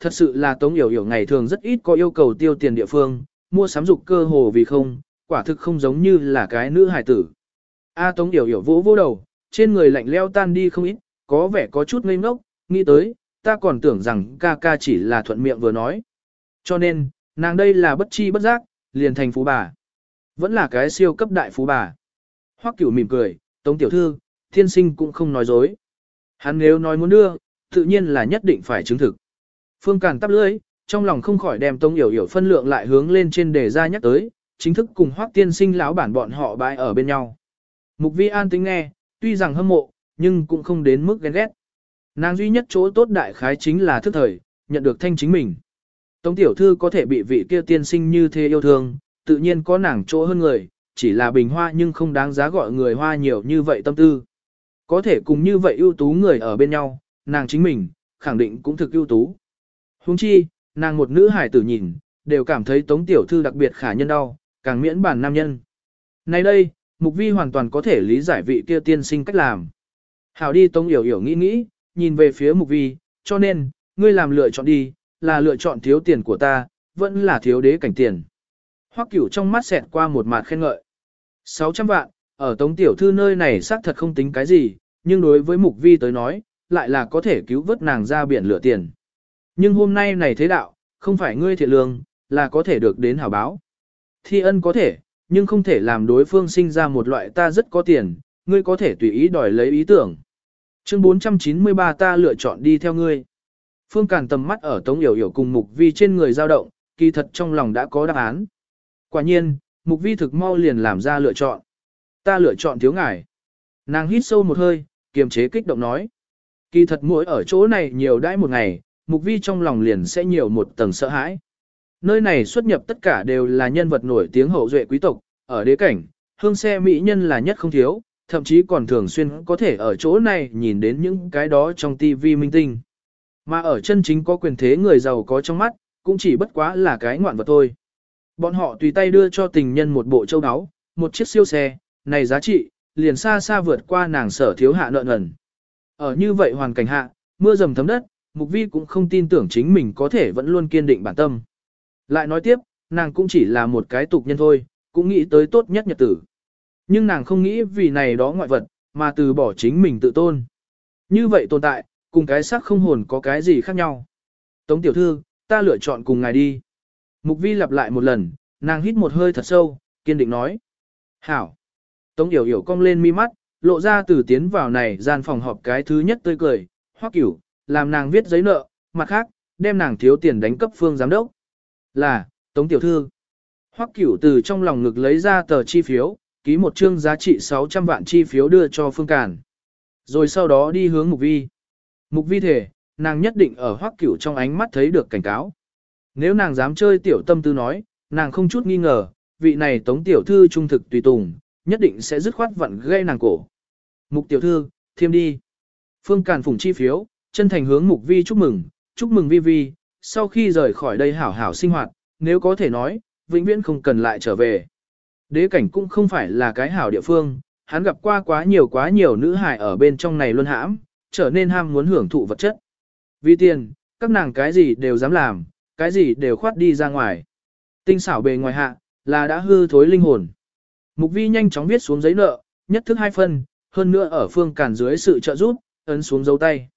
thật sự là Tống Yểu Yểu ngày thường rất ít có yêu cầu tiêu tiền địa phương, mua sắm dục cơ hồ vì không, quả thực không giống như là cái nữ hài tử. A Tống Yểu Yểu vỗ vỗ đầu, trên người lạnh leo tan đi không ít, có vẻ có chút ngây ngốc, nghĩ tới, ta còn tưởng rằng ca ca chỉ là thuận miệng vừa nói. Cho nên, nàng đây là bất chi bất giác, liền thành phú bà. Vẫn là cái siêu cấp đại phú bà. Hoắc cửu mỉm cười, Tống Tiểu Thư, thiên sinh cũng không nói dối. Hắn nếu nói muốn đưa, tự nhiên là nhất định phải chứng thực. Phương Càn tắp lưỡi, trong lòng không khỏi đem Tống Yểu Yểu phân lượng lại hướng lên trên đề ra nhắc tới, chính thức cùng Hoắc Tiên Sinh lão bản bọn họ bãi ở bên nhau. Mục Vi An tính nghe, tuy rằng hâm mộ, nhưng cũng không đến mức ghen ghét. Nàng duy nhất chỗ tốt đại khái chính là thức thời, nhận được thanh chính mình. Tống tiểu thư có thể bị vị kia tiên sinh như thế yêu thương, tự nhiên có nàng chỗ hơn người, chỉ là bình hoa nhưng không đáng giá gọi người hoa nhiều như vậy tâm tư. Có thể cùng như vậy ưu tú người ở bên nhau, nàng chính mình, khẳng định cũng thực ưu tú. Huống chi, nàng một nữ hải tử nhìn, đều cảm thấy tống tiểu thư đặc biệt khả nhân đau, càng miễn bản nam nhân. Nay đây, mục vi hoàn toàn có thể lý giải vị kia tiên sinh cách làm. Hảo đi tống hiểu hiểu nghĩ nghĩ, nhìn về phía mục vi, cho nên, ngươi làm lựa chọn đi, là lựa chọn thiếu tiền của ta, vẫn là thiếu đế cảnh tiền. Hoắc cửu trong mắt xẹt qua một mặt khen ngợi. 600 vạn, ở tống tiểu thư nơi này xác thật không tính cái gì, nhưng đối với mục vi tới nói, lại là có thể cứu vớt nàng ra biển lửa tiền. Nhưng hôm nay này thế đạo, không phải ngươi thiện lương, là có thể được đến hảo báo. Thi ân có thể, nhưng không thể làm đối phương sinh ra một loại ta rất có tiền, ngươi có thể tùy ý đòi lấy ý tưởng. Chương 493 ta lựa chọn đi theo ngươi. Phương Càn tầm mắt ở Tống Yểu Yểu cùng Mục Vi trên người dao động, kỳ thật trong lòng đã có đáp án. Quả nhiên, Mục Vi thực mau liền làm ra lựa chọn. Ta lựa chọn thiếu ngài Nàng hít sâu một hơi, kiềm chế kích động nói. Kỳ thật mỗi ở chỗ này nhiều đãi một ngày, Mục Vi trong lòng liền sẽ nhiều một tầng sợ hãi. Nơi này xuất nhập tất cả đều là nhân vật nổi tiếng hậu duệ quý tộc, ở đế cảnh, hương xe mỹ nhân là nhất không thiếu, thậm chí còn thường xuyên có thể ở chỗ này nhìn đến những cái đó trong tivi minh tinh. Mà ở chân chính có quyền thế người giàu có trong mắt, cũng chỉ bất quá là cái ngoạn vật thôi. Bọn họ tùy tay đưa cho tình nhân một bộ châu áo, một chiếc siêu xe, này giá trị, liền xa xa vượt qua nàng sở thiếu hạ nợ nần. Ở như vậy hoàn cảnh hạ, mưa dầm thấm đất, Mục Vi cũng không tin tưởng chính mình có thể vẫn luôn kiên định bản tâm. Lại nói tiếp, nàng cũng chỉ là một cái tục nhân thôi, cũng nghĩ tới tốt nhất nhật tử. Nhưng nàng không nghĩ vì này đó ngoại vật, mà từ bỏ chính mình tự tôn. Như vậy tồn tại, cùng cái xác không hồn có cái gì khác nhau. Tống tiểu thư, ta lựa chọn cùng ngài đi. Mục vi lặp lại một lần, nàng hít một hơi thật sâu, kiên định nói. Hảo. Tống yểu yểu cong lên mi mắt, lộ ra từ tiến vào này gian phòng họp cái thứ nhất tươi cười, hoắc cửu, làm nàng viết giấy nợ, mặt khác, đem nàng thiếu tiền đánh cấp phương giám đốc. Là, Tống tiểu thư. Hoắc cửu từ trong lòng ngực lấy ra tờ chi phiếu, ký một chương giá trị 600 vạn chi phiếu đưa cho Phương Cản, Rồi sau đó đi hướng Mục Vi. Mục Vi thể, nàng nhất định ở Hoắc Cửu trong ánh mắt thấy được cảnh cáo. Nếu nàng dám chơi tiểu tâm tư nói, nàng không chút nghi ngờ, vị này Tống tiểu thư trung thực tùy tùng, nhất định sẽ dứt khoát vặn gây nàng cổ. Mục tiểu thư, thiêm đi. Phương Cản phủng chi phiếu, chân thành hướng Mục Vi chúc mừng, chúc mừng Vi Vi, sau khi rời khỏi đây hảo hảo sinh hoạt, nếu có thể nói, vĩnh viễn không cần lại trở về. Đế cảnh cũng không phải là cái hảo địa phương, hắn gặp qua quá nhiều quá nhiều nữ hài ở bên trong này luôn hãm, trở nên ham muốn hưởng thụ vật chất. Vì tiền, các nàng cái gì đều dám làm, cái gì đều khoát đi ra ngoài. Tinh xảo bề ngoài hạ, là đã hư thối linh hồn. Mục vi nhanh chóng viết xuống giấy nợ, nhất thức hai phân, hơn nữa ở phương cản dưới sự trợ giúp, ấn xuống dấu tay.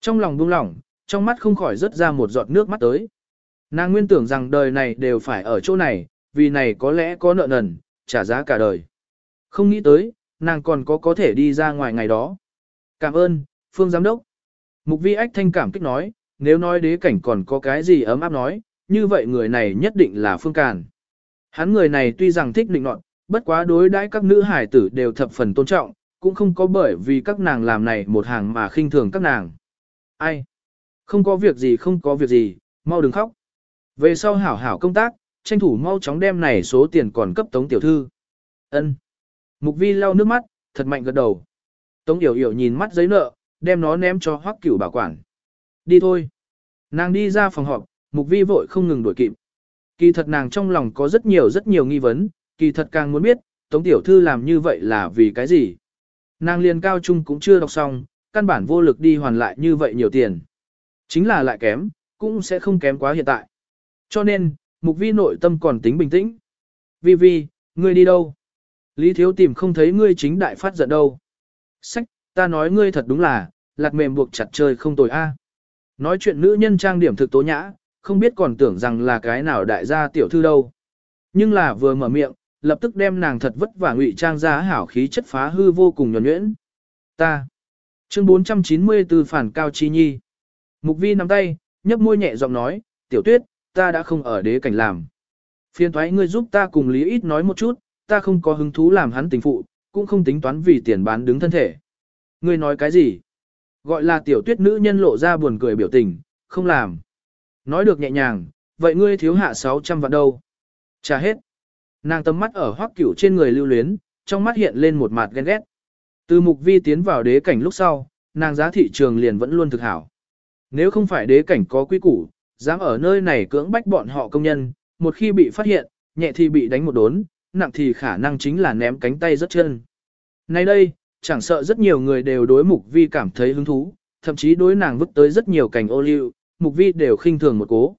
Trong lòng buông lỏng, trong mắt không khỏi rớt ra một giọt nước mắt tới. Nàng nguyên tưởng rằng đời này đều phải ở chỗ này, vì này có lẽ có nợ nần, trả giá cả đời. Không nghĩ tới, nàng còn có có thể đi ra ngoài ngày đó. Cảm ơn, Phương Giám Đốc. Mục vi ách thanh cảm kích nói, nếu nói đế cảnh còn có cái gì ấm áp nói, như vậy người này nhất định là Phương Càn. Hắn người này tuy rằng thích định nọt, bất quá đối đãi các nữ hải tử đều thập phần tôn trọng, cũng không có bởi vì các nàng làm này một hàng mà khinh thường các nàng. Ai? Không có việc gì không có việc gì, mau đừng khóc. Về sau hảo hảo công tác, tranh thủ mau chóng đem này số tiền còn cấp Tống tiểu thư. Ân. Mục Vi lau nước mắt, thật mạnh gật đầu. Tống Yểu Yểu nhìn mắt giấy nợ, đem nó ném cho Hoắc Cửu bảo quản. Đi thôi. Nàng đi ra phòng họp, Mục Vi vội không ngừng đuổi kịp. Kỳ thật nàng trong lòng có rất nhiều rất nhiều nghi vấn, kỳ thật càng muốn biết, Tống tiểu thư làm như vậy là vì cái gì? Nàng liền cao trung cũng chưa đọc xong, căn bản vô lực đi hoàn lại như vậy nhiều tiền. Chính là lại kém, cũng sẽ không kém quá hiện tại. Cho nên, mục vi nội tâm còn tính bình tĩnh. Vi vi, ngươi đi đâu? Lý thiếu tìm không thấy ngươi chính đại phát giận đâu. Sách, ta nói ngươi thật đúng là, lạc mềm buộc chặt chơi không tồi a. Nói chuyện nữ nhân trang điểm thực tố nhã, không biết còn tưởng rằng là cái nào đại gia tiểu thư đâu. Nhưng là vừa mở miệng, lập tức đem nàng thật vất vả ngụy trang ra hảo khí chất phá hư vô cùng nhuẩn nhuyễn. Ta. Chương 494 phản cao chi nhi. Mục vi nắm tay, nhấp môi nhẹ giọng nói, tiểu tuyết, ta đã không ở đế cảnh làm. Phiên thoái ngươi giúp ta cùng lý ít nói một chút, ta không có hứng thú làm hắn tình phụ, cũng không tính toán vì tiền bán đứng thân thể. Ngươi nói cái gì? Gọi là tiểu tuyết nữ nhân lộ ra buồn cười biểu tình, không làm. Nói được nhẹ nhàng, vậy ngươi thiếu hạ 600 vạn đâu? Trả hết. Nàng tầm mắt ở hoắc cửu trên người lưu luyến, trong mắt hiện lên một mặt ghen ghét. Từ mục vi tiến vào đế cảnh lúc sau, nàng giá thị trường liền vẫn luôn thực hảo. Nếu không phải đế cảnh có quy củ, dám ở nơi này cưỡng bách bọn họ công nhân, một khi bị phát hiện, nhẹ thì bị đánh một đốn, nặng thì khả năng chính là ném cánh tay rất chân. Nay đây, chẳng sợ rất nhiều người đều đối mục vi cảm thấy hứng thú, thậm chí đối nàng vứt tới rất nhiều cảnh ô liu, mục vi đều khinh thường một cố.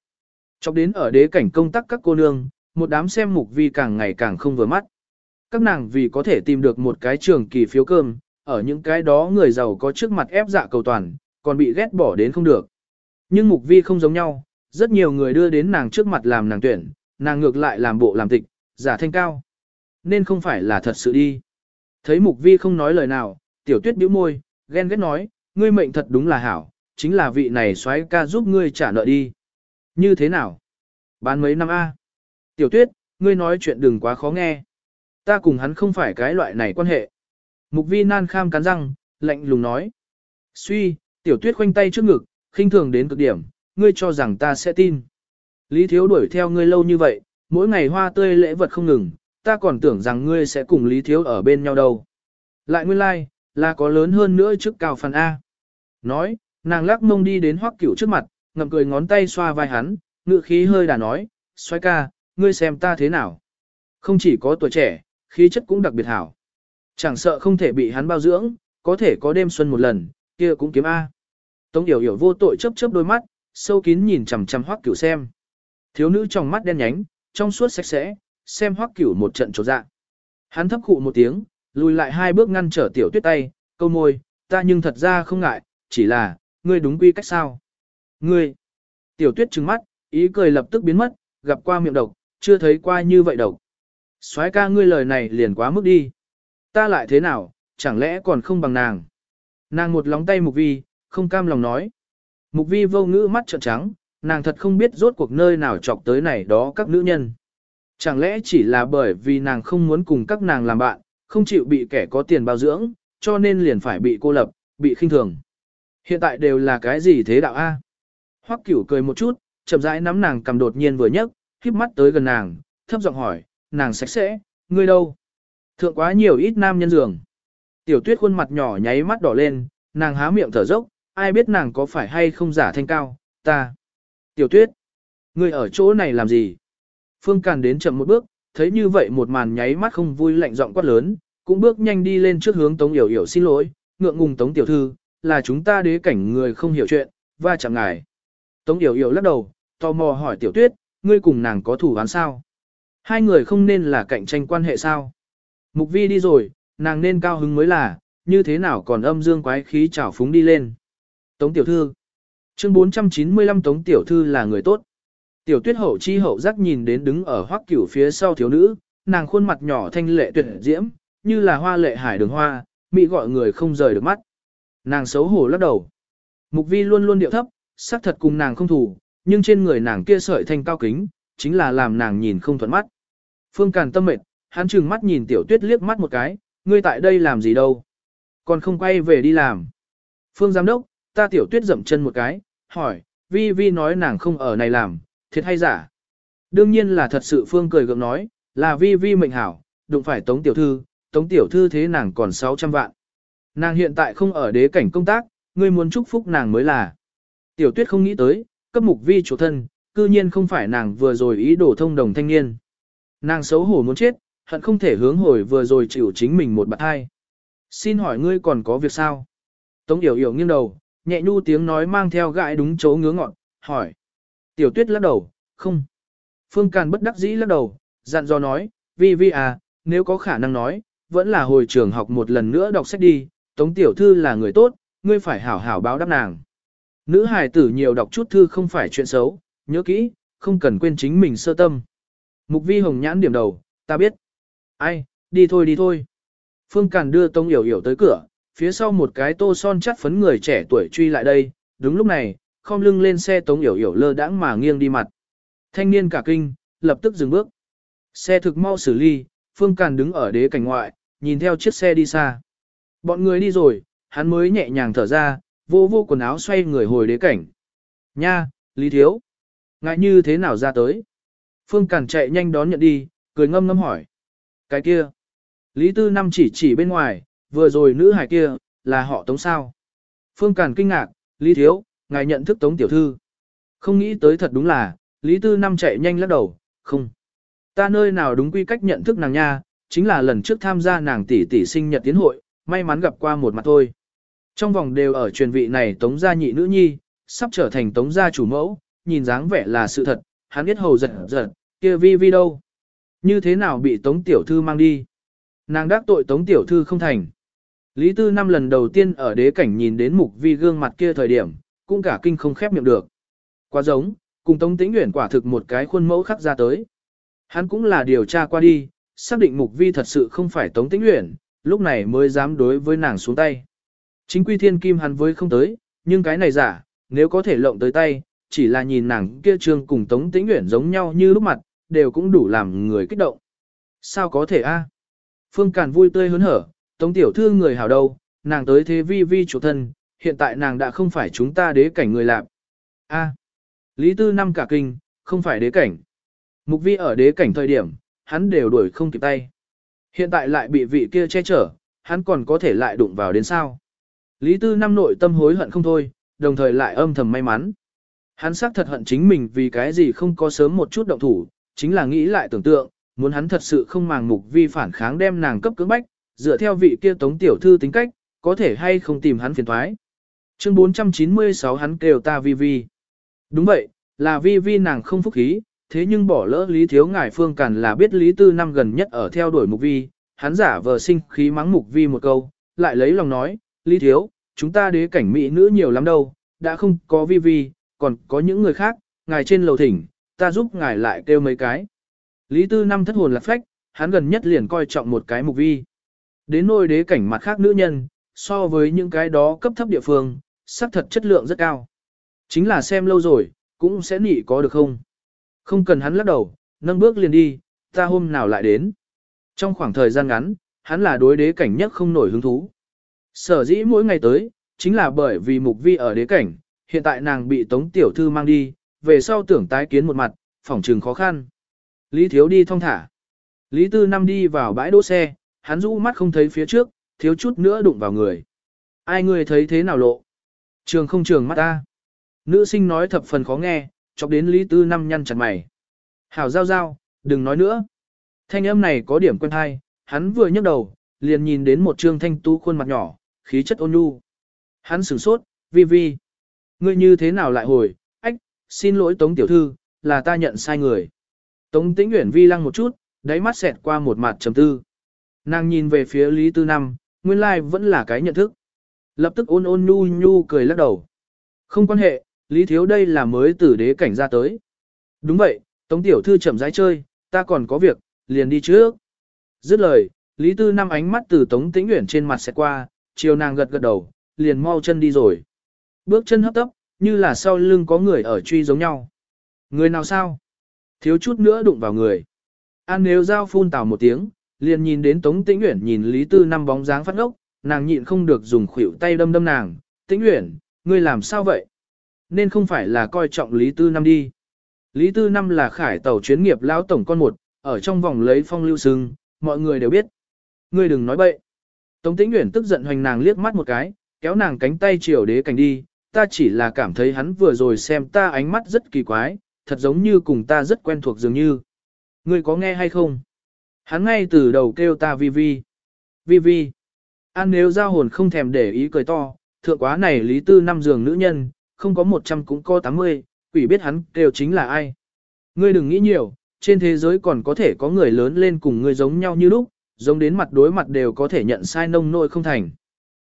Chọc đến ở đế cảnh công tác các cô nương, một đám xem mục vi càng ngày càng không vừa mắt. Các nàng vì có thể tìm được một cái trường kỳ phiếu cơm, ở những cái đó người giàu có trước mặt ép dạ cầu toàn, còn bị ghét bỏ đến không được. Nhưng mục vi không giống nhau, rất nhiều người đưa đến nàng trước mặt làm nàng tuyển, nàng ngược lại làm bộ làm tịch, giả thanh cao. Nên không phải là thật sự đi. Thấy mục vi không nói lời nào, tiểu tuyết bĩu môi, ghen ghét nói, ngươi mệnh thật đúng là hảo, chính là vị này xoáy ca giúp ngươi trả nợ đi. Như thế nào? Bán mấy năm A. Tiểu tuyết, ngươi nói chuyện đừng quá khó nghe. Ta cùng hắn không phải cái loại này quan hệ. Mục vi nan kham cắn răng, lạnh lùng nói. Suy, tiểu tuyết khoanh tay trước ngực, khinh thường đến cực điểm, ngươi cho rằng ta sẽ tin. Lý thiếu đuổi theo ngươi lâu như vậy, mỗi ngày hoa tươi lễ vật không ngừng, ta còn tưởng rằng ngươi sẽ cùng Lý thiếu ở bên nhau đâu. Lại nguyên lai, like, là có lớn hơn nữa trước cao phần A. Nói, nàng lắc mông đi đến hoắc cửu trước mặt, ngậm cười ngón tay xoa vai hắn, ngự khí hơi đà nói, xoay ca, ngươi xem ta thế nào. Không chỉ có tuổi trẻ, khí chất cũng đặc biệt hảo. Chẳng sợ không thể bị hắn bao dưỡng, có thể có đêm xuân một lần, kia cũng kiếm A. Tống Yểu Yểu vô tội chớp chớp đôi mắt, sâu kín nhìn chằm chằm Hoắc Cửu xem. Thiếu nữ trong mắt đen nhánh, trong suốt sạch sẽ, xem Hoắc Cửu một trận trột dạ. Hắn thấp khụ một tiếng, lùi lại hai bước ngăn trở Tiểu Tuyết tay, câu môi, ta nhưng thật ra không ngại, chỉ là, ngươi đúng quy cách sao? Ngươi. Tiểu Tuyết trừng mắt, ý cười lập tức biến mất, gặp qua miệng độc, chưa thấy qua như vậy độc. Soái ca ngươi lời này liền quá mức đi. Ta lại thế nào, chẳng lẽ còn không bằng nàng? Nàng một lóng tay Mục Vi, không cam lòng nói. Mục Vi vô ngữ mắt trợn trắng, nàng thật không biết rốt cuộc nơi nào chọc tới này đó các nữ nhân. Chẳng lẽ chỉ là bởi vì nàng không muốn cùng các nàng làm bạn, không chịu bị kẻ có tiền bao dưỡng, cho nên liền phải bị cô lập, bị khinh thường. Hiện tại đều là cái gì thế đạo A? Hoắc cửu cười một chút, chậm rãi nắm nàng cầm đột nhiên vừa nhấc, khiếp mắt tới gần nàng, thấp giọng hỏi, nàng sạch sẽ, ngươi đâu? Thượng quá nhiều ít nam nhân giường. Tiểu tuyết khuôn mặt nhỏ nháy mắt đỏ lên, nàng há miệng thở dốc, ai biết nàng có phải hay không giả thanh cao, ta. Tiểu tuyết, ngươi ở chỗ này làm gì? Phương Càn đến chậm một bước, thấy như vậy một màn nháy mắt không vui lạnh giọng quát lớn, cũng bước nhanh đi lên trước hướng Tống Yểu Yểu xin lỗi, ngượng ngùng Tống Tiểu Thư, là chúng ta đế cảnh người không hiểu chuyện, va chạm ngài. Tống Yểu Yểu lắc đầu, tò mò hỏi Tiểu Tuyết, ngươi cùng nàng có thủ án sao? Hai người không nên là cạnh tranh quan hệ sao? Mục vi đi rồi, nàng nên cao hứng mới là, như thế nào còn âm dương quái khí trào phúng đi lên. Tống Tiểu Thư Chương 495 Tống Tiểu Thư là người tốt. Tiểu tuyết hậu chi hậu giác nhìn đến đứng ở hoắc cửu phía sau thiếu nữ, nàng khuôn mặt nhỏ thanh lệ tuyệt diễm, như là hoa lệ hải đường hoa, mỹ gọi người không rời được mắt. Nàng xấu hổ lắc đầu. Mục vi luôn luôn điệu thấp, xác thật cùng nàng không thủ, nhưng trên người nàng kia sợi thanh cao kính, chính là làm nàng nhìn không thuận mắt. Phương Càn tâm mệt, hắn trừng mắt nhìn tiểu tuyết liếc mắt một cái, ngươi tại đây làm gì đâu? Còn không quay về đi làm. Phương giám đốc, ta tiểu tuyết dậm chân một cái, hỏi, vi vi nói nàng không ở này làm, thiệt hay giả? Đương nhiên là thật sự Phương cười gượng nói, là vi vi mệnh hảo, đụng phải tống tiểu thư, tống tiểu thư thế nàng còn 600 vạn. Nàng hiện tại không ở đế cảnh công tác, ngươi muốn chúc phúc nàng mới là. Tiểu tuyết không nghĩ tới, cấp mục vi chủ thân, cư nhiên không phải nàng vừa rồi ý đồ thông đồng thanh niên. Nàng xấu hổ muốn chết, hận không thể hướng hồi vừa rồi chịu chính mình một bạn hai. Xin hỏi ngươi còn có việc sao? Tống Yểu Yểu nghiêng đầu, nhẹ nhu tiếng nói mang theo gãi đúng chỗ ngứa ngọn, hỏi, Tiểu tuyết lắc đầu, không. Phương Càn bất đắc dĩ lắc đầu, dặn dò nói, vi vi à, nếu có khả năng nói, vẫn là hồi trường học một lần nữa đọc sách đi, Tống Tiểu Thư là người tốt, ngươi phải hảo hảo báo đáp nàng. Nữ hài tử nhiều đọc chút thư không phải chuyện xấu, nhớ kỹ, không cần quên chính mình sơ tâm. Mục vi hồng nhãn điểm đầu, ta biết. Ai, đi thôi đi thôi. Phương Càn đưa Tống Yểu Yểu tới cửa, phía sau một cái tô son chắt phấn người trẻ tuổi truy lại đây, đúng lúc này, khom lưng lên xe Tống Yểu Yểu lơ đãng mà nghiêng đi mặt. Thanh niên cả kinh, lập tức dừng bước. Xe thực mau xử ly, Phương Càn đứng ở đế cảnh ngoại, nhìn theo chiếc xe đi xa. Bọn người đi rồi, hắn mới nhẹ nhàng thở ra, vô vô quần áo xoay người hồi đế cảnh. Nha, Lý Thiếu. Ngại như thế nào ra tới? Phương Càn chạy nhanh đón nhận đi, cười ngâm ngâm hỏi. Cái kia. Lý Tư Năm chỉ chỉ bên ngoài, vừa rồi nữ hải kia, là họ Tống sao. Phương Càn kinh ngạc, Lý Thiếu, ngài nhận thức Tống Tiểu Thư. Không nghĩ tới thật đúng là, Lý Tư Năm chạy nhanh lắc đầu, không. Ta nơi nào đúng quy cách nhận thức nàng nha, chính là lần trước tham gia nàng tỷ tỷ sinh nhật tiến hội, may mắn gặp qua một mặt thôi. Trong vòng đều ở truyền vị này tống gia nhị nữ nhi, sắp trở thành tống gia chủ mẫu, nhìn dáng vẻ là sự thật, hắn biết hầu giật giật, kia vi vi đâu. Như thế nào bị tống tiểu thư mang đi? Nàng đắc tội tống tiểu thư không thành. Lý Tư năm lần đầu tiên ở đế cảnh nhìn đến mục vi gương mặt kia thời điểm, cũng cả kinh không khép miệng được. Quá giống, cùng tống tĩnh nguyện quả thực một cái khuôn mẫu khắc ra tới. Hắn cũng là điều tra qua đi, xác định mục vi thật sự không phải tống tĩnh nguyện, lúc này mới dám đối với nàng xuống tay. Chính quy thiên kim hắn với không tới, nhưng cái này giả, nếu có thể lộng tới tay, chỉ là nhìn nàng kia trương cùng Tống Tĩnh Uyển giống nhau như lúc mặt, đều cũng đủ làm người kích động. Sao có thể a? Phương Càn vui tươi hớn hở, Tống tiểu thư người hảo đâu, nàng tới thế vi vi chủ thân, hiện tại nàng đã không phải chúng ta đế cảnh người lạc. A. Lý Tư năm cả kinh, không phải đế cảnh. Mục vi ở đế cảnh thời điểm, hắn đều đuổi không kịp tay. Hiện tại lại bị vị kia che chở, hắn còn có thể lại đụng vào đến sao. Lý Tư năm nội tâm hối hận không thôi, đồng thời lại âm thầm may mắn. Hắn xác thật hận chính mình vì cái gì không có sớm một chút động thủ, chính là nghĩ lại tưởng tượng, muốn hắn thật sự không màng mục vi phản kháng đem nàng cấp cưỡng bách, dựa theo vị kia tống tiểu thư tính cách, có thể hay không tìm hắn phiền thoái. Chương 496 hắn kêu ta vi vi. Đúng vậy, là vi vi nàng không phúc khí, thế nhưng bỏ lỡ Lý Thiếu Ngải Phương Càn là biết Lý Tư năm gần nhất ở theo đuổi mục vi, hắn giả vờ sinh khí mắng mục vi một câu, lại lấy lòng nói, Lý Thiếu, chúng ta đế cảnh mỹ nữ nhiều lắm đâu, đã không có vi vi, còn có những người khác, ngài trên lầu thỉnh, ta giúp ngài lại kêu mấy cái. Lý Tư năm thất hồn lạc phách, hắn gần nhất liền coi trọng một cái mục vi. Đến nôi đế cảnh mặt khác nữ nhân, so với những cái đó cấp thấp địa phương, sắc thật chất lượng rất cao. Chính là xem lâu rồi, cũng sẽ nị có được không? Không cần hắn lắc đầu, nâng bước liền đi, ta hôm nào lại đến. Trong khoảng thời gian ngắn, hắn là đối đế cảnh nhất không nổi hứng thú. Sở dĩ mỗi ngày tới, chính là bởi vì mục vi ở đế cảnh, hiện tại nàng bị tống tiểu thư mang đi, về sau tưởng tái kiến một mặt, phỏng trừng khó khăn. Lý Thiếu đi thong thả. Lý Tư Năm đi vào bãi đỗ xe, hắn rũ mắt không thấy phía trước, thiếu chút nữa đụng vào người. Ai người thấy thế nào lộ? Trường không trường mắt ta. Nữ sinh nói thập phần khó nghe, chọc đến Lý Tư Năm nhăn chặt mày. Hảo giao giao, đừng nói nữa. Thanh âm này có điểm quen hay, hắn vừa nhấc đầu, liền nhìn đến một trương thanh tú khuôn mặt nhỏ, khí chất ôn nhu. Hắn sửng sốt, vi vi. Ngươi như thế nào lại hồi, xin lỗi Tống Tiểu Thư, là ta nhận sai người. Tống Tĩnh Uyển vi lăng một chút, đáy mắt xẹt qua một mặt trầm tư. Nàng nhìn về phía Lý Tư Năm, nguyên lai vẫn là cái nhận thức. Lập tức ôn ôn nhu nhu cười lắc đầu. Không quan hệ, Lý Thiếu đây là mới tử đế cảnh ra tới. Đúng vậy, Tống Tiểu Thư chậm rãi chơi, ta còn có việc, liền đi trước. Dứt lời, Lý Tư Năm ánh mắt từ Tống Tĩnh Uyển trên mặt xẹt qua, chiều nàng gật gật đầu, liền mau chân đi rồi. Bước chân hấp tấp, như là sau lưng có người ở truy giống nhau. Người nào sao? Thiếu chút nữa đụng vào người. An nếu giao phun tào một tiếng, liền nhìn đến Tống Tĩnh Uyển nhìn Lý Tư Năm bóng dáng phát ngốc, nàng nhịn không được dùng khuỷu tay đâm đâm nàng. Tĩnh Uyển, ngươi làm sao vậy? Nên không phải là coi trọng Lý Tư Năm đi. Lý Tư Năm là khải tàu chuyến nghiệp lão tổng con một, ở trong vòng lấy phong lưu sưng, mọi người đều biết. Ngươi đừng nói bậy. Tống Tĩnh Uyển tức giận hoành nàng liếc mắt một cái, kéo nàng cánh tay chiều đế cảnh đi, ta chỉ là cảm thấy hắn vừa rồi xem ta ánh mắt rất kỳ quái, thật giống như cùng ta rất quen thuộc dường như. Ngươi có nghe hay không? Hắn ngay từ đầu kêu ta vi vi. Vi vi. An nếu giao hồn không thèm để ý cười to, thượng quá này lý tư năm giường nữ nhân, không có 100 cũng có 80, quỷ biết hắn kêu chính là ai. Ngươi đừng nghĩ nhiều, trên thế giới còn có thể có người lớn lên cùng ngươi giống nhau như lúc, giống đến mặt đối mặt đều có thể nhận sai nông nỗi không thành.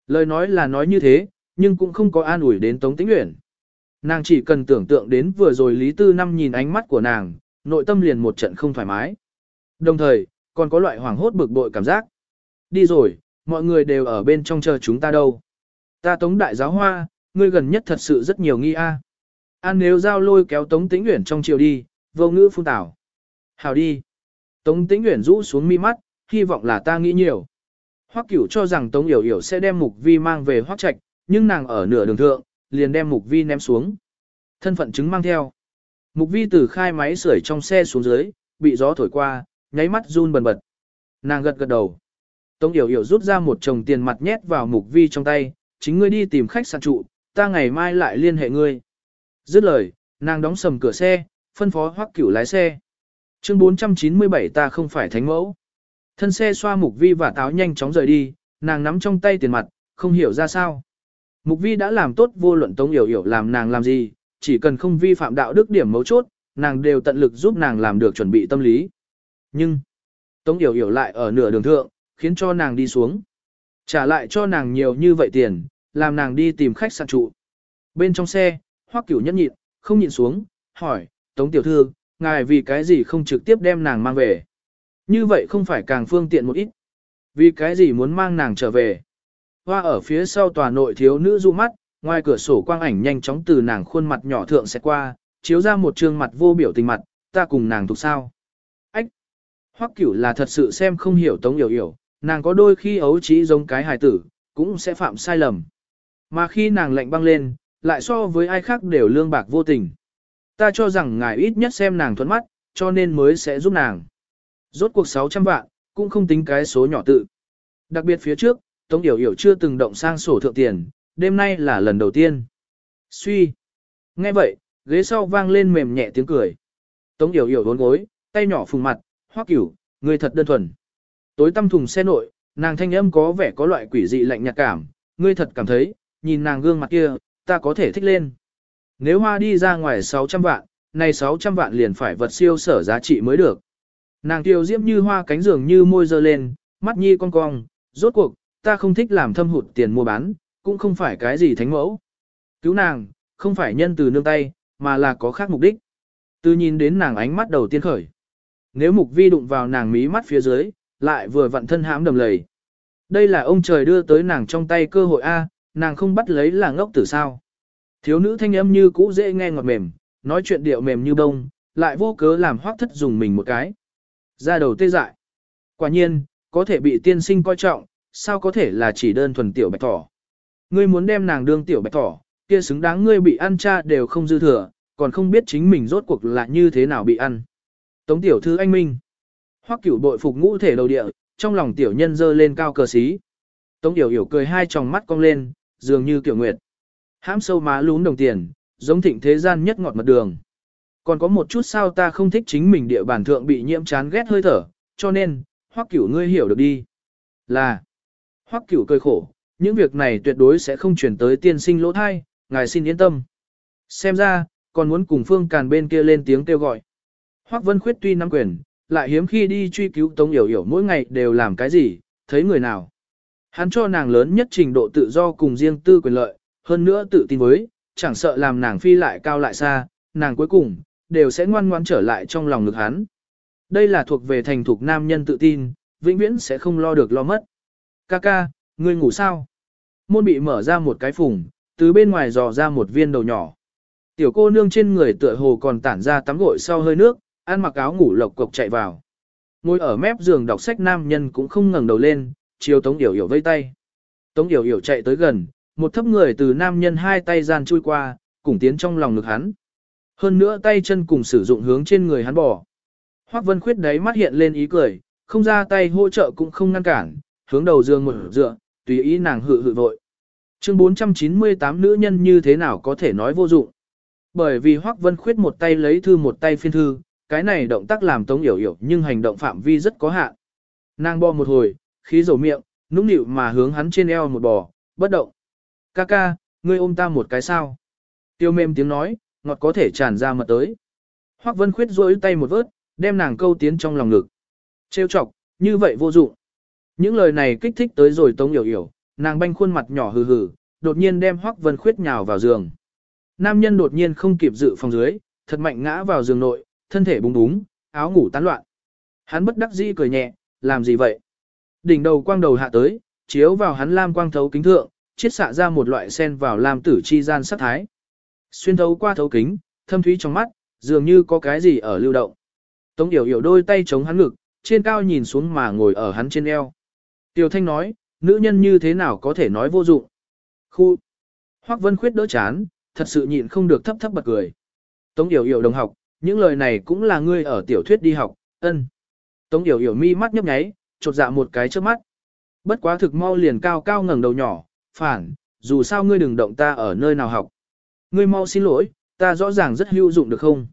Lời nói là nói như thế, nhưng cũng không có an ủi đến Tống Tĩnh Uyển. Nàng chỉ cần tưởng tượng đến vừa rồi Lý Tư Năm nhìn ánh mắt của nàng, nội tâm liền một trận không thoải mái. Đồng thời, còn có loại hoảng hốt bực bội cảm giác. Đi rồi, mọi người đều ở bên trong chờ chúng ta đâu. Ta Tống Đại Giáo Hoa, ngươi gần nhất thật sự rất nhiều nghi a. An nếu giao lôi kéo Tống Tĩnh Uyển trong chiều đi, vô ngữ phun tảo. Hào đi. Tống Tĩnh Uyển rũ xuống mi mắt, hy vọng là ta nghĩ nhiều. Hoắc Cửu cho rằng Tống Yểu Yểu sẽ đem Mục Vi mang về Hoắc Trạch, nhưng nàng ở nửa đường thượng, liền đem Mục Vi ném xuống. Thân phận chứng mang theo. Mục Vi từ khai máy sưởi trong xe xuống dưới, bị gió thổi qua, nháy mắt run bần bật. Nàng gật gật đầu. Tống Yểu Yểu rút ra một chồng tiền mặt nhét vào Mục Vi trong tay, chính ngươi đi tìm khách sạn trụ, ta ngày mai lại liên hệ ngươi. Dứt lời, nàng đóng sầm cửa xe, phân phó Hoắc Cửu lái xe. Chương 497 ta không phải thánh mẫu. Thân xe xoa Mục Vi và táo nhanh chóng rời đi, nàng nắm trong tay tiền mặt, không hiểu ra sao. Mục Vi đã làm tốt vô luận Tống hiểu hiểu làm nàng làm gì, chỉ cần không vi phạm đạo đức điểm mấu chốt, nàng đều tận lực giúp nàng làm được chuẩn bị tâm lý. Nhưng, Tống hiểu hiểu lại ở nửa đường thượng, khiến cho nàng đi xuống. Trả lại cho nàng nhiều như vậy tiền, làm nàng đi tìm khách sạn trụ. Bên trong xe, Hoắc Cửu nhẫn nhịn, không nhịn xuống, hỏi, Tống Tiểu Thư, ngài vì cái gì không trực tiếp đem nàng mang về? Như vậy không phải càng phương tiện một ít. Vì cái gì muốn mang nàng trở về? Hoa ở phía sau tòa nội thiếu nữ du mắt, ngoài cửa sổ quang ảnh nhanh chóng từ nàng khuôn mặt nhỏ thượng sẽ qua, chiếu ra một trương mặt vô biểu tình mặt, ta cùng nàng thuộc sao. Ách! Hoắc cửu là thật sự xem không hiểu tống hiểu hiểu, nàng có đôi khi ấu trí giống cái hài tử, cũng sẽ phạm sai lầm. Mà khi nàng lạnh băng lên, lại so với ai khác đều lương bạc vô tình. Ta cho rằng ngài ít nhất xem nàng thuẫn mắt, cho nên mới sẽ giúp nàng. Rốt cuộc 600 vạn, cũng không tính cái số nhỏ tự. Đặc biệt phía trước, Tống Điểu Hiểu chưa từng động sang sổ thượng tiền, đêm nay là lần đầu tiên. Suy. Nghe vậy, ghế sau vang lên mềm nhẹ tiếng cười. Tống Điểu Hiểu vốn gối, tay nhỏ phùng mặt, hoắc cửu, người thật đơn thuần. Tối tăm thùng xe nội, nàng thanh âm có vẻ có loại quỷ dị lạnh nhạt cảm, ngươi thật cảm thấy, nhìn nàng gương mặt kia, ta có thể thích lên. Nếu hoa đi ra ngoài 600 vạn, này 600 vạn liền phải vật siêu sở giá trị mới được. Nàng tiêu diễm như hoa cánh giường như môi dơ lên, mắt nhi cong cong, rốt cuộc, ta không thích làm thâm hụt tiền mua bán, cũng không phải cái gì thánh mẫu. Cứu nàng, không phải nhân từ nương tay, mà là có khác mục đích. Từ nhìn đến nàng ánh mắt đầu tiên khởi. Nếu mục vi đụng vào nàng mí mắt phía dưới, lại vừa vặn thân hãm đầm lầy. Đây là ông trời đưa tới nàng trong tay cơ hội A, nàng không bắt lấy là ngốc tử sao. Thiếu nữ thanh âm như cũ dễ nghe ngọt mềm, nói chuyện điệu mềm như bông, lại vô cớ làm hoác thất dùng mình một cái. Ra đầu tê dại. Quả nhiên, có thể bị tiên sinh coi trọng, sao có thể là chỉ đơn thuần tiểu bạch thỏ. Ngươi muốn đem nàng đương tiểu bạch thỏ, kia xứng đáng ngươi bị ăn cha đều không dư thừa, còn không biết chính mình rốt cuộc là như thế nào bị ăn. Tống tiểu thư anh minh. Hoắc cửu bội phục ngũ thể đầu địa, trong lòng tiểu nhân dơ lên cao cờ xí. Tống tiểu hiểu cười hai tròng mắt cong lên, dường như kiểu nguyệt. Hãm sâu má lún đồng tiền, giống thịnh thế gian nhất ngọt mật đường. Còn có một chút sao ta không thích chính mình địa bản thượng bị nhiễm chán ghét hơi thở, cho nên, hoắc cửu ngươi hiểu được đi. Là, hoắc cửu cười khổ, những việc này tuyệt đối sẽ không chuyển tới tiên sinh lỗ thai, ngài xin yên tâm. Xem ra, còn muốn cùng phương càn bên kia lên tiếng kêu gọi. Hoắc vân khuyết tuy nắm quyền, lại hiếm khi đi truy cứu tống hiểu hiểu mỗi ngày đều làm cái gì, thấy người nào. Hắn cho nàng lớn nhất trình độ tự do cùng riêng tư quyền lợi, hơn nữa tự tin với, chẳng sợ làm nàng phi lại cao lại xa, nàng cuối cùng, đều sẽ ngoan ngoan trở lại trong lòng ngực hắn. Đây là thuộc về thành thục nam nhân tự tin, vĩnh viễn sẽ không lo được lo mất. Ca ca, ngươi ngủ sao? Môn bị mở ra một cái phùng, từ bên ngoài dò ra một viên đầu nhỏ. Tiểu cô nương trên người tựa hồ còn tản ra tắm gội sau hơi nước, ăn mặc áo ngủ lộc cộc chạy vào. Ngồi ở mép giường đọc sách nam nhân cũng không ngẩng đầu lên, chiều Tống Yểu Yểu vây tay. Tống Yểu Yểu chạy tới gần, một thấp người từ nam nhân hai tay gian chui qua, cùng tiến trong lòng ngực hắn. Hơn nữa tay chân cùng sử dụng hướng trên người hắn bỏ. Hoắc Vân Khuyết đấy mắt hiện lên ý cười, không ra tay hỗ trợ cũng không ngăn cản, hướng đầu giường một dựa, tùy ý nàng hự hự vội. Chương 498 nữ nhân như thế nào có thể nói vô dụng. Bởi vì Hoắc Vân Khuyết một tay lấy thư một tay phiên thư, cái này động tác làm Tống Yểu Yểu nhưng hành động phạm vi rất có hạn. Nàng bò một hồi, khí rầu miệng, nũng nịu mà hướng hắn trên eo một bò, bất động. Ca ca, ngươi ôm ta một cái sao? Tiêu mềm tiếng nói, ngọt có thể tràn ra mật tới. Hoắc Vân Khuyết duỗi tay một vớt, đem nàng câu tiến trong lòng ngực. Trêu chọc, như vậy vô dụng. Những lời này kích thích tới rồi Tống Yểu Yểu, nàng banh khuôn mặt nhỏ hừ hừ, đột nhiên đem Hoắc Vân Khuyết nhào vào giường. Nam nhân đột nhiên không kịp dự phòng dưới, thật mạnh ngã vào giường nội, thân thể búng búng, áo ngủ tán loạn. Hắn bất đắc dĩ cười nhẹ, làm gì vậy? Đỉnh đầu quang đầu hạ tới, chiếu vào hắn lam quang thấu kính thượng, chiết xạ ra một loại sen vào lam tử chi gian sắc thái. Xuyên thấu qua thấu kính, thâm thúy trong mắt, dường như có cái gì ở lưu động. Tống Yểu Yểu đôi tay chống hắn ngực, trên cao nhìn xuống mà ngồi ở hắn trên eo. Tiểu Thanh nói, nữ nhân như thế nào có thể nói vô dụng. Khu. Hoắc Vân Khuyết đỡ chán, thật sự nhịn không được thấp thấp bật cười. Tống Yểu Yểu đồng học, những lời này cũng là ngươi ở tiểu thuyết đi học, ân. Tống Yểu Yểu mi mắt nhấp nháy, chột dạ một cái trước mắt. Bất quá thực mau liền cao cao ngẩng đầu nhỏ, phản, dù sao ngươi đừng động ta ở nơi nào học. Ngươi mau xin lỗi, ta rõ ràng rất hữu dụng được không?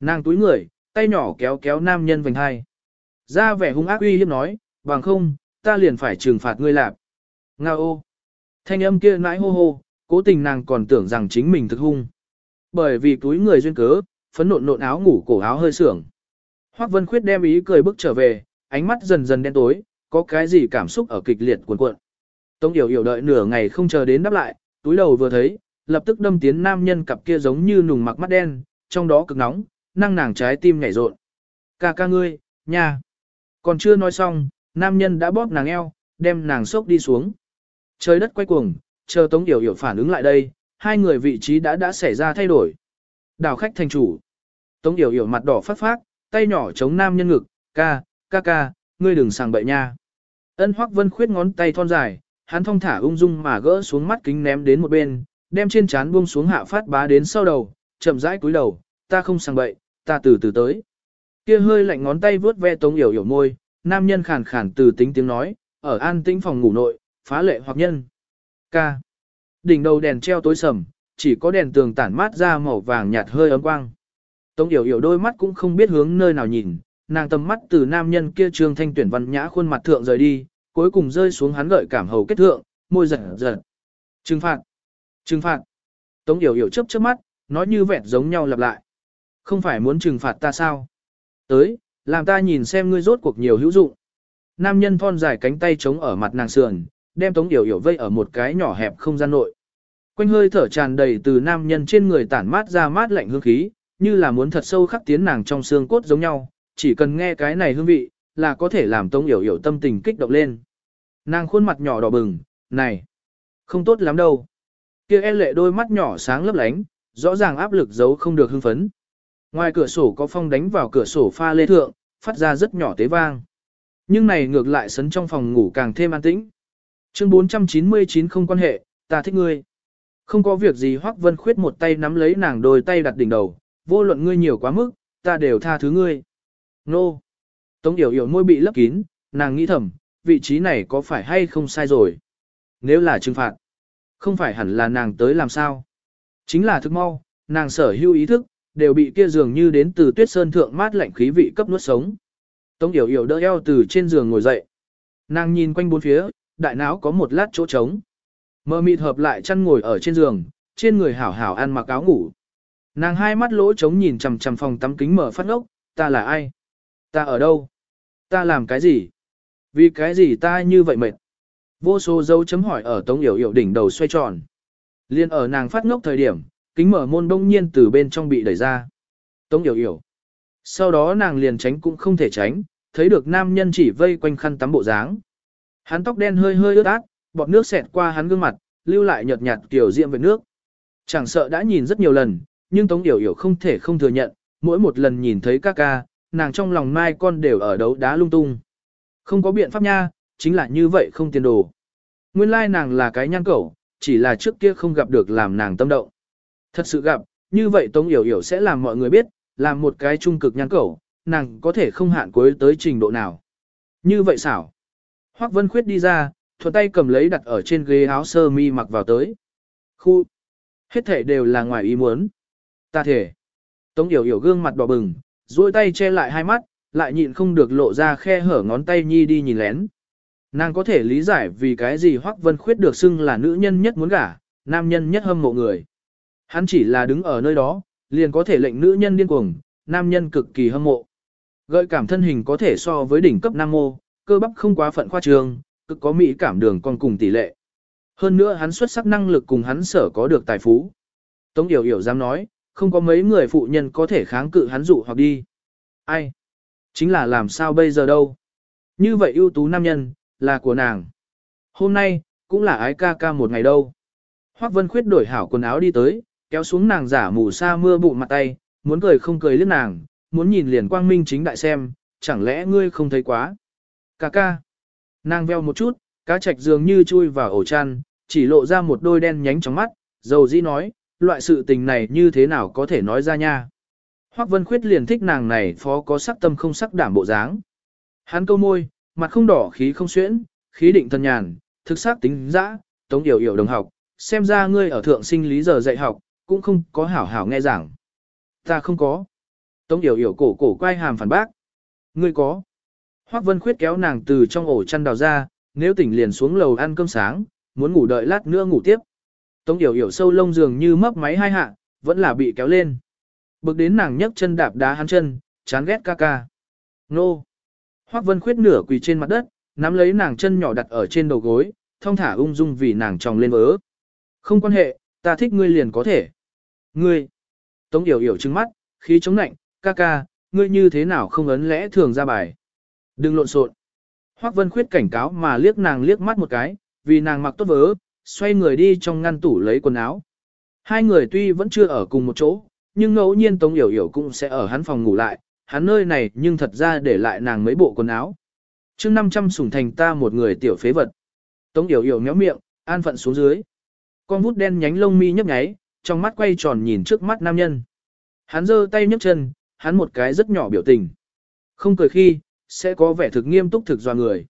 Nàng túi người, tay nhỏ kéo kéo nam nhân vành hai. Ra vẻ hung ác uy hiếp nói, bằng không, ta liền phải trừng phạt ngươi lạp. Nga ô. Thanh âm kia nãi hô hô, cố tình nàng còn tưởng rằng chính mình thực hung. Bởi vì túi người duyên cớ, phấn nộn nộn áo ngủ cổ áo hơi sưởng. Hoắc Vân Khuyết đem ý cười bước trở về, ánh mắt dần dần đen tối, có cái gì cảm xúc ở kịch liệt cuộn cuộn. Tống Yểu Yểu đợi nửa ngày không chờ đến đáp lại, túi đầu vừa thấy, lập tức đâm tiến nam nhân cặp kia giống như nùng mặc mắt đen, trong đó cực nóng, năng nàng trái tim nhảy rộn. Ca ca ngươi, nha. Còn chưa nói xong, nam nhân đã bóp nàng eo, đem nàng sốc đi xuống. Trời đất quay cuồng, chờ Tống Yểu Yểu phản ứng lại đây, hai người vị trí đã đã xảy ra thay đổi. Đào khách thành chủ. Tống Yểu Yểu mặt đỏ phát phát, tay nhỏ chống nam nhân ngực, ca, ca ca, ngươi đừng sàng bậy nha. Ân Hoắc Vân khuyết ngón tay thon dài, hắn thong thả ung dung mà gỡ xuống mắt kính ném đến một bên, đem trên trán buông xuống hạ phát bá đến sau đầu, chậm rãi cúi đầu, ta không sàng bậy, ta từ từ tới. Kia hơi lạnh ngón tay vướt ve Tống Yểu Yểu môi, nam nhân khàn khàn từ tính tiếng nói, ở an tĩnh phòng ngủ nội, phá lệ hoặc nhân. Ca. Đỉnh đầu đèn treo tối sầm, chỉ có đèn tường tản mát ra màu vàng nhạt hơi ấm quang. Tống Yểu Yểu đôi mắt cũng không biết hướng nơi nào nhìn, nàng tầm mắt từ nam nhân kia trương thanh tuyển văn nhã khuôn mặt thượng rời đi, cuối cùng rơi xuống hắn gợi cảm hầu kết thượng, môi giật giật. Trừng phạt. Trừng phạt. Tống Yểu Yểu chớp chớp mắt, nói như vẹt giống nhau lặp lại. Không phải muốn trừng phạt ta sao? Tới, làm ta nhìn xem ngươi rốt cuộc nhiều hữu dụng. Nam nhân thon dài cánh tay chống ở mặt nàng sườn, đem Tống Yểu Yểu vây ở một cái nhỏ hẹp không gian nội. Quanh hơi thở tràn đầy từ nam nhân trên người tản mát ra mát lạnh hương khí, như là muốn thật sâu khắc tiến nàng trong xương cốt giống nhau, chỉ cần nghe cái này hương vị, là có thể làm Tống Yểu Yểu tâm tình kích động lên. Nàng khuôn mặt nhỏ đỏ bừng, này, không tốt lắm đâu. Kia e lệ đôi mắt nhỏ sáng lấp lánh, rõ ràng áp lực giấu không được hưng phấn. Ngoài cửa sổ có phong đánh vào cửa sổ pha lê thượng, phát ra rất nhỏ tế vang. Nhưng này ngược lại sấn trong phòng ngủ càng thêm an tĩnh. Chương 499 không quan hệ, ta thích ngươi. Không có việc gì Hoắc Vân Khuyết một tay nắm lấy nàng đôi tay đặt đỉnh đầu, vô luận ngươi nhiều quá mức, ta đều tha thứ ngươi. Nô. Tống Yểu Yểu môi bị lấp kín, nàng nghĩ thầm, vị trí này có phải hay không sai rồi. Nếu là trừng phạt, không phải hẳn là nàng tới làm sao. Chính là thức mau, nàng sở hữu ý thức, đều bị kia giường như đến từ tuyết sơn thượng mát lạnh khí vị cấp nuốt sống. Tống Yểu Yểu đỡ eo từ trên giường ngồi dậy. Nàng nhìn quanh bốn phía, đại não có một lát chỗ trống. Mơ mịt hợp lại chăn ngồi ở trên giường, trên người hảo hảo ăn mặc áo ngủ. Nàng hai mắt lỗ trống nhìn chằm chằm phòng tắm kính mở phát ngốc, ta là ai? Ta ở đâu? Ta làm cái gì? Vì cái gì ta như vậy mệt? Vô số dấu chấm hỏi ở tống yểu yểu đỉnh đầu xoay tròn. Liên ở nàng phát ngốc thời điểm, kính mở môn đông nhiên từ bên trong bị đẩy ra. Tống yểu yểu. Sau đó nàng liền tránh cũng không thể tránh, thấy được nam nhân chỉ vây quanh khăn tắm bộ dáng. Hắn tóc đen hơi hơi ướt át, bọt nước xẹt qua hắn gương mặt, lưu lại nhợt nhạt tiểu diệm về nước. Chẳng sợ đã nhìn rất nhiều lần, nhưng Tống Yểu Yểu không thể không thừa nhận, mỗi một lần nhìn thấy ca ca, nàng trong lòng mai con đều ở đấu đá lung tung. Không có biện pháp nha, chính là như vậy không tiền đồ. Nguyên lai nàng là cái nhan cẩu, chỉ là trước kia không gặp được làm nàng tâm động. Thật sự gặp, như vậy Tống Yểu Yểu sẽ làm mọi người biết, làm một cái trung cực nhăn cẩu, nàng có thể không hạn cuối tới trình độ nào. Như vậy xảo. Hoắc Vân Khuyết đi ra, thuận tay cầm lấy đặt ở trên ghế áo sơ mi mặc vào tới. Khu. Hết thể đều là ngoài ý muốn. Ta thể. Tống Yểu Yểu gương mặt đỏ bừng, duỗi tay che lại hai mắt, lại nhịn không được lộ ra khe hở ngón tay nhi đi nhìn lén. Nàng có thể lý giải vì cái gì Hoắc Vân Khuyết được xưng là nữ nhân nhất muốn gả, nam nhân nhất hâm mộ người. Hắn chỉ là đứng ở nơi đó, liền có thể lệnh nữ nhân điên cuồng, nam nhân cực kỳ hâm mộ. Gợi cảm thân hình có thể so với đỉnh cấp nam mô, cơ bắp không quá phận khoa trường, cực có mỹ cảm đường còn cùng tỷ lệ. Hơn nữa hắn xuất sắc năng lực cùng hắn sở có được tài phú. Tống Yểu Yểu dám nói, không có mấy người phụ nhân có thể kháng cự hắn dụ hoặc đi. Ai? Chính là làm sao bây giờ đâu? Như vậy ưu tú nam nhân, là của nàng. Hôm nay, cũng là ái ca ca một ngày đâu. Hoác Vân Khuyết đổi hảo quần áo đi tới, kéo xuống nàng giả mù sa mưa bụng mặt tay, muốn cười không cười liếc nàng, muốn nhìn liền quang minh chính đại xem, chẳng lẽ ngươi không thấy quá. Cà ca. Nàng veo một chút, cá trạch dường như chui vào ổ chăn, chỉ lộ ra một đôi đen nhánh trong mắt, dầu dĩ nói, loại sự tình này như thế nào có thể nói ra nha. Hoắc Vân Khuyết liền thích nàng này phó có sắc tâm không sắc đảm bộ dáng. Hắn câu môi, mặt không đỏ khí không xuyễn, khí định thân nhàn, thực sắc tính dã, tống hiểu hiểu đồng học, xem ra ngươi ở thượng sinh lý giờ dạy học, cũng không có hảo hảo nghe giảng. Ta không có. Tống Yểu Yểu cổ cổ quay hàm phản bác. Ngươi có. Hoắc Vân Khuyết kéo nàng từ trong ổ chăn đào ra, nếu tỉnh liền xuống lầu ăn cơm sáng, muốn ngủ đợi lát nữa ngủ tiếp. Tống Yểu Yểu sâu lông dường như mấp máy hai hạ, vẫn là bị kéo lên. Bước đến nàng nhấc chân đạp đá hắn chân, chán ghét ca ca. Nô! Hoắc Vân Khuyết nửa quỳ trên mặt đất, nắm lấy nàng chân nhỏ đặt ở trên đầu gối, thong thả ung dung vì nàng tròng lên vớ. Không quan hệ, ta thích ngươi liền có thể. Ngươi! Tống Yểu Yểu trừng mắt, khí chống nạnh, ca ca, ngươi như thế nào không ấn lẽ thường ra bài. Đừng lộn xộn. Hoắc Vân Khuyết cảnh cáo mà liếc nàng liếc mắt một cái, vì nàng mặc tốt vớ, xoay người đi trong ngăn tủ lấy quần áo. Hai người tuy vẫn chưa ở cùng một chỗ, nhưng ngẫu nhiên Tống Yểu Yểu cũng sẽ ở hắn phòng ngủ lại, hắn nơi này nhưng thật ra để lại nàng mấy bộ quần áo. chương 500 sủng thành ta một người tiểu phế vật. Tống Yểu Yểu méo miệng, an phận xuống dưới. Con vút đen nhánh lông mi nhấp nháy, trong mắt quay tròn nhìn trước mắt nam nhân. Hắn giơ tay nhấc chân, hắn một cái rất nhỏ biểu tình. Không cười khi, sẽ có vẻ thực nghiêm túc thực do người.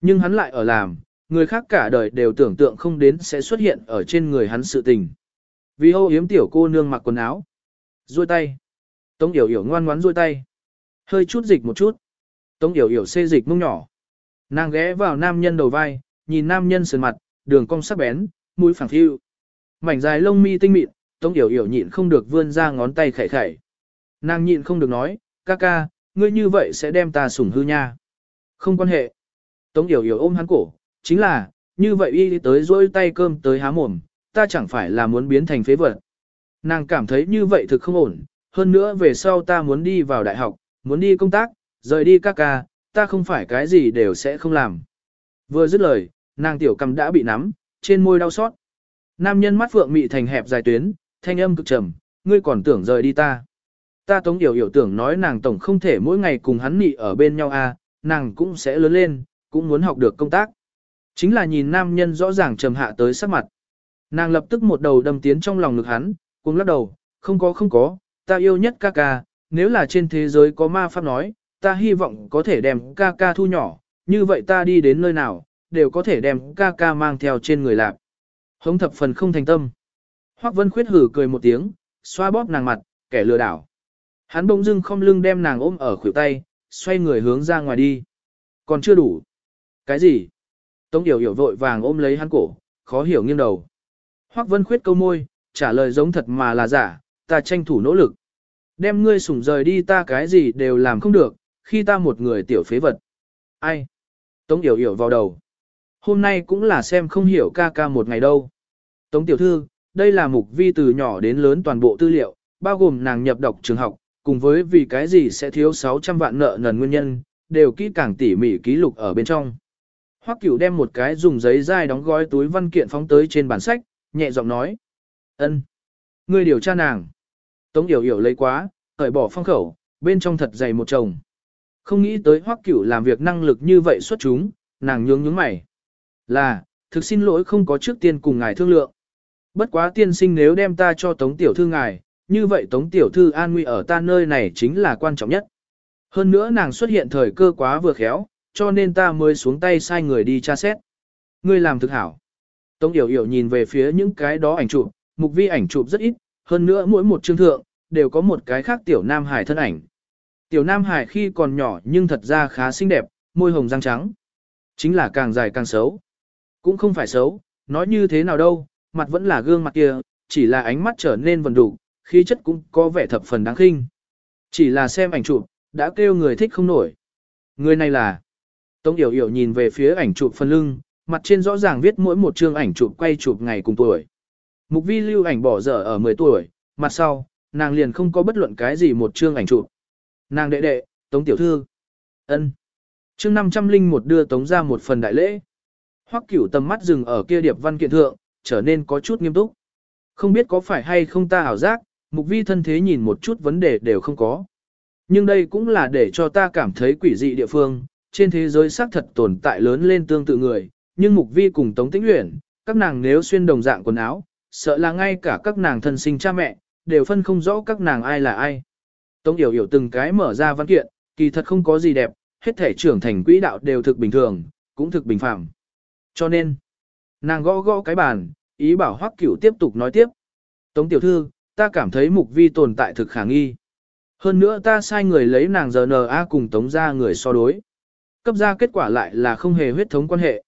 Nhưng hắn lại ở làm, người khác cả đời đều tưởng tượng không đến sẽ xuất hiện ở trên người hắn sự tình. Vì hô hiếm tiểu cô nương mặc quần áo. Rui tay. Tống yểu yểu ngoan ngoãn rui tay. Hơi chút dịch một chút. Tống yểu yểu xê dịch mông nhỏ. Nàng ghé vào nam nhân đầu vai, nhìn nam nhân sườn mặt, đường cong sắc bén, mũi phẳng thiu. Mảnh dài lông mi tinh mịn, Tống yểu yểu nhịn không được vươn ra ngón tay khẩy khẩy. Nàng nhịn không được nói, ca ca, ngươi như vậy sẽ đem ta sủng hư nha. Không quan hệ. Tống yểu yểu ôm hắn cổ, chính là, như vậy y tới rôi tay cơm tới há mồm, ta chẳng phải là muốn biến thành phế vật. Nàng cảm thấy như vậy thực không ổn, hơn nữa về sau ta muốn đi vào đại học, muốn đi công tác, rời đi các ca, ta không phải cái gì đều sẽ không làm. Vừa dứt lời, nàng tiểu cầm đã bị nắm, trên môi đau xót. Nam nhân mắt phượng mị thành hẹp dài tuyến, thanh âm cực trầm, ngươi còn tưởng rời đi ta. Ta tống điều hiểu tưởng nói nàng tổng không thể mỗi ngày cùng hắn nị ở bên nhau à, nàng cũng sẽ lớn lên, cũng muốn học được công tác. Chính là nhìn nam nhân rõ ràng trầm hạ tới sắc mặt. Nàng lập tức một đầu đâm tiến trong lòng ngực hắn, cùng lắc đầu, không có không có, ta yêu nhất ca ca, nếu là trên thế giới có ma pháp nói, ta hy vọng có thể đem ca ca thu nhỏ, như vậy ta đi đến nơi nào, đều có thể đem ca ca mang theo trên người lạc. Hống thập phần không thành tâm. Hoắc Vân Khuyết hử cười một tiếng, xoa bóp nàng mặt, kẻ lừa đảo. Hắn bỗng dưng không lưng đem nàng ôm ở khuỷu tay, xoay người hướng ra ngoài đi. Còn chưa đủ. Cái gì? Tống Yểu Yểu vội vàng ôm lấy hắn cổ, khó hiểu nghiêng đầu. Hoắc Vân Khuyết câu môi, trả lời giống thật mà là giả, ta tranh thủ nỗ lực. Đem ngươi sủng rời đi ta cái gì đều làm không được, khi ta một người tiểu phế vật. Ai? Tống Yểu Yểu vào đầu. Hôm nay cũng là xem không hiểu ca ca một ngày đâu. Tống Tiểu Thư, đây là mục vi từ nhỏ đến lớn toàn bộ tư liệu, bao gồm nàng nhập đọc trường học, cùng với vì cái gì sẽ thiếu 600 vạn nợ nần nguyên nhân, đều kỹ càng tỉ mỉ ký lục ở bên trong. Hoắc Cửu đem một cái dùng giấy dai đóng gói túi văn kiện phóng tới trên bản sách, nhẹ giọng nói: "Ân, ngươi điều tra nàng." Tống Yểu Yểu lấy quá, cởi bỏ phong khẩu, bên trong thật dày một chồng. Không nghĩ tới Hoắc Cửu làm việc năng lực như vậy xuất chúng, nàng nhướng nhướng mày. "Là, thực xin lỗi không có trước tiên cùng ngài thương lượng. Bất quá tiên sinh nếu đem ta cho Tống tiểu thư ngài, như vậy Tống tiểu thư an nguy ở ta nơi này chính là quan trọng nhất." Hơn nữa nàng xuất hiện thời cơ quá vừa khéo, cho nên ta mới xuống tay sai người đi tra xét. Ngươi làm thực hảo. Tống Yểu Yểu nhìn về phía những cái đó ảnh chụp, mục vi ảnh chụp rất ít, hơn nữa mỗi một chương thượng, đều có một cái khác tiểu Nam Hải thân ảnh. Tiểu Nam Hải khi còn nhỏ nhưng thật ra khá xinh đẹp, môi hồng răng trắng. Chính là càng dài càng xấu. Cũng không phải xấu, nói như thế nào đâu, mặt vẫn là gương mặt kia, chỉ là ánh mắt trở nên vần đủ, khí chất cũng có vẻ thập phần đáng khinh. Chỉ là xem ảnh chụp, đã kêu người thích không nổi. Người này là... Tống Yểu Yểu nhìn về phía ảnh chụp phần lưng, mặt trên rõ ràng viết mỗi một chương ảnh chụp quay chụp ngày cùng tuổi. Mục vi lưu ảnh bỏ dở ở 10 tuổi, mặt sau, nàng liền không có bất luận cái gì một chương ảnh chụp. Nàng đệ đệ, Tống Tiểu Thư. ân Chương 501 đưa Tống ra một phần đại lễ. Hoắc cửu tầm mắt dừng ở kia điệp văn kiện thượng, trở nên có chút nghiêm túc. Không biết có phải hay không ta ảo giác, mục vi thân thế nhìn một chút vấn đề đều không có. Nhưng đây cũng là để cho ta cảm thấy quỷ dị địa phương, trên thế giới xác thật tồn tại lớn lên tương tự người, nhưng mục vi cùng Tống Tĩnh Uyển, các nàng nếu xuyên đồng dạng quần áo, sợ là ngay cả các nàng thân sinh cha mẹ, đều phân không rõ các nàng ai là ai. Tống Yểu Yểu từng cái mở ra văn kiện, kỳ thật không có gì đẹp, hết thể trưởng thành quỹ đạo đều thực bình thường, cũng thực bình phạm. Cho nên, nàng gõ gõ cái bàn, ý bảo Hoắc Cửu tiếp tục nói tiếp. Tống tiểu thư, ta cảm thấy mục vi tồn tại thực khả nghi. Hơn nữa ta sai người lấy nàng GNA cùng tống ra người so đối. Cấp ra kết quả lại là không hề huyết thống quan hệ.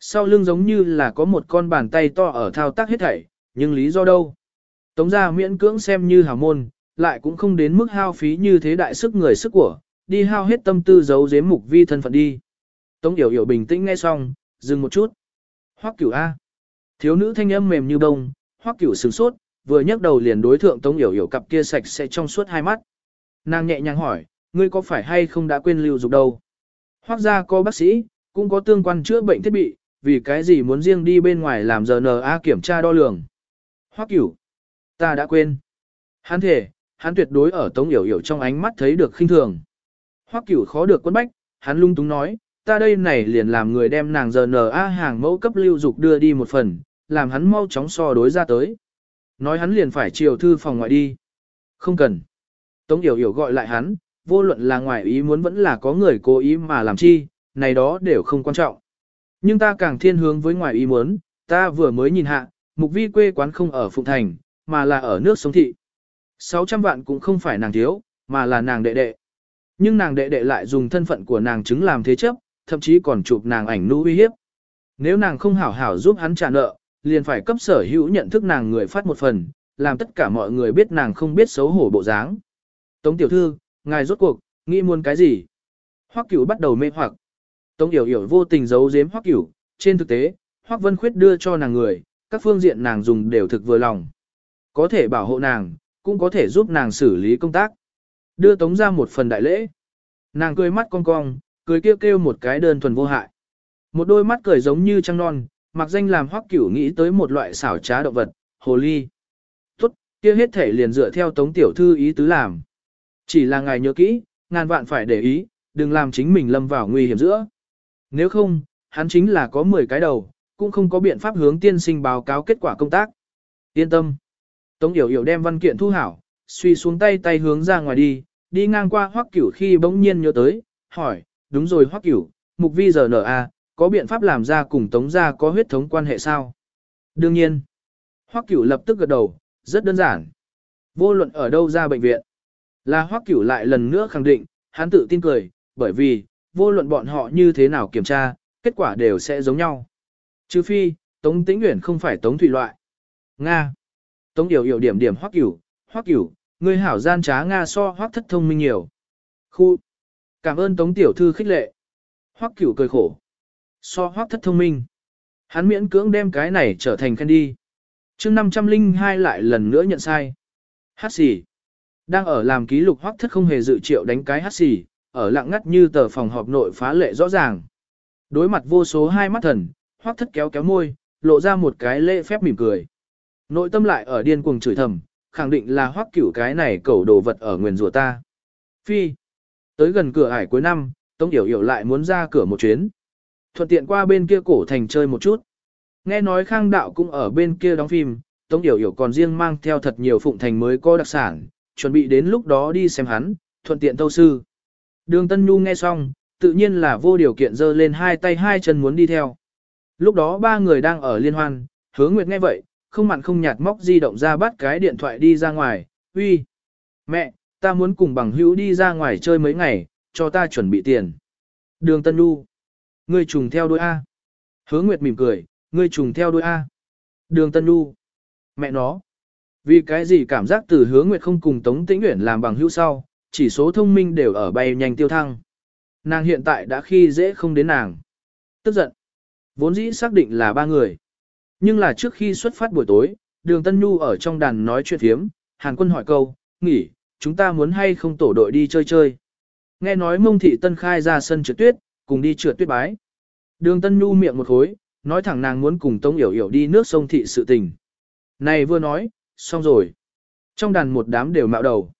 Sau lưng giống như là có một con bàn tay to ở thao tác hết thảy, nhưng lý do đâu? Tống ra miễn cưỡng xem như hào môn, lại cũng không đến mức hao phí như thế đại sức người sức của, đi hao hết tâm tư giấu giếm mục vi thân phận đi. Tống Yểu Yểu bình tĩnh nghe xong, dừng một chút. Hoắc Cửu A. Thiếu nữ thanh âm mềm như bông, Hoắc Cửu sửng sốt, vừa nhấc đầu liền đối thượng Tống Yểu Yểu cặp kia sạch sẽ trong suốt hai mắt. Nàng nhẹ nhàng hỏi, ngươi có phải hay không đã quên lưu dục đâu? Hoắc gia có bác sĩ, cũng có tương quan chữa bệnh thiết bị, vì cái gì muốn riêng đi bên ngoài làm giờ NA kiểm tra đo lường. Hoắc Cửu, ta đã quên. Hắn thể, hắn tuyệt đối ở Tống Yểu Yểu trong ánh mắt thấy được khinh thường. Hoắc Cửu khó được quân bách, hắn lung túng nói, ta đây này liền làm người đem nàng giờ NA hàng mẫu cấp lưu dục đưa đi một phần, làm hắn mau chóng so đối ra tới. Nói hắn liền phải chiều thư phòng ngoại đi. Không cần. Tống Yểu Yểu gọi lại hắn, vô luận là ngoài ý muốn vẫn là có người cố ý mà làm chi, này đó đều không quan trọng. Nhưng ta càng thiên hướng với ngoài ý muốn, ta vừa mới nhìn hạ, mục vi quê quán không ở Phụng Thành, mà là ở nước sống thị. 600 vạn cũng không phải nàng thiếu, mà là nàng đệ đệ. Nhưng nàng đệ đệ lại dùng thân phận của nàng chứng làm thế chấp, thậm chí còn chụp nàng ảnh nu uy hiếp. Nếu nàng không hảo hảo giúp hắn trả nợ, liền phải cấp sở hữu nhận thức nàng người phát một phần, làm tất cả mọi người biết nàng không biết xấu hổ bộ dáng. Tống tiểu thư, ngài rốt cuộc, nghĩ muốn cái gì? Hoắc cửu bắt đầu mê hoặc. Tống yểu yểu vô tình giấu giếm Hoắc cửu, trên thực tế, Hoắc vân khuyết đưa cho nàng người, các phương diện nàng dùng đều thực vừa lòng. Có thể bảo hộ nàng, cũng có thể giúp nàng xử lý công tác. Đưa tống ra một phần đại lễ. Nàng cười mắt cong cong, cười kêu kêu một cái đơn thuần vô hại. Một đôi mắt cười giống như trăng non, mặc danh làm Hoắc cửu nghĩ tới một loại xảo trá động vật, hồ ly. Tốt, kia hết thể liền dựa theo tống tiểu thư ý tứ làm. Chỉ là ngài nhớ kỹ, ngàn vạn phải để ý, đừng làm chính mình lâm vào nguy hiểm giữa. Nếu không, hắn chính là có 10 cái đầu, cũng không có biện pháp hướng tiên sinh báo cáo kết quả công tác. Yên tâm. Tống Yểu Yểu đem văn kiện thu hảo, suy xuống tay tay hướng ra ngoài đi, đi ngang qua Hoắc Cửu khi bỗng nhiên nhớ tới, hỏi, đúng rồi Hoắc Cửu, mục vi giờ nở a, có biện pháp làm ra cùng Tống gia có huyết thống quan hệ sao? Đương nhiên. Hoắc Cửu lập tức gật đầu, rất đơn giản. Vô luận ở đâu ra bệnh viện. Là Hoắc Cửu lại lần nữa khẳng định, hắn tự tin cười, bởi vì, vô luận bọn họ như thế nào kiểm tra, kết quả đều sẽ giống nhau. Trừ phi, Tống Tĩnh Uyển không phải Tống Thủy loại. Nga. Tống Điều Yểu điểm điểm Hoắc Cửu, Hoắc Cửu, người hảo gian trá Nga so Hoắc thất thông minh nhiều. Khu. Cảm ơn Tống Tiểu Thư khích lệ. Hoắc Cửu cười khổ. So Hoắc thất thông minh. Hắn miễn cưỡng đem cái này trở thành khen đi. chương 502 lại lần nữa nhận sai. Hát xì. Đang ở làm ký lục hoắc thất không hề dự triệu đánh cái hát xì, ở lặng ngắt như tờ phòng họp nội phá lệ rõ ràng. Đối mặt vô số hai mắt thần, hoắc thất kéo kéo môi, lộ ra một cái lễ phép mỉm cười. Nội tâm lại ở điên cuồng chửi thầm, khẳng định là hoắc cửu cái này cẩu đồ vật ở nguyền rủa ta. Phi. Tới gần cửa ải cuối năm, Tống Yểu Yểu lại muốn ra cửa một chuyến. Thuận tiện qua bên kia cổ thành chơi một chút. Nghe nói Khang Đạo cũng ở bên kia đóng phim, Tống Yểu Yểu còn riêng mang theo thật nhiều phụng thành mới có đặc sản, chuẩn bị đến lúc đó đi xem hắn, thuận tiện tâu sư. Đường Tân Nhu nghe xong, tự nhiên là vô điều kiện dơ lên hai tay hai chân muốn đi theo. Lúc đó ba người đang ở liên hoan, hứa nguyệt nghe vậy, không mặn không nhạt móc di động ra bắt cái điện thoại đi ra ngoài, uy. Mẹ, ta muốn cùng bằng hữu đi ra ngoài chơi mấy ngày, cho ta chuẩn bị tiền. Đường Tân Nhu. Ngươi trùng theo đôi A. Hứa Nguyệt mỉm cười, ngươi trùng theo đôi A. Đường Tân Nhu. Mẹ nó. Vì cái gì cảm giác từ hướng nguyệt không cùng Tống Tĩnh Uyển làm bằng hữu sau, chỉ số thông minh đều ở bay nhanh tiêu thăng. Nàng hiện tại đã khi dễ không đến nàng. Tức giận. Vốn dĩ xác định là ba người. Nhưng là trước khi xuất phát buổi tối, đường Tân Nhu ở trong đàn nói chuyện thiếm, Hàn quân hỏi câu, nghỉ, chúng ta muốn hay không tổ đội đi chơi chơi. Nghe nói mông thị tân khai ra sân trượt tuyết, cùng đi trượt tuyết bái. Đường Tân Nhu miệng một khối, nói thẳng nàng muốn cùng tông Yểu Yểu đi nước sông thị sự tình. Này vừa nói, xong rồi. Trong đàn một đám đều mạo đầu.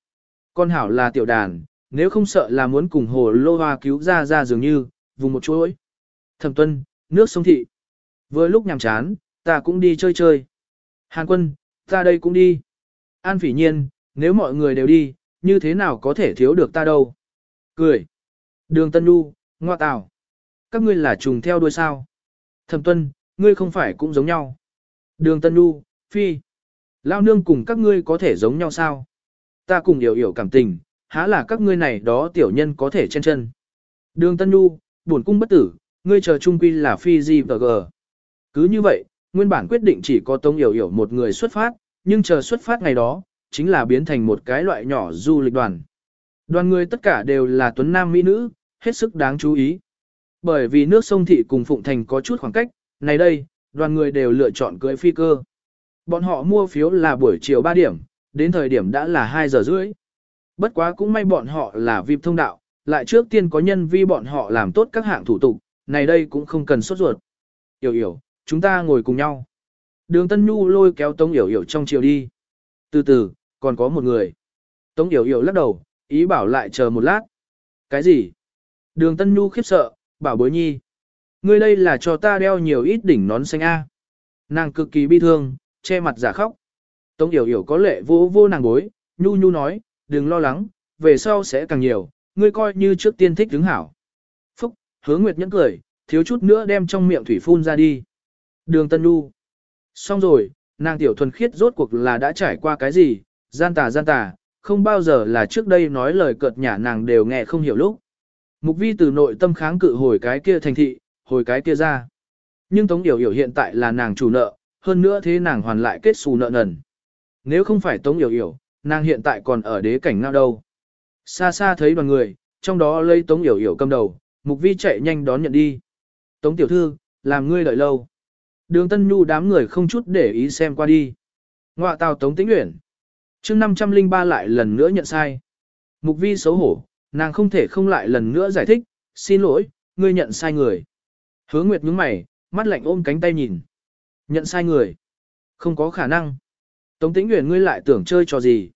Con hảo là tiểu đàn, nếu không sợ là muốn cùng hồ lô hoa cứu ra ra dường như, vùng một chuỗi. Thẩm tuân, nước sông thị. Vừa lúc nhàm chán, ta cũng đi chơi chơi. Hàn quân, ta đây cũng đi. An phỉ nhiên, nếu mọi người đều đi, như thế nào có thể thiếu được ta đâu. Cười. Đường Tân Nhu, ngoa tào. Các ngươi là trùng theo đuôi sao. Thẩm tuân, ngươi không phải cũng giống nhau. Đường Tân Nhu, phi. Lao nương cùng các ngươi có thể giống nhau sao? Ta cùng hiểu hiểu cảm tình, há là các ngươi này đó tiểu nhân có thể chen chân. Đường Tân Nhu, buồn cung bất tử, ngươi chờ trung quy là phi gì và gờ. Cứ như vậy, nguyên bản quyết định chỉ có Tống Yểu Yểu một người xuất phát, nhưng chờ xuất phát ngày đó, chính là biến thành một cái loại nhỏ du lịch đoàn. Đoàn người tất cả đều là tuấn nam mỹ nữ, hết sức đáng chú ý. Bởi vì nước sông thị cùng Phụng Thành có chút khoảng cách, này đây, đoàn người đều lựa chọn cưỡi phi cơ. Bọn họ mua phiếu là buổi chiều 3 điểm, đến thời điểm đã là 2 giờ rưỡi. Bất quá cũng may bọn họ là VIP thông đạo, lại trước tiên có nhân vi bọn họ làm tốt các hạng thủ tục, này đây cũng không cần sốt ruột. Yểu yểu, chúng ta ngồi cùng nhau. Đường Tân Nhu lôi kéo Tống Yểu Yểu trong chiều đi. Từ từ, còn có một người. Tống Yểu Yểu lắc đầu, ý bảo lại chờ một lát. Cái gì? Đường Tân Nhu khiếp sợ, bảo bối nhi. Ngươi đây là cho ta đeo nhiều ít đỉnh nón xanh A. Nàng cực kỳ bi thương, che mặt giả khóc. Tống Yểu Yểu có lệ vô vô nàng bối, Nhu Nhu nói, đừng lo lắng, về sau sẽ càng nhiều, ngươi coi như trước tiên thích đứng hảo. Phúc, hứa nguyệt nhẫn cười, thiếu chút nữa đem trong miệng thủy phun ra đi. Đường Tân Nhu. Xong rồi, nàng tiểu thuần khiết rốt cuộc là đã trải qua cái gì, gian tà gian tà, không bao giờ là trước đây nói lời cợt nhả nàng đều nghe không hiểu lúc. Mục vi từ nội tâm kháng cự hồi cái kia thành thị, hồi cái kia ra. Nhưng Tống Yểu Yểu hiện tại là nàng chủ nợ, hơn nữa thế nàng hoàn lại kết xù nợ nần. Nếu không phải Tống Yểu Yểu, nàng hiện tại còn ở đế cảnh nào đâu. Xa xa thấy đoàn người, trong đó lấy Tống Yểu Yểu cầm đầu, Mục Vi chạy nhanh đón nhận đi. Tống Tiểu Thư, làm ngươi đợi lâu. Đường Tân Nhu đám người không chút để ý xem qua đi. Ngoạ tào Tống Tĩnh Uyển chương 503 lại lần nữa nhận sai. Mục Vi xấu hổ, nàng không thể không lại lần nữa giải thích, xin lỗi, ngươi nhận sai người. Hứa Nguyệt nhướng mày, mắt lạnh ôm cánh tay nhìn. Nhận sai người. Không có khả năng. Tống Tĩnh nguyện ngươi lại tưởng chơi trò gì.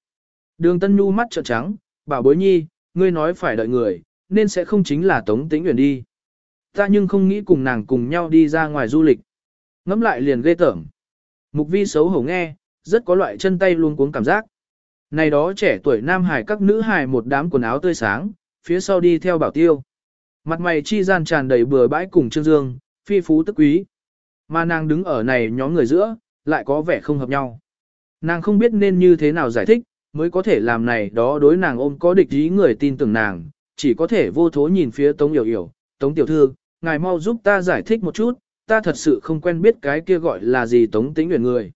Đường Tân Nhu mắt trợn trắng, bảo bối nhi, ngươi nói phải đợi người, nên sẽ không chính là Tống Tĩnh nguyện đi. Ta nhưng không nghĩ cùng nàng cùng nhau đi ra ngoài du lịch. Ngắm lại liền ghê tởm. Mục vi xấu hổ nghe, rất có loại chân tay luôn cuống cảm giác. Này đó trẻ tuổi nam hải các nữ hải một đám quần áo tươi sáng, phía sau đi theo bảo tiêu. Mặt mày chi gian tràn đầy bừa bãi cùng trương dương, phi phú tức quý. Mà nàng đứng ở này nhóm người giữa, lại có vẻ không hợp nhau. Nàng không biết nên như thế nào giải thích, mới có thể làm này đó đối nàng ôm có địch ý người tin tưởng nàng, chỉ có thể vô thố nhìn phía Tống Yểu Yểu, Tống Tiểu Thư, ngài mau giúp ta giải thích một chút, ta thật sự không quen biết cái kia gọi là gì Tống Tĩnh Uyển người.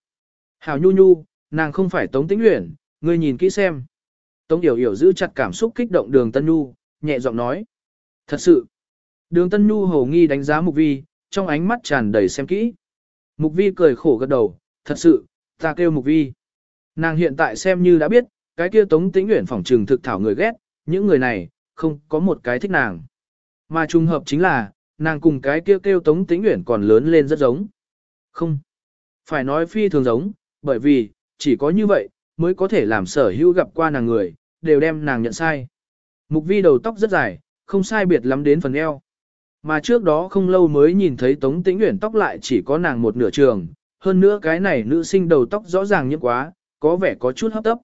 Hảo Nhu Nhu, nàng không phải Tống Tĩnh Uyển, ngươi nhìn kỹ xem. Tống Yểu Yểu giữ chặt cảm xúc kích động đường Tân Nhu, nhẹ giọng nói. Thật sự. Đường Tân Nhu hầu nghi đánh giá Mục Vi, trong ánh mắt tràn đầy xem kỹ. Mục Vi cười khổ gật đầu, thật sự, ta kêu Mục Vi. Nàng hiện tại xem như đã biết, cái kia Tống Tĩnh Uyển phỏng trừng thực thảo người ghét, những người này, không có một cái thích nàng. Mà trùng hợp chính là, nàng cùng cái kia kêu, kêu Tống Tĩnh Uyển còn lớn lên rất giống. Không. Phải nói phi thường giống, bởi vì, chỉ có như vậy, mới có thể làm sở hữu gặp qua nàng người, đều đem nàng nhận sai. Mục vi đầu tóc rất dài, không sai biệt lắm đến phần eo. Mà trước đó không lâu mới nhìn thấy Tống Tĩnh Uyển tóc lại chỉ có nàng một nửa trường, hơn nữa cái này nữ sinh đầu tóc rõ ràng nhiễm quá, có vẻ có chút hấp tấp.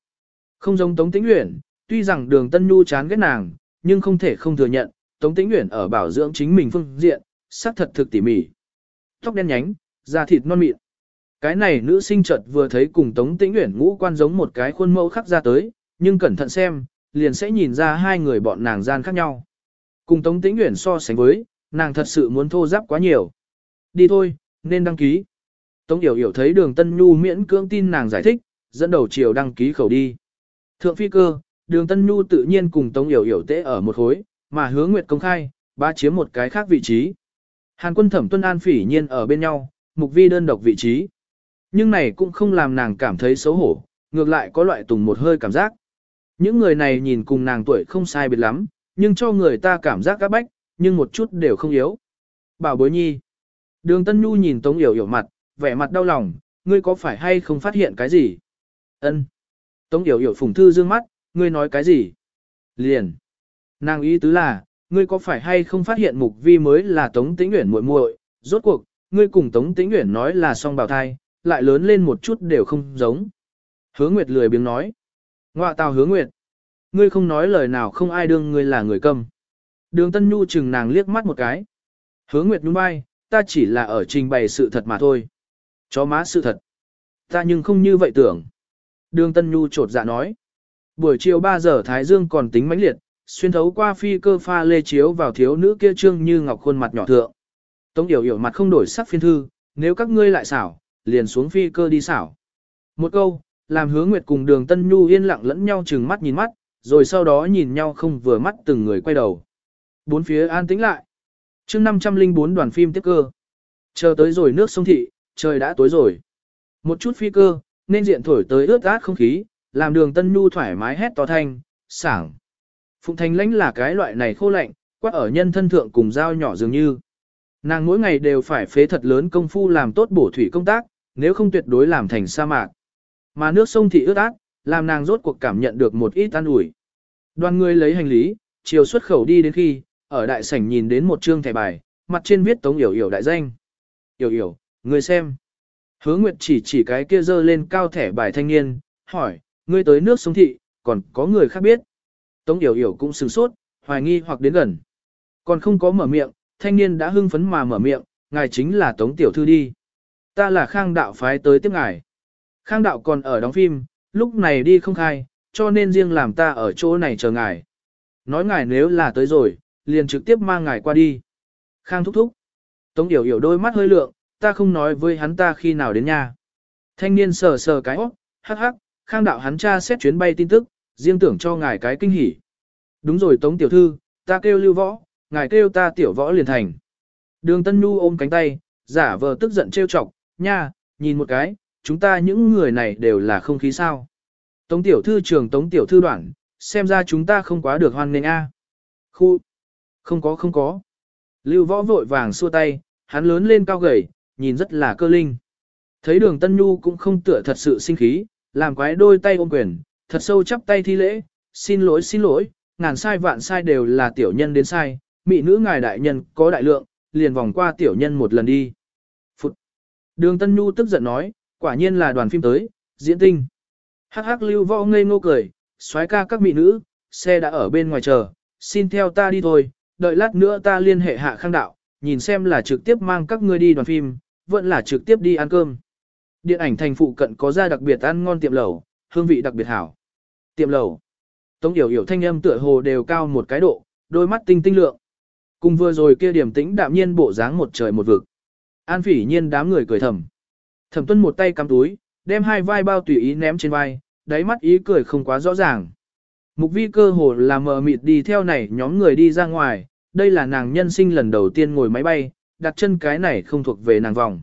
Không giống Tống Tĩnh Uyển, tuy rằng Đường Tân Nhu chán ghét nàng, nhưng không thể không thừa nhận, Tống Tĩnh Uyển ở bảo dưỡng chính mình phương diện, sắc thật thực tỉ mỉ. Tóc đen nhánh, da thịt non mịn. Cái này nữ sinh chợt vừa thấy cùng Tống Tĩnh Uyển ngũ quan giống một cái khuôn mẫu khắc ra tới, nhưng cẩn thận xem, liền sẽ nhìn ra hai người bọn nàng gian khác nhau. Cùng Tống Tĩnh Uyển so sánh với, nàng thật sự muốn thô giáp quá nhiều. Đi thôi, nên đăng ký. Tống Yểu Yểu thấy đường Tân Nhu miễn cưỡng tin nàng giải thích, dẫn đầu chiều đăng ký khẩu đi. Thượng phi cơ, đường Tân Nhu tự nhiên cùng Tống Yểu Yểu tế ở một khối, mà hứa nguyệt công khai, ba chiếm một cái khác vị trí. Hàn quân thẩm tuân an phỉ nhiên ở bên nhau, mục vi đơn độc vị trí. Nhưng này cũng không làm nàng cảm thấy xấu hổ, ngược lại có loại tùng một hơi cảm giác. Những người này nhìn cùng nàng tuổi không sai biệt lắm, nhưng cho người ta cảm giác các bách, nhưng một chút đều không yếu. Bảo bối nhi. Đường Tân Nhu nhìn Tống Yểu Yểu mặt, vẻ mặt đau lòng, ngươi có phải hay không phát hiện cái gì? Ân. Tống Yểu Yểu phùng thư dương mắt, ngươi nói cái gì? Liền. Nàng ý tứ là, ngươi có phải hay không phát hiện mục vi mới là Tống Tĩnh Uyển muội muội, rốt cuộc, ngươi cùng Tống Tĩnh Uyển nói là song bào thai, lại lớn lên một chút đều không giống. Hứa Nguyệt lười biếng nói. Ngoạ tào Hứa Nguyệt. Ngươi không nói lời nào không ai đương ngươi là người cầm Đường Tân Nhu chừng nàng liếc mắt một cái. Hứa Nguyệt nhún vai, ta chỉ là ở trình bày sự thật mà thôi. Chó má sự thật. Ta nhưng không như vậy tưởng. Đường Tân Nhu trột dạ nói. Buổi chiều 3 giờ Thái Dương còn tính mãnh liệt, xuyên thấu qua phi cơ pha lê chiếu vào thiếu nữ kia trương như ngọc khuôn mặt nhỏ thượng. Tống Yểu Yểu mặt không đổi sắc phiên thư, nếu các ngươi lại xảo, liền xuống phi cơ đi xảo. Một câu, làm hứa nguyệt cùng đường Tân Nhu yên lặng lẫn nhau chừng mắt nhìn mắt, rồi sau đó nhìn nhau không vừa mắt từng người quay đầu. Bốn phía an tĩnh lại. chương 504 đoàn phim tiếp cơ. Chờ tới rồi nước sông thị, trời đã tối rồi. Một chút phi cơ, nên diện thổi tới ướt át không khí, làm đường Tân Nhu thoải mái hét to thanh, sảng. Phụng Thành lãnh là cái loại này khô lạnh, quát ở nhân thân thượng cùng dao nhỏ dường như. Nàng mỗi ngày đều phải phế thật lớn công phu làm tốt bổ thủy công tác, nếu không tuyệt đối làm thành sa mạc. Mà nước sông thì ướt át, làm nàng rốt cuộc cảm nhận được một ít an ủi. Đoàn người lấy hành lý, chiều xuất khẩu đi đến khi, ở đại sảnh nhìn đến một chương thẻ bài, mặt trên viết Tống Yểu Yểu đại danh. Yểu Yểu, người xem. Hứa Nguyệt chỉ chỉ cái kia dơ lên cao thẻ bài thanh niên, hỏi, ngươi tới nước sông thị, còn có người khác biết. Tống Yểu Yểu cũng sửng sốt, hoài nghi hoặc đến gần. Còn không có mở miệng, thanh niên đã hưng phấn mà mở miệng, ngài chính là Tống Tiểu Thư đi. Ta là Khang Đạo phái tới tiếp ngài. Khang Đạo còn ở đóng phim, lúc này đi không khai, cho nên riêng làm ta ở chỗ này chờ ngài. Nói ngài nếu là tới rồi, liền trực tiếp mang ngài qua đi. Khang thúc thúc. Tống Yểu Yểu đôi mắt hơi lượng, ta không nói với hắn ta khi nào đến nhà. Thanh niên sờ sờ cái óc, hắc hắc, Khang Đạo hắn tra xét chuyến bay tin tức, riêng tưởng cho ngài cái kinh hỉ. Đúng rồi Tống Tiểu Thư, ta kêu lưu võ, ngài kêu ta tiểu võ liền thành. Đường Tân Nhu ôm cánh tay, giả vờ tức giận trêu chọc, nha, nhìn một cái, chúng ta những người này đều là không khí sao. Tống Tiểu Thư trường Tống Tiểu Thư đoạn, xem ra chúng ta không quá được hoan nghênh a. Khu, không có không có. Lưu võ vội vàng xua tay, hắn lớn lên cao gầy, nhìn rất là cơ linh. Thấy đường Tân Nhu cũng không tựa thật sự sinh khí, làm quái đôi tay ôm quyền, thật sâu chắp tay thi lễ, xin lỗi xin lỗi, ngàn sai vạn sai đều là tiểu nhân đến sai, mỹ nữ ngài đại nhân có đại lượng, liền vòng qua tiểu nhân một lần đi. Đường Tân Nhu tức giận nói, quả nhiên là đoàn phim tới, diễn tinh. Hắc hắc lưu võ ngây ngô cười, xoái ca các mỹ nữ, xe đã ở bên ngoài chờ, xin theo ta đi thôi, đợi lát nữa ta liên hệ hạ khang đạo, nhìn xem là trực tiếp mang các ngươi đi đoàn phim, vẫn là trực tiếp đi ăn cơm. Điện ảnh thành phụ cận có ra đặc biệt ăn ngon tiệm lẩu, hương vị đặc biệt hảo. Tiệm lẩu. Tống Yểu Yểu thanh âm tựa hồ đều cao một cái độ, đôi mắt tinh tinh lượng. Cùng vừa rồi kia điểm tĩnh đạm nhiên bộ dáng một trời một vực. An phỉ nhiên đám người cười thầm. Thẩm tuân một tay cắm túi, đem hai vai bao tùy ý ném trên vai, đáy mắt ý cười không quá rõ ràng. Mục vi cơ hồ là mờ mịt đi theo này nhóm người đi ra ngoài, đây là nàng nhân sinh lần đầu tiên ngồi máy bay, đặt chân cái này không thuộc về nàng vòng.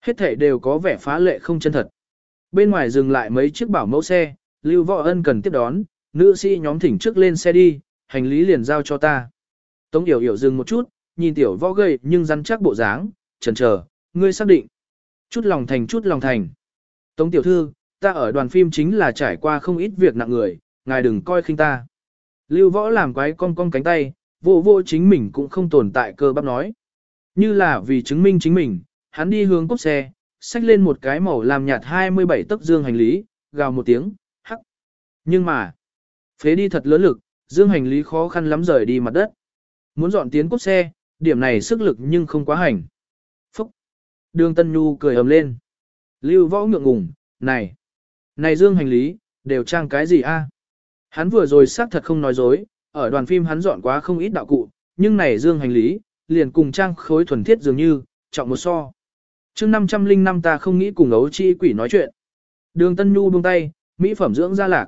Hết thể đều có vẻ phá lệ không chân thật. Bên ngoài dừng lại mấy chiếc bảo mẫu xe, Lưu Võ Ân cần tiếp đón, nữ sĩ nhóm thỉnh trước lên xe đi, hành lý liền giao cho ta. Tống Yểu Yểu dừng một chút, nhìn tiểu võ gầy nhưng rắn chắc bộ dáng, chần chờ, ngươi xác định. Chút lòng thành chút lòng thành. Tống tiểu thư, ta ở đoàn phim chính là trải qua không ít việc nặng người, ngài đừng coi khinh ta. Lưu võ làm quái cong cong cánh tay, vô vô chính mình cũng không tồn tại cơ bắp nói. Như là vì chứng minh chính mình, hắn đi hướng cốt xe, xách lên một cái màu làm nhạt 27 tấc dương hành lý, gào một tiếng, hắc. Nhưng mà, phế đi thật lớn lực, dương hành lý khó khăn lắm rời đi mặt đất. Muốn dọn tiến cốt xe, điểm này sức lực nhưng không quá hành. Đường Tân Nhu cười ầm lên. Lưu võ ngượng ngùng, này, này dương hành lý, đều trang cái gì a? Hắn vừa rồi xác thật không nói dối, ở đoàn phim hắn dọn quá không ít đạo cụ, nhưng này dương hành lý, liền cùng trang khối thuần thiết dường như, trọng một so. chương 505 ta không nghĩ cùng ấu chi quỷ nói chuyện. Đường Tân Nhu buông tay, mỹ phẩm dưỡng da lạc.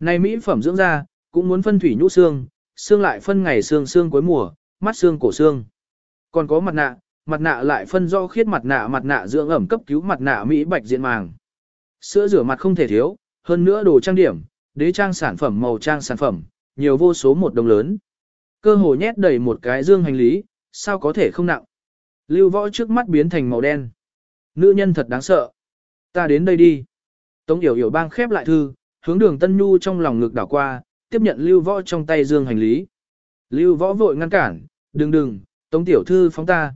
Này mỹ phẩm dưỡng da, cũng muốn phân thủy nhũ xương, xương lại phân ngày xương xương cuối mùa, mắt xương cổ xương. Còn có mặt nạ, mặt nạ lại phân do khiết mặt nạ mặt nạ dưỡng ẩm cấp cứu mặt nạ mỹ bạch diện màng. Sữa rửa mặt không thể thiếu, hơn nữa đồ trang điểm, đế trang sản phẩm màu trang sản phẩm, nhiều vô số một đồng lớn. Cơ hồ nhét đầy một cái dương hành lý, sao có thể không nặng. Lưu võ trước mắt biến thành màu đen. Nữ nhân thật đáng sợ. Ta đến đây đi. Tống Yểu Yểu bang khép lại thư, hướng đường Tân Nhu trong lòng ngực đảo qua, tiếp nhận Lưu Võ trong tay dương hành lý. Lưu Võ vội ngăn cản, đừng đừng, Tống Tiểu Thư phóng ta.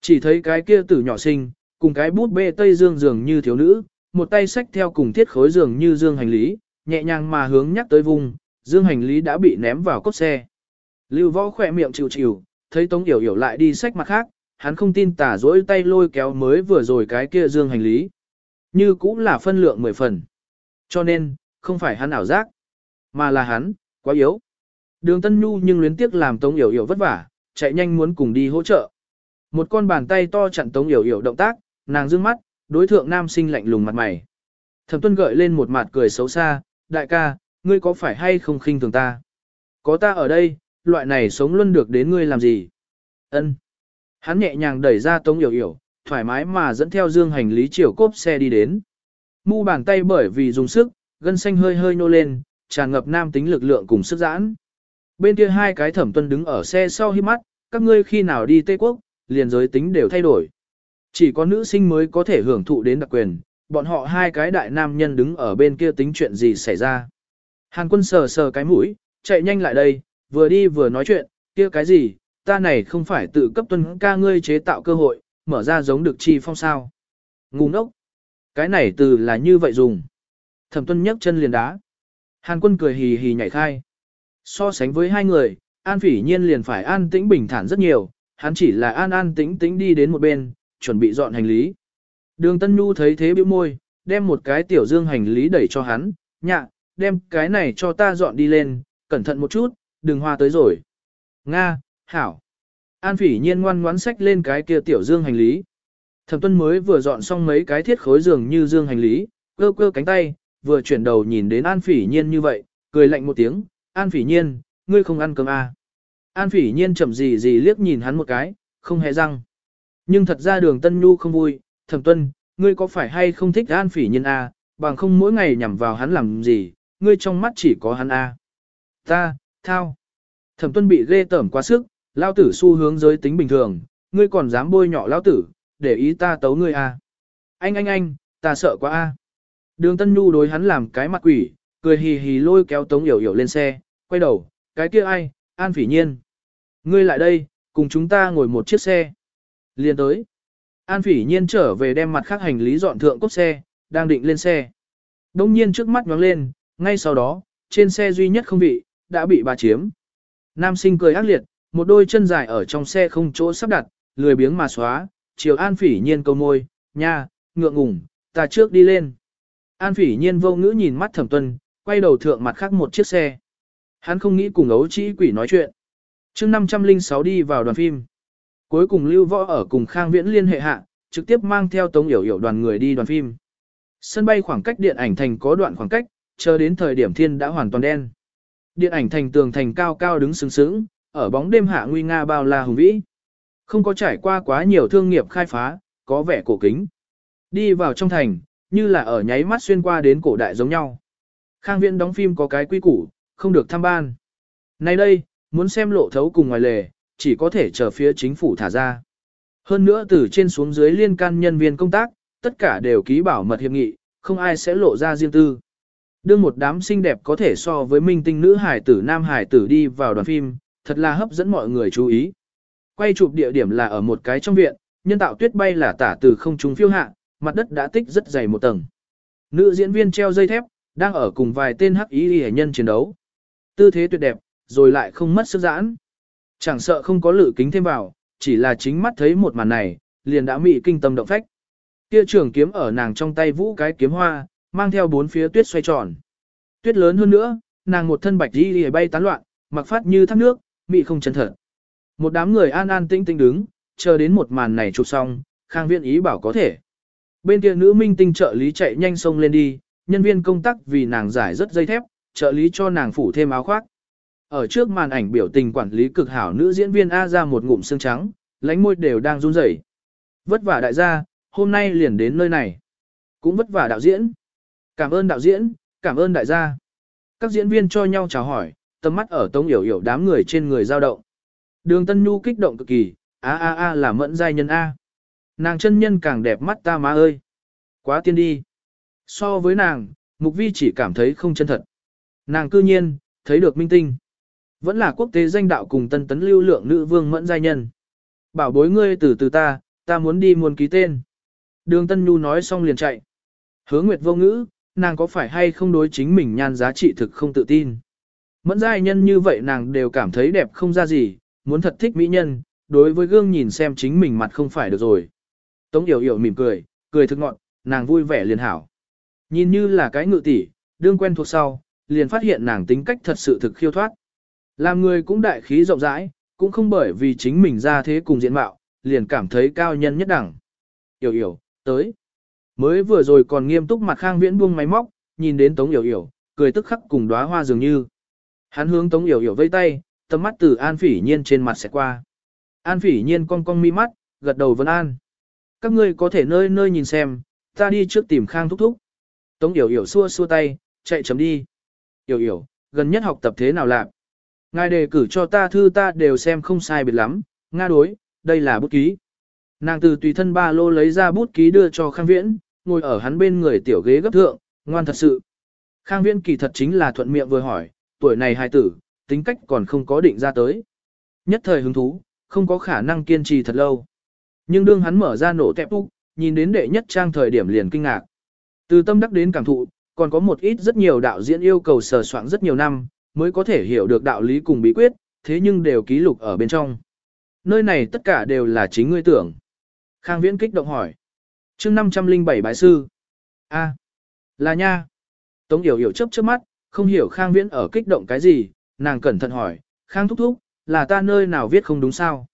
Chỉ thấy cái kia tử nhỏ sinh, cùng cái bút bê tây dương dường như thiếu nữ, một tay xách theo cùng thiết khối dường như dương hành lý, nhẹ nhàng mà hướng nhắc tới vùng, dương hành lý đã bị ném vào cốt xe. Lưu Võ khỏe miệng chịu chịu, thấy Tống Yểu Yểu lại đi xách mặt khác, hắn không tin tả dỗi tay lôi kéo mới vừa rồi cái kia dương hành lý. Như cũng là phân lượng 10 phần. Cho nên, không phải hắn ảo giác, mà là hắn, quá yếu. Đường Tân Nhu nhưng luyến tiếc làm Tống Yểu Yểu vất vả, chạy nhanh muốn cùng đi hỗ trợ. Một con bàn tay to chặn Tống Yểu Yểu động tác, nàng dương mắt, đối thượng nam sinh lạnh lùng mặt mày. Thẩm Tuân gợi lên một mặt cười xấu xa, đại ca, ngươi có phải hay không khinh thường ta? Có ta ở đây, loại này sống luôn được đến ngươi làm gì? Ân. Hắn nhẹ nhàng đẩy ra Tống Yểu Yểu, thoải mái mà dẫn theo dương hành lý chiều cốp xe đi đến. Mu bàn tay bởi vì dùng sức, gân xanh hơi hơi nô lên, tràn ngập nam tính lực lượng cùng sức giãn. Bên kia hai cái thẩm tuân đứng ở xe sau hiếp mắt, các ngươi khi nào đi Tây Quốc, liền giới tính đều thay đổi. Chỉ có nữ sinh mới có thể hưởng thụ đến đặc quyền, bọn họ hai cái đại nam nhân đứng ở bên kia tính chuyện gì xảy ra. Hàn quân sờ sờ cái mũi, chạy nhanh lại đây, vừa đi vừa nói chuyện, kia cái gì, ta này không phải tự cấp tuân ca ngươi chế tạo cơ hội, mở ra giống được chi phong sao. Ngu ngốc. Cái này từ là như vậy dùng. Thẩm tuân nhấc chân liền đá. Hàn quân cười hì hì nhảy khai. So sánh với hai người, An Phỉ Nhiên liền phải an tĩnh bình thản rất nhiều, hắn chỉ là an an tĩnh tĩnh đi đến một bên, chuẩn bị dọn hành lý. Đường Tân Nhu thấy thế bĩu môi, đem một cái tiểu dương hành lý đẩy cho hắn, nhạ, đem cái này cho ta dọn đi lên, cẩn thận một chút, đừng hoa tới rồi. Nga, Hảo. An Phỉ Nhiên ngoan ngoãn sách lên cái kia tiểu dương hành lý. Thẩm Tuân mới vừa dọn xong mấy cái thiết khối giường như dương hành lý, cơ cơ cánh tay, vừa chuyển đầu nhìn đến An Phỉ Nhiên như vậy, cười lạnh một tiếng, An Phỉ Nhiên, ngươi không ăn cơm à. An Phỉ Nhiên chậm gì gì liếc nhìn hắn một cái, không hề răng. Nhưng thật ra đường Tân Nhu không vui, Thẩm Tuân, ngươi có phải hay không thích An Phỉ Nhiên à, bằng không mỗi ngày nhằm vào hắn làm gì, ngươi trong mắt chỉ có hắn à. Ta, thao. Thẩm Tuân bị ghê tởm quá sức, lao tử xu hướng giới tính bình thường, ngươi còn dám bôi nhọ lao tử, để ý ta tấu ngươi à. Anh anh anh, ta sợ quá a. À. Đường Tân Nhu đối hắn làm cái mặt quỷ, cười hì hì lôi kéo Tống Yểu Yểu lên xe, quay đầu, cái kia ai, An Phỉ Nhiên. Ngươi lại đây, cùng chúng ta ngồi một chiếc xe. Liên tới. An Phỉ Nhiên trở về đem mặt khác hành lý dọn thượng cốt xe, đang định lên xe. Đông nhiên trước mắt nhóng lên, ngay sau đó, trên xe duy nhất không vị, đã bị bà chiếm. Nam sinh cười ác liệt, một đôi chân dài ở trong xe không chỗ sắp đặt, lười biếng mà xóa, chiều An Phỉ Nhiên câu môi, nha, ngượng ngùng, ta trước đi lên. An Phỉ Nhiên vô ngữ nhìn mắt Thẩm Tuân, quay đầu thượng mặt khác một chiếc xe. Hắn không nghĩ cùng ấu trĩ quỷ nói chuyện chương 506 đi vào đoàn phim. Cuối cùng Lưu Võ ở cùng Khang Viễn liên hệ hạ, trực tiếp mang theo Tống Yểu Yểu đoàn người đi đoàn phim. Sân bay khoảng cách điện ảnh thành có đoạn khoảng cách, chờ đến thời điểm thiên đã hoàn toàn đen. Điện ảnh thành tường thành cao cao đứng sướng sướng, ở bóng đêm hạ nguy nga bao la hùng vĩ. Không có trải qua quá nhiều thương nghiệp khai phá, có vẻ cổ kính. Đi vào trong thành, như là ở nháy mắt xuyên qua đến cổ đại giống nhau. Khang Viễn đóng phim có cái quy củ, không được tham ban. Nay đây, muốn xem lộ thấu cùng ngoài lề, chỉ có thể chờ phía chính phủ thả ra. Hơn nữa từ trên xuống dưới liên can nhân viên công tác, tất cả đều ký bảo mật hiệp nghị, không ai sẽ lộ ra riêng tư. Đưa một đám xinh đẹp có thể so với minh tinh nữ hải tử nam hải tử đi vào đoàn phim, thật là hấp dẫn mọi người chú ý. Quay chụp địa điểm là ở một cái trong viện, nhân tạo tuyết bay là tả từ không trung phiêu hạ, mặt đất đã tích rất dày một tầng. Nữ diễn viên treo dây thép, đang ở cùng vài tên hắc ý hệ nhân chiến đấu. Tư thế tuyệt đẹp, rồi lại không mất sức giãn. Chẳng sợ không có lự kính thêm vào, chỉ là chính mắt thấy một màn này, liền đã mị kinh tâm động phách. Kia trường kiếm ở nàng trong tay vũ cái kiếm hoa, mang theo bốn phía tuyết xoay tròn. Tuyết lớn hơn nữa, nàng một thân bạch đi bay tán loạn, mặc phát như thác nước, mị không chân thật. Một đám người an an tinh tinh đứng, chờ đến một màn này chụp xong, Khang Viễn ý bảo có thể. Bên kia nữ minh tinh trợ lý chạy nhanh xông lên đi, nhân viên công tác vì nàng giải rất dây thép, trợ lý cho nàng phủ thêm áo khoác. Ở trước màn ảnh biểu tình quản lý cực hảo nữ diễn viên A ra một ngụm xương trắng, lánh môi đều đang run rẩy. Vất vả đại gia, hôm nay liền đến nơi này. Cũng vất vả đạo diễn. Cảm ơn đạo diễn, cảm ơn đại gia. Các diễn viên cho nhau chào hỏi, tầm mắt ở tống yểu yểu đám người trên người giao động. Đường Tân Nhu kích động cực kỳ, a a a là mẫn giai nhân A. Nàng chân nhân càng đẹp mắt ta má ơi. Quá tiên đi. So với nàng, Mục Vi chỉ cảm thấy không chân thật. Nàng cư nhiên, thấy được minh tinh. Vẫn là quốc tế danh đạo cùng tân tấn lưu lượng nữ vương mẫn giai nhân. Bảo bối ngươi từ từ ta, ta muốn đi muốn ký tên. Đường Tân Nhu nói xong liền chạy. Hứa Nguyệt vô ngữ, nàng có phải hay không đối chính mình nhan giá trị thực không tự tin. Mẫn giai nhân như vậy nàng đều cảm thấy đẹp không ra gì, muốn thật thích mỹ nhân, đối với gương nhìn xem chính mình mặt không phải được rồi. Tống Yểu Yểu mỉm cười, cười thực ngọn, nàng vui vẻ liền hảo. Nhìn như là cái ngự tỷ, đương quen thuộc sau, liền phát hiện nàng tính cách thật sự thực khiêu thoát. Làm người cũng đại khí rộng rãi, cũng không bởi vì chính mình ra thế cùng diện mạo, liền cảm thấy cao nhân nhất đẳng. Yểu Yểu, tới. Mới vừa rồi còn nghiêm túc mặt Khang Viễn buông máy móc, nhìn đến Tống Yểu Yểu, cười tức khắc cùng đóa hoa dường như. Hắn hướng Tống Yểu Yểu vây tay, tầm mắt từ An Phỉ Nhiên trên mặt sẽ qua. An Phỉ Nhiên cong cong mi mắt, gật đầu vân an. Các ngươi có thể nơi nơi nhìn xem, ta đi trước tìm Khang thúc thúc. Tống Yểu Yểu xua xua tay, chạy chấm đi. Yểu Yểu, gần nhất học tập thế nào làm? Ngài đề cử cho ta thư ta đều xem không sai biệt lắm, Nga đối, đây là bút ký. Nàng từ tùy thân ba lô lấy ra bút ký đưa cho Khang Viễn, ngồi ở hắn bên người tiểu ghế gấp thượng, ngoan thật sự. Khang Viễn kỳ thật chính là thuận miệng vừa hỏi, tuổi này hài tử, tính cách còn không có định ra tới. Nhất thời hứng thú, không có khả năng kiên trì thật lâu. Nhưng đương hắn mở ra nổ tẹp úc, nhìn đến đệ nhất trang thời điểm liền kinh ngạc. Từ tâm đắc đến cảm thụ, còn có một ít rất nhiều đạo diễn yêu cầu sờ soạn rất nhiều năm, mới có thể hiểu được đạo lý cùng bí quyết, thế nhưng đều ký lục ở bên trong. Nơi này tất cả đều là chính ngươi tưởng. Khang Viễn kích động hỏi. chương 507 bái sư. a là nha. Tống Yểu Yểu chớp chớp mắt, không hiểu Khang Viễn ở kích động cái gì, nàng cẩn thận hỏi, Khang thúc thúc, là ta nơi nào viết không đúng sao?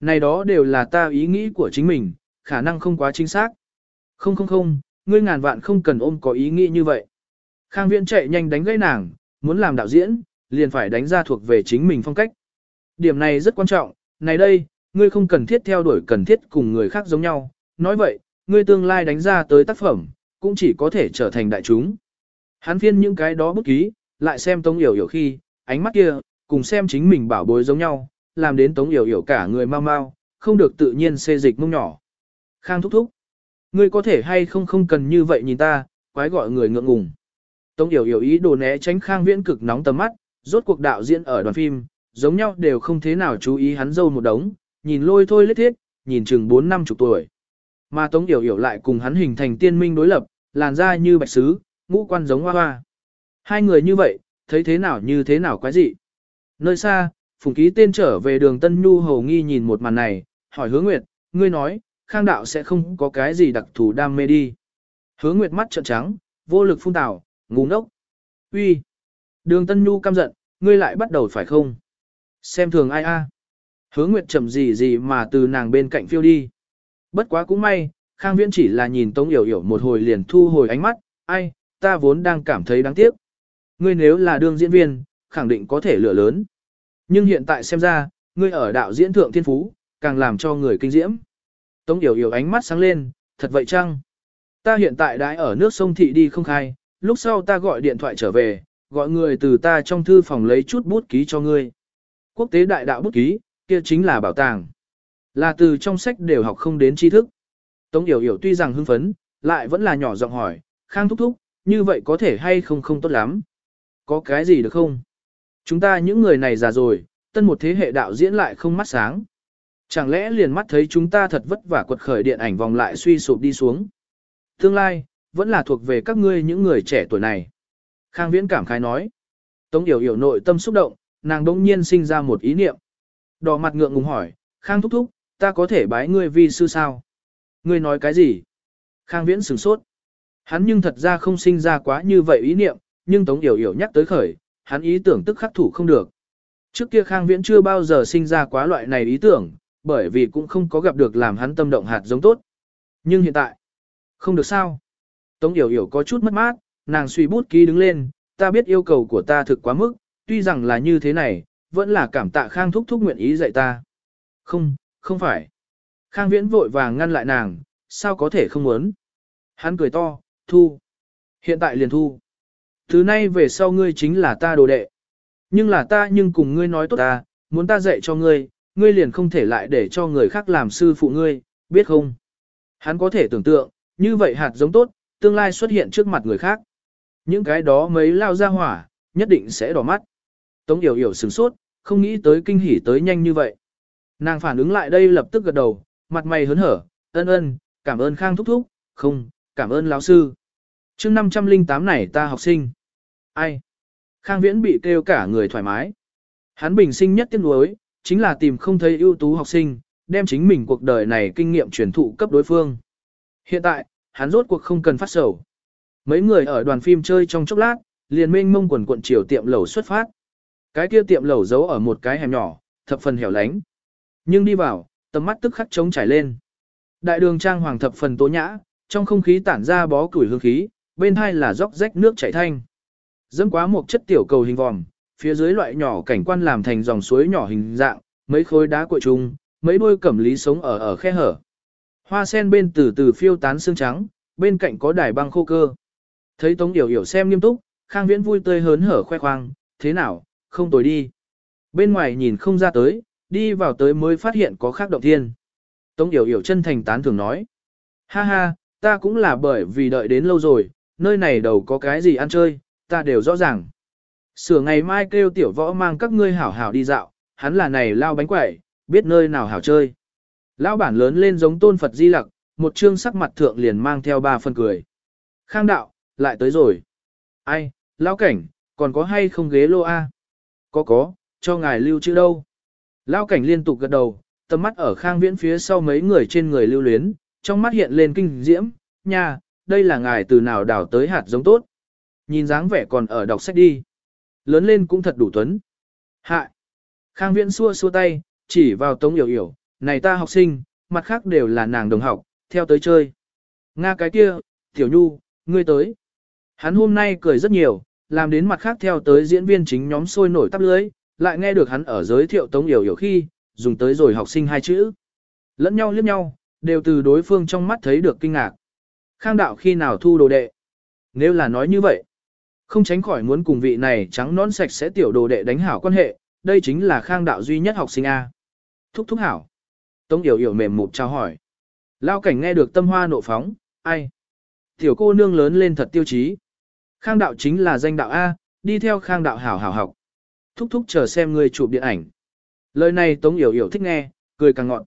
Này đó đều là ta ý nghĩ của chính mình, khả năng không quá chính xác. Không không không, ngươi ngàn vạn không cần ôm có ý nghĩ như vậy. Khang Viễn chạy nhanh đánh gãy nàng, muốn làm đạo diễn, liền phải đánh ra thuộc về chính mình phong cách. Điểm này rất quan trọng, này đây, ngươi không cần thiết theo đuổi cần thiết cùng người khác giống nhau, nói vậy, ngươi tương lai đánh ra tới tác phẩm, cũng chỉ có thể trở thành đại chúng. Hắn phiên những cái đó bút ký, lại xem Tống Yểu Yểu khi, ánh mắt kia, cùng xem chính mình bảo bối giống nhau, làm đến Tống Yểu Yểu cả người mau mau, không được tự nhiên xê dịch mông nhỏ. Khang thúc thúc, ngươi có thể hay không không cần như vậy nhìn ta, quái gọi người ngượng ngùng. Tống Yểu Yểu ý đồ né tránh Khang Viễn cực nóng tầm mắt, rốt cuộc đạo diễn ở đoàn phim, giống nhau đều không thế nào chú ý hắn dâu một đống, nhìn lôi thôi lết thiết, nhìn chừng 4 năm chục tuổi. Mà Tống Yểu Yểu lại cùng hắn hình thành tiên minh đối lập, làn da như bạch sứ, ngũ quan giống hoa hoa. Hai người như vậy, thấy thế nào như thế nào quái dị. Nơi xa, Phùng Ký tên trở về đường Tân Nhu hầu nghi nhìn một màn này, hỏi Hứa Nguyệt, ngươi nói, Khang Đạo sẽ không có cái gì đặc thù đam mê đi. Hứa Nguyệt mắt trợn trắng, vô lực phun tảo, ngu ngốc. Uy, Đường Tân Nhu căm giận, ngươi lại bắt đầu phải không? Xem thường ai a? Hứa Nguyệt chậm gì gì mà từ nàng bên cạnh phiêu đi. Bất quá cũng may, Khang Viễn chỉ là nhìn Tống Yểu Yểu một hồi liền thu hồi ánh mắt, ai, ta vốn đang cảm thấy đáng tiếc. Ngươi nếu là đương diễn viên, khẳng định có thể lựa lớn. Nhưng hiện tại xem ra, ngươi ở đạo diễn thượng thiên phú, càng làm cho người kinh diễm. Tống Yểu Yểu ánh mắt sáng lên, thật vậy chăng? Ta hiện tại đã ở nước sông Thị đi không khai, lúc sau ta gọi điện thoại trở về, gọi người từ ta trong thư phòng lấy chút bút ký cho ngươi. Quốc tế đại đạo bút ký, kia chính là bảo tàng. Là từ trong sách đều học không đến tri thức. Tống Yểu Yểu tuy rằng hưng phấn, lại vẫn là nhỏ giọng hỏi, Khang thúc thúc, như vậy có thể hay không không tốt lắm. Có cái gì được không? Chúng ta những người này già rồi, tân một thế hệ đạo diễn lại không mắt sáng. Chẳng lẽ liền mắt thấy chúng ta thật vất vả quật khởi điện ảnh vòng lại suy sụp đi xuống. Tương lai, vẫn là thuộc về các ngươi những người trẻ tuổi này. Khang Viễn cảm khái nói. Tống Yểu Yểu nội tâm xúc động, nàng đỗng nhiên sinh ra một ý niệm. Đỏ mặt ngượng ngùng hỏi, Khang thúc thúc, ta có thể bái ngươi vi sư sao? Ngươi nói cái gì? Khang Viễn sửng sốt. Hắn nhưng thật ra không sinh ra quá như vậy ý niệm, nhưng Tống Yểu Yểu nhắc tới khởi, hắn ý tưởng tức khắc thủ không được. Trước kia Khang Viễn chưa bao giờ sinh ra quá loại này ý tưởng, bởi vì cũng không có gặp được làm hắn tâm động hạt giống tốt. Nhưng hiện tại, Không được sao. Tống Yểu Yểu có chút mất mát, nàng suy bút ký đứng lên, ta biết yêu cầu của ta thực quá mức, tuy rằng là như thế này, vẫn là cảm tạ Khang thúc thúc nguyện ý dạy ta. Không, không phải. Khang Viễn vội vàng ngăn lại nàng, sao có thể không muốn. Hắn cười to, thu. Hiện tại liền thu. Thứ nay về sau ngươi chính là ta đồ đệ. Nhưng là ta nhưng cùng ngươi nói tốt ta, muốn ta dạy cho ngươi, ngươi liền không thể lại để cho người khác làm sư phụ ngươi, biết không? Hắn có thể tưởng tượng, như vậy hạt giống tốt, tương lai xuất hiện trước mặt người khác. Những cái đó mấy lao ra hỏa, nhất định sẽ đỏ mắt. Tống Yểu Yểu sửng sốt, không nghĩ tới kinh hỉ tới nhanh như vậy. Nàng phản ứng lại đây lập tức gật đầu, mặt mày hớn hở, ân ân, cảm ơn Khang thúc thúc, không, cảm ơn lão sư. chương 508 này ta học sinh. Ai? Khang Viễn bị kêu cả người thoải mái. Hắn bình sinh nhất tiếc nuối, chính là tìm không thấy ưu tú học sinh, đem chính mình cuộc đời này kinh nghiệm truyền thụ cấp đối phương. Hiện tại, hắn rốt cuộc không cần phát sầu. Mấy người ở đoàn phim chơi trong chốc lát, liền mênh mông quần quận chiều tiệm lẩu xuất phát. Cái kia tiệm lẩu giấu ở một cái hẻm nhỏ, thập phần hẻo lánh. Nhưng đi vào, tầm mắt tức khắc trống trải lên. Đại đường trang hoàng thập phần tố nhã, trong không khí tản ra bó củi hương khí, bên hai là róc rách nước chảy thanh. Dẫm quá một chất tiểu cầu hình vòm, phía dưới loại nhỏ cảnh quan làm thành dòng suối nhỏ hình dạng, mấy khối đá cuội trùng, mấy đôi cẩm lý sống ở ở khe hở. Hoa sen bên từ từ phiêu tán xương trắng, bên cạnh có đài băng khô cơ. Thấy Tống Yểu Yểu xem nghiêm túc, Khang Viễn vui tươi hớn hở khoe khoang, thế nào, không tối đi. Bên ngoài nhìn không ra tới, đi vào tới mới phát hiện có khác động thiên. Tống Yểu Yểu chân thành tán thường nói. Ha ha, ta cũng là bởi vì đợi đến lâu rồi, nơi này đầu có cái gì ăn chơi, ta đều rõ ràng. Sửa ngày mai kêu tiểu võ mang các ngươi hảo hảo đi dạo, hắn là này lao bánh quẩy, biết nơi nào hảo chơi. Lão bản lớn lên giống tôn Phật di lặc, một chương sắc mặt thượng liền mang theo ba phần cười. Khang đạo, lại tới rồi. Ai, lão cảnh, còn có hay không ghế lô A? Có có, cho ngài lưu chữ đâu. Lão cảnh liên tục gật đầu, tầm mắt ở khang viễn phía sau mấy người trên người lưu luyến, trong mắt hiện lên kinh diễm, nha, đây là ngài từ nào đảo tới hạt giống tốt. Nhìn dáng vẻ còn ở đọc sách đi. Lớn lên cũng thật đủ tuấn. Hạ. Khang viễn xua xua tay, chỉ vào tống yểu yểu, này ta học sinh, mặt khác đều là nàng đồng học, theo tới chơi. Nga cái kia, tiểu nhu, ngươi tới. Hắn hôm nay cười rất nhiều, làm đến mặt khác theo tới diễn viên chính nhóm sôi nổi tắp lưới, lại nghe được hắn ở giới thiệu tống yểu yểu khi, dùng tới rồi học sinh hai chữ. Lẫn nhau liếc nhau, đều từ đối phương trong mắt thấy được kinh ngạc. Khang đạo khi nào thu đồ đệ? Nếu là nói như vậy, không tránh khỏi muốn cùng vị này trắng nón sạch sẽ tiểu đồ đệ đánh hảo quan hệ, đây chính là khang đạo duy nhất học sinh A. Thúc thúc hảo. Tống yểu yểu mềm mụt chào hỏi. Lao cảnh nghe được tâm hoa nộ phóng, ai? Tiểu cô nương lớn lên thật tiêu chí. Khang đạo chính là danh đạo A, đi theo khang đạo hảo hảo học. Thúc thúc chờ xem người chụp điện ảnh. Lời này Tống Yểu Yểu thích nghe, cười càng ngọn.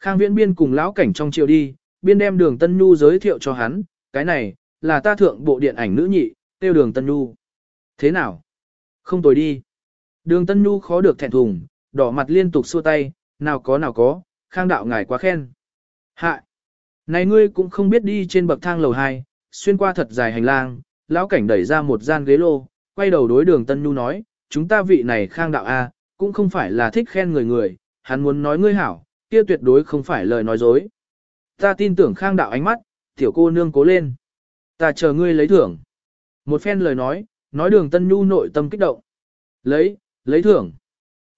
Khang Viễn Biên cùng lão cảnh trong chiều đi, biên đem đường Tân Nhu giới thiệu cho hắn, cái này, là ta thượng bộ điện ảnh nữ nhị, tiêu đường Tân Nhu. Thế nào? Không tồi đi. Đường Tân Nhu khó được thẹn thùng, đỏ mặt liên tục xua tay, nào có nào có, khang đạo ngài quá khen. Hạ! Này ngươi cũng không biết đi trên bậc thang lầu 2, xuyên qua thật dài hành lang, lão cảnh đẩy ra một gian ghế lô, quay đầu đối đường Tân Nhu nói, chúng ta vị này khang đạo A, cũng không phải là thích khen người người, hắn muốn nói ngươi hảo, kia tuyệt đối không phải lời nói dối. Ta tin tưởng khang đạo ánh mắt, tiểu cô nương cố lên. Ta chờ ngươi lấy thưởng. Một phen lời nói, nói đường Tân Nhu nội tâm kích động. Lấy, lấy thưởng.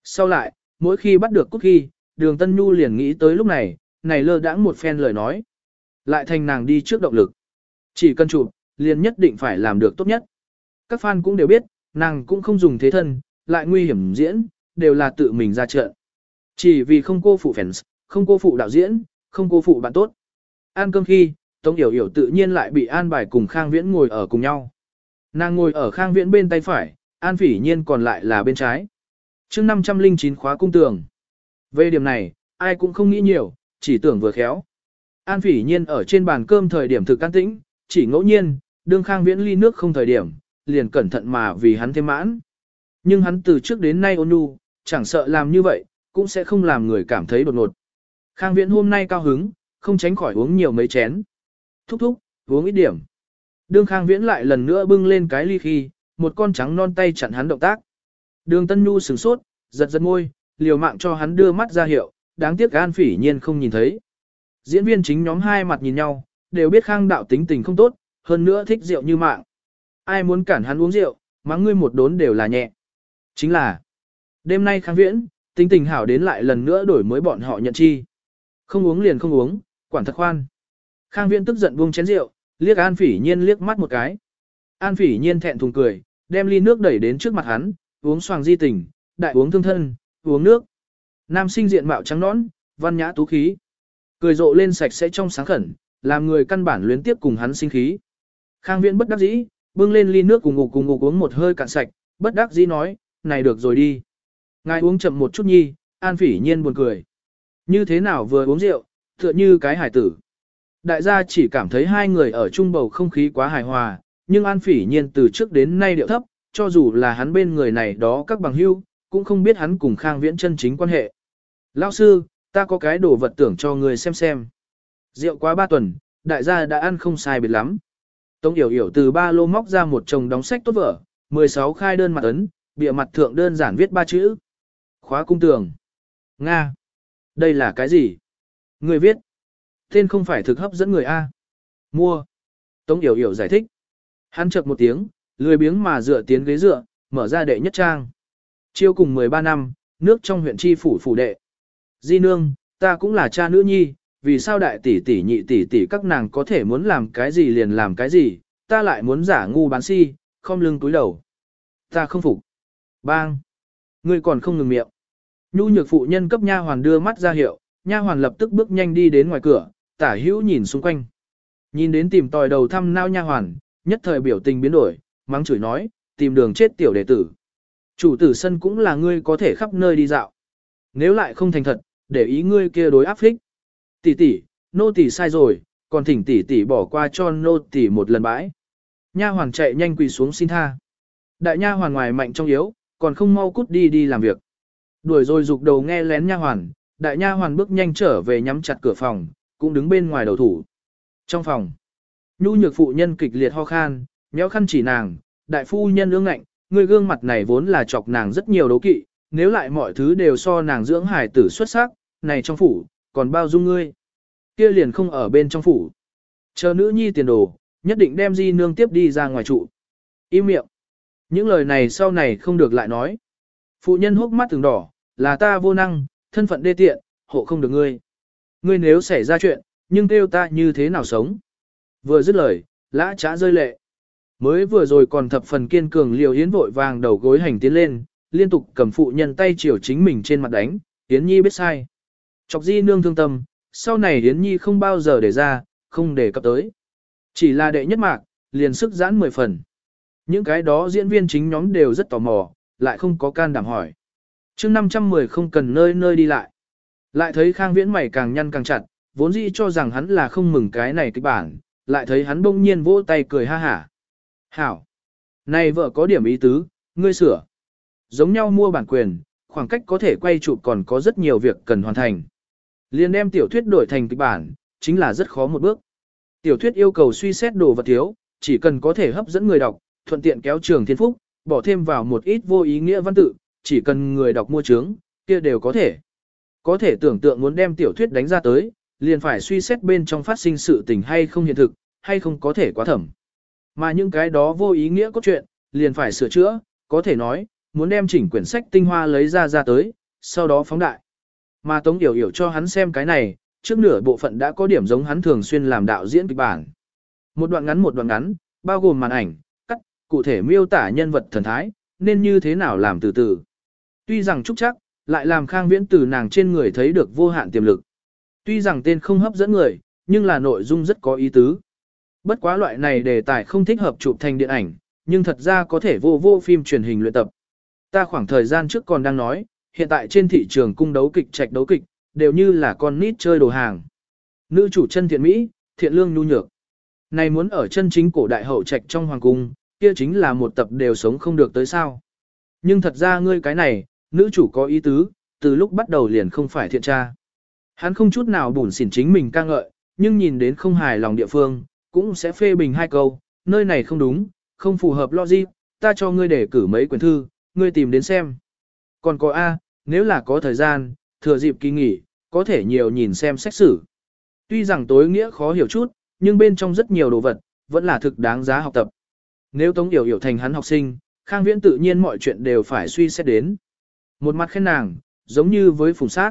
Sau lại, mỗi khi bắt được cút khi, đường Tân Nhu liền nghĩ tới lúc này, này lơ đãng một phen lời nói. Lại thành nàng đi trước động lực. Chỉ cần chụp, liền nhất định phải làm được tốt nhất. Các fan cũng đều biết, nàng cũng không dùng thế thân, lại nguy hiểm diễn, đều là tự mình ra trận. Chỉ vì không cô phụ fans, không cô phụ đạo diễn, không cô phụ bạn tốt. Ăn cơm khi, Tống Yểu Yểu tự nhiên lại bị An Bài cùng Khang Viễn ngồi ở cùng nhau. Nàng ngồi ở Khang Viễn bên tay phải, An Phỉ Nhiên còn lại là bên trái. chương 509 khóa cung tường. Về điểm này, ai cũng không nghĩ nhiều, chỉ tưởng vừa khéo. An Phỉ Nhiên ở trên bàn cơm thời điểm thực can tĩnh, chỉ ngẫu nhiên, đương Khang Viễn ly nước không thời điểm, liền cẩn thận mà vì hắn thêm mãn. Nhưng hắn từ trước đến nay ôn nhu, chẳng sợ làm như vậy, cũng sẽ không làm người cảm thấy đột ngột. Khang Viễn hôm nay cao hứng, không tránh khỏi uống nhiều mấy chén. Thúc thúc, uống ít điểm. Đường Khang Viễn lại lần nữa bưng lên cái ly khi, một con trắng non tay chặn hắn động tác. Đường Tân Nhu sửng sốt, giật giật môi, liều mạng cho hắn đưa mắt ra hiệu, đáng tiếc An Phỉ Nhiên không nhìn thấy. Diễn viên chính nhóm hai mặt nhìn nhau, đều biết khang đạo tính tình không tốt, hơn nữa thích rượu như mạng. Ai muốn cản hắn uống rượu, mắng ngươi một đốn đều là nhẹ. Chính là, đêm nay khang viễn, tính tình hảo đến lại lần nữa đổi mới bọn họ nhận chi. Không uống liền không uống, quản thật khoan. Khang viễn tức giận buông chén rượu, liếc An Phỉ Nhiên liếc mắt một cái. An Phỉ Nhiên thẹn thùng cười, đem ly nước đẩy đến trước mặt hắn, uống xoàng di tình, đại uống thương thân, uống nước. Nam sinh diện mạo trắng nõn, văn nhã tú khí. Cười rộ lên sạch sẽ trong sáng khẩn, làm người căn bản luyến tiếp cùng hắn sinh khí. Khang Viễn bất đắc dĩ, bưng lên ly nước cùng ngục cùng ngục uống một hơi cạn sạch, bất đắc dĩ nói, này được rồi đi. Ngài uống chậm một chút nhi, An Phỉ Nhiên buồn cười. Như thế nào vừa uống rượu, tựa như cái hải tử. Đại gia chỉ cảm thấy hai người ở chung bầu không khí quá hài hòa, nhưng An Phỉ Nhiên từ trước đến nay điệu thấp, cho dù là hắn bên người này đó các bằng hữu, cũng không biết hắn cùng Khang Viễn chân chính quan hệ. Lão sư, ta có cái đồ vật tưởng cho người xem xem. Rượu quá ba tuần, đại gia đã ăn không sai biệt lắm. Tống Yểu Yểu từ ba lô móc ra một chồng đóng sách tốt vở, 16 khai đơn mặt ấn, bìa mặt thượng đơn giản viết ba chữ. Khóa cung tường. Nga. Đây là cái gì? Người viết. Tên không phải thực hấp dẫn người A. Mua. Tống Yểu Yểu giải thích. Hắn chợt một tiếng, lười biếng mà dựa tiến ghế dựa, mở ra đệ nhất trang. Chiêu cùng 13 năm, nước trong huyện chi phủ phủ đệ. Di nương, ta cũng là cha nữ nhi, vì sao đại tỷ tỷ nhị tỷ tỷ các nàng có thể muốn làm cái gì liền làm cái gì, ta lại muốn giả ngu bán si, không lưng túi đầu. Ta không phục. Bang. Ngươi còn không ngừng miệng. Nhu nhược phụ nhân cấp nha hoàn đưa mắt ra hiệu, nha hoàn lập tức bước nhanh đi đến ngoài cửa, tả hữu nhìn xung quanh. Nhìn đến tìm tòi đầu thăm nao nha hoàn, nhất thời biểu tình biến đổi, mắng chửi nói, tìm đường chết tiểu đệ tử. Chủ tử sân cũng là ngươi có thể khắp nơi đi dạo. Nếu lại không thành thật, để ý ngươi kia đối áp phích. Tỷ tỷ, nô tỷ sai rồi, còn thỉnh tỷ tỷ bỏ qua cho nô tỷ một lần bãi. Nha hoàn chạy nhanh quỳ xuống xin tha. Đại nha hoàn ngoài mạnh trong yếu, còn không mau cút đi đi làm việc. Đuổi rồi dục đầu nghe lén nha hoàn, đại nha hoàn bước nhanh trở về nhắm chặt cửa phòng, cũng đứng bên ngoài đầu thủ. Trong phòng, nhu nhược phụ nhân kịch liệt ho khan, méo khăn chỉ nàng, đại phu nhân ương ngạnh, người gương mặt này vốn là chọc nàng rất nhiều đấu kỵ, nếu lại mọi thứ đều so nàng dưỡng hài tử xuất sắc, này trong phủ, còn bao dung ngươi. kia liền không ở bên trong phủ. Chờ nữ nhi tiền đồ, nhất định đem di nương tiếp đi ra ngoài trụ. Im miệng. Những lời này sau này không được lại nói. Phụ nhân hốc mắt từng đỏ, là ta vô năng, thân phận đê tiện, hộ không được ngươi. Ngươi nếu xảy ra chuyện, nhưng kêu ta như thế nào sống? Vừa dứt lời, lã trá rơi lệ. Mới vừa rồi còn thập phần kiên cường liều hiến vội vàng đầu gối hành tiến lên, liên tục cầm phụ nhân tay chiều chính mình trên mặt đánh, Yến Nhi biết sai. Chọc di nương thương tâm, sau này Yến Nhi không bao giờ để ra, không để cập tới. Chỉ là đệ nhất mạc, liền sức giãn mười phần. Những cái đó diễn viên chính nhóm đều rất tò mò, lại không có can đảm hỏi. chương 510 không cần nơi nơi đi lại. Lại thấy Khang Viễn mày càng nhăn càng chặt, vốn dĩ cho rằng hắn là không mừng cái này kịch bản, lại thấy hắn bỗng nhiên vỗ tay cười ha hả. Hảo! Này vợ có điểm ý tứ, ngươi sửa. Giống nhau mua bản quyền, khoảng cách có thể quay chụp còn có rất nhiều việc cần hoàn thành. Liên đem tiểu thuyết đổi thành kịch bản, chính là rất khó một bước. Tiểu thuyết yêu cầu suy xét đồ vật thiếu, chỉ cần có thể hấp dẫn người đọc, thuận tiện kéo trường thiên phúc, bỏ thêm vào một ít vô ý nghĩa văn tự, chỉ cần người đọc mua chứng, kia đều có thể. Có thể tưởng tượng muốn đem tiểu thuyết đánh ra tới, liền phải suy xét bên trong phát sinh sự tình hay không hiện thực, hay không có thể quá thẩm. Mà những cái đó vô ý nghĩa có chuyện, liền phải sửa chữa, có thể nói, muốn đem chỉnh quyển sách tinh hoa lấy ra ra tới, sau đó phóng đại. Mà Tống Yểu Yểu cho hắn xem cái này, trước nửa bộ phận đã có điểm giống hắn thường xuyên làm đạo diễn kịch bản. Một đoạn ngắn một đoạn ngắn, bao gồm màn ảnh, cắt, cụ thể miêu tả nhân vật thần thái, nên như thế nào làm từ từ. Tuy rằng trúc chắc, lại làm khang viễn từ nàng trên người thấy được vô hạn tiềm lực. Tuy rằng tên không hấp dẫn người, nhưng là nội dung rất có ý tứ. Bất quá loại này đề tài không thích hợp chụp thành điện ảnh, nhưng thật ra có thể vô vô phim truyền hình luyện tập. Ta khoảng thời gian trước còn đang nói, hiện tại trên thị trường cung đấu kịch trạch đấu kịch, đều như là con nít chơi đồ hàng. Nữ chủ chân thiện Mỹ, thiện lương nhu nhược. Này muốn ở chân chính cổ đại hậu trạch trong hoàng cung, kia chính là một tập đều sống không được tới sao. Nhưng thật ra ngươi cái này, nữ chủ có ý tứ, từ lúc bắt đầu liền không phải thiện tra. Hắn không chút nào bùn xỉn chính mình ca ngợi, nhưng nhìn đến không hài lòng địa phương, cũng sẽ phê bình hai câu, nơi này không đúng, không phù hợp logic, ta cho ngươi để cử mấy quyển thư, ngươi tìm đến xem. Còn có A, nếu là có thời gian, thừa dịp kỳ nghỉ, có thể nhiều nhìn xem sách sử. Tuy rằng tối nghĩa khó hiểu chút, nhưng bên trong rất nhiều đồ vật, vẫn là thực đáng giá học tập. Nếu Tống Yểu Yểu thành hắn học sinh, Khang Viễn tự nhiên mọi chuyện đều phải suy xét đến. Một mặt khen nàng, giống như với phùng sát.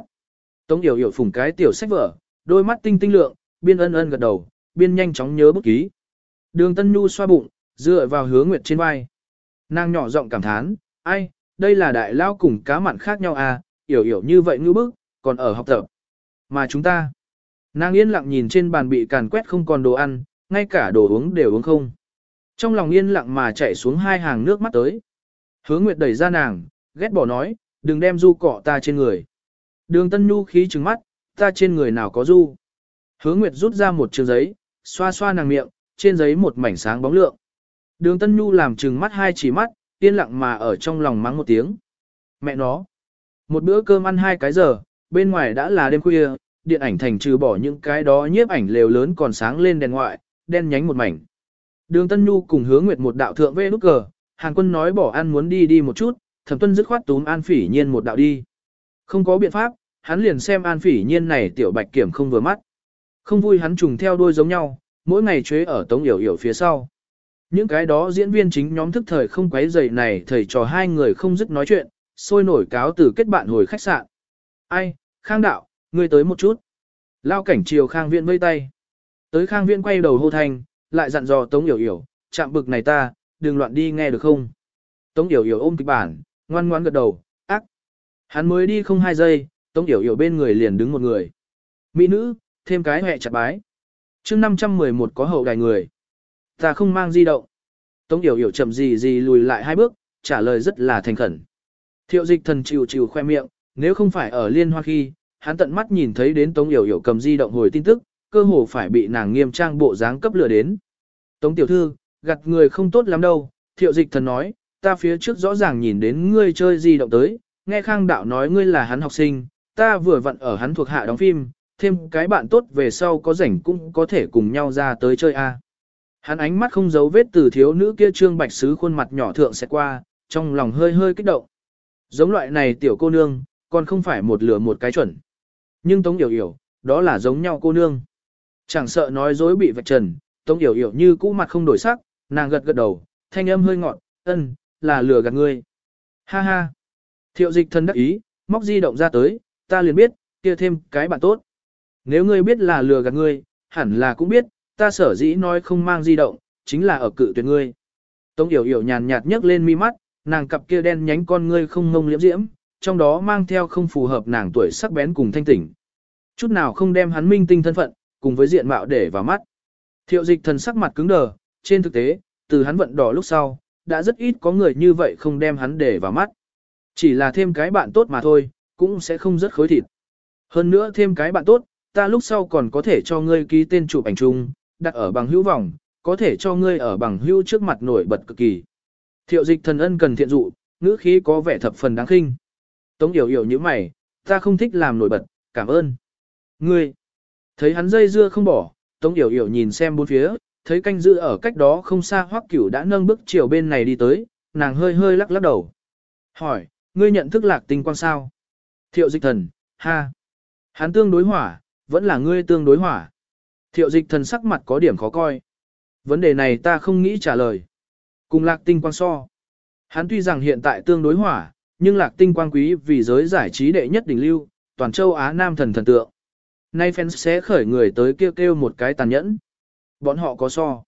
Tống Yểu Yểu phùng cái tiểu sách vở, đôi mắt tinh tinh lượng, biên ân ân gật đầu, biên nhanh chóng nhớ bút ký. Đường Tân Nhu xoa bụng, dựa vào hứa nguyệt trên vai. Nàng nhỏ giọng cảm thán, ai, đây là đại lao cùng cá mặn khác nhau à, hiểu hiểu như vậy ngư bức, còn ở học tập. Mà chúng ta, nàng yên lặng nhìn trên bàn bị càn quét không còn đồ ăn, ngay cả đồ uống đều uống không. Trong lòng yên lặng mà chạy xuống hai hàng nước mắt tới. Hứa Nguyệt đẩy ra nàng, ghét bỏ nói, đừng đem du cọ ta trên người. Đường Tân Nhu khí trừng mắt, ta trên người nào có du. Hứa Nguyệt rút ra một trường giấy, xoa xoa nàng miệng, trên giấy một mảnh sáng bóng lượng. Đường Tân Nhu làm trừng mắt hai chỉ mắt, yên lặng mà ở trong lòng mắng một tiếng. Mẹ nó. Một bữa cơm ăn hai cái giờ, bên ngoài đã là đêm khuya, điện ảnh thành trừ bỏ những cái đó nhiếp ảnh lều lớn còn sáng lên đèn ngoại, đen nhánh một mảnh. Đường Tân Nhu cùng hứa nguyệt một đạo thượng vê nút cờ, hàng quân nói bỏ ăn muốn đi đi một chút, thẩm tuân dứt khoát túm An Phỉ Nhiên một đạo đi. Không có biện pháp, hắn liền xem An Phỉ Nhiên này tiểu bạch kiểm không vừa mắt. Không vui hắn trùng theo đuôi giống nhau, mỗi ngày chế ở tống yểu yểu phía sau. Những cái đó diễn viên chính nhóm thức thời không quấy dậy này thầy trò hai người không dứt nói chuyện, sôi nổi cáo từ kết bạn hồi khách sạn. Ai, Khang Đạo, ngươi tới một chút. Lao cảnh chiều Khang Viện vây tay. Tới Khang Viện quay đầu hô thanh, lại dặn dò Tống Yểu Yểu, chạm bực này ta, đừng loạn đi nghe được không. Tống Yểu Yểu ôm kịch bản, ngoan ngoan gật đầu, ác. Hắn mới đi không hai giây, Tống Yểu Yểu bên người liền đứng một người. Mỹ nữ, thêm cái hẹ chặt bái. chương 511 có hậu đài người. Ta không mang di động. Tống Yểu Yểu chậm gì gì lùi lại hai bước, trả lời rất là thành khẩn. Thiệu dịch thần chịu chịu khoe miệng, nếu không phải ở liên hoa khi, hắn tận mắt nhìn thấy đến Tống Yểu Yểu cầm di động hồi tin tức, cơ hồ phải bị nàng nghiêm trang bộ dáng cấp lửa đến. Tống tiểu thư, gặt người không tốt lắm đâu, thiệu dịch thần nói, ta phía trước rõ ràng nhìn đến ngươi chơi di động tới, nghe khang đạo nói ngươi là hắn học sinh, ta vừa vặn ở hắn thuộc hạ đóng phim, thêm cái bạn tốt về sau có rảnh cũng có thể cùng nhau ra tới chơi a. Hắn ánh mắt không giấu vết từ thiếu nữ kia trương bạch sứ khuôn mặt nhỏ thượng sẽ qua, trong lòng hơi hơi kích động. Giống loại này tiểu cô nương, còn không phải một lửa một cái chuẩn. Nhưng Tống Yểu Yểu, đó là giống nhau cô nương. Chẳng sợ nói dối bị vạch trần, Tống Yểu Yểu như cũ mặt không đổi sắc, nàng gật gật đầu, thanh âm hơi ngọt ân, là lừa gạt ngươi. Ha ha. Thiệu dịch thân đắc ý, móc di động ra tới, ta liền biết, kia thêm cái bạn tốt. Nếu ngươi biết là lừa gạt ngươi, hẳn là cũng biết, ta sở dĩ nói không mang di động, chính là ở cự tuyệt ngươi. Tống Yểu Yểu nhàn nhạt nhấc lên mi mắt, nàng cặp kia đen nhánh con ngươi không ngông liễm diễm, trong đó mang theo không phù hợp nàng tuổi sắc bén cùng thanh tỉnh. Chút nào không đem hắn minh tinh thân phận, cùng với diện mạo để vào mắt. Thiệu dịch thần sắc mặt cứng đờ, trên thực tế, từ hắn vận đỏ lúc sau, đã rất ít có người như vậy không đem hắn để vào mắt. Chỉ là thêm cái bạn tốt mà thôi, cũng sẽ không rất khối thịt. Hơn nữa thêm cái bạn tốt, ta lúc sau còn có thể cho ngươi ký tên chụp ảnh chung, đặt ở bằng hữu vòng, có thể cho ngươi ở bằng hữu trước mặt nổi bật cực kỳ. Thiệu dịch thần ân cần thiện dụ, ngữ khí có vẻ thập phần đáng khinh. Tống yểu yểu như mày, ta không thích làm nổi bật, cảm ơn. Ngươi, thấy hắn dây dưa không bỏ, Tống yểu yểu nhìn xem bốn phía, thấy canh giữ ở cách đó không xa hoắc cửu đã nâng bước chiều bên này đi tới, nàng hơi hơi lắc lắc đầu. Hỏi, ngươi nhận thức lạc tinh quang sao? Thiệu dịch thần, ha. Hắn tương đối hỏa, vẫn là ngươi tương đối hỏa. Thiệu dịch thần sắc mặt có điểm khó coi. Vấn đề này ta không nghĩ trả lời. Cùng lạc tinh quang so. Hắn tuy rằng hiện tại tương đối hỏa, nhưng lạc tinh quang quý vì giới giải trí đệ nhất đỉnh lưu, toàn châu Á Nam thần thần tượng. Nay fans sẽ khởi người tới kêu kêu một cái tàn nhẫn. Bọn họ có so.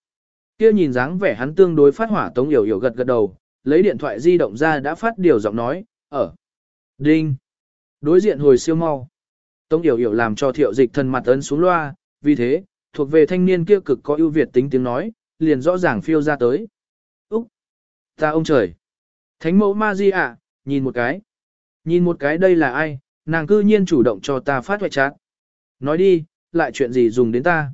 Kia nhìn dáng vẻ hắn tương đối phát hỏa tống yểu yểu gật gật đầu, lấy điện thoại di động ra đã phát điều giọng nói, ở. Đinh. Đối diện hồi siêu mau. Tống yểu yểu làm cho thiệu dịch thần mặt ấn xuống loa, vì thế, thuộc về thanh niên kia cực có ưu việt tính tiếng nói, liền rõ ràng phiêu ra tới. Úc! Ta ông trời! Thánh mẫu ma di ạ, nhìn một cái. Nhìn một cái đây là ai, nàng cư nhiên chủ động cho ta phát hoại chát. Nói đi, lại chuyện gì dùng đến ta.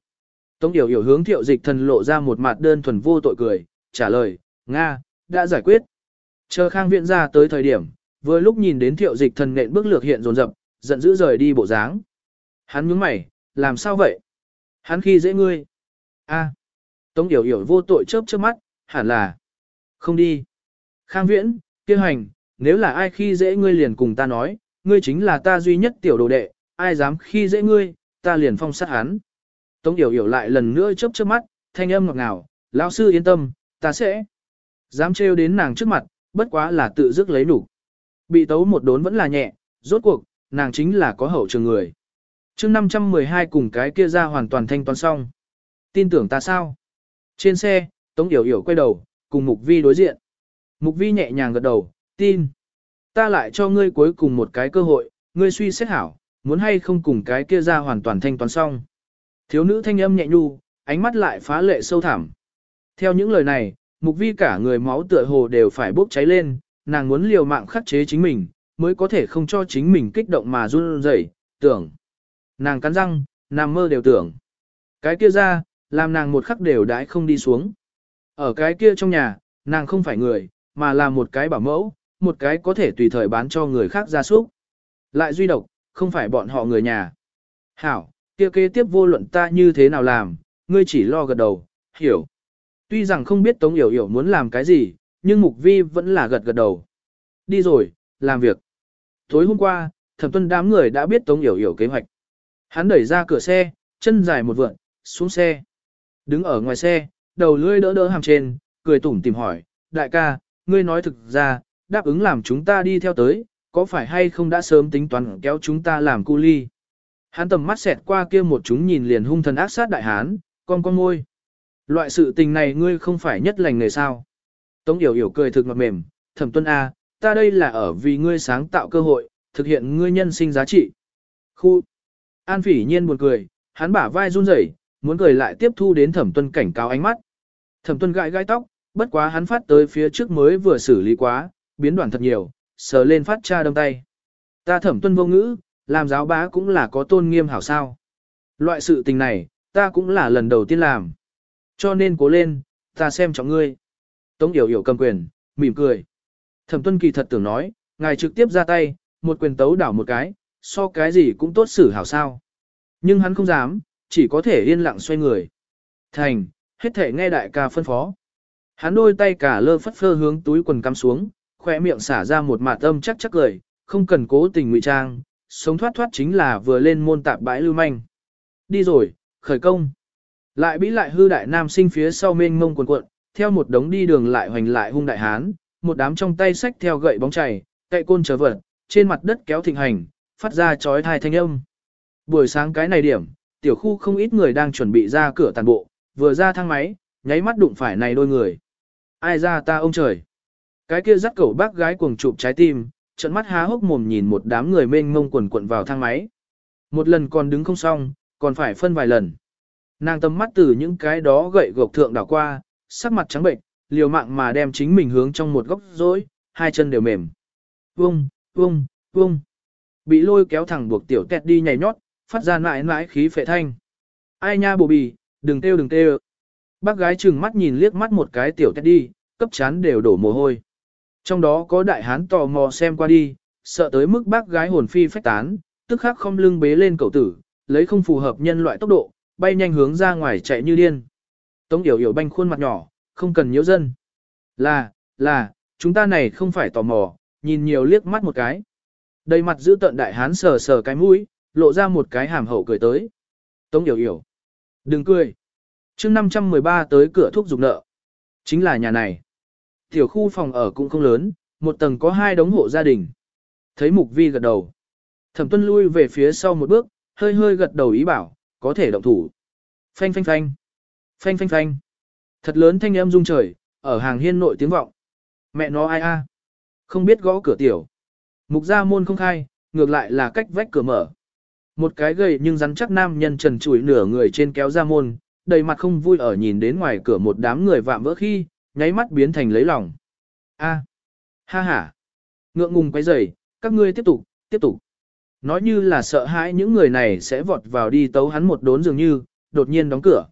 Tống Yểu Yểu hướng thiệu dịch thần lộ ra một mặt đơn thuần vô tội cười, trả lời, Nga, đã giải quyết. Chờ khang viện ra tới thời điểm, vừa lúc nhìn đến thiệu dịch thần nện bước lược hiện rồn rập, giận dữ rời đi bộ dáng. Hắn nhướng mày, làm sao vậy? Hắn khi dễ ngươi. a Tống Yểu Yểu vô tội chớp chớp mắt, hẳn là. Không đi. Khang viễn, kia hành, nếu là ai khi dễ ngươi liền cùng ta nói, ngươi chính là ta duy nhất tiểu đồ đệ, ai dám khi dễ ngươi, ta liền phong sát hắn. Tống Yểu Yểu lại lần nữa chớp chớp mắt, thanh âm ngọt ngào, lão sư yên tâm, ta sẽ. Dám trêu đến nàng trước mặt, bất quá là tự dứt lấy đủ. Bị tấu một đốn vẫn là nhẹ, rốt cuộc, nàng chính là có hậu trường người. chương 512 cùng cái kia ra hoàn toàn thanh toán xong. Tin tưởng ta sao? Trên xe, Tống Yểu Yểu quay đầu, cùng Mục Vi đối diện. Mục Vi nhẹ nhàng gật đầu, tin. Ta lại cho ngươi cuối cùng một cái cơ hội, ngươi suy xét hảo, muốn hay không cùng cái kia ra hoàn toàn thanh toán xong. Thiếu nữ thanh âm nhẹ nhu, ánh mắt lại phá lệ sâu thẳm. Theo những lời này, Mục Vi cả người máu tựa hồ đều phải bốc cháy lên, nàng muốn liều mạng khắc chế chính mình, mới có thể không cho chính mình kích động mà run rẩy, tưởng. Nàng cắn răng, nằm mơ đều tưởng. Cái kia ra, làm nàng một khắc đều đãi không đi xuống. Ở cái kia trong nhà, nàng không phải người, mà là một cái bảo mẫu, một cái có thể tùy thời bán cho người khác ra súc. Lại duy độc, không phải bọn họ người nhà. Hảo, kia kế tiếp vô luận ta như thế nào làm, ngươi chỉ lo gật đầu, hiểu. Tuy rằng không biết Tống Yểu Yểu muốn làm cái gì, nhưng Mục Vi vẫn là gật gật đầu. Đi rồi, làm việc. Tối hôm qua, thẩm tuân đám người đã biết Tống Yểu Yểu kế hoạch. Hắn đẩy ra cửa xe, chân dài một vượn, xuống xe. Đứng ở ngoài xe, đầu lưỡi đỡ đỡ hàm trên, cười tủm tìm hỏi, đại ca, ngươi nói thực ra, đáp ứng làm chúng ta đi theo tới, có phải hay không đã sớm tính toán kéo chúng ta làm cu ly. Hắn tầm mắt xẹt qua kia một chúng nhìn liền hung thần ác sát đại hán, con con môi. Loại sự tình này ngươi không phải nhất lành người sao. Tống Yểu Yểu cười thực ngọt mềm, thẩm tuân A, ta đây là ở vì ngươi sáng tạo cơ hội, thực hiện ngươi nhân sinh giá trị. Khu. An phỉ nhiên buồn cười, hắn bả vai run rẩy, muốn cười lại tiếp thu đến thẩm tuân cảnh cáo ánh mắt. Thẩm tuân gãi gai tóc, bất quá hắn phát tới phía trước mới vừa xử lý quá, biến đoạn thật nhiều, sờ lên phát cha đâm tay. Ta thẩm tuân vô ngữ, làm giáo bá cũng là có tôn nghiêm hảo sao. Loại sự tình này, ta cũng là lần đầu tiên làm. Cho nên cố lên, ta xem trọng ngươi. Tống Yểu Yểu cầm quyền, mỉm cười. Thẩm tuân kỳ thật tưởng nói, ngài trực tiếp ra tay, một quyền tấu đảo một cái, so cái gì cũng tốt xử hảo sao. Nhưng hắn không dám, chỉ có thể yên lặng xoay người. Thành, hết thể nghe đại ca phân phó. Hắn đôi tay cả lơ phất phơ hướng túi quần cắm xuống, khỏe miệng xả ra một mạt âm chắc chắc cười, không cần cố tình ngụy trang, sống thoát thoát chính là vừa lên môn tạp bãi lưu manh. Đi rồi, khởi công. Lại bí lại hư đại nam sinh phía sau mênh mông quần cuộn, theo một đống đi đường lại hoành lại hung đại hán, một đám trong tay sách theo gậy bóng chảy, cậy côn trở vật, trên mặt đất kéo thịnh hành, phát ra chói thai thanh âm. Buổi sáng cái này điểm, tiểu khu không ít người đang chuẩn bị ra cửa tàn bộ, vừa ra thang máy, nháy mắt đụng phải này đôi người. Ai ra ta ông trời. Cái kia dắt cẩu bác gái cuồng chụp trái tim, trận mắt há hốc mồm nhìn một đám người mênh mông quần quận vào thang máy. Một lần còn đứng không xong, còn phải phân vài lần. Nàng tầm mắt từ những cái đó gậy gộc thượng đảo qua, sắc mặt trắng bệnh, liều mạng mà đem chính mình hướng trong một góc rối, hai chân đều mềm. Vung, vung, vung. Bị lôi kéo thẳng buộc tiểu tẹt đi nhảy nhót, phát ra mãi mãi khí phệ thanh. Ai nha bồ bì, đừng kêu đừng kêu. Bác gái chừng mắt nhìn liếc mắt một cái tiểu tẹt đi, cấp chán đều đổ mồ hôi. Trong đó có đại hán tò mò xem qua đi, sợ tới mức bác gái hồn phi phách tán, tức khắc không lưng bế lên cậu tử, lấy không phù hợp nhân loại tốc độ, bay nhanh hướng ra ngoài chạy như điên. Tống Yểu Yểu banh khuôn mặt nhỏ, không cần nhiễu dân. Là, là, chúng ta này không phải tò mò, nhìn nhiều liếc mắt một cái. Đầy mặt giữ tận đại hán sờ sờ cái mũi, lộ ra một cái hàm hậu cười tới. Tống Yểu Yểu. Đừng cười. chương 513 tới cửa thuốc dục nợ. Chính là nhà này. Tiểu khu phòng ở cũng không lớn, một tầng có hai đống hộ gia đình. Thấy Mục Vi gật đầu. Thẩm tuân lui về phía sau một bước, hơi hơi gật đầu ý bảo, có thể động thủ. Phanh phanh phanh. Phanh phanh phanh. Thật lớn thanh âm rung trời, ở hàng hiên nội tiếng vọng. Mẹ nó ai a? Không biết gõ cửa tiểu. Mục gia môn không khai, ngược lại là cách vách cửa mở. Một cái gầy nhưng rắn chắc nam nhân trần trụi nửa người trên kéo ra môn, đầy mặt không vui ở nhìn đến ngoài cửa một đám người vạm vỡ khi, nháy mắt biến thành lấy lòng. A, ha ha, ngượng ngùng quấy rầy, các ngươi tiếp tục, tiếp tục. Nói như là sợ hãi những người này sẽ vọt vào đi tấu hắn một đốn dường như, đột nhiên đóng cửa.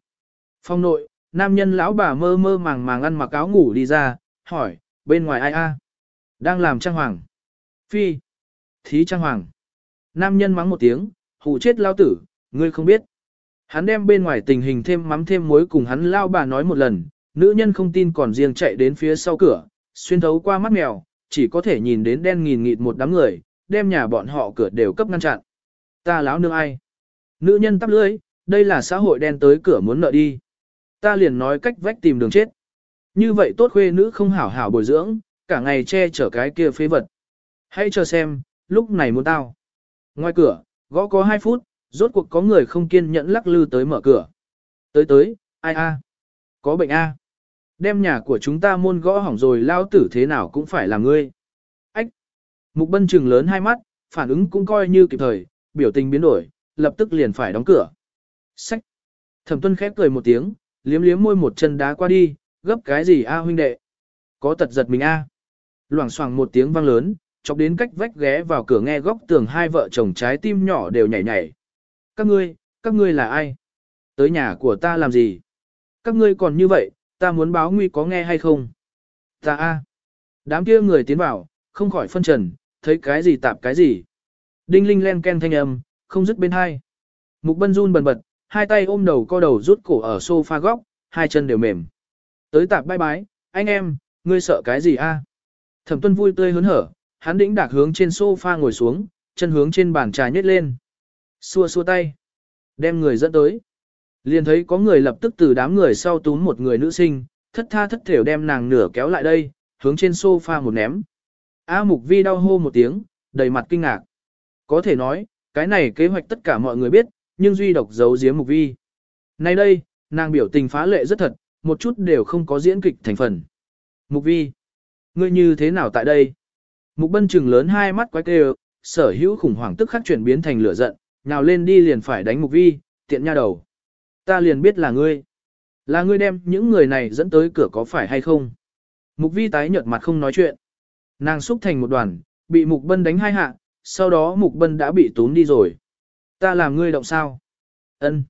Phong nội, nam nhân lão bà mơ mơ màng màng ăn mặc áo ngủ đi ra, hỏi, bên ngoài ai a? Đang làm trang hoàng. Phi. Thí trang hoàng. Nam nhân mắng một tiếng, hù chết lao tử, ngươi không biết. Hắn đem bên ngoài tình hình thêm mắm thêm muối cùng hắn lao bà nói một lần, nữ nhân không tin còn riêng chạy đến phía sau cửa, xuyên thấu qua mắt mèo, chỉ có thể nhìn đến đen nghìn nghịt một đám người, đem nhà bọn họ cửa đều cấp ngăn chặn. Ta láo nương ai? Nữ nhân tắp lưỡi, đây là xã hội đen tới cửa muốn nợ đi. Ta liền nói cách vách tìm đường chết. Như vậy tốt khuê nữ không hảo hảo bồi dưỡng, cả ngày che chở cái kia phế vật. Hãy chờ xem, lúc này muốn tao. Ngoài cửa, gõ có 2 phút, rốt cuộc có người không kiên nhẫn lắc lư tới mở cửa. Tới tới, ai a? Có bệnh a? Đem nhà của chúng ta môn gõ hỏng rồi lao tử thế nào cũng phải là ngươi. Ách! Mục bân trừng lớn hai mắt, phản ứng cũng coi như kịp thời, biểu tình biến đổi, lập tức liền phải đóng cửa. Sách! Thẩm tuân khép cười một tiếng, liếm liếm môi một chân đá qua đi, gấp cái gì a huynh đệ? Có tật giật mình a? Loảng xoảng một tiếng vang lớn, chọc đến cách vách ghé vào cửa nghe góc tường hai vợ chồng trái tim nhỏ đều nhảy nhảy. Các ngươi, các ngươi là ai? Tới nhà của ta làm gì? Các ngươi còn như vậy, ta muốn báo nguy có nghe hay không? Ta a. Đám kia người tiến vào, không khỏi phân trần, thấy cái gì tạp cái gì. Đinh linh len ken thanh âm, không dứt bên hai. Mục bân run bần bật, hai tay ôm đầu co đầu rút cổ ở sofa góc, hai chân đều mềm. Tới tạp bye bye, anh em, ngươi sợ cái gì a? Thẩm tuân vui tươi hớn hở, hắn đĩnh đạc hướng trên sofa ngồi xuống, chân hướng trên bàn trà nhét lên. Xua xua tay. Đem người dẫn tới. Liền thấy có người lập tức từ đám người sau túm một người nữ sinh, thất tha thất thểu đem nàng nửa kéo lại đây, hướng trên sofa một ném. A Mục Vi đau hô một tiếng, đầy mặt kinh ngạc. Có thể nói, cái này kế hoạch tất cả mọi người biết, nhưng duy độc giấu giếm Mục Vi. Nay đây, nàng biểu tình phá lệ rất thật, một chút đều không có diễn kịch thành phần. Mục Vi, ngươi như thế nào tại đây? Mục Bân trừng lớn hai mắt quái kêu, sở hữu khủng hoảng tức khắc chuyển biến thành lửa giận, nào lên đi liền phải đánh Mục Vi, tiện nha đầu. Ta liền biết là ngươi. Là ngươi đem những người này dẫn tới cửa có phải hay không? Mục Vi tái nhợt mặt không nói chuyện. Nàng xúc thành một đoàn, bị Mục Bân đánh hai hạ, sau đó Mục Bân đã bị tốn đi rồi. Ta làm ngươi động sao? Ân.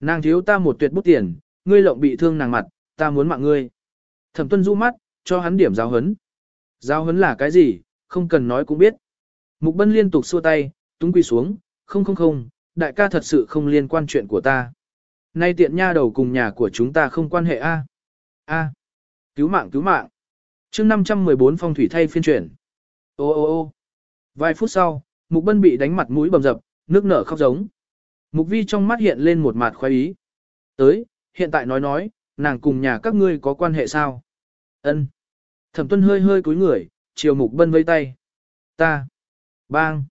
Nàng thiếu ta một tuyệt bút tiền, ngươi lộng bị thương nàng mặt, ta muốn mạng ngươi. Thẩm Tuân du mắt, cho hắn điểm giáo hấn. Giáo hấn là cái gì, không cần nói cũng biết. Mục Bân liên tục xua tay, túng quỳ xuống, không không không, đại ca thật sự không liên quan chuyện của ta. Nay tiện nha đầu cùng nhà của chúng ta không quan hệ a. A. Cứu mạng cứu mạng. Chương 514 phong thủy thay phiên chuyển. Ô ô ô. Vài phút sau, Mục Bân bị đánh mặt mũi bầm dập, nước nở khóc giống. Mục Vi trong mắt hiện lên một mặt khoái ý. Tới, hiện tại nói nói, nàng cùng nhà các ngươi có quan hệ sao? Ân. Thẩm Tuân hơi hơi cúi người, chiều Mục Bân vây tay. Ta. Bang.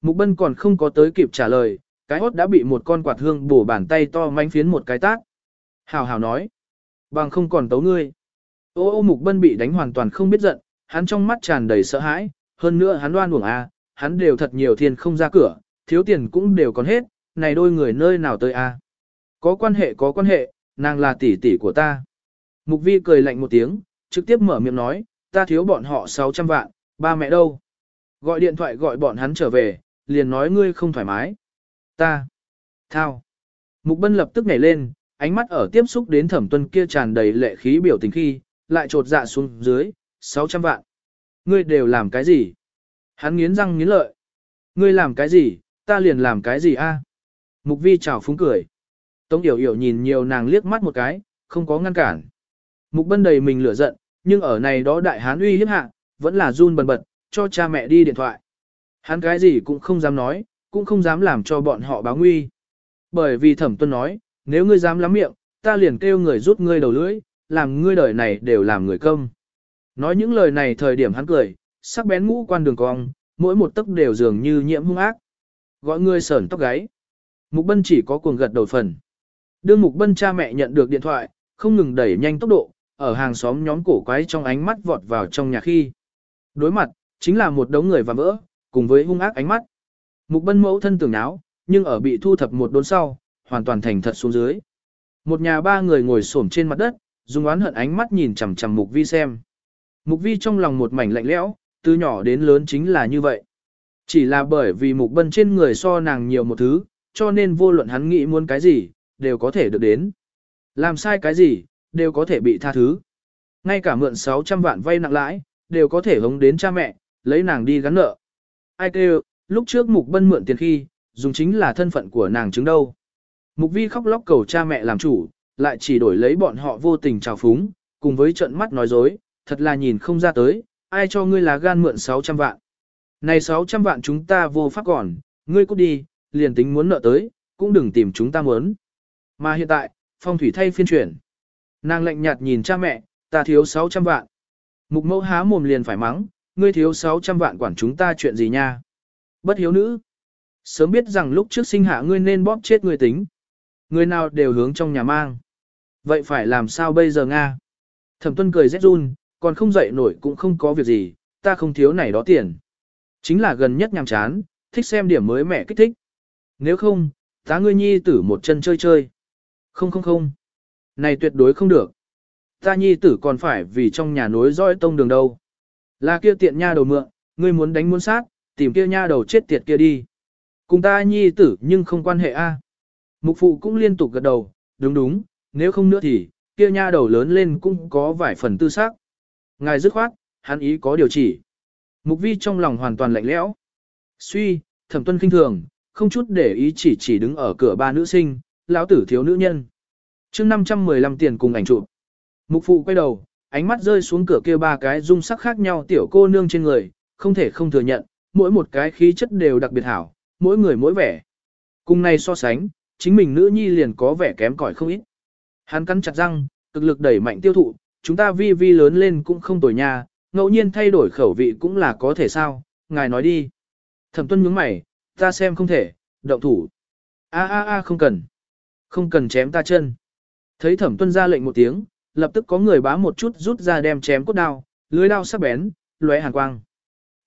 Mục Bân còn không có tới kịp trả lời, cái hốt đã bị một con quạt hương bổ bàn tay to manh phiến một cái tát. Hào hào nói. Bằng không còn tấu ngươi. Ô ô Mục Bân bị đánh hoàn toàn không biết giận, hắn trong mắt tràn đầy sợ hãi, hơn nữa hắn đoan uổng a, hắn đều thật nhiều thiên không ra cửa, thiếu tiền cũng đều còn hết, này đôi người nơi nào tới a? Có quan hệ có quan hệ, nàng là tỷ tỷ của ta. Mục Vi cười lạnh một tiếng, trực tiếp mở miệng nói, ta thiếu bọn họ 600 vạn, ba mẹ đâu? Gọi điện thoại gọi bọn hắn trở về, liền nói ngươi không thoải mái. Ta. Thao. Mục Bân lập tức nhảy lên, ánh mắt ở tiếp xúc đến thẩm tuân kia tràn đầy lệ khí biểu tình khi, lại trột dạ xuống dưới, 600 vạn. Ngươi đều làm cái gì? Hắn nghiến răng nghiến lợi. Ngươi làm cái gì, ta liền làm cái gì a? Mục vi chào phúng cười. Tống Yểu Yểu nhìn nhiều nàng liếc mắt một cái, không có ngăn cản. Mục bân đầy mình lửa giận, nhưng ở này đó đại hán uy hiếp hạ, vẫn là run bần bật, cho cha mẹ đi điện thoại. Hắn cái gì cũng không dám nói, cũng không dám làm cho bọn họ báo nguy. Bởi vì thẩm tuân nói, nếu ngươi dám lắm miệng, ta liền kêu người rút ngươi đầu lưỡi, làm ngươi đời này đều làm người công. Nói những lời này thời điểm hắn cười, sắc bén ngũ quan đường cong, mỗi một tấc đều dường như nhiễm hung ác. Gọi ngươi sởn tóc gáy. Mục Bân chỉ có cuồng gật đầu phần. Đương Mục Bân cha mẹ nhận được điện thoại, không ngừng đẩy nhanh tốc độ, ở hàng xóm nhóm cổ quái trong ánh mắt vọt vào trong nhà khi. Đối mặt, chính là một đống người và vỡ, cùng với hung ác ánh mắt. Mục Bân mẫu thân tưởng náo, nhưng ở bị thu thập một đốn sau, hoàn toàn thành thật xuống dưới. Một nhà ba người ngồi xổm trên mặt đất, dùng oán hận ánh mắt nhìn chằm chằm Mục Vi xem. Mục Vi trong lòng một mảnh lạnh lẽo, từ nhỏ đến lớn chính là như vậy. Chỉ là bởi vì Mục Bân trên người so nàng nhiều một thứ, cho nên vô luận hắn nghĩ muốn cái gì, đều có thể được đến. Làm sai cái gì, đều có thể bị tha thứ. Ngay cả mượn 600 vạn vay nặng lãi, đều có thể hống đến cha mẹ, lấy nàng đi gắn nợ. Ai kêu, lúc trước Mục Bân mượn tiền khi, dùng chính là thân phận của nàng chứng đâu. Mục Vi khóc lóc cầu cha mẹ làm chủ, lại chỉ đổi lấy bọn họ vô tình trào phúng, cùng với trận mắt nói dối, thật là nhìn không ra tới, ai cho ngươi là gan mượn 600 vạn. Này 600 vạn chúng ta vô pháp còn, ngươi cút đi, liền tính muốn nợ tới, cũng đừng tìm chúng ta muốn. Mà hiện tại, phong thủy thay phiên chuyển. Nàng lạnh nhạt nhìn cha mẹ, ta thiếu 600 vạn. Mục mẫu há mồm liền phải mắng, ngươi thiếu 600 vạn quản chúng ta chuyện gì nha. Bất hiếu nữ. Sớm biết rằng lúc trước sinh hạ ngươi nên bóp chết ngươi tính. Người nào đều hướng trong nhà mang. Vậy phải làm sao bây giờ Nga? Thẩm tuân cười rét run, còn không dậy nổi cũng không có việc gì, ta không thiếu này đó tiền. Chính là gần nhất nhàm chán, thích xem điểm mới mẹ kích thích. Nếu không, tá ngươi nhi tử một chân chơi chơi. Không không không. Này tuyệt đối không được. Ta nhi tử còn phải vì trong nhà nối dõi tông đường đâu. Là kia tiện nha đầu mượn, ngươi muốn đánh muốn sát, tìm kia nha đầu chết tiệt kia đi. Cùng ta nhi tử nhưng không quan hệ a. Mục phụ cũng liên tục gật đầu, đúng đúng, nếu không nữa thì, kia nha đầu lớn lên cũng có vài phần tư xác. Ngài dứt khoát, hắn ý có điều chỉ. Mục vi trong lòng hoàn toàn lạnh lẽo. Suy, thẩm tuân kinh thường, không chút để ý chỉ chỉ đứng ở cửa ba nữ sinh, lão tử thiếu nữ nhân. chương 515 tiền cùng ảnh chụp. Mục phụ quay đầu, ánh mắt rơi xuống cửa kia ba cái dung sắc khác nhau tiểu cô nương trên người, không thể không thừa nhận, mỗi một cái khí chất đều đặc biệt hảo, mỗi người mỗi vẻ. Cùng này so sánh, chính mình nữ nhi liền có vẻ kém cỏi không ít. Hắn cắn chặt răng, cực lực đẩy mạnh tiêu thụ, chúng ta vi vi lớn lên cũng không tồi nha, ngẫu nhiên thay đổi khẩu vị cũng là có thể sao, ngài nói đi. Thẩm tuân nhướng mày, ta xem không thể, động thủ. A a a không cần. Không cần chém ta chân. Thấy thẩm tuân ra lệnh một tiếng, lập tức có người bá một chút rút ra đem chém cốt đao, lưới đao sắc bén, lóe hàn quang.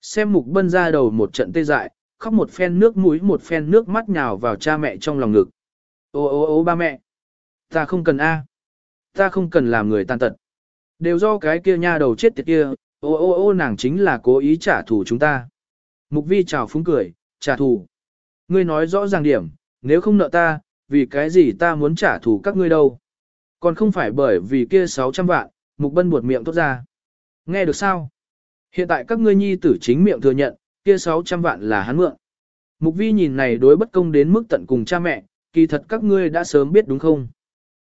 Xem mục bân ra đầu một trận tê dại, khóc một phen nước mũi một phen nước mắt nhào vào cha mẹ trong lòng ngực. Ô ô ô ba mẹ. Ta không cần A. Ta không cần làm người tàn tật. Đều do cái kia nha đầu chết tiệt kia, ô ô ô nàng chính là cố ý trả thù chúng ta. Mục vi chào phúng cười, trả thù. Ngươi nói rõ ràng điểm, nếu không nợ ta, vì cái gì ta muốn trả thù các ngươi đâu. Còn không phải bởi vì kia 600 vạn, mục bân buột miệng tốt ra. Nghe được sao? Hiện tại các ngươi nhi tử chính miệng thừa nhận, kia 600 vạn là hắn mượn. Mục vi nhìn này đối bất công đến mức tận cùng cha mẹ, kỳ thật các ngươi đã sớm biết đúng không?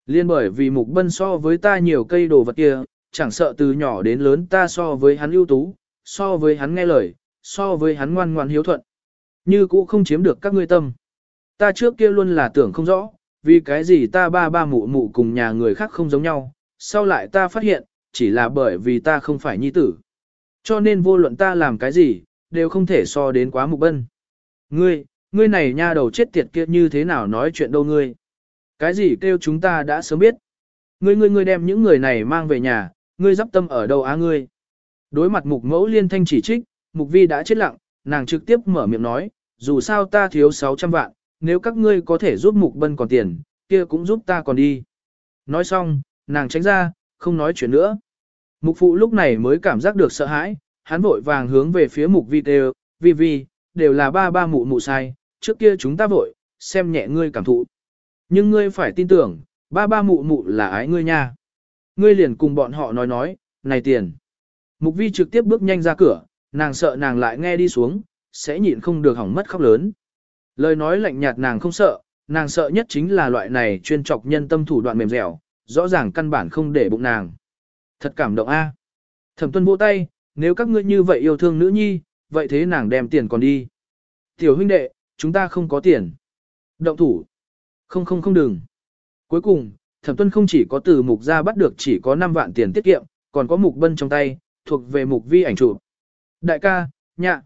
Liên bởi vì mục bân so với ta nhiều cây đồ vật kia, chẳng sợ từ nhỏ đến lớn ta so với hắn ưu tú, so với hắn nghe lời, so với hắn ngoan ngoan hiếu thuận. Như cũ không chiếm được các ngươi tâm. Ta trước kia luôn là tưởng không rõ, vì cái gì ta ba ba mụ mụ cùng nhà người khác không giống nhau, sau lại ta phát hiện, chỉ là bởi vì ta không phải nhi tử. Cho nên vô luận ta làm cái gì, đều không thể so đến quá mục bân. Ngươi, ngươi này nha đầu chết tiệt kia như thế nào nói chuyện đâu ngươi. Cái gì kêu chúng ta đã sớm biết. Ngươi ngươi ngươi đem những người này mang về nhà, ngươi dắp tâm ở đâu á ngươi. Đối mặt mục mẫu liên thanh chỉ trích, mục vi đã chết lặng, nàng trực tiếp mở miệng nói, dù sao ta thiếu 600 vạn, nếu các ngươi có thể giúp mục bân còn tiền, kia cũng giúp ta còn đi. Nói xong, nàng tránh ra, không nói chuyện nữa. Mục phụ lúc này mới cảm giác được sợ hãi, hắn vội vàng hướng về phía mục vi đều, vi vi, đều là ba ba mụ mụ sai, trước kia chúng ta vội, xem nhẹ ngươi cảm thụ. Nhưng ngươi phải tin tưởng, ba ba mụ mụ là ái ngươi nha. Ngươi liền cùng bọn họ nói nói, này tiền. Mục vi trực tiếp bước nhanh ra cửa, nàng sợ nàng lại nghe đi xuống, sẽ nhịn không được hỏng mất khóc lớn. Lời nói lạnh nhạt nàng không sợ, nàng sợ nhất chính là loại này chuyên trọc nhân tâm thủ đoạn mềm dẻo, rõ ràng căn bản không để bụng nàng. Thật cảm động a. Thẩm tuân vỗ tay, nếu các ngươi như vậy yêu thương nữ nhi, vậy thế nàng đem tiền còn đi. Tiểu huynh đệ, chúng ta không có tiền. Động thủ. Không không không đừng. Cuối cùng, thẩm tuân không chỉ có từ mục ra bắt được chỉ có 5 vạn tiền tiết kiệm, còn có mục bân trong tay, thuộc về mục vi ảnh chụp. Đại ca, nhạ.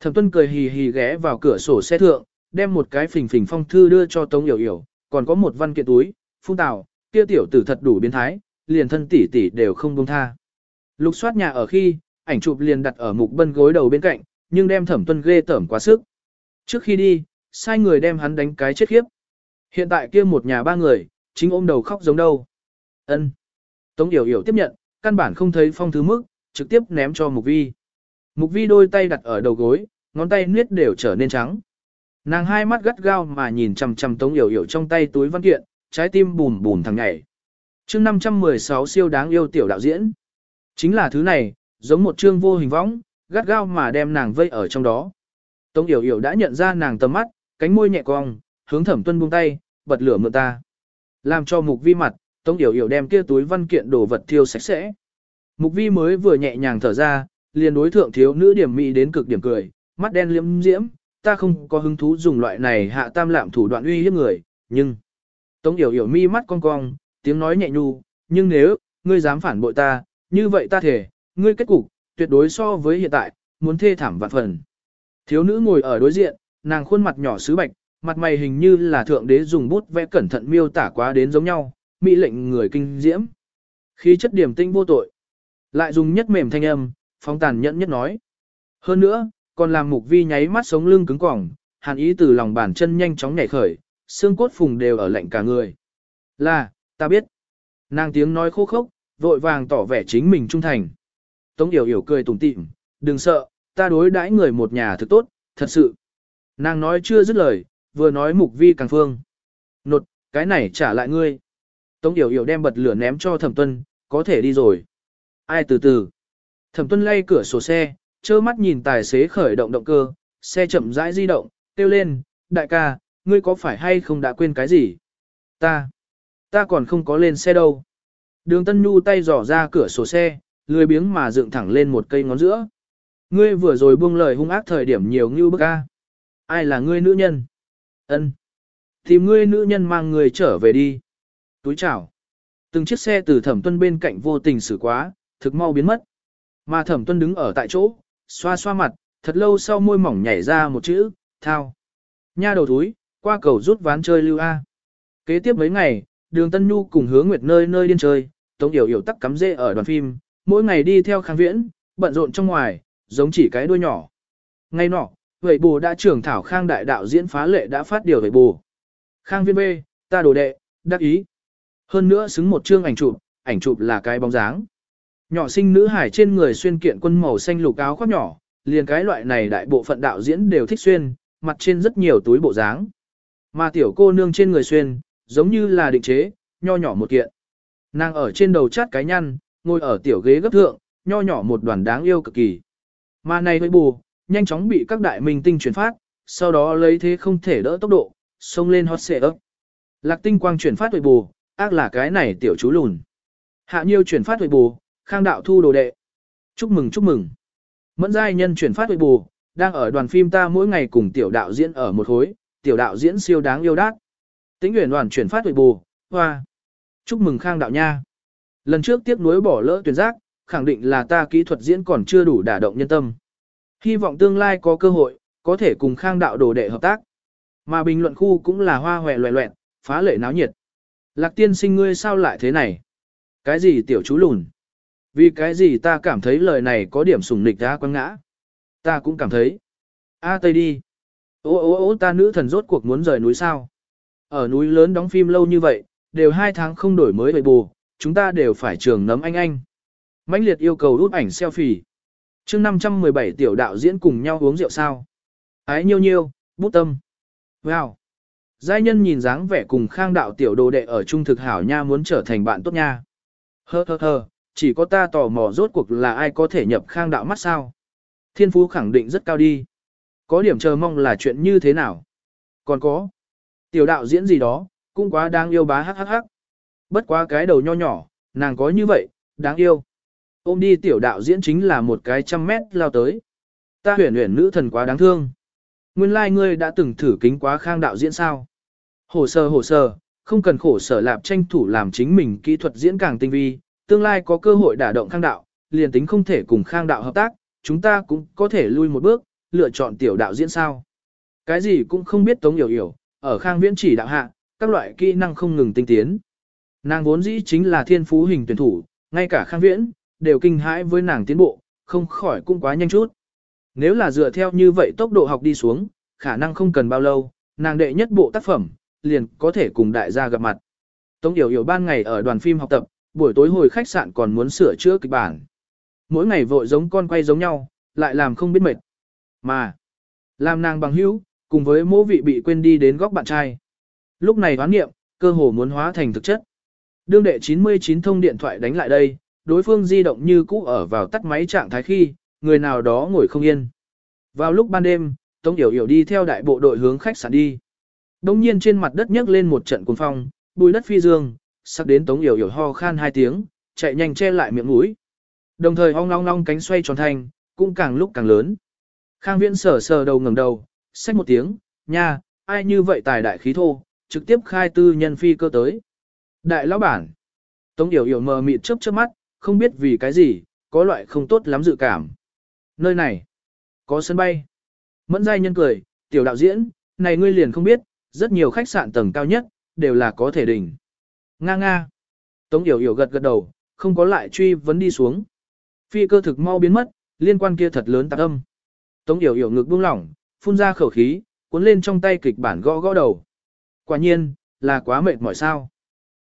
Thẩm tuân cười hì hì ghé vào cửa sổ xe thượng, đem một cái phình phình phong thư đưa cho Tống Yểu Yểu, còn có một văn kiện túi, phung tào, kia tiểu tử thật đủ biến thái, liền thân tỷ tỷ đều không buông tha. Lục soát nhà ở khi, ảnh chụp liền đặt ở mục bân gối đầu bên cạnh, nhưng đem thẩm tuân ghê tởm quá sức. Trước khi đi, sai người đem hắn đánh cái chết khiếp. Hiện tại kia một nhà ba người, chính ôm đầu khóc giống đâu. ân Tống Yểu Yểu tiếp nhận, căn bản không thấy phong thứ mức, trực tiếp ném cho Mục Vi. Mục Vi đôi tay đặt ở đầu gối, ngón tay niết đều trở nên trắng. Nàng hai mắt gắt gao mà nhìn chằm chằm Tống Yểu Yểu trong tay túi văn kiện, trái tim bùm bùm thằng nhảy. Chương 516 siêu đáng yêu tiểu đạo diễn. Chính là thứ này, giống một chương vô hình võng, gắt gao mà đem nàng vây ở trong đó. Tống Yểu Yểu đã nhận ra nàng tầm mắt, cánh môi nhẹ cong, hướng Thẩm Tuân buông tay, bật lửa mượn ta. Làm cho Mục Vi mặt, Tống Yểu Yểu đem kia túi văn kiện đồ vật thiêu sạch sẽ. Mục Vi mới vừa nhẹ nhàng thở ra, liền đối thượng thiếu nữ điểm mỹ đến cực điểm cười, mắt đen liễm diễm, ta không có hứng thú dùng loại này hạ tam lạm thủ đoạn uy hiếp người, nhưng Tống Yểu Yểu mi mắt cong cong, tiếng nói nhẹ nhu, nhưng nếu, ngươi dám phản bội ta, như vậy ta thể, ngươi kết cục, tuyệt đối so với hiện tại, muốn thê thảm vạn phần. Thiếu nữ ngồi ở đối diện, nàng khuôn mặt nhỏ sứ bạch, mặt mày hình như là thượng đế dùng bút vẽ cẩn thận miêu tả quá đến giống nhau, mỹ lệnh người kinh diễm. Khí chất điểm tinh vô tội. Lại dùng nhất mềm thanh âm, phóng tàn nhẫn nhất nói. Hơn nữa, còn làm mục vi nháy mắt sống lưng cứng cỏng, hàn ý từ lòng bàn chân nhanh chóng nhảy khởi, xương cốt phùng đều ở lạnh cả người. Là, ta biết. Nàng tiếng nói khô khốc, vội vàng tỏ vẻ chính mình trung thành. Tống Yểu Yểu cười tủm tỉm, đừng sợ, ta đối đãi người một nhà thực tốt, thật sự. Nàng nói chưa dứt lời, vừa nói mục vi càng phương. Nột, cái này trả lại ngươi. Tống Yểu Yểu đem bật lửa ném cho thẩm tuân, có thể đi rồi. Ai từ từ. Thẩm tuân lay cửa sổ xe, trơ mắt nhìn tài xế khởi động động cơ, xe chậm rãi di động, kêu lên, đại ca, ngươi có phải hay không đã quên cái gì? Ta, ta còn không có lên xe đâu. Đường Tân Nhu tay dò ra cửa sổ xe, lười biếng mà dựng thẳng lên một cây ngón giữa. Ngươi vừa rồi buông lời hung ác thời điểm nhiều như bức a. Ai là ngươi nữ nhân? Ân. Tìm ngươi nữ nhân mang người trở về đi. Túi chảo, Từng chiếc xe từ thẩm tuân bên cạnh vô tình xử quá, thực mau biến mất. Mà thẩm tuân đứng ở tại chỗ, xoa xoa mặt, thật lâu sau môi mỏng nhảy ra một chữ, thao. Nha đầu túi, qua cầu rút ván chơi lưu A. Kế tiếp mấy ngày, đường Tân Nhu cùng hướng nguyệt nơi nơi điên chơi, Tống Yểu Yểu tắc cắm rễ ở đoàn phim, mỗi ngày đi theo kháng viễn, bận rộn trong ngoài, giống chỉ cái đuôi nhỏ. Ngay nọ, vậy bù đã trưởng thảo khang đại đạo diễn phá lệ đã phát điều vậy bù. Khang viên B, ta đồ đệ, đắc ý. Hơn nữa xứng một chương ảnh chụp, ảnh chụp là cái bóng dáng. Nhỏ sinh nữ hải trên người xuyên kiện quân màu xanh lục áo khoác nhỏ, liền cái loại này đại bộ phận đạo diễn đều thích xuyên, mặt trên rất nhiều túi bộ dáng. Mà tiểu cô nương trên người xuyên, giống như là định chế, nho nhỏ một kiện. Nàng ở trên đầu chát cái nhăn, ngồi ở tiểu ghế gấp thượng, nho nhỏ một đoàn đáng yêu cực kỳ. Mà này với bù, nhanh chóng bị các đại minh tinh chuyển phát, sau đó lấy thế không thể đỡ tốc độ, xông lên hot xệ ấp. Lạc tinh quang chuyển phát với bù, ác là cái này tiểu chú lùn. Hạ nhiêu chuyển phát với bù, khang đạo thu đồ đệ. Chúc mừng chúc mừng. Mẫn giai nhân chuyển phát với bù, đang ở đoàn phim ta mỗi ngày cùng tiểu đạo diễn ở một khối, tiểu đạo diễn siêu đáng yêu đát. Tĩnh nguyện đoàn chuyển phát với bù, hoa. Chúc mừng khang đạo nha. Lần trước tiếp nối bỏ lỡ tuyển giác, khẳng định là ta kỹ thuật diễn còn chưa đủ đả động nhân tâm. Hy vọng tương lai có cơ hội, có thể cùng khang đạo đồ đệ hợp tác. Mà bình luận khu cũng là hoa hòe loẹ loẹn, phá lệ náo nhiệt. Lạc tiên sinh ngươi sao lại thế này? Cái gì tiểu chú lùn? Vì cái gì ta cảm thấy lời này có điểm sùng nịch ra quăng ngã? Ta cũng cảm thấy. A Tây đi. Ô ô ô ta nữ thần rốt cuộc muốn rời núi sao? Ở núi lớn đóng phim lâu như vậy, đều hai tháng không đổi mới về bù, chúng ta đều phải trường nấm anh anh. mãnh liệt yêu cầu út ảnh selfie chương 517 tiểu đạo diễn cùng nhau uống rượu sao. Ái nhiêu nhiêu, bút tâm. Wow. Giai nhân nhìn dáng vẻ cùng khang đạo tiểu đồ đệ ở trung thực hảo nha muốn trở thành bạn tốt nha. Hơ hơ hơ, chỉ có ta tò mò rốt cuộc là ai có thể nhập khang đạo mắt sao. Thiên phú khẳng định rất cao đi. Có điểm chờ mong là chuyện như thế nào. Còn có. Tiểu đạo diễn gì đó, cũng quá đáng yêu bá hắc hắc hắc. Bất quá cái đầu nho nhỏ, nàng có như vậy, đáng yêu. Ôm đi tiểu đạo diễn chính là một cái trăm mét lao tới. Ta huyền huyền nữ thần quá đáng thương. Nguyên lai like ngươi đã từng thử kính quá khang đạo diễn sao? Hồ sơ hồ sơ, không cần khổ sở lạp tranh thủ làm chính mình kỹ thuật diễn càng tinh vi, tương lai có cơ hội đả động khang đạo, liền tính không thể cùng khang đạo hợp tác, chúng ta cũng có thể lui một bước, lựa chọn tiểu đạo diễn sao. Cái gì cũng không biết tống hiểu hiểu, ở khang viễn chỉ đạo hạ, các loại kỹ năng không ngừng tinh tiến. Nàng vốn dĩ chính là thiên phú hình tuyển thủ, ngay cả khang viễn, đều kinh hãi với nàng tiến bộ, không khỏi cũng quá nhanh chút. Nếu là dựa theo như vậy tốc độ học đi xuống, khả năng không cần bao lâu, nàng đệ nhất bộ tác phẩm, liền có thể cùng đại gia gặp mặt. Tống Yểu Yểu ban ngày ở đoàn phim học tập, buổi tối hồi khách sạn còn muốn sửa chữa kịch bản. Mỗi ngày vội giống con quay giống nhau, lại làm không biết mệt. Mà, làm nàng bằng hữu, cùng với mô vị bị quên đi đến góc bạn trai. Lúc này hoán nghiệm, cơ hồ muốn hóa thành thực chất. Đương đệ 99 thông điện thoại đánh lại đây, đối phương di động như cũ ở vào tắt máy trạng thái khi, người nào đó ngồi không yên. Vào lúc ban đêm, Tống Yểu Yểu đi theo đại bộ đội hướng khách sạn đi. Đông nhiên trên mặt đất nhấc lên một trận cuồng phong, bùi đất phi dương, sắc đến Tống Yểu Yểu ho khan hai tiếng, chạy nhanh che lại miệng mũi. Đồng thời ong long long cánh xoay tròn thành, cũng càng lúc càng lớn. Khang Viễn sờ sờ đầu ngẩng đầu, xách một tiếng, nha, ai như vậy tài đại khí thô, trực tiếp khai tư nhân phi cơ tới. Đại lão bản. Tống Yểu Yểu mờ mịt chớp chớp mắt, không biết vì cái gì, có loại không tốt lắm dự cảm. Nơi này, có sân bay. Mẫn giai nhân cười, tiểu đạo diễn, này ngươi liền không biết, rất nhiều khách sạn tầng cao nhất, đều là có thể đỉnh. Nga nga. Tống Yểu Yểu gật gật đầu, không có lại truy vấn đi xuống. Phi cơ thực mau biến mất, liên quan kia thật lớn tạc âm. Tống Yểu Yểu ngực buông lỏng, phun ra khẩu khí, cuốn lên trong tay kịch bản gõ gõ đầu. Quả nhiên, là quá mệt mỏi sao.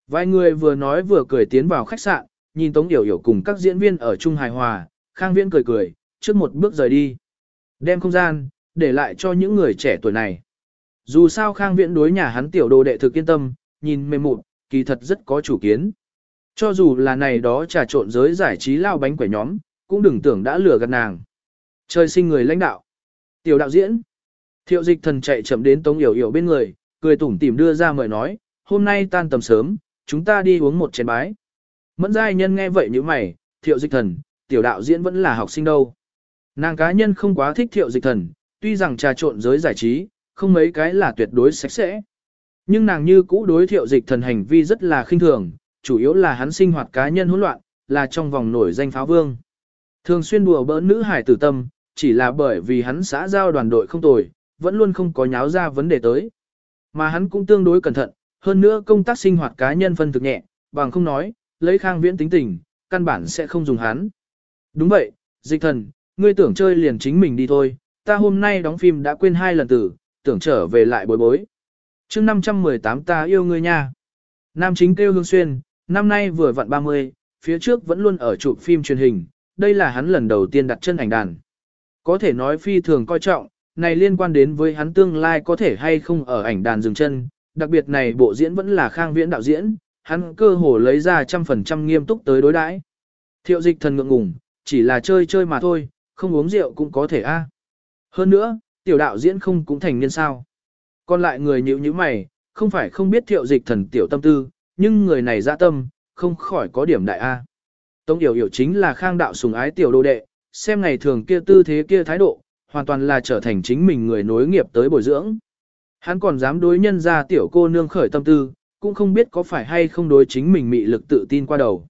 Vài người vừa nói vừa cười tiến vào khách sạn, nhìn Tống Yểu Yểu cùng các diễn viên ở chung hài hòa, Khang Viễn cười cười, trước một bước rời đi. Đem không gian, để lại cho những người trẻ tuổi này. Dù sao Khang Viễn đối nhà hắn tiểu đồ đệ thực yên tâm, nhìn mềm mụn, kỳ thật rất có chủ kiến. Cho dù là này đó trà trộn giới giải trí lao bánh quẻ nhóm, cũng đừng tưởng đã lừa gạt nàng. Trời sinh người lãnh đạo. Tiểu đạo diễn. Thiệu dịch thần chạy chậm đến Tống Yểu Yểu bên người, cười tủm tỉm đưa ra mời nói, hôm nay tan tầm sớm, chúng ta đi uống một chén bái. Mẫn giai nhân nghe vậy như mày, thiệu dịch thần, tiểu đạo diễn vẫn là học sinh đâu. Nàng cá nhân không quá thích thiệu dịch thần, tuy rằng trà trộn giới giải trí, không mấy cái là tuyệt đối sạch sẽ. Nhưng nàng như cũ đối thiệu dịch thần hành vi rất là khinh thường, chủ yếu là hắn sinh hoạt cá nhân hỗn loạn, là trong vòng nổi danh pháo vương. Thường xuyên đùa bỡn nữ hải tử tâm, chỉ là bởi vì hắn xã giao đoàn đội không tồi, vẫn luôn không có nháo ra vấn đề tới. Mà hắn cũng tương đối cẩn thận, hơn nữa công tác sinh hoạt cá nhân phân thực nhẹ, bằng không nói, lấy khang viễn tính tình, căn bản sẽ không dùng hắn. Đúng vậy, dịch thần, ngươi tưởng chơi liền chính mình đi thôi, ta hôm nay đóng phim đã quên hai lần tử, tưởng trở về lại bối bối. chương 518 ta yêu ngươi nha. Nam chính kêu Hương Xuyên, năm nay vừa vặn 30, phía trước vẫn luôn ở chụp phim truyền hình, đây là hắn lần đầu tiên đặt chân ảnh đàn. Có thể nói phi thường coi trọng, này liên quan đến với hắn tương lai có thể hay không ở ảnh đàn dừng chân, đặc biệt này bộ diễn vẫn là khang viễn đạo diễn, hắn cơ hồ lấy ra trăm phần trăm nghiêm túc tới đối đãi. Thiệu dịch thần ngượng ngùng, chỉ là chơi chơi mà thôi, không uống rượu cũng có thể a. À. Hơn nữa, tiểu đạo diễn không cũng thành niên sao. Còn lại người nhữ như mày, không phải không biết thiệu dịch thần tiểu tâm tư, nhưng người này dạ tâm, không khỏi có điểm đại a. À. Tống Yểu Yểu chính là khang đạo sùng ái tiểu đô đệ, xem ngày thường kia tư thế kia thái độ, hoàn toàn là trở thành chính mình người nối nghiệp tới bồi dưỡng. Hắn còn dám đối nhân ra tiểu cô nương khởi tâm tư, cũng không biết có phải hay không đối chính mình mị lực tự tin qua đầu.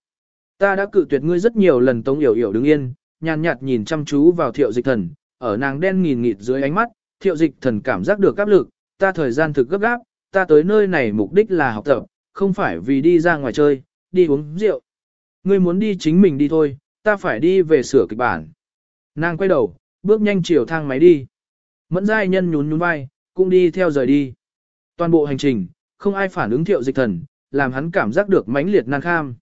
Ta đã cự tuyệt ngươi rất nhiều lần Tống Yểu Yểu đứng yên, nhàn nhạt nhìn chăm chú vào thiệu dịch thần, ở nàng đen nghìn nghịt dưới ánh mắt, thiệu dịch thần cảm giác được áp lực, ta thời gian thực gấp gáp, ta tới nơi này mục đích là học tập, không phải vì đi ra ngoài chơi, đi uống rượu. Ngươi muốn đi chính mình đi thôi, ta phải đi về sửa kịch bản. Nàng quay đầu, bước nhanh chiều thang máy đi. Mẫn giai nhân nhún nhún vai, cũng đi theo rời đi. Toàn bộ hành trình, không ai phản ứng thiệu dịch thần, làm hắn cảm giác được mãnh liệt nan kham.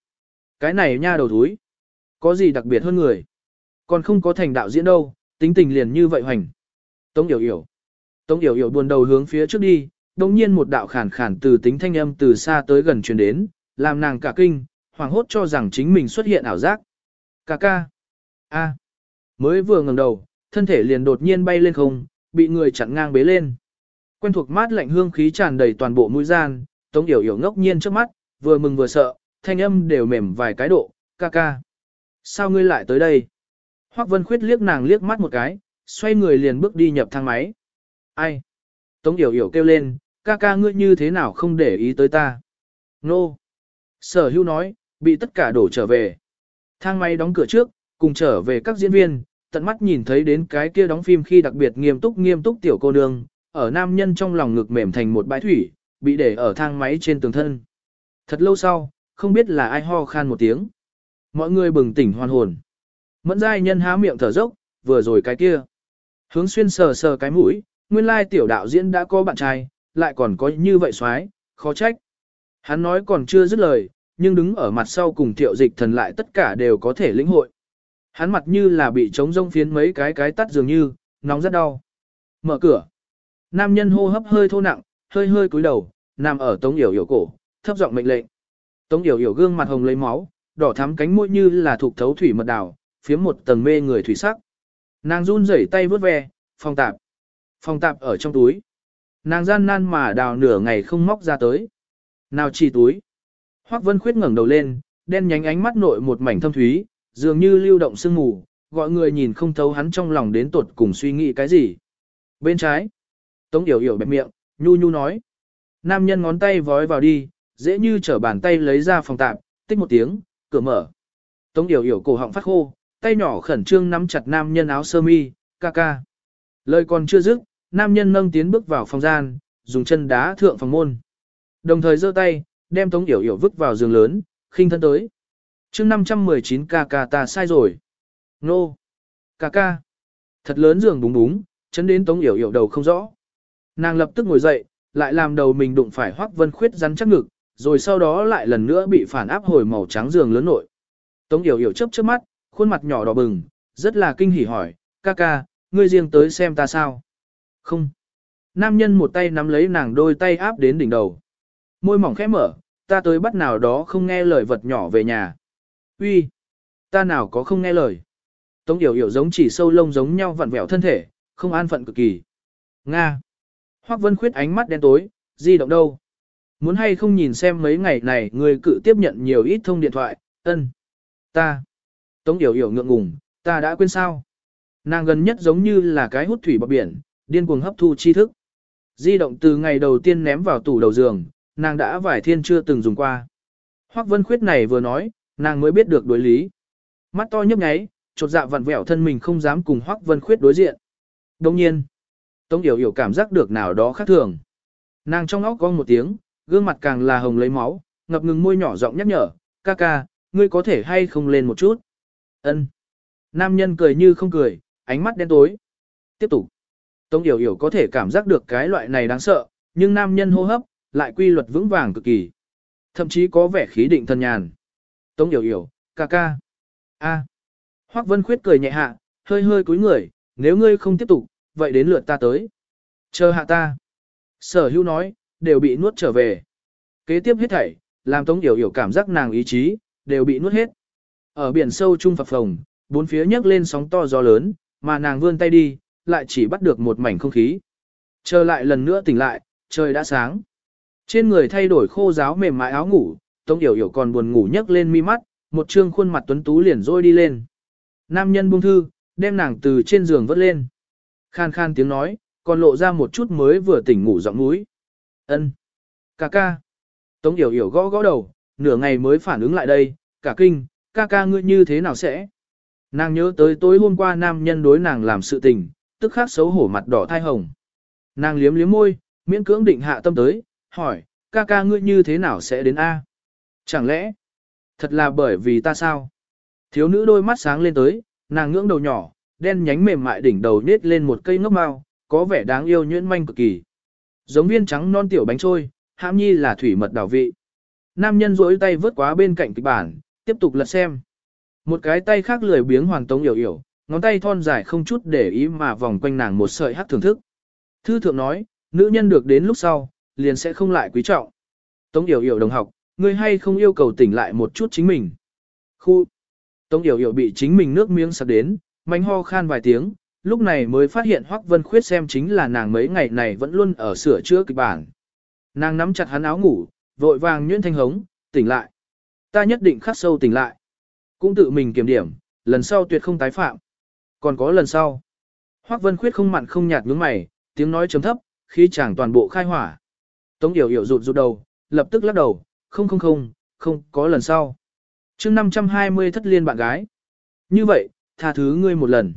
Cái này nha đầu thúi. Có gì đặc biệt hơn người? Còn không có thành đạo diễn đâu, tính tình liền như vậy hoành. Tống Yểu Yểu. Tống Yểu Yểu buồn đầu hướng phía trước đi, đồng nhiên một đạo khản khản từ tính thanh âm từ xa tới gần truyền đến, làm nàng cả kinh, hoảng hốt cho rằng chính mình xuất hiện ảo giác. Cà ca. A. Mới vừa ngẩng đầu, thân thể liền đột nhiên bay lên không, bị người chặn ngang bế lên. Quen thuộc mát lạnh hương khí tràn đầy toàn bộ mũi gian, Tống Yểu Yểu ngốc nhiên trước mắt, vừa mừng vừa sợ, thanh âm đều mềm vài cái độ, ca ca. Sao ngươi lại tới đây? Hoắc Vân Khuyết liếc nàng liếc mắt một cái, xoay người liền bước đi nhập thang máy. Ai? Tống Yểu Yểu kêu lên, ca ca ngươi như thế nào không để ý tới ta? Nô! Sở hưu nói, bị tất cả đổ trở về. Thang máy đóng cửa trước, cùng trở về các diễn viên, tận mắt nhìn thấy đến cái kia đóng phim khi đặc biệt nghiêm túc nghiêm túc tiểu cô nương, ở nam nhân trong lòng ngực mềm thành một bãi thủy, bị để ở thang máy trên tường thân. Thật lâu sau, không biết là ai ho khan một tiếng. Mọi người bừng tỉnh hoàn hồn. Mẫn giai nhân há miệng thở dốc, vừa rồi cái kia. Hướng xuyên sờ sờ cái mũi, nguyên lai tiểu đạo diễn đã có bạn trai, lại còn có như vậy xoái, khó trách. Hắn nói còn chưa dứt lời, nhưng đứng ở mặt sau cùng thiệu dịch thần lại tất cả đều có thể lĩnh hội. Hắn mặt như là bị trống rông phiến mấy cái cái tắt dường như, nóng rất đau. Mở cửa. Nam nhân hô hấp hơi thô nặng, hơi hơi cúi đầu, nằm ở tống yểu yểu cổ, thấp giọng mệnh lệnh. Tống yểu yểu gương mặt hồng lấy máu, đỏ thắm cánh môi như là thuộc thấu thủy mật đào, phía một tầng mê người thủy sắc. Nàng run rẩy tay vớt ve, phòng tạp. Phòng tạp ở trong túi. Nàng gian nan mà đào nửa ngày không móc ra tới. Nào chỉ túi. Hoắc Vân Khuyết ngẩng đầu lên, đen nhánh ánh mắt nội một mảnh thâm thúy, dường như lưu động sương mù, gọi người nhìn không thấu hắn trong lòng đến tột cùng suy nghĩ cái gì. Bên trái, Tống Yểu Yểu bẹp miệng, nhu nhu nói. Nam nhân ngón tay vói vào đi, dễ như trở bàn tay lấy ra phòng tạm, tích một tiếng, cửa mở. Tống Yểu Yểu cổ họng phát khô, tay nhỏ khẩn trương nắm chặt nam nhân áo sơ mi, ca ca. Lời còn chưa dứt, nam nhân nâng tiến bước vào phòng gian, dùng chân đá thượng phòng môn. Đồng thời giơ tay, đem Tống Yểu Yểu vứt vào giường lớn, khinh thân tới. chương 519 ca ca ta sai rồi. Nô. Ca ca. Thật lớn giường đúng đúng, chấn đến Tống Yểu Yểu đầu không rõ. Nàng lập tức ngồi dậy, lại làm đầu mình đụng phải Hoắc Vân Khuyết rắn chắc ngực, rồi sau đó lại lần nữa bị phản áp hồi màu trắng giường lớn nội. Tống Yểu Yểu chớp chớp mắt, khuôn mặt nhỏ đỏ bừng, rất là kinh hỉ hỏi, ca ca, ngươi riêng tới xem ta sao? Không. Nam nhân một tay nắm lấy nàng đôi tay áp đến đỉnh đầu. Môi mỏng khẽ mở, ta tới bắt nào đó không nghe lời vật nhỏ về nhà. Uy, ta nào có không nghe lời. Tống Yểu Yểu giống chỉ sâu lông giống nhau vặn vẹo thân thể, không an phận cực kỳ. Nga. Hoắc Vân Khuyết ánh mắt đen tối, di động đâu? Muốn hay không nhìn xem mấy ngày này người cự tiếp nhận nhiều ít thông điện thoại, ân. Ta. Tống Yểu Yểu ngượng ngùng, ta đã quên sao. Nàng gần nhất giống như là cái hút thủy bọc biển, điên cuồng hấp thu tri thức. Di động từ ngày đầu tiên ném vào tủ đầu giường, nàng đã vài thiên chưa từng dùng qua. Hoắc Vân Khuyết này vừa nói, nàng mới biết được đối lý. Mắt to nhấp nháy, chột dạ vặn vẹo thân mình không dám cùng Hoắc Vân Khuyết đối diện. Đồng nhiên, Tống Yểu Yểu cảm giác được nào đó khác thường. Nàng trong óc cong một tiếng, gương mặt càng là hồng lấy máu, ngập ngừng môi nhỏ giọng nhắc nhở, ca ca, ngươi có thể hay không lên một chút. Ân. Nam nhân cười như không cười, ánh mắt đen tối. Tiếp tục. Tống Yểu Yểu có thể cảm giác được cái loại này đáng sợ, nhưng nam nhân hô hấp, lại quy luật vững vàng cực kỳ. Thậm chí có vẻ khí định thân nhàn. Tống Yểu Yểu, ca ca. A. Hoắc Vân Khuyết cười nhẹ hạ, hơi hơi cúi người, nếu ngươi không tiếp tục, vậy đến lượt ta tới. Chờ hạ ta. Sở hữu nói, đều bị nuốt trở về. Kế tiếp hết thảy, làm Tống Yểu Yểu cảm giác nàng ý chí, đều bị nuốt hết. Ở biển sâu trung phập phồng, bốn phía nhấc lên sóng to gió lớn, mà nàng vươn tay đi, lại chỉ bắt được một mảnh không khí. Chờ lại lần nữa tỉnh lại, trời đã sáng. Trên người thay đổi khô giáo mềm mại áo ngủ, Tống Yểu Yểu còn buồn ngủ nhấc lên mi mắt, một trương khuôn mặt tuấn tú liền rôi đi lên. Nam nhân buông thư, đem nàng từ trên giường vớt lên. Khan khan tiếng nói, còn lộ ra một chút mới vừa tỉnh ngủ giọng mũi. Ân, Ca ca. Tống Yểu Yểu gõ gõ đầu, nửa ngày mới phản ứng lại đây, cả kinh, ca ca ngươi như thế nào sẽ? Nàng nhớ tới tối hôm qua nam nhân đối nàng làm sự tình, tức khắc xấu hổ mặt đỏ thai hồng. Nàng liếm liếm môi, miễn cưỡng định hạ tâm tới, hỏi, ca ca ngươi như thế nào sẽ đến A? Chẳng lẽ, thật là bởi vì ta sao? Thiếu nữ đôi mắt sáng lên tới, nàng ngưỡng đầu nhỏ, đen nhánh mềm mại đỉnh đầu nết lên một cây ngốc mao, có vẻ đáng yêu nhuyễn manh cực kỳ. Giống viên trắng non tiểu bánh trôi, hãm nhi là thủy mật đảo vị. Nam nhân duỗi tay vớt quá bên cạnh kịch bản, tiếp tục lật xem. Một cái tay khác lười biếng hoàng tống hiểu hiểu, ngón tay thon dài không chút để ý mà vòng quanh nàng một sợi hắc thưởng thức. Thư thượng nói, nữ nhân được đến lúc sau, liền sẽ không lại quý trọng. Tống Yểu Yểu đồng học, ngươi hay không yêu cầu tỉnh lại một chút chính mình. Khu. Tống Yểu Yểu bị chính mình nước miếng sặc đến, mánh ho khan vài tiếng, lúc này mới phát hiện Hoắc Vân Khuyết xem chính là nàng mấy ngày này vẫn luôn ở sửa chữa kịch bản. Nàng nắm chặt hắn áo ngủ, vội vàng nhuyễn thanh hống, tỉnh lại. Ta nhất định khắc sâu tỉnh lại. Cũng tự mình kiểm điểm, lần sau tuyệt không tái phạm. Còn có lần sau. Hoắc Vân Khuyết không mặn không nhạt nhướng mày, tiếng nói chấm thấp, khi chàng toàn bộ khai hỏa. Tống Điểu Điểu rụt rụt đầu, lập tức lắc đầu, không không không, không có lần sau. chương 520 thất liên bạn gái. Như vậy, tha thứ ngươi một lần.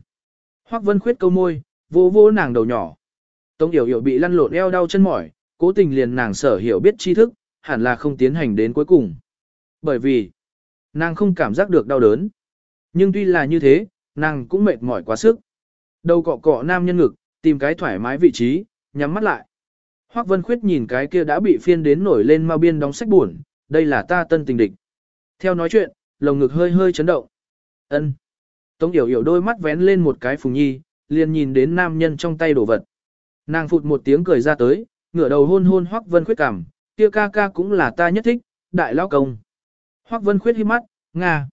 Hoắc Vân Khuyết câu môi, vô vô nàng đầu nhỏ. Tống Yểu Yểu bị lăn lộn eo đau chân mỏi, cố tình liền nàng sở hiểu biết tri thức, hẳn là không tiến hành đến cuối cùng. Bởi vì, nàng không cảm giác được đau đớn. Nhưng tuy là như thế, nàng cũng mệt mỏi quá sức. Đầu cọ cọ nam nhân ngực, tìm cái thoải mái vị trí, nhắm mắt lại. Hoắc Vân Khuyết nhìn cái kia đã bị phiên đến nổi lên mau biên đóng sách buồn, đây là ta tân tình địch. Theo nói chuyện, lồng ngực hơi hơi chấn động. Ân. Tống Yểu Yểu đôi mắt vén lên một cái phùng nhi, liền nhìn đến nam nhân trong tay đồ vật. Nàng phụt một tiếng cười ra tới, ngửa đầu hôn hôn Hoắc Vân Khuyết cảm, kia ca ca cũng là ta nhất thích, đại lão công. Hoắc Vân Khuyết hít mắt, nga.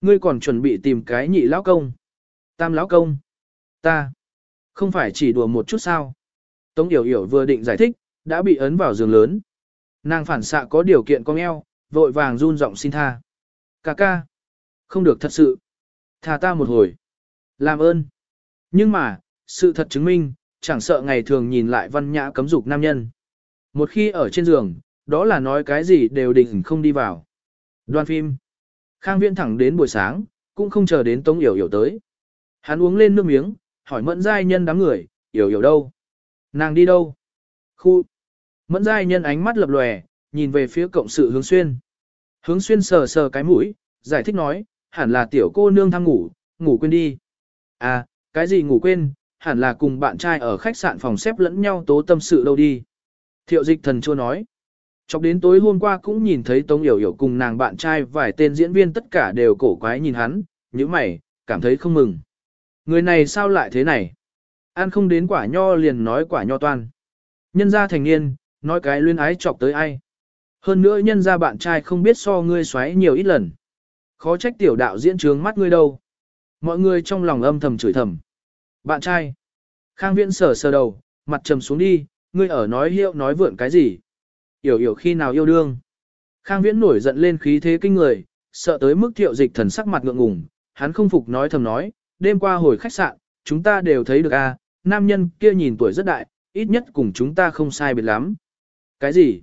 Ngươi còn chuẩn bị tìm cái nhị lão công. Tam lão công. Ta. Không phải chỉ đùa một chút sao. Tống Yểu Yểu vừa định giải thích, đã bị ấn vào giường lớn. Nàng phản xạ có điều kiện con eo, vội vàng run giọng xin tha. Ca ca. Không được thật sự. Tha ta một hồi. Làm ơn. Nhưng mà, sự thật chứng minh, chẳng sợ ngày thường nhìn lại văn nhã cấm dục nam nhân. Một khi ở trên giường, đó là nói cái gì đều định không đi vào. Đoan phim. Khang Viễn thẳng đến buổi sáng, cũng không chờ đến Tống Yểu Yểu tới. Hắn uống lên nước miếng, hỏi Mẫn Giai Nhân đám người, Yểu Yểu đâu? Nàng đi đâu? Khu. Mẫn Giai Nhân ánh mắt lập lòe, nhìn về phía cộng sự hướng xuyên. Hướng xuyên sờ sờ cái mũi, giải thích nói, hẳn là tiểu cô nương thăng ngủ, ngủ quên đi. À, cái gì ngủ quên, hẳn là cùng bạn trai ở khách sạn phòng xếp lẫn nhau tố tâm sự đâu đi. Thiệu dịch thần chua nói. Chọc đến tối hôm qua cũng nhìn thấy Tống Yểu Yểu cùng nàng bạn trai vài tên diễn viên tất cả đều cổ quái nhìn hắn, như mày, cảm thấy không mừng. Người này sao lại thế này? Ăn không đến quả nho liền nói quả nho toan. Nhân gia thành niên, nói cái luyên ái chọc tới ai. Hơn nữa nhân gia bạn trai không biết so ngươi xoáy nhiều ít lần. Khó trách tiểu đạo diễn trướng mắt ngươi đâu. Mọi người trong lòng âm thầm chửi thầm. Bạn trai. Khang viễn sờ sờ đầu, mặt trầm xuống đi, ngươi ở nói hiệu nói vượn cái gì. Yểu yểu khi nào yêu đương. Khang viễn nổi giận lên khí thế kinh người, sợ tới mức thiệu dịch thần sắc mặt ngượng ngùng, hắn không phục nói thầm nói, đêm qua hồi khách sạn, chúng ta đều thấy được a, nam nhân kia nhìn tuổi rất đại, ít nhất cùng chúng ta không sai biệt lắm. Cái gì?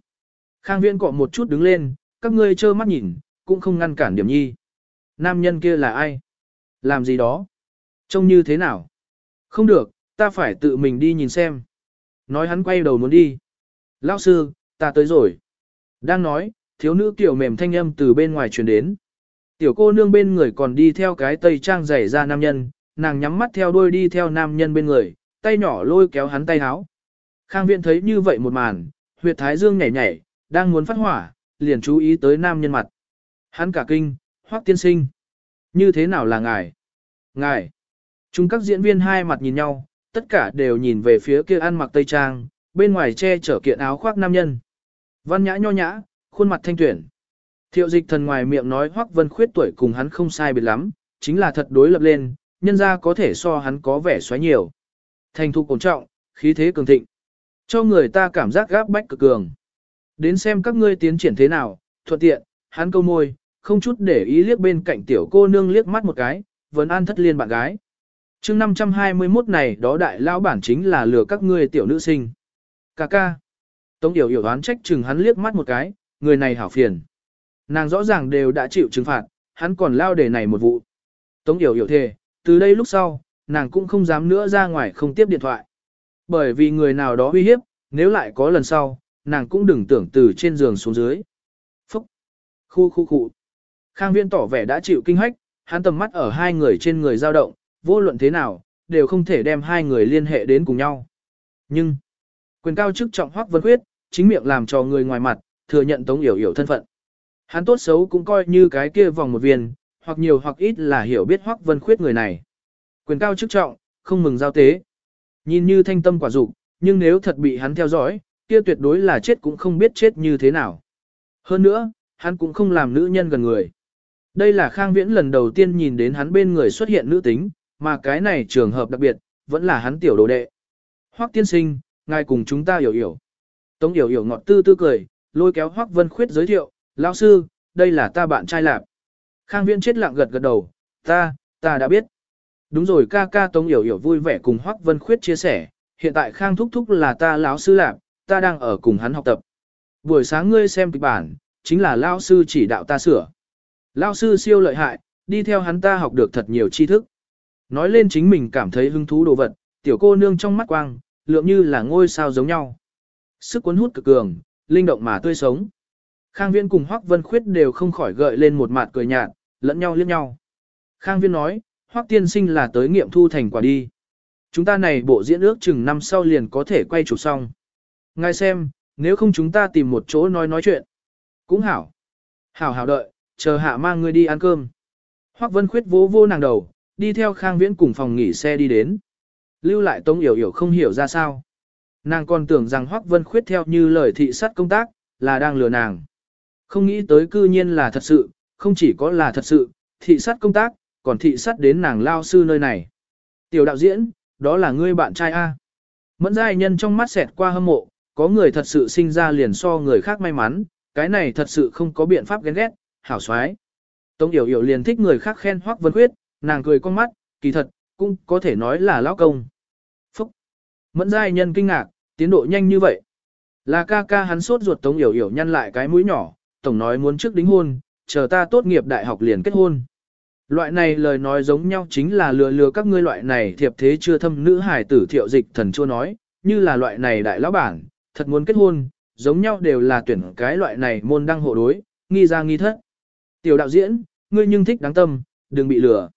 Khang viễn cọ một chút đứng lên, các ngươi trơ mắt nhìn, cũng không ngăn cản điểm nhi. Nam nhân kia là ai? Làm gì đó? Trông như thế nào? Không được, ta phải tự mình đi nhìn xem. Nói hắn quay đầu muốn đi. Lão sư, ta tới rồi. Đang nói, thiếu nữ tiểu mềm thanh âm từ bên ngoài truyền đến. Tiểu cô nương bên người còn đi theo cái tây trang rải ra nam nhân, nàng nhắm mắt theo đuôi đi theo nam nhân bên người, tay nhỏ lôi kéo hắn tay háo. Khang viện thấy như vậy một màn, huyệt thái dương nhảy nhảy, đang muốn phát hỏa, liền chú ý tới nam nhân mặt. Hắn cả kinh, hoắc tiên sinh. Như thế nào là ngài? Ngài. Chúng các diễn viên hai mặt nhìn nhau, tất cả đều nhìn về phía kia ăn mặc tây trang, bên ngoài che chở kiện áo khoác nam nhân. Văn nhã nho nhã, khuôn mặt thanh tuyển. Thiệu dịch thần ngoài miệng nói Hoắc Vân Khuyết tuổi cùng hắn không sai biệt lắm, chính là thật đối lập lên, nhân ra có thể so hắn có vẻ xoáy nhiều. Thành thục cổ trọng, khí thế cường thịnh. Cho người ta cảm giác gáp bách cực cường. Đến xem các ngươi tiến triển thế nào, thuận tiện, hắn câu môi, không chút để ý liếc bên cạnh tiểu cô nương liếc mắt một cái, vẫn an thất liên bạn gái. chương 521 này đó đại lão bản chính là lừa các ngươi tiểu nữ sinh. Cà ca. Tống Yểu hiểu đoán trách chừng hắn liếc mắt một cái, người này hảo phiền. Nàng rõ ràng đều đã chịu trừng phạt, hắn còn lao để này một vụ. Tống Yểu hiểu thề, từ đây lúc sau, nàng cũng không dám nữa ra ngoài không tiếp điện thoại. Bởi vì người nào đó uy hiếp, nếu lại có lần sau, nàng cũng đừng tưởng từ trên giường xuống dưới. Phúc! Khu khu khu! Khang Viên tỏ vẻ đã chịu kinh hách, hắn tầm mắt ở hai người trên người dao động, vô luận thế nào, đều không thể đem hai người liên hệ đến cùng nhau. Nhưng, quyền cao chức trọng Hoắc Vân Khuyết, chính miệng làm cho người ngoài mặt, thừa nhận Tống Yểu Yểu thân phận. Hắn tốt xấu cũng coi như cái kia vòng một viên, hoặc nhiều hoặc ít là hiểu biết Hoắc Vân Khuyết người này. Quyền cao chức trọng, không mừng giao tế. Nhìn như thanh tâm quả dục, nhưng nếu thật bị hắn theo dõi, kia tuyệt đối là chết cũng không biết chết như thế nào. Hơn nữa, hắn cũng không làm nữ nhân gần người. Đây là Khang Viễn lần đầu tiên nhìn đến hắn bên người xuất hiện nữ tính, mà cái này trường hợp đặc biệt, vẫn là hắn tiểu đồ đệ. Hoắc tiên sinh, ngài cùng chúng ta hiểu hiểu. Tống hiểu hiểu ngọt tư tư cười, lôi kéo Hoắc Vân Khuyết giới thiệu, lão sư, đây là ta bạn trai lạp. Khang Viễn chết lặng gật gật đầu, ta, ta đã biết. Đúng rồi ca ca Tống hiểu hiểu vui vẻ cùng Hoắc Vân Khuyết chia sẻ, hiện tại Khang thúc thúc là ta lão sư lạp, ta đang ở cùng hắn học tập. Buổi sáng ngươi xem kịch bản, chính là lão sư chỉ đạo ta sửa. Lão sư siêu lợi hại, đi theo hắn ta học được thật nhiều tri thức. Nói lên chính mình cảm thấy hứng thú đồ vật, tiểu cô nương trong mắt quang, lượng như là ngôi sao giống nhau. Sức cuốn hút cực cường, linh động mà tươi sống. Khang Viễn cùng Hoắc Vân Khuyết đều không khỏi gợi lên một mặt cười nhạt, lẫn nhau liếc nhau. Khang Viễn nói, Hoắc tiên sinh là tới nghiệm thu thành quả đi. Chúng ta này bộ diễn ước chừng năm sau liền có thể quay chụp xong. Ngài xem, nếu không chúng ta tìm một chỗ nói nói chuyện. Cũng hảo. Hảo hảo đợi, chờ hạ mang ngươi đi ăn cơm. Hoắc Vân Khuyết vỗ vô nàng đầu, đi theo Khang Viễn cùng phòng nghỉ xe đi đến. Lưu lại Tống Yểu Yểu không hiểu ra sao. Nàng còn tưởng rằng Hoắc Vân Khuyết theo như lời thị sát công tác, là đang lừa nàng. Không nghĩ tới cư nhiên là thật sự, không chỉ có là thật sự, thị sát công tác, còn thị sát đến nàng lao sư nơi này. Tiểu đạo diễn, đó là ngươi bạn trai A. Mẫn giai nhân trong mắt xẹt qua hâm mộ, có người thật sự sinh ra liền so người khác may mắn, cái này thật sự không có biện pháp ghen ghét, hảo xoái. Tống Yểu Yểu liền thích người khác khen Hoắc Vân Khuyết, nàng cười con mắt, kỳ thật, cũng có thể nói là lão công. Phúc! Mẫn giai nhân kinh ngạc, tiến độ nhanh như vậy. Là ca ca hắn sốt ruột Tống Yểu Yểu nhăn lại cái mũi nhỏ, tổng nói muốn trước đính hôn, chờ ta tốt nghiệp đại học liền kết hôn. Loại này lời nói giống nhau chính là lừa lừa các ngươi loại này thiệp thế chưa thâm nữ hải tử thiệu dịch thần chua nói, như là loại này đại lão bản, thật muốn kết hôn, giống nhau đều là tuyển cái loại này môn đăng hộ đối, nghi ra nghi thất. Tiểu đạo diễn, ngươi nhưng thích đáng tâm, đừng bị lừa.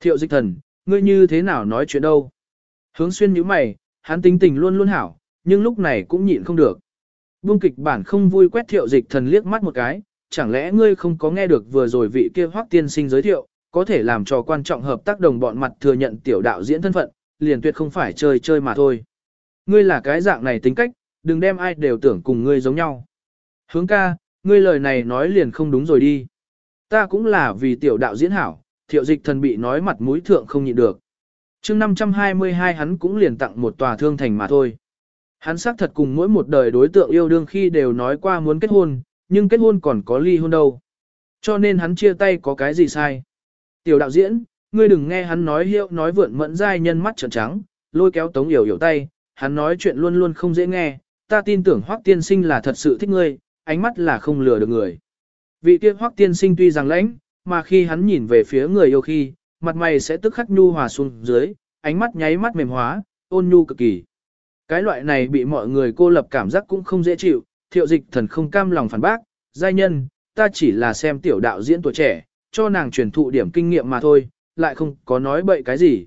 Thiệu dịch thần, ngươi như thế nào nói chuyện đâu? Hướng xuyên nhíu mày, hắn tính tình luôn luôn hảo, nhưng lúc này cũng nhịn không được. Buông kịch bản không vui quét thiệu dịch thần liếc mắt một cái, chẳng lẽ ngươi không có nghe được vừa rồi vị kia hoắc tiên sinh giới thiệu, có thể làm cho quan trọng hợp tác đồng bọn mặt thừa nhận tiểu đạo diễn thân phận, liền tuyệt không phải chơi chơi mà thôi. Ngươi là cái dạng này tính cách, đừng đem ai đều tưởng cùng ngươi giống nhau. Hướng ca, ngươi lời này nói liền không đúng rồi đi. Ta cũng là vì tiểu đạo diễn hảo, thiệu dịch thần bị nói mặt mũi thượng không nhịn được. chương 522 hắn cũng liền tặng một tòa thương thành mà thôi. Hắn xác thật cùng mỗi một đời đối tượng yêu đương khi đều nói qua muốn kết hôn, nhưng kết hôn còn có ly hôn đâu. Cho nên hắn chia tay có cái gì sai. Tiểu đạo diễn, ngươi đừng nghe hắn nói hiệu nói vượn mẫn dai nhân mắt trợn trắng, lôi kéo tống yểu yểu tay, hắn nói chuyện luôn luôn không dễ nghe, ta tin tưởng hoắc tiên sinh là thật sự thích ngươi, ánh mắt là không lừa được người. Vị kia hoắc tiên sinh tuy rằng lãnh, mà khi hắn nhìn về phía người yêu khi, mặt mày sẽ tức khắc nhu hòa xuống dưới, ánh mắt nháy mắt mềm hóa, ôn nhu cực kỳ. Cái loại này bị mọi người cô lập cảm giác cũng không dễ chịu, thiệu dịch thần không cam lòng phản bác, giai nhân, ta chỉ là xem tiểu đạo diễn tuổi trẻ, cho nàng truyền thụ điểm kinh nghiệm mà thôi, lại không có nói bậy cái gì.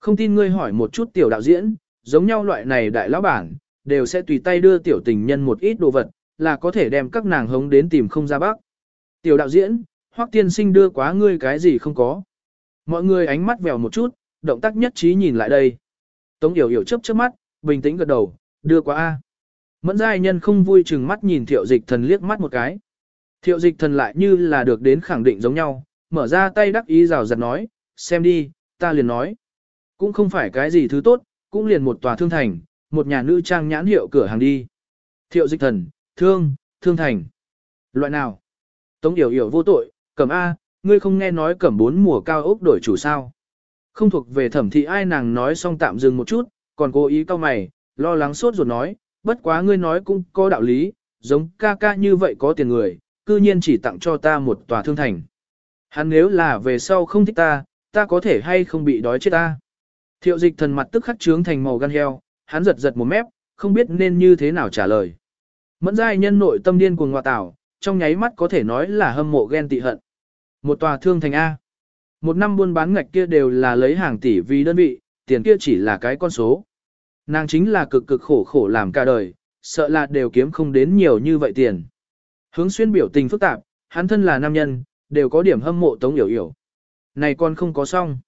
Không tin ngươi hỏi một chút tiểu đạo diễn, giống nhau loại này đại lão bản, đều sẽ tùy tay đưa tiểu tình nhân một ít đồ vật, là có thể đem các nàng hống đến tìm không ra bác. Tiểu đạo diễn, hoắc tiên sinh đưa quá ngươi cái gì không có. Mọi người ánh mắt vèo một chút, động tác nhất trí nhìn lại đây. Tống Yểu Yểu chớp chớp mắt, bình tĩnh gật đầu, đưa quá A. Mẫn giai nhân không vui chừng mắt nhìn thiệu dịch thần liếc mắt một cái. Thiệu dịch thần lại như là được đến khẳng định giống nhau, mở ra tay đắc ý rào rạt nói, xem đi, ta liền nói. Cũng không phải cái gì thứ tốt, cũng liền một tòa thương thành, một nhà nữ trang nhãn hiệu cửa hàng đi. Thiệu dịch thần, thương, thương thành. Loại nào? Tống yểu yểu vô tội, cẩm A, ngươi không nghe nói cẩm bốn mùa cao ốc đổi chủ sao. Không thuộc về thẩm thị ai nàng nói xong tạm dừng một chút, còn cố ý cao mày, lo lắng sốt ruột nói, bất quá ngươi nói cũng có đạo lý, giống ca ca như vậy có tiền người, cư nhiên chỉ tặng cho ta một tòa thương thành. Hắn nếu là về sau không thích ta, ta có thể hay không bị đói chết ta. Thiệu dịch thần mặt tức khắc trướng thành màu gan heo, hắn giật giật một mép, không biết nên như thế nào trả lời. Mẫn giai nhân nội tâm điên cuồng ngoại tảo, trong nháy mắt có thể nói là hâm mộ ghen tị hận. Một tòa thương thành A. Một năm buôn bán ngạch kia đều là lấy hàng tỷ vì đơn vị, tiền kia chỉ là cái con số. Nàng chính là cực cực khổ khổ làm cả đời, sợ là đều kiếm không đến nhiều như vậy tiền. Hướng xuyên biểu tình phức tạp, hắn thân là nam nhân, đều có điểm hâm mộ Tống Yểu Yểu. Này con không có xong.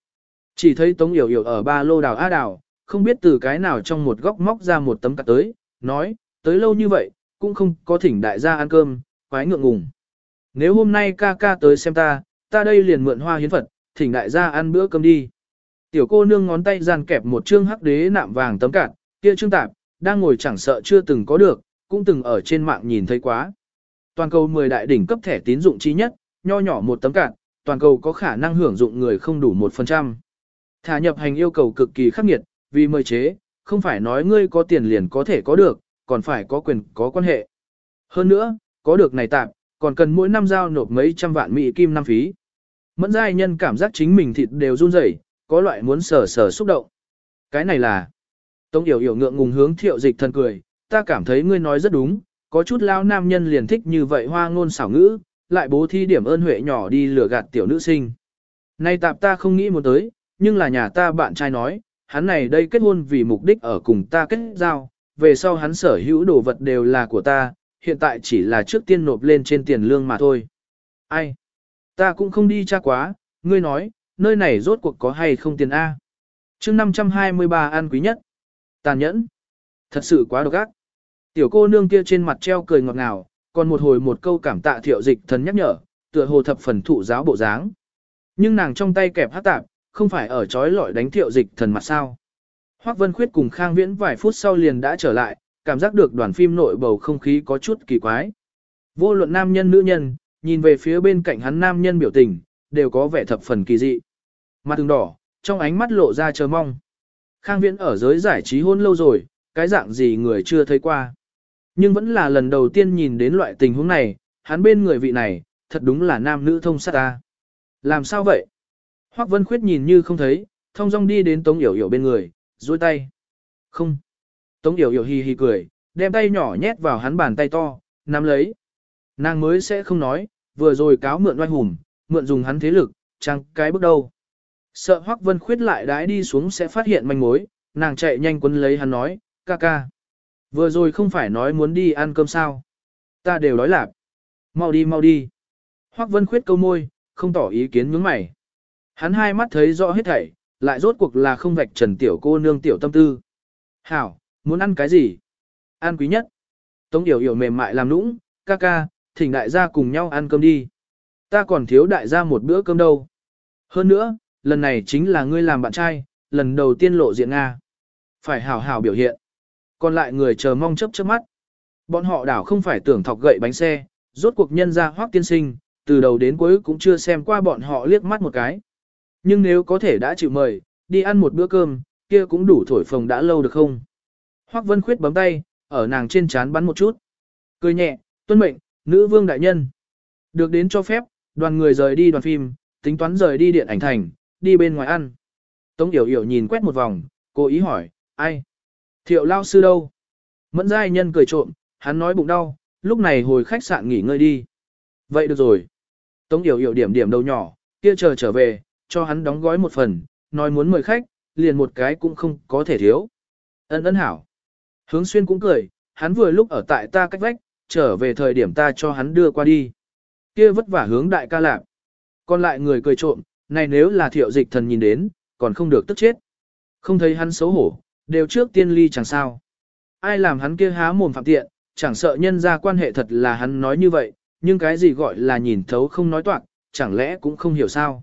Chỉ thấy Tống Yểu Yểu ở ba lô đào á đào, không biết từ cái nào trong một góc móc ra một tấm cạc tới, nói, tới lâu như vậy, cũng không có thỉnh đại gia ăn cơm, quái ngượng ngùng. Nếu hôm nay ca ca tới xem ta, ta đây liền mượn hoa hiến Phật, thỉnh đại gia ăn bữa cơm đi. Tiểu cô nương ngón tay gian kẹp một trương hắc đế nạm vàng tấm cạn, kia trương tạp, đang ngồi chẳng sợ chưa từng có được, cũng từng ở trên mạng nhìn thấy quá. Toàn cầu 10 đại đỉnh cấp thẻ tín dụng chi nhất, nho nhỏ một tấm cạn, toàn cầu có khả năng hưởng dụng người không đủ 1%. Thả nhập hành yêu cầu cực kỳ khắc nghiệt, vì mời chế, không phải nói ngươi có tiền liền có thể có được, còn phải có quyền có quan hệ. Hơn nữa, có được này tạm, còn cần mỗi năm giao nộp mấy trăm vạn mỹ kim năm phí. Mẫn giai nhân cảm giác chính mình thịt đều run rẩy, có loại muốn sờ sờ xúc động. Cái này là... Tống Yểu Yểu ngượng ngùng hướng thiệu dịch thần cười, ta cảm thấy ngươi nói rất đúng, có chút lao nam nhân liền thích như vậy hoa ngôn xảo ngữ, lại bố thi điểm ơn huệ nhỏ đi lừa gạt tiểu nữ sinh. Nay tạp ta không nghĩ muốn tới, nhưng là nhà ta bạn trai nói, hắn này đây kết hôn vì mục đích ở cùng ta kết giao, về sau hắn sở hữu đồ vật đều là của ta, hiện tại chỉ là trước tiên nộp lên trên tiền lương mà thôi. Ai? Ta cũng không đi tra quá, ngươi nói, nơi này rốt cuộc có hay không tiền A. chương 523 ăn quý nhất. Tàn nhẫn. Thật sự quá độc ác. Tiểu cô nương kia trên mặt treo cười ngọt ngào, còn một hồi một câu cảm tạ thiệu dịch thần nhắc nhở, tựa hồ thập phần thụ giáo bộ dáng. Nhưng nàng trong tay kẹp hát tạp, không phải ở trói lọi đánh thiệu dịch thần mặt sao. Hoác Vân Khuyết cùng Khang Viễn vài phút sau liền đã trở lại, cảm giác được đoàn phim nội bầu không khí có chút kỳ quái. Vô luận nam nhân nữ nhân, nhìn về phía bên cạnh hắn nam nhân biểu tình, đều có vẻ thập phần kỳ dị. Mặt từng đỏ, trong ánh mắt lộ ra chờ mong. Khang Viễn ở giới giải trí hôn lâu rồi, cái dạng gì người chưa thấy qua. Nhưng vẫn là lần đầu tiên nhìn đến loại tình huống này, hắn bên người vị này, thật đúng là nam nữ thông sát ta. Làm sao vậy? Hoắc Vân Khuyết nhìn như không thấy, thông dong đi đến Tống Yểu Yểu bên người, duỗi tay. Không. Tống Điều Yểu hi hi cười, đem tay nhỏ nhét vào hắn bàn tay to, nắm lấy. Nàng mới sẽ không nói, vừa rồi cáo mượn oai hùng, mượn dùng hắn thế lực, chẳng cái bước đâu. Sợ Hoắc Vân Khuyết lại đái đi xuống sẽ phát hiện manh mối, nàng chạy nhanh quấn lấy hắn nói, ca ca. Vừa rồi không phải nói muốn đi ăn cơm sao. Ta đều đói lạp. Mau đi mau đi. Hoắc Vân Khuyết câu môi, không tỏ ý kiến nhướng mày. Hắn hai mắt thấy rõ hết thảy, lại rốt cuộc là không vạch trần tiểu cô nương tiểu tâm tư. Hảo, muốn ăn cái gì? Ăn quý nhất. Tống Yểu Yểu mềm mại làm nũng, ca ca, thỉnh đại gia cùng nhau ăn cơm đi. Ta còn thiếu đại gia một bữa cơm đâu. Hơn nữa, lần này chính là ngươi làm bạn trai, lần đầu tiên lộ diện Nga. Phải hảo hảo biểu hiện. Còn lại người chờ mong chấp chớp mắt. Bọn họ đảo không phải tưởng thọc gậy bánh xe, rốt cuộc nhân ra hoác tiên sinh, từ đầu đến cuối cũng chưa xem qua bọn họ liếc mắt một cái. Nhưng nếu có thể đã chịu mời, đi ăn một bữa cơm, kia cũng đủ thổi phồng đã lâu được không? Hoắc Vân Khuyết bấm tay, ở nàng trên trán bắn một chút. Cười nhẹ, tuân mệnh, nữ vương đại nhân. Được đến cho phép, đoàn người rời đi đoàn phim, tính toán rời đi điện ảnh thành, đi bên ngoài ăn. Tống Yểu Yểu nhìn quét một vòng, cố ý hỏi, ai? Thiệu lao sư đâu? Mẫn giai nhân cười trộm, hắn nói bụng đau, lúc này hồi khách sạn nghỉ ngơi đi. Vậy được rồi. Tống Yểu Yểu điểm điểm đầu nhỏ, kia chờ trở về, cho hắn đóng gói một phần, nói muốn mời khách, liền một cái cũng không có thể thiếu. Ân ân hảo. Hướng xuyên cũng cười, hắn vừa lúc ở tại ta cách vách, trở về thời điểm ta cho hắn đưa qua đi. Kia vất vả hướng đại ca lạc. Còn lại người cười trộm, này nếu là thiệu dịch thần nhìn đến, còn không được tức chết. Không thấy hắn xấu hổ, đều trước tiên ly chẳng sao. Ai làm hắn kia há mồm phạm tiện, chẳng sợ nhân ra quan hệ thật là hắn nói như vậy, nhưng cái gì gọi là nhìn thấu không nói toạc, chẳng lẽ cũng không hiểu sao.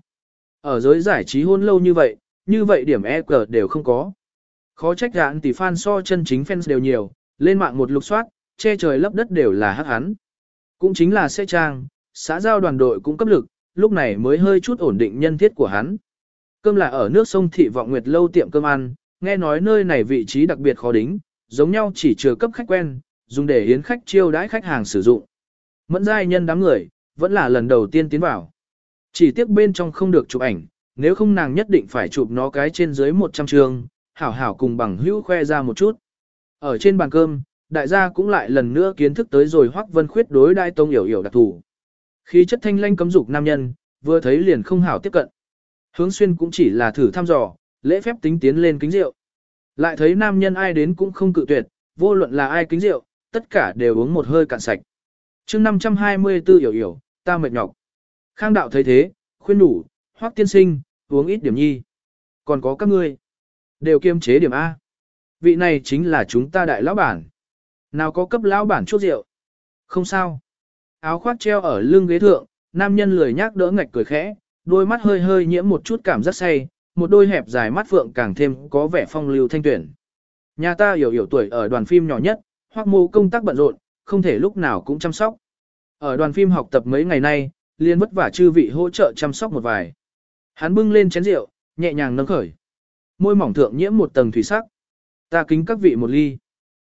Ở giới giải trí hôn lâu như vậy, như vậy điểm e cờ đều không có. Khó trách gạn tỷ fan so chân chính fans đều nhiều, lên mạng một lục soát, che trời lấp đất đều là hắc hắn. Cũng chính là xe trang, xã giao đoàn đội cũng cấp lực, lúc này mới hơi chút ổn định nhân thiết của hắn. Cơm là ở nước sông Thị Vọng Nguyệt lâu tiệm cơm ăn, nghe nói nơi này vị trí đặc biệt khó đính, giống nhau chỉ chừa cấp khách quen, dùng để hiến khách chiêu đãi khách hàng sử dụng. Mẫn giai nhân đám người, vẫn là lần đầu tiên tiến vào. Chỉ tiếc bên trong không được chụp ảnh, nếu không nàng nhất định phải chụp nó cái trên dưới 100 trường, hảo hảo cùng bằng hữu khoe ra một chút. Ở trên bàn cơm, đại gia cũng lại lần nữa kiến thức tới rồi Hoắc Vân Khuyết đối đai tông hiểu hiểu đặc thủ. Khí chất thanh lanh cấm dục nam nhân, vừa thấy liền không hảo tiếp cận. Hướng xuyên cũng chỉ là thử thăm dò, lễ phép tính tiến lên kính rượu. Lại thấy nam nhân ai đến cũng không cự tuyệt, vô luận là ai kính rượu, tất cả đều uống một hơi cạn sạch. chương 524 hiểu hiểu, ta mệt nhọc. Khang đạo thấy thế, khuyên đủ, hoắc tiên sinh, uống ít điểm nhi. Còn có các ngươi, đều kiêm chế điểm A. Vị này chính là chúng ta đại lão bản. Nào có cấp lão bản chút rượu. Không sao. Áo khoác treo ở lưng ghế thượng, nam nhân lười nhác đỡ ngạch cười khẽ, đôi mắt hơi hơi nhiễm một chút cảm giác say, một đôi hẹp dài mắt phượng càng thêm có vẻ phong lưu thanh tuyển. Nhà ta hiểu hiểu tuổi ở đoàn phim nhỏ nhất, hoặc mô công tác bận rộn, không thể lúc nào cũng chăm sóc. Ở đoàn phim học tập mấy ngày nay, liên vất vả chư vị hỗ trợ chăm sóc một vài. Hắn bưng lên chén rượu, nhẹ nhàng nâng khởi. Môi mỏng thượng nhiễm một tầng thủy sắc. Ta kính các vị một ly.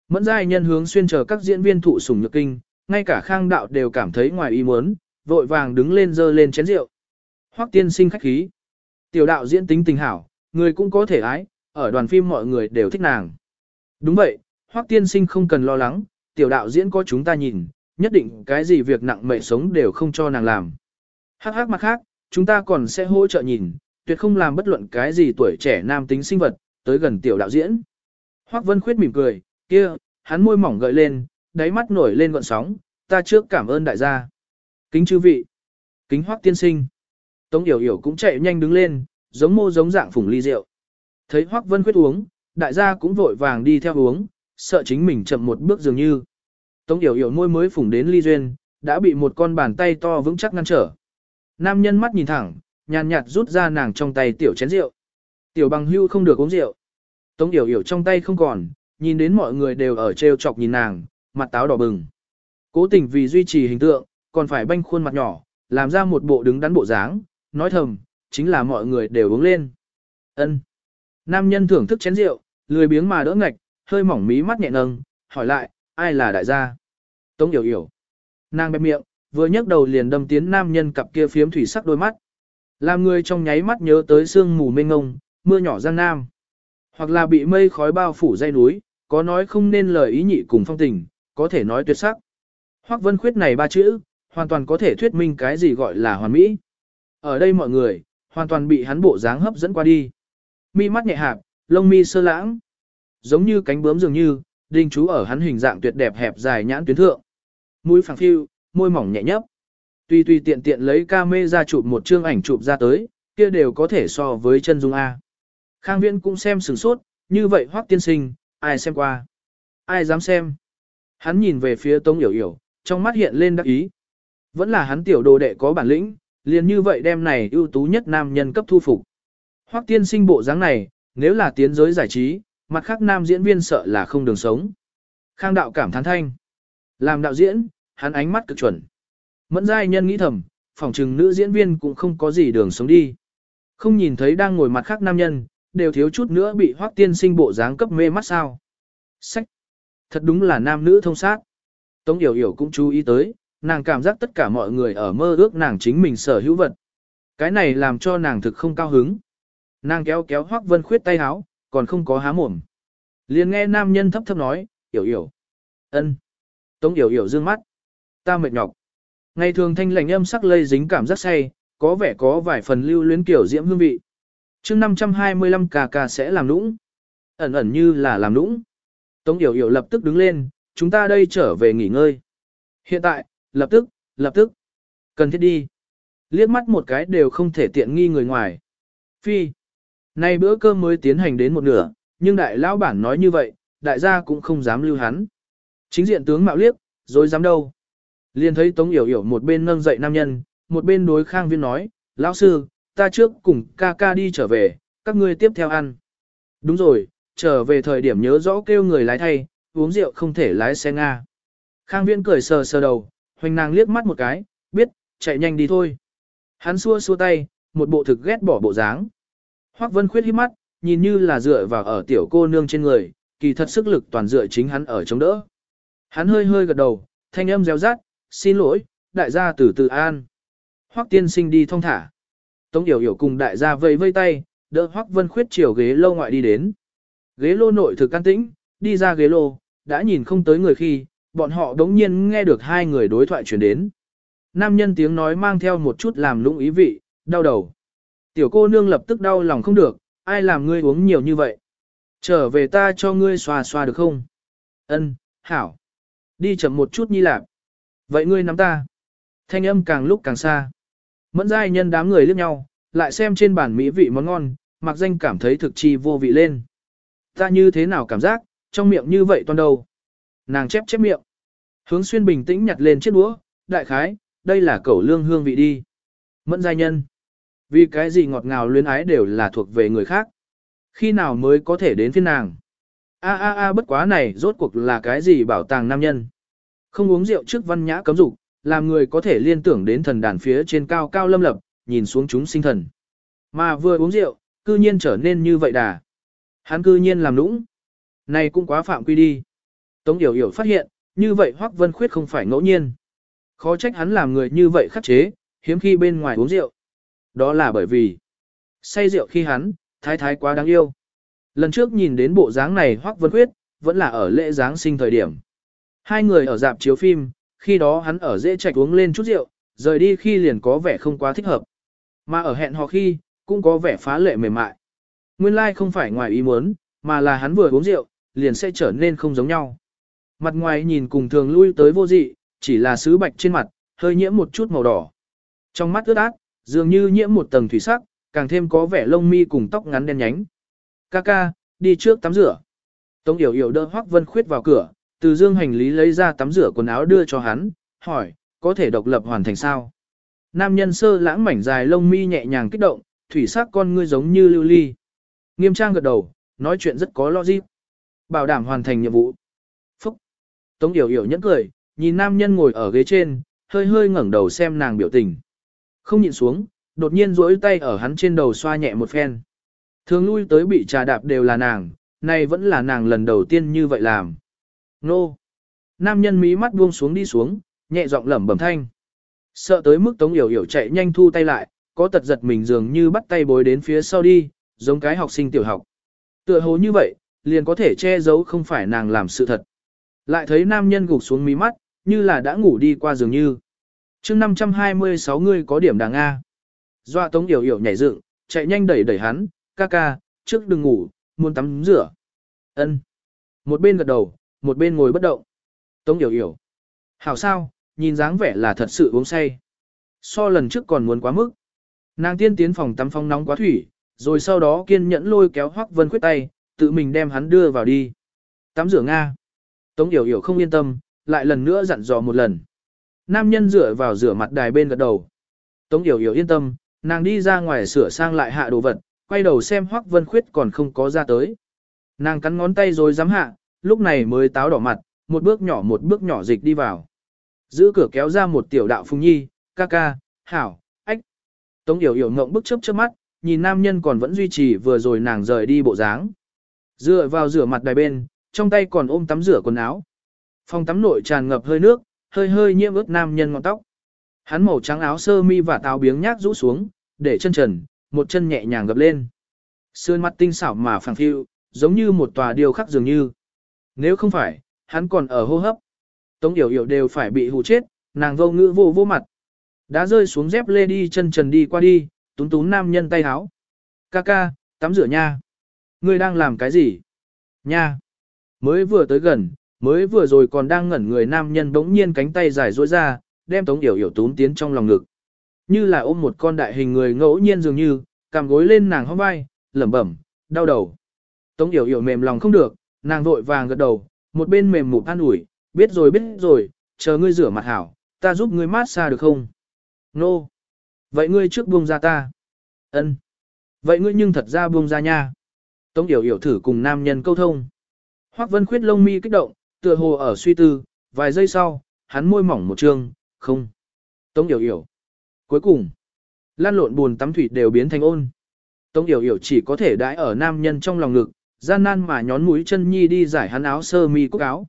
Mẫn giai nhân hướng xuyên chờ các diễn viên thụ sủng nhược kinh, ngay cả khang đạo đều cảm thấy ngoài ý muốn, vội vàng đứng lên dơ lên chén rượu. Hoắc tiên sinh khách khí. Tiểu đạo diễn tính tình hảo, người cũng có thể ái, ở đoàn phim mọi người đều thích nàng. Đúng vậy, Hoắc tiên sinh không cần lo lắng, tiểu đạo diễn có chúng ta nhìn, nhất định cái gì việc nặng mệ sống đều không cho nàng làm. Hắc hắc mặt khác, chúng ta còn sẽ hỗ trợ nhìn, tuyệt không làm bất luận cái gì tuổi trẻ nam tính sinh vật, tới gần tiểu đạo diễn. Hoắc Vân Khuyết mỉm cười, kia, hắn môi mỏng gợi lên, đáy mắt nổi lên gọn sóng, ta trước cảm ơn đại gia. Kính chư vị, kính Hoắc tiên sinh. Tống Yểu Yểu cũng chạy nhanh đứng lên, giống mô giống dạng phủng ly rượu. Thấy Hoắc Vân Khuyết uống, đại gia cũng vội vàng đi theo uống, sợ chính mình chậm một bước dường như. Tống Yểu Yểu môi mới phủng đến ly duyên, đã bị một con bàn tay to vững chắc ngăn trở. Nam nhân mắt nhìn thẳng, nhàn nhạt rút ra nàng trong tay tiểu chén rượu. Tiểu bằng hưu không được uống rượu. Tống Yểu Yểu trong tay không còn, nhìn đến mọi người đều ở trêu chọc nhìn nàng, mặt táo đỏ bừng. Cố tình vì duy trì hình tượng, còn phải banh khuôn mặt nhỏ, làm ra một bộ đứng đắn bộ dáng, nói thầm, chính là mọi người đều uống lên. Ân. Nam nhân thưởng thức chén rượu, lười biếng mà đỡ ngạch, hơi mỏng mí mắt nhẹ nâng, hỏi lại, ai là đại gia? Tống Yểu Yểu. Nàng bẹp miệng, vừa nhấc đầu liền đâm tiến nam nhân cặp kia phiếm thủy sắc đôi mắt. Làm người trong nháy mắt nhớ tới sương mù mênh ngông, mưa nhỏ giang nam. Hoặc là bị mây khói bao phủ dây núi, có nói không nên lời ý nhị cùng phong tình, có thể nói tuyệt sắc. Hoắc Vân Khuyết này ba chữ, hoàn toàn có thể thuyết minh cái gì gọi là hoàn mỹ. Ở đây mọi người, hoàn toàn bị hắn bộ dáng hấp dẫn qua đi. Mi mắt nhẹ hạp, lông mi sơ lãng, giống như cánh bướm dường như, đinh chú ở hắn hình dạng tuyệt đẹp hẹp dài nhãn tuyến thượng. Mũi phẳng phiu, môi mỏng nhẹ nhấp. Tuy tùy tiện tiện lấy ca mê ra chụp một chương ảnh chụp ra tới, kia đều có thể so với chân dung A. Khang Viễn cũng xem sửng sốt, như vậy hoắc tiên sinh, ai xem qua? Ai dám xem? Hắn nhìn về phía Tống Yểu Yểu, trong mắt hiện lên đắc ý. Vẫn là hắn tiểu đồ đệ có bản lĩnh, liền như vậy đem này ưu tú nhất nam nhân cấp thu phục. Hoắc tiên sinh bộ dáng này, nếu là tiến giới giải trí, mặt khác nam diễn viên sợ là không đường sống. Khang đạo cảm thán thanh. Làm đạo diễn, hắn ánh mắt cực chuẩn. Mẫn giai nhân nghĩ thầm, phòng trừng nữ diễn viên cũng không có gì đường sống đi. Không nhìn thấy đang ngồi mặt khác nam nhân, đều thiếu chút nữa bị hoác tiên sinh bộ dáng cấp mê mắt sao. Sách! Thật đúng là nam nữ thông sát. Tống Yểu Yểu cũng chú ý tới, nàng cảm giác tất cả mọi người ở mơ ước nàng chính mình sở hữu vật. Cái này làm cho nàng thực không cao hứng. Nàng kéo kéo hoác vân khuyết tay háo, còn không có há mồm. liền nghe nam nhân thấp thấp nói, Yểu Yểu. ân. Tống Yểu Yểu dương mắt. Ta mệt nhọc. Ngày thường thanh lành âm sắc lây dính cảm giác say, có vẻ có vài phần lưu luyến kiểu diễm hương vị. chương 525 cà cà sẽ làm nũng. Ẩn ẩn như là làm nũng. Tống Yểu Yểu lập tức đứng lên, chúng ta đây trở về nghỉ ngơi. Hiện tại, lập tức, lập tức. Cần thiết đi. Liếc mắt một cái đều không thể tiện nghi người ngoài. Phi. Nay bữa cơm mới tiến hành đến một nửa, nhưng đại lão bản nói như vậy, đại gia cũng không dám lưu hắn. Chính diện tướng mạo liếc, rồi dám đâu. Liền thấy Tống Yểu Yểu một bên nâng dậy nam nhân, một bên đối Khang Viên nói, lão sư, ta trước cùng ca ca đi trở về, các ngươi tiếp theo ăn. Đúng rồi, trở về thời điểm nhớ rõ kêu người lái thay, uống rượu không thể lái xe Nga. Khang Viên cười sờ sờ đầu, hoành nàng liếc mắt một cái, biết, chạy nhanh đi thôi. Hắn xua xua tay, một bộ thực ghét bỏ bộ dáng. Hoắc Vân Khuyết hít mắt, nhìn như là dựa vào ở tiểu cô nương trên người, kỳ thật sức lực toàn dựa chính hắn ở chống đỡ. Hắn hơi hơi gật đầu, thanh âm réo rát, xin lỗi, đại gia từ từ an. Hoắc tiên sinh đi thong thả. Tống Yểu Yểu cùng đại gia vây vây tay, đỡ Hoắc Vân Khuyết chiều ghế lâu ngoại đi đến. Ghế lô nội thực can tĩnh, đi ra ghế lô, đã nhìn không tới người khi, bọn họ đống nhiên nghe được hai người đối thoại chuyển đến. Nam nhân tiếng nói mang theo một chút làm lũng ý vị, đau đầu. Tiểu cô nương lập tức đau lòng không được, ai làm ngươi uống nhiều như vậy. Trở về ta cho ngươi xoa xoa được không? Ân, hảo. Đi chậm một chút nhi lạc. Vậy ngươi nắm ta. Thanh âm càng lúc càng xa. Mẫn giai nhân đám người liếc nhau, lại xem trên bàn mỹ vị món ngon, mặc danh cảm thấy thực chi vô vị lên. Ta như thế nào cảm giác, trong miệng như vậy toàn đầu. Nàng chép chép miệng. Hướng xuyên bình tĩnh nhặt lên chiếc đũa, đại khái, đây là cẩu lương hương vị đi. Mẫn giai nhân. Vì cái gì ngọt ngào luyến ái đều là thuộc về người khác. Khi nào mới có thể đến phiên nàng? A a a bất quá này rốt cuộc là cái gì bảo tàng nam nhân? Không uống rượu trước văn nhã cấm dục, làm người có thể liên tưởng đến thần đàn phía trên cao cao lâm lập, nhìn xuống chúng sinh thần. Mà vừa uống rượu, cư nhiên trở nên như vậy đà. Hắn cư nhiên làm nũng. Này cũng quá phạm quy đi. Tống Yểu Yểu phát hiện, như vậy Hoắc Vân Khuyết không phải ngẫu nhiên. Khó trách hắn làm người như vậy khắc chế, hiếm khi bên ngoài uống rượu. Đó là bởi vì, say rượu khi hắn, thái thái quá đáng yêu. Lần trước nhìn đến bộ dáng này Hoắc Vân Khuyết, vẫn là ở lễ Giáng sinh thời điểm. Hai người ở dạp chiếu phim, khi đó hắn ở dễ trạch uống lên chút rượu, rời đi khi liền có vẻ không quá thích hợp. Mà ở hẹn hò khi, cũng có vẻ phá lệ mềm mại. Nguyên lai like không phải ngoài ý muốn, mà là hắn vừa uống rượu, liền sẽ trở nên không giống nhau. Mặt ngoài nhìn cùng thường lui tới vô dị, chỉ là sứ bạch trên mặt, hơi nhiễm một chút màu đỏ. Trong mắt ướt át, dường như nhiễm một tầng thủy sắc, càng thêm có vẻ lông mi cùng tóc ngắn đen nhánh. Kaka, đi trước tắm rửa. Tống Yểu Yểu đỡ Hoắc Vân Khuyết vào cửa, từ dương hành lý lấy ra tắm rửa quần áo đưa cho hắn, hỏi, có thể độc lập hoàn thành sao? Nam nhân sơ lãng mảnh dài lông mi nhẹ nhàng kích động, thủy sắc con ngươi giống như lưu ly. Nghiêm trang gật đầu, nói chuyện rất có logic. Bảo đảm hoàn thành nhiệm vụ. Phúc. Tống Yểu Yểu nhẫn cười, nhìn nam nhân ngồi ở ghế trên, hơi hơi ngẩng đầu xem nàng biểu tình. Không nhịn xuống, đột nhiên duỗi tay ở hắn trên đầu xoa nhẹ một phen. Thường lui tới bị trà đạp đều là nàng, nay vẫn là nàng lần đầu tiên như vậy làm. Nô! nam nhân mí mắt buông xuống đi xuống, nhẹ giọng lẩm bẩm thanh. Sợ tới mức Tống Yểu Yểu chạy nhanh thu tay lại, có tật giật mình dường như bắt tay bối đến phía sau đi, giống cái học sinh tiểu học. Tựa hồ như vậy, liền có thể che giấu không phải nàng làm sự thật. Lại thấy nam nhân gục xuống mí mắt, như là đã ngủ đi qua dường như. chương 526 người có điểm đàng A. Doa Tống Yểu Yểu nhảy dựng, chạy nhanh đẩy đẩy hắn, ca ca, trước đừng ngủ, muốn tắm rửa. ân Một bên gật đầu, một bên ngồi bất động. Tống Yểu Yểu. Hảo sao, nhìn dáng vẻ là thật sự uống say. So lần trước còn muốn quá mức. Nàng tiên tiến phòng tắm phong nóng quá thủy, rồi sau đó kiên nhẫn lôi kéo Hoắc Vân Khuyết tay, tự mình đem hắn đưa vào đi. Tắm rửa Nga. Tống Yểu Yểu không yên tâm, lại lần nữa dặn dò một lần. Nam nhân rửa vào rửa mặt đài bên gật đầu. Tống Yểu Yểu yên tâm, nàng đi ra ngoài sửa sang lại hạ đồ vật, quay đầu xem Hoắc Vân Khuyết còn không có ra tới. Nàng cắn ngón tay rồi dám hạ, lúc này mới táo đỏ mặt, một bước nhỏ một bước nhỏ dịch đi vào. Giữ cửa kéo ra một tiểu đạo phùng nhi, ca ca, hảo, ách. Tống yểu yểu ngộng bức chớp chớp mắt, nhìn nam nhân còn vẫn duy trì vừa rồi nàng rời đi bộ dáng. Dựa vào rửa mặt đài bên, trong tay còn ôm tắm rửa quần áo. Phòng tắm nội tràn ngập hơi nước, hơi hơi nhiễm ướt nam nhân ngọn tóc. Hắn màu trắng áo sơ mi và táo biếng nhác rũ xuống, để chân trần, một chân nhẹ nhàng gập lên. Sườn mặt tinh xảo mà phẳng phiu, giống như một tòa điêu khắc dường như. Nếu không phải, hắn còn ở hô hấp. Tống Yểu Yểu đều phải bị hù chết, nàng vô ngữ vô vô mặt. Đã rơi xuống dép lê đi chân trần đi qua đi, tún tún nam nhân tay háo. Ca ca, tắm rửa nha. Ngươi đang làm cái gì? Nha. Mới vừa tới gần, mới vừa rồi còn đang ngẩn người nam nhân bỗng nhiên cánh tay dài duỗi ra, đem Tống Yểu Yểu tún tiến trong lòng ngực. Như là ôm một con đại hình người ngẫu nhiên dường như, cằm gối lên nàng hông vai, lẩm bẩm, đau đầu. Tống Yểu Yểu mềm lòng không được, nàng vội vàng gật đầu, một bên mềm mụn an ủi, biết rồi biết rồi, chờ ngươi rửa mặt hảo, ta giúp ngươi mát xa được không? Nô. No. Vậy ngươi trước buông ra ta. Ân. Vậy ngươi nhưng thật ra buông ra nha. Tống Yểu Yểu thử cùng nam nhân câu thông. Hoắc Vân Khuyết lông mi kích động, tựa hồ ở suy tư, vài giây sau, hắn môi mỏng một trương, không. Tống Yểu Yểu. Cuối cùng, lan lộn buồn tắm thủy đều biến thành ôn. Tống Yểu Yểu chỉ có thể đãi ở nam nhân trong lòng ngực, gian nan mà nhón mũi chân nhi đi giải hắn áo sơ mi cúc áo.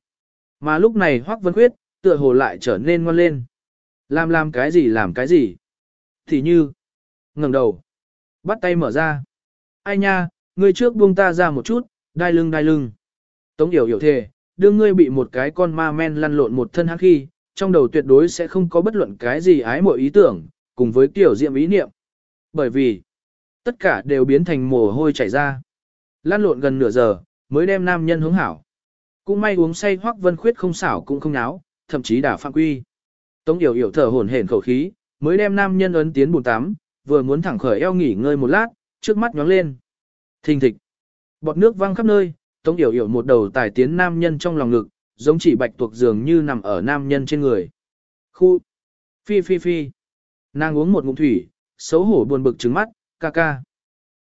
Mà lúc này Hoắc Vân Khuyết, tựa hồ lại trở nên ngoan lên. Làm làm cái gì làm cái gì. Thì như, ngẩng đầu, bắt tay mở ra. Ai nha, ngươi trước buông ta ra một chút, đai lưng đai lưng. Tống Yểu Yểu thề, đưa ngươi bị một cái con ma men lăn lộn một thân hắc khi, trong đầu tuyệt đối sẽ không có bất luận cái gì ái mộ ý tưởng, cùng với tiểu diệm ý niệm. Bởi vì, tất cả đều biến thành mồ hôi chảy ra. Lăn lộn gần nửa giờ, mới đem nam nhân hướng hảo. Cũng may uống say hoắc vân khuyết không xảo cũng không náo, thậm chí đã phạm quy. Tống yểu yểu thở hổn hển khẩu khí, mới đem nam nhân ấn tiến bùn tắm, vừa muốn thẳng khởi eo nghỉ ngơi một lát, trước mắt nhóng lên. Thình thịch. Bọt nước văng khắp nơi, Tống yểu yểu một đầu tải tiến nam nhân trong lòng ngực, giống chỉ bạch tuộc dường như nằm ở nam nhân trên người. Khu. Phi phi phi. Nàng uống một ngụm thủy, xấu hổ buồn bực trứng mắt, ca ca.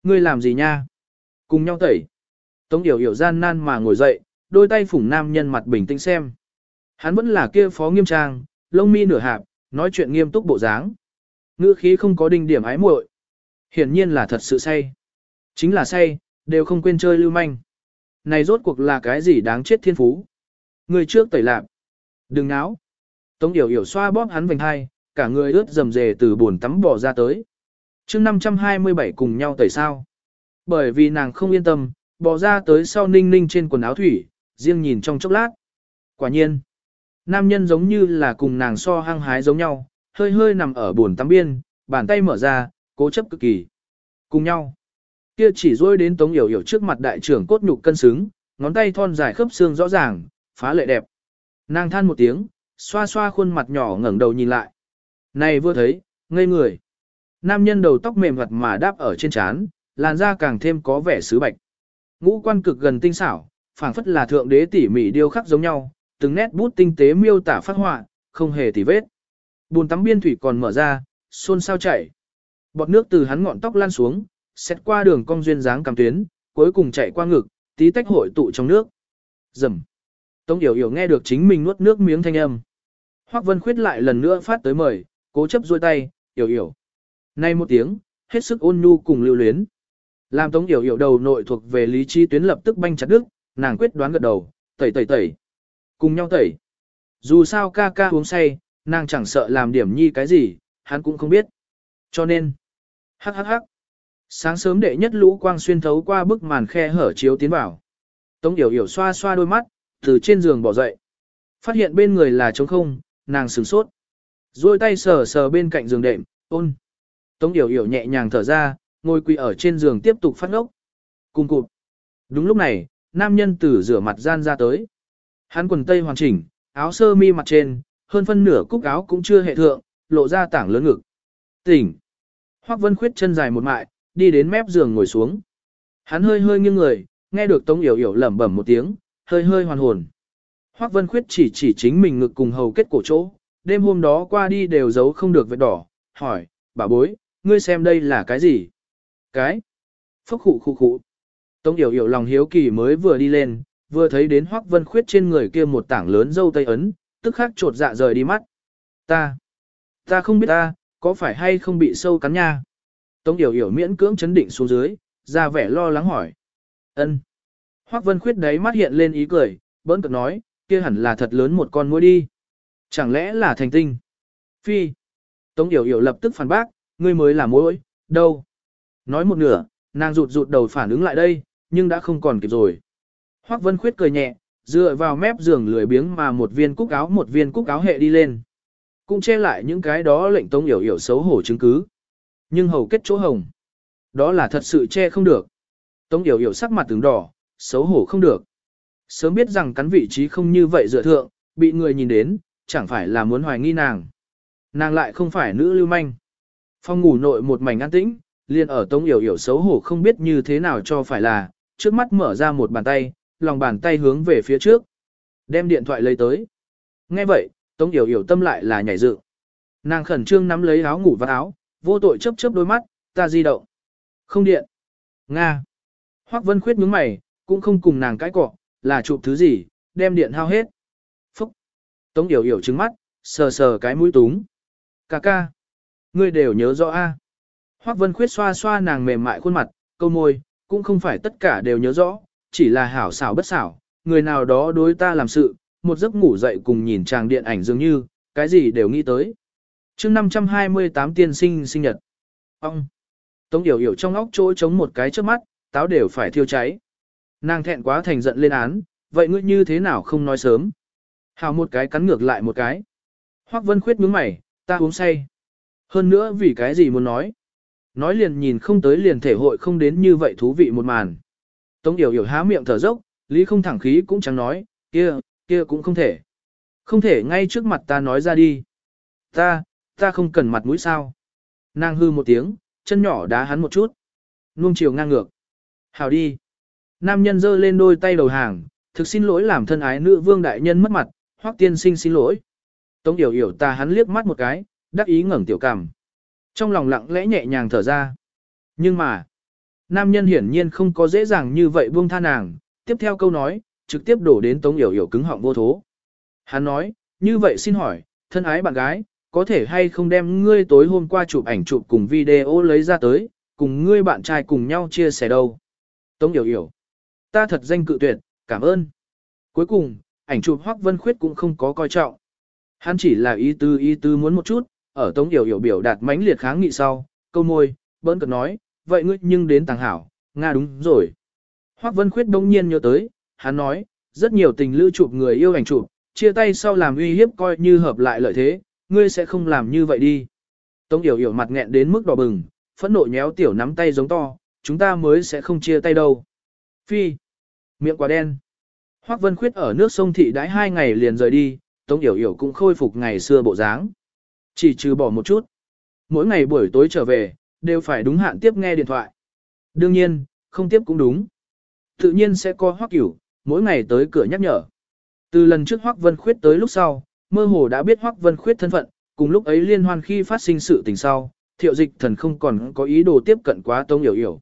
Ngươi làm gì nha? Cùng nhau tẩy. Tống Điều hiểu gian nan mà ngồi dậy, đôi tay phủng nam nhân mặt bình tĩnh xem. Hắn vẫn là kia phó nghiêm trang, lông mi nửa hạp, nói chuyện nghiêm túc bộ dáng. Ngữ khí không có đinh điểm ái muội. Hiển nhiên là thật sự say. Chính là say, đều không quên chơi lưu manh. Này rốt cuộc là cái gì đáng chết thiên phú. Người trước tẩy lạp. Đừng náo. Tống Điều hiểu xoa bóp hắn vành hai, cả người ướt dầm dề từ buồn tắm bỏ ra tới. mươi 527 cùng nhau tẩy sao. Bởi vì nàng không yên tâm, bỏ ra tới sau ninh ninh trên quần áo thủy, riêng nhìn trong chốc lát. Quả nhiên, nam nhân giống như là cùng nàng so hăng hái giống nhau, hơi hơi nằm ở buồn tắm biên, bàn tay mở ra, cố chấp cực kỳ. Cùng nhau, kia chỉ rôi đến tống yểu yểu trước mặt đại trưởng cốt nhục cân xứng, ngón tay thon dài khớp xương rõ ràng, phá lệ đẹp. Nàng than một tiếng, xoa xoa khuôn mặt nhỏ ngẩng đầu nhìn lại. Này vừa thấy, ngây người. Nam nhân đầu tóc mềm mặt mà đáp ở trên trán, làn da càng thêm có vẻ sứ bạch. Ngũ quan cực gần tinh xảo, phảng phất là thượng đế tỉ mỉ điêu khắc giống nhau, từng nét bút tinh tế miêu tả phát họa, không hề tỉ vết. Bùn tắm biên thủy còn mở ra, xôn sao chảy. Bọt nước từ hắn ngọn tóc lan xuống, xét qua đường cong duyên dáng cảm tuyến, cuối cùng chạy qua ngực, tí tách hội tụ trong nước. Rầm. Tống Yểu Yểu nghe được chính mình nuốt nước miếng thanh âm. Hoắc Vân Khuyết lại lần nữa phát tới mời, cố chấp duỗi tay, Yểu Yểu. Nay một tiếng, hết sức ôn nhu cùng lưu luyến. Làm Tống Yểu Yểu đầu nội thuộc về lý trí tuyến lập tức banh chặt đứt, nàng quyết đoán gật đầu, tẩy tẩy tẩy. Cùng nhau tẩy. dù sao ca ca uống say, nàng chẳng sợ làm điểm nhi cái gì, hắn cũng không biết. Cho nên, hắc hắc hắc. Sáng sớm đệ nhất lũ quang xuyên thấu qua bức màn khe hở chiếu tiến vào. Tống Yểu Yểu xoa xoa đôi mắt, từ trên giường bỏ dậy. Phát hiện bên người là trống không, nàng sửng sốt. Rồi tay sờ sờ bên cạnh giường đệm, ôn. Tống Yểu Yểu nhẹ nhàng thở ra, ngồi quỳ ở trên giường tiếp tục phát ngốc. Cùng cụt. Đúng lúc này, nam nhân tử rửa mặt gian ra tới. Hắn quần tây hoàn chỉnh, áo sơ mi mặt trên, hơn phân nửa cúc áo cũng chưa hệ thượng, lộ ra tảng lớn ngực. Tỉnh. Hoắc Vân Khuyết chân dài một mại, đi đến mép giường ngồi xuống. Hắn hơi hơi nghiêng người, nghe được Tống Yểu Yểu lẩm bẩm một tiếng, hơi hơi hoàn hồn. Hoắc Vân Khuyết chỉ chỉ chính mình ngực cùng hầu kết cổ chỗ, đêm hôm đó qua đi đều giấu không được vết đỏ, hỏi, bà bối, ngươi xem đây là cái gì? Cái? Phốc khụ khụ khụ. Tống Yểu Yểu lòng hiếu kỳ mới vừa đi lên, vừa thấy đến Hoắc Vân Khuyết trên người kia một tảng lớn dâu tây ấn, tức khắc trột dạ rời đi mắt. Ta, ta không biết ta, có phải hay không bị sâu cắn nha? Tống Yểu Yểu miễn cưỡng chấn định xuống dưới, ra vẻ lo lắng hỏi. Ân. Hoắc Vân Khuyết đấy mắt hiện lên ý cười, bỡn cợt nói, kia hẳn là thật lớn một con muỗi đi. Chẳng lẽ là thành tinh? Phi. Tống Yểu Yểu lập tức phản bác, ngươi mới là muỗi, đâu? Nói một nửa, nàng rụt rụt đầu phản ứng lại đây, nhưng đã không còn kịp rồi. Hoắc Vân Khuyết cười nhẹ, dựa vào mép giường lười biếng mà một viên cúc áo một viên cúc áo hệ đi lên. Cũng che lại những cái đó lệnh Tống Yểu Yểu xấu hổ chứng cứ. Nhưng hầu kết chỗ hồng. Đó là thật sự che không được. Tống Yểu Yểu sắc mặt tướng đỏ, xấu hổ không được. Sớm biết rằng cắn vị trí không như vậy dựa thượng, bị người nhìn đến, chẳng phải là muốn hoài nghi nàng. Nàng lại không phải nữ lưu manh. Phòng ngủ nội một mảnh an tĩnh, liền ở Tống Yểu Yểu xấu hổ không biết như thế nào cho phải là, trước mắt mở ra một bàn tay, lòng bàn tay hướng về phía trước. Đem điện thoại lấy tới. Nghe vậy, Tống Yểu Yểu tâm lại là nhảy dựng. Nàng khẩn trương nắm lấy áo ngủ và áo, vô tội chớp chớp đôi mắt, ta di động. Không điện. Nga. Hoắc Vân Khuyết nhướng mày, cũng không cùng nàng cãi cọ, là chụp thứ gì, đem điện hao hết. Phúc. Tống Yểu Yểu trừng mắt, sờ sờ cái mũi túng. Ca ca. Ngươi đều nhớ rõ a. Hoắc Vân Khuyết xoa xoa nàng mềm mại khuôn mặt, câu môi, cũng không phải tất cả đều nhớ rõ, chỉ là hảo xảo bất xảo, người nào đó đối ta làm sự, một giấc ngủ dậy cùng nhìn chàng điện ảnh dường như, cái gì đều nghĩ tới. chương 528 tiên sinh sinh nhật. Ông! Tống Yểu Yểu trong óc chỗ trống một cái trước mắt, táo đều phải thiêu cháy. Nàng thẹn quá thành giận lên án, vậy ngươi như thế nào không nói sớm? Hào một cái cắn ngược lại một cái. Hoắc Vân Khuyết nhướng mày, ta uống say. Hơn nữa vì cái gì muốn nói? Nói liền nhìn không tới liền thể hội không đến như vậy thú vị một màn. Tống Yểu Yểu há miệng thở dốc, lý không thẳng khí cũng chẳng nói, kia, kia cũng không thể. Không thể ngay trước mặt ta nói ra đi. Ta, ta không cần mặt mũi sao. Nàng hư một tiếng, chân nhỏ đá hắn một chút. Nuông chiều ngang ngược. Hào đi. Nam nhân giơ lên đôi tay đầu hàng, thực xin lỗi làm thân ái nữ vương đại nhân mất mặt, hoắc tiên sinh xin lỗi. Tống Yểu Yểu ta hắn liếc mắt một cái, đắc ý ngẩng tiểu cằm. Trong lòng lặng lẽ nhẹ nhàng thở ra. Nhưng mà, nam nhân hiển nhiên không có dễ dàng như vậy buông tha nàng, tiếp theo câu nói, trực tiếp đổ đến Tống Yểu Yểu cứng họng vô thố. Hắn nói, như vậy xin hỏi, thân ái bạn gái, có thể hay không đem ngươi tối hôm qua chụp ảnh chụp cùng video lấy ra tới, cùng ngươi bạn trai cùng nhau chia sẻ đâu. Tống Yểu Yểu, ta thật danh cự tuyệt, cảm ơn. Cuối cùng, ảnh chụp Hoắc Vân Khuyết cũng không có coi trọng. Hắn chỉ là ý tư ý tư muốn một chút, ở Tống Yểu Yểu biểu đạt mãnh liệt kháng nghị sau, câu môi, bỡn cợt nói, vậy ngươi nhưng đến tàng hảo, Nga đúng rồi. Hoắc Vân Khuyết đông nhiên nhớ tới, hắn nói, rất nhiều tình lưu chụp người yêu ảnh chụp, chia tay sau làm uy hiếp coi như hợp lại lợi thế, ngươi sẽ không làm như vậy đi. Tống Yểu Yểu mặt nghẹn đến mức đỏ bừng, phẫn nộ nhéo tiểu nắm tay giống to, chúng ta mới sẽ không chia tay đâu. Phi, miệng quá đen. Hoắc Vân Khuyết ở nước sông thị đãi hai ngày liền rời đi, Tống Yểu Yểu cũng khôi phục ngày xưa bộ dáng. Chỉ trừ bỏ một chút. Mỗi ngày buổi tối trở về, đều phải đúng hạn tiếp nghe điện thoại. Đương nhiên, không tiếp cũng đúng. Tự nhiên sẽ có Hoắc Cửu, mỗi ngày tới cửa nhắc nhở. Từ lần trước Hoắc Vân Khuyết tới lúc sau, mơ hồ đã biết Hoắc Vân Khuyết thân phận, cùng lúc ấy liên hoan khi phát sinh sự tình sau, thiệu dịch thần không còn có ý đồ tiếp cận quá Tống Yểu Yểu.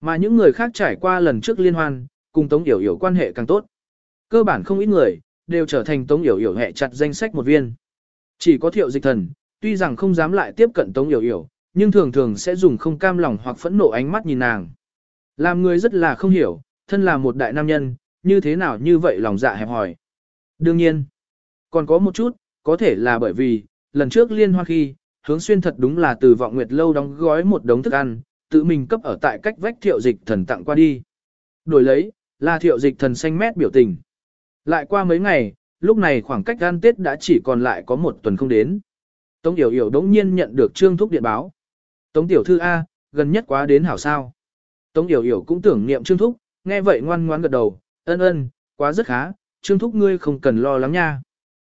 Mà những người khác trải qua lần trước liên hoan, cùng Tống Yểu Yểu quan hệ càng tốt. Cơ bản không ít người, đều trở thành Tống Yểu Yểu hệ chặt danh sách một viên. Chỉ có thiệu dịch thần, tuy rằng không dám lại tiếp cận Tống Yểu Yểu, nhưng thường thường sẽ dùng không cam lòng hoặc phẫn nộ ánh mắt nhìn nàng. Làm người rất là không hiểu, thân là một đại nam nhân, như thế nào như vậy lòng dạ hẹp hòi. Đương nhiên, Còn có một chút, có thể là bởi vì, lần trước liên Hoa khi, hướng xuyên thật đúng là từ vọng nguyệt lâu đóng gói một đống thức ăn, tự mình cấp ở tại cách vách thiệu dịch thần tặng qua đi. Đổi lấy, là thiệu dịch thần xanh mét biểu tình. Lại qua mấy ngày, lúc này khoảng cách ăn Tết đã chỉ còn lại có một tuần không đến. Tống Yểu Yểu đống nhiên nhận được trương thúc điện báo. Tống Tiểu Thư A, gần nhất quá đến hảo sao. Tống Yểu Yểu cũng tưởng niệm trương thúc, nghe vậy ngoan ngoan gật đầu, ân ân, quá rất khá, trương thúc ngươi không cần lo lắng nha.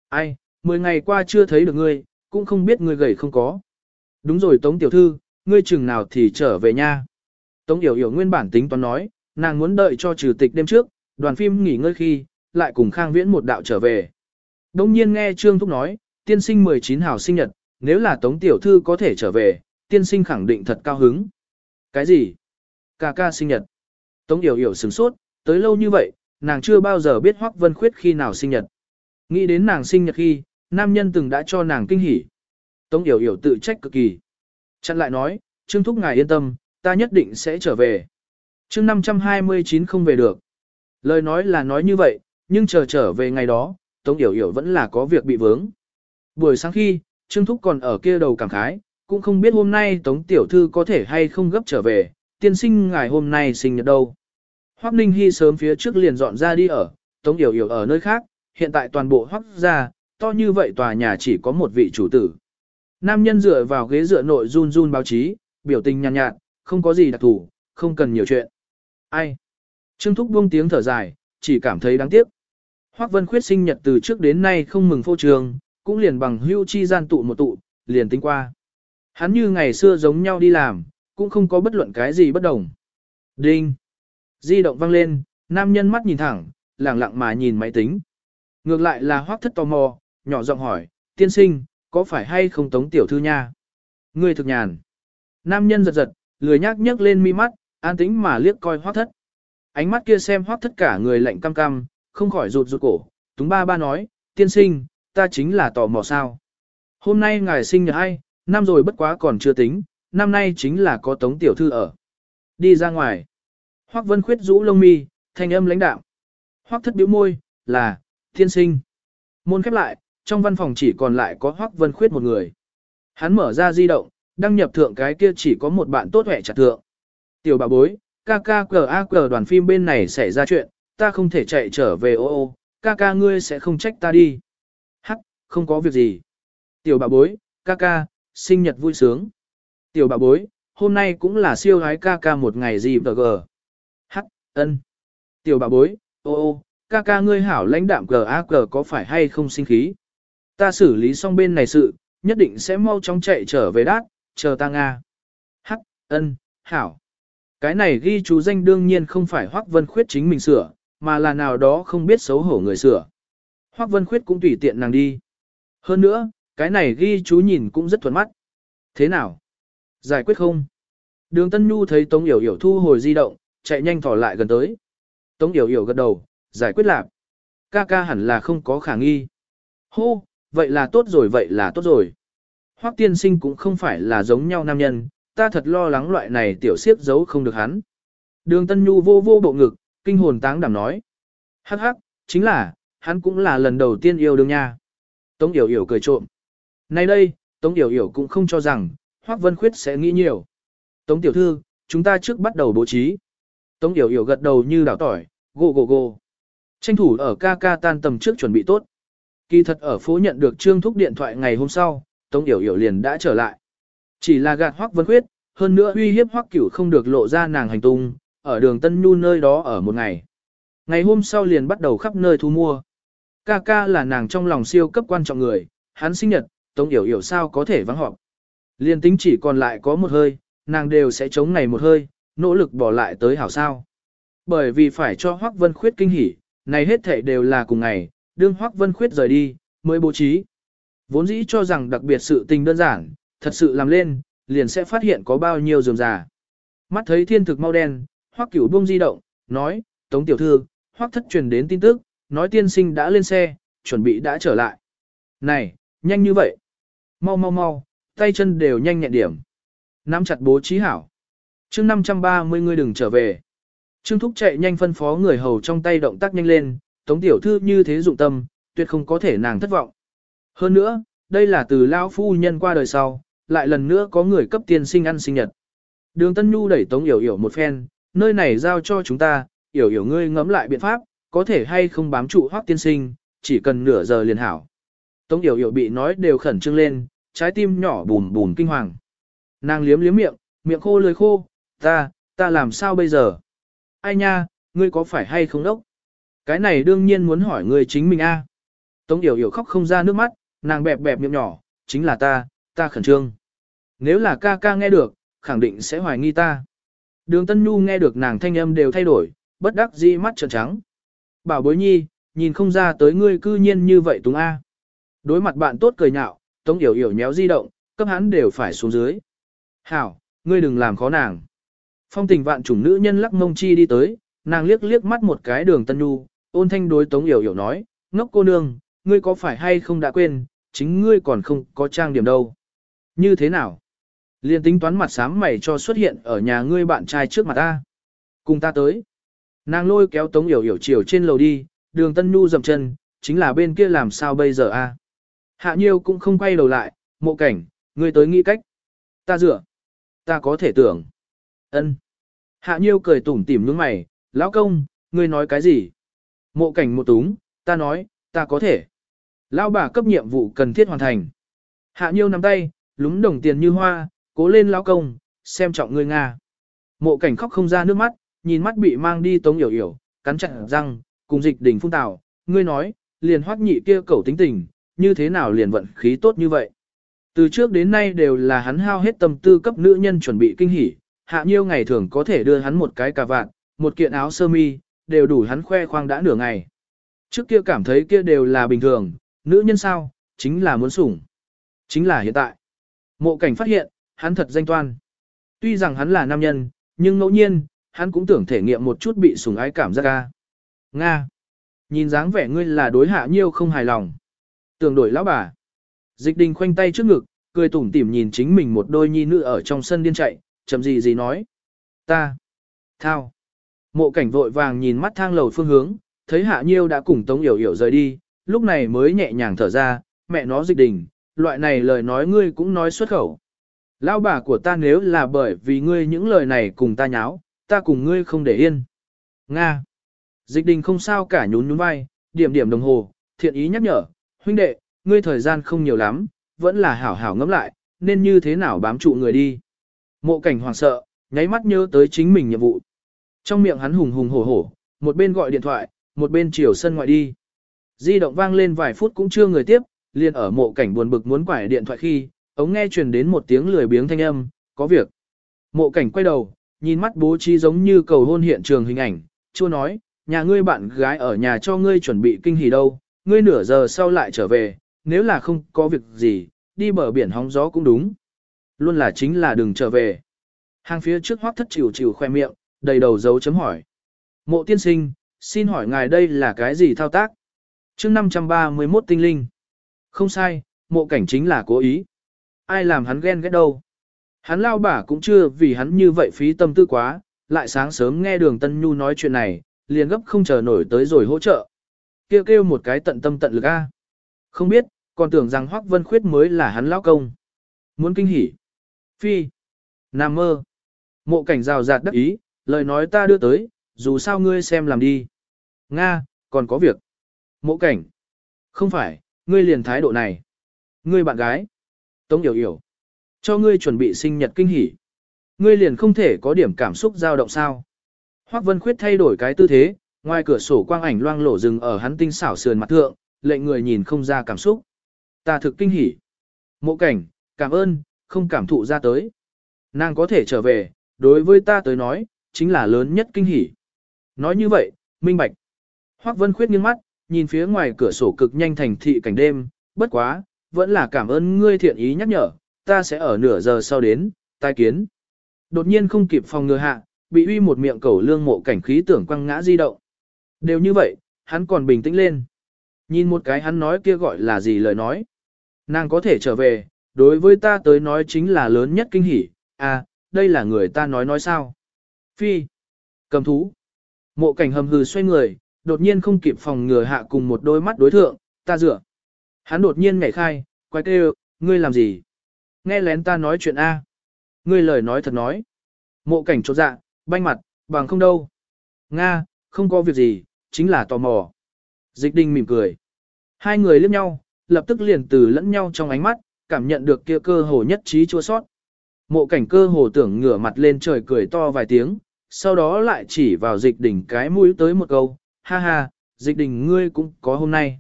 Ai, mười ngày qua chưa thấy được ngươi, cũng không biết ngươi gầy không có. Đúng rồi Tống Tiểu Thư, ngươi chừng nào thì trở về nha. Tống Yểu Yểu nguyên bản tính toán nói, nàng muốn đợi cho trừ tịch đêm trước, đoàn phim nghỉ ngơi khi, lại cùng Khang Viễn một đạo trở về. Đông nhiên nghe Trương Thúc nói, tiên sinh 19 hảo sinh nhật, nếu là Tống Tiểu Thư có thể trở về, tiên sinh khẳng định thật cao hứng. Cái gì? Ca ca sinh nhật. Tống Yểu Yểu sửng sốt, tới lâu như vậy, nàng chưa bao giờ biết Hoắc Vân Khuyết khi nào sinh nhật. Nghĩ đến nàng sinh nhật khi, nam nhân từng đã cho nàng kinh hỉ. Tống Yểu Yểu tự trách cực kỳ. Chặn lại nói, Trương Thúc ngài yên tâm, ta nhất định sẽ trở về. mươi 529 không về được. Lời nói là nói như vậy, nhưng chờ trở về ngày đó, Tống Yểu Yểu vẫn là có việc bị vướng. Buổi sáng khi, Trương Thúc còn ở kia đầu cảm khái, cũng không biết hôm nay Tống Tiểu Thư có thể hay không gấp trở về, tiên sinh ngài hôm nay sinh nhật đâu. Hoắc Ninh Hy sớm phía trước liền dọn ra đi ở, Tống Yểu Yểu ở nơi khác, hiện tại toàn bộ Hoắc gia, to như vậy tòa nhà chỉ có một vị chủ tử. Nam nhân dựa vào ghế dựa nội run run báo chí, biểu tình nhàn nhạt, nhạt, không có gì đặc thủ, không cần nhiều chuyện. Ai? Trương Thúc buông tiếng thở dài, chỉ cảm thấy đáng tiếc. Hoắc Vân Khuyết sinh nhật từ trước đến nay không mừng phô trường, cũng liền bằng hưu chi gian tụ một tụ, liền tính qua. Hắn như ngày xưa giống nhau đi làm, cũng không có bất luận cái gì bất đồng. Đinh! Di động vang lên, nam nhân mắt nhìn thẳng, lặng lặng mà nhìn máy tính. Ngược lại là Hoắc thất tò mò, nhỏ giọng hỏi, tiên sinh, có phải hay không tống tiểu thư nha? Người thực nhàn. Nam nhân giật giật, lười nhác nhấc lên mi mắt, an tĩnh mà liếc coi Hoắc thất. Ánh mắt kia xem Hoắc thất cả người lạnh cam cam, không khỏi rụt rụt cổ, túng ba ba nói, tiên sinh, ta chính là tò mò sao. Hôm nay ngài sinh nhật hay, năm rồi bất quá còn chưa tính, năm nay chính là có tống tiểu thư ở. Đi ra ngoài. Hoắc vân khuyết rũ lông mi, thanh âm lãnh đạo. Hoắc thất biểu môi, là, thiên sinh. Môn khép lại, trong văn phòng chỉ còn lại có Hoắc vân khuyết một người. Hắn mở ra di động, đăng nhập thượng cái kia chỉ có một bạn tốt hẹ chặt thượng. Tiểu bà bối, KKQAQ đoàn phim bên này xảy ra chuyện, ta không thể chạy trở về ô ô, ca ca ngươi sẽ không trách ta đi. Không có việc gì. Tiểu bà bối, ca ca, sinh nhật vui sướng. Tiểu bà bối, hôm nay cũng là siêu gái ca ca một ngày gì vờ gờ. Hắc, ân. Tiểu bà bối, ô ô, ca ca ngươi hảo lãnh đạm gờ a gờ có phải hay không sinh khí. Ta xử lý xong bên này sự, nhất định sẽ mau chóng chạy trở về đát, chờ ta Nga. Hắc, ân, hảo. Cái này ghi chú danh đương nhiên không phải Hoắc Vân Khuyết chính mình sửa, mà là nào đó không biết xấu hổ người sửa. Hoắc Vân Khuyết cũng tùy tiện nàng đi. Hơn nữa, cái này ghi chú nhìn cũng rất thuận mắt. Thế nào? Giải quyết không? Đường Tân Nhu thấy Tống Yểu Yểu thu hồi di động, chạy nhanh thỏ lại gần tới. Tống Yểu Yểu gật đầu, giải quyết lạc. Ca ca hẳn là không có khả nghi. Hô, vậy là tốt rồi vậy là tốt rồi. Hoắc tiên sinh cũng không phải là giống nhau nam nhân, ta thật lo lắng loại này tiểu siếp giấu không được hắn. Đường Tân Nhu vô vô bộ ngực, kinh hồn táng đảm nói. Hắc hắc, chính là, hắn cũng là lần đầu tiên yêu đương nha. Tống Yểu Yểu cười trộm. Nay đây, Tống Yểu Yểu cũng không cho rằng, Hoắc Vân Khuyết sẽ nghĩ nhiều. Tống Tiểu Thư, chúng ta trước bắt đầu bố trí. Tống Yểu Yểu gật đầu như đảo tỏi, gô gô gô. Tranh thủ ở ca ca tan tầm trước chuẩn bị tốt. Kỳ thật ở phố nhận được Trương Thúc điện thoại ngày hôm sau, Tống Yểu Yểu liền đã trở lại. Chỉ là gạt Hoắc Vân Khuyết, hơn nữa uy hiếp Hoắc Cửu không được lộ ra nàng hành tung, ở đường Tân Nhu nơi đó ở một ngày. Ngày hôm sau liền bắt đầu khắp nơi thu mua. Ca ca là nàng trong lòng siêu cấp quan trọng người, hắn sinh nhật, Tống Yểu Yểu sao có thể vắng họp. Liên tính chỉ còn lại có một hơi, nàng đều sẽ chống này một hơi, nỗ lực bỏ lại tới hảo sao. Bởi vì phải cho Hoắc Vân Khuyết kinh hỉ, này hết thảy đều là cùng ngày, đương Hoắc Vân Khuyết rời đi, mới bố trí. Vốn dĩ cho rằng đặc biệt sự tình đơn giản, thật sự làm lên, liền sẽ phát hiện có bao nhiêu dường già. Mắt thấy thiên thực mau đen, Hoắc Cửu buông di động, nói, Tống tiểu thư, Hoắc thất truyền đến tin tức, nói tiên sinh đã lên xe, chuẩn bị đã trở lại. Này, nhanh như vậy. Mau mau mau, tay chân đều nhanh nhẹn điểm. Nắm chặt bố trí hảo. chương 530 người đừng trở về. Trương Thúc chạy nhanh phân phó người hầu trong tay động tác nhanh lên, Tống tiểu thư như thế dụng tâm, tuyệt không có thể nàng thất vọng. Hơn nữa, đây là từ lão phu nhân qua đời sau, lại lần nữa có người cấp tiền sinh ăn sinh nhật. Đường Tân Nhu đẩy Tống Yểu Yểu một phen, nơi này giao cho chúng ta, Yểu Yểu ngươi ngẫm lại biện pháp, có thể hay không bám trụ hoác tiên sinh, chỉ cần nửa giờ liền hảo. Tống Yểu Yểu bị nói đều khẩn trương lên, trái tim nhỏ bùn bùn kinh hoàng. Nàng liếm liếm miệng, miệng khô lưỡi khô, ta, ta làm sao bây giờ? Ai nha, ngươi có phải hay không đốc? Cái này đương nhiên muốn hỏi ngươi chính mình a. Tống Yểu Yểu khóc không ra nước mắt, nàng bẹp bẹp miệng nhỏ, chính là ta, ta khẩn trương. Nếu là ca ca nghe được, khẳng định sẽ hoài nghi ta. Đường Tân Nhu nghe được nàng thanh âm đều thay đổi, bất đắc dĩ mắt trợn trắng. Bảo bối nhi, nhìn không ra tới ngươi cư nhiên như vậy túng A. Đối mặt bạn tốt cười nhạo, Tống Yểu Yểu nhéo di động, cấp hắn đều phải xuống dưới. Hảo, ngươi đừng làm khó nàng. Phong tình vạn chủng nữ nhân lắc mông chi đi tới, nàng liếc liếc mắt một cái đường Tân Nhu, ôn thanh đối Tống Yểu Yểu nói, ngốc cô nương, ngươi có phải hay không đã quên, chính ngươi còn không có trang điểm đâu. Như thế nào? Liên tính toán mặt sám mày cho xuất hiện ở nhà ngươi bạn trai trước mặt ta. Cùng ta tới. Nàng lôi kéo Tống Yểu Yểu chiều trên lầu đi, đường Tân Nhu dầm chân, chính là bên kia làm sao bây giờ a? Hạ Nhiêu cũng không quay đầu lại, mộ cảnh, ngươi tới nghĩ cách. Ta dựa. Ta có thể tưởng. ân. Hạ Nhiêu cười tủm tỉm nhướng mày, lão công, ngươi nói cái gì? Mộ cảnh một túng, ta nói, ta có thể. Lão bà cấp nhiệm vụ cần thiết hoàn thành. Hạ Nhiêu nắm tay, lúng đồng tiền như hoa, cố lên lão công, xem trọng ngươi Nga. Mộ cảnh khóc không ra nước mắt, nhìn mắt bị mang đi tống yểu yểu, cắn chặt răng, cùng dịch đỉnh phung tào, ngươi nói, liền hoắc nhị kia cẩu tính tình, như thế nào liền vận khí tốt như vậy. Từ trước đến nay đều là hắn hao hết tâm tư cấp nữ nhân chuẩn bị kinh hỉ, hạ nhiêu ngày thường có thể đưa hắn một cái cà vạt, một kiện áo sơ mi, đều đủ hắn khoe khoang đã nửa ngày. Trước kia cảm thấy kia đều là bình thường, nữ nhân sao, chính là muốn sủng. Chính là hiện tại. Mộ cảnh phát hiện, hắn thật danh toan. Tuy rằng hắn là nam nhân, nhưng ngẫu nhiên, hắn cũng tưởng thể nghiệm một chút bị sủng ái cảm giác ca. Nga. Nhìn dáng vẻ ngươi là đối hạ nhiêu không hài lòng. Tưởng đổi lão bà. Dịch đình khoanh tay trước ngực, cười tủm tỉm nhìn chính mình một đôi nhi nữ ở trong sân điên chạy, chậm gì gì nói. Ta. Thao. Mộ cảnh vội vàng nhìn mắt thang lầu phương hướng, thấy hạ nhiêu đã cùng tống yểu yểu rời đi, lúc này mới nhẹ nhàng thở ra, mẹ nó dịch đình, loại này lời nói ngươi cũng nói xuất khẩu. Lão bà của ta nếu là bởi vì ngươi những lời này cùng ta nháo, ta cùng ngươi không để yên. Nga. Dịch đình không sao cả nhún nhún vai, điểm điểm đồng hồ, thiện ý nhắc nhở, huynh đệ, ngươi thời gian không nhiều lắm, vẫn là hảo hảo ngẫm lại, nên như thế nào bám trụ người đi. Mộ cảnh hoảng sợ, nháy mắt nhớ tới chính mình nhiệm vụ. Trong miệng hắn hùng hùng hổ hổ, một bên gọi điện thoại, một bên chiều sân ngoại đi. Di động vang lên vài phút cũng chưa người tiếp, liền ở mộ cảnh buồn bực muốn quải điện thoại khi, ống nghe truyền đến một tiếng lười biếng thanh âm, có việc. Mộ cảnh quay đầu, nhìn mắt bố trí giống như cầu hôn hiện trường hình ảnh, chua nói, nhà ngươi bạn gái ở nhà cho ngươi chuẩn bị kinh hỉ đâu, ngươi nửa giờ sau lại trở về, nếu là không có việc gì, đi bờ biển hóng gió cũng đúng. Luôn là chính là đừng trở về. Hàng phía trước hoác thất chịu chịu khoe miệng, đầy đầu dấu chấm hỏi. Mộ tiên sinh, xin hỏi ngài đây là cái gì thao tác? mươi 531 tinh linh. Không sai, mộ cảnh chính là cố ý. Ai làm hắn ghen ghét đâu. Hắn lao bả cũng chưa vì hắn như vậy phí tâm tư quá, lại sáng sớm nghe đường Tân Nhu nói chuyện này, liền gấp không chờ nổi tới rồi hỗ trợ. Kêu kêu một cái tận tâm tận lực a. Không biết, còn tưởng rằng Hoắc Vân Khuyết mới là hắn lão công. Muốn kinh hỉ. Phi. Nam mơ. Mộ cảnh rào rạt đắc ý, lời nói ta đưa tới, dù sao ngươi xem làm đi. Nga, còn có việc. Mộ cảnh. Không phải, ngươi liền thái độ này. Ngươi bạn gái. Tống Yểu Yểu. Cho ngươi chuẩn bị sinh nhật kinh hỉ. Ngươi liền không thể có điểm cảm xúc dao động sao. Hoắc Vân Khuyết thay đổi cái tư thế, ngoài cửa sổ quang ảnh loang lổ rừng ở hắn tinh xảo sườn mặt thượng, lệnh người nhìn không ra cảm xúc. Ta thực kinh hỉ. Mộ cảnh, cảm ơn, không cảm thụ ra tới. Nàng có thể trở về, đối với ta tới nói, chính là lớn nhất kinh hỉ. Nói như vậy, minh bạch. Hoắc Vân Khuyết nghiêng mắt, nhìn phía ngoài cửa sổ cực nhanh thành thị cảnh đêm, bất quá, vẫn là cảm ơn ngươi thiện ý nhắc nhở, ta sẽ ở nửa giờ sau đến, tai kiến. Đột nhiên không kịp phòng ngừa hạ, bị uy một miệng cầu lương mộ cảnh khí tưởng quăng ngã di động. Đều như vậy, hắn còn bình tĩnh lên. Nhìn một cái hắn nói kia gọi là gì lời nói. Nàng có thể trở về, đối với ta tới nói chính là lớn nhất kinh hỉ, à, đây là người ta nói nói sao. Phi, cầm thú. Mộ cảnh hầm hừ xoay người, đột nhiên không kịp phòng ngừa hạ cùng một đôi mắt đối thượng, ta dựa. Hắn đột nhiên nhảy khai, quay kêu, ngươi làm gì? Nghe lén ta nói chuyện A. Ngươi lời nói thật nói. Mộ cảnh trột dạ, banh mặt, bằng không đâu. Nga, không có việc gì, chính là tò mò. Dịch đình mỉm cười. Hai người liếc nhau, lập tức liền từ lẫn nhau trong ánh mắt, cảm nhận được kia cơ hồ nhất trí chua sót. Mộ cảnh cơ hồ tưởng ngửa mặt lên trời cười to vài tiếng, sau đó lại chỉ vào dịch đỉnh cái mũi tới một câu, ha ha, dịch đỉnh ngươi cũng có hôm nay.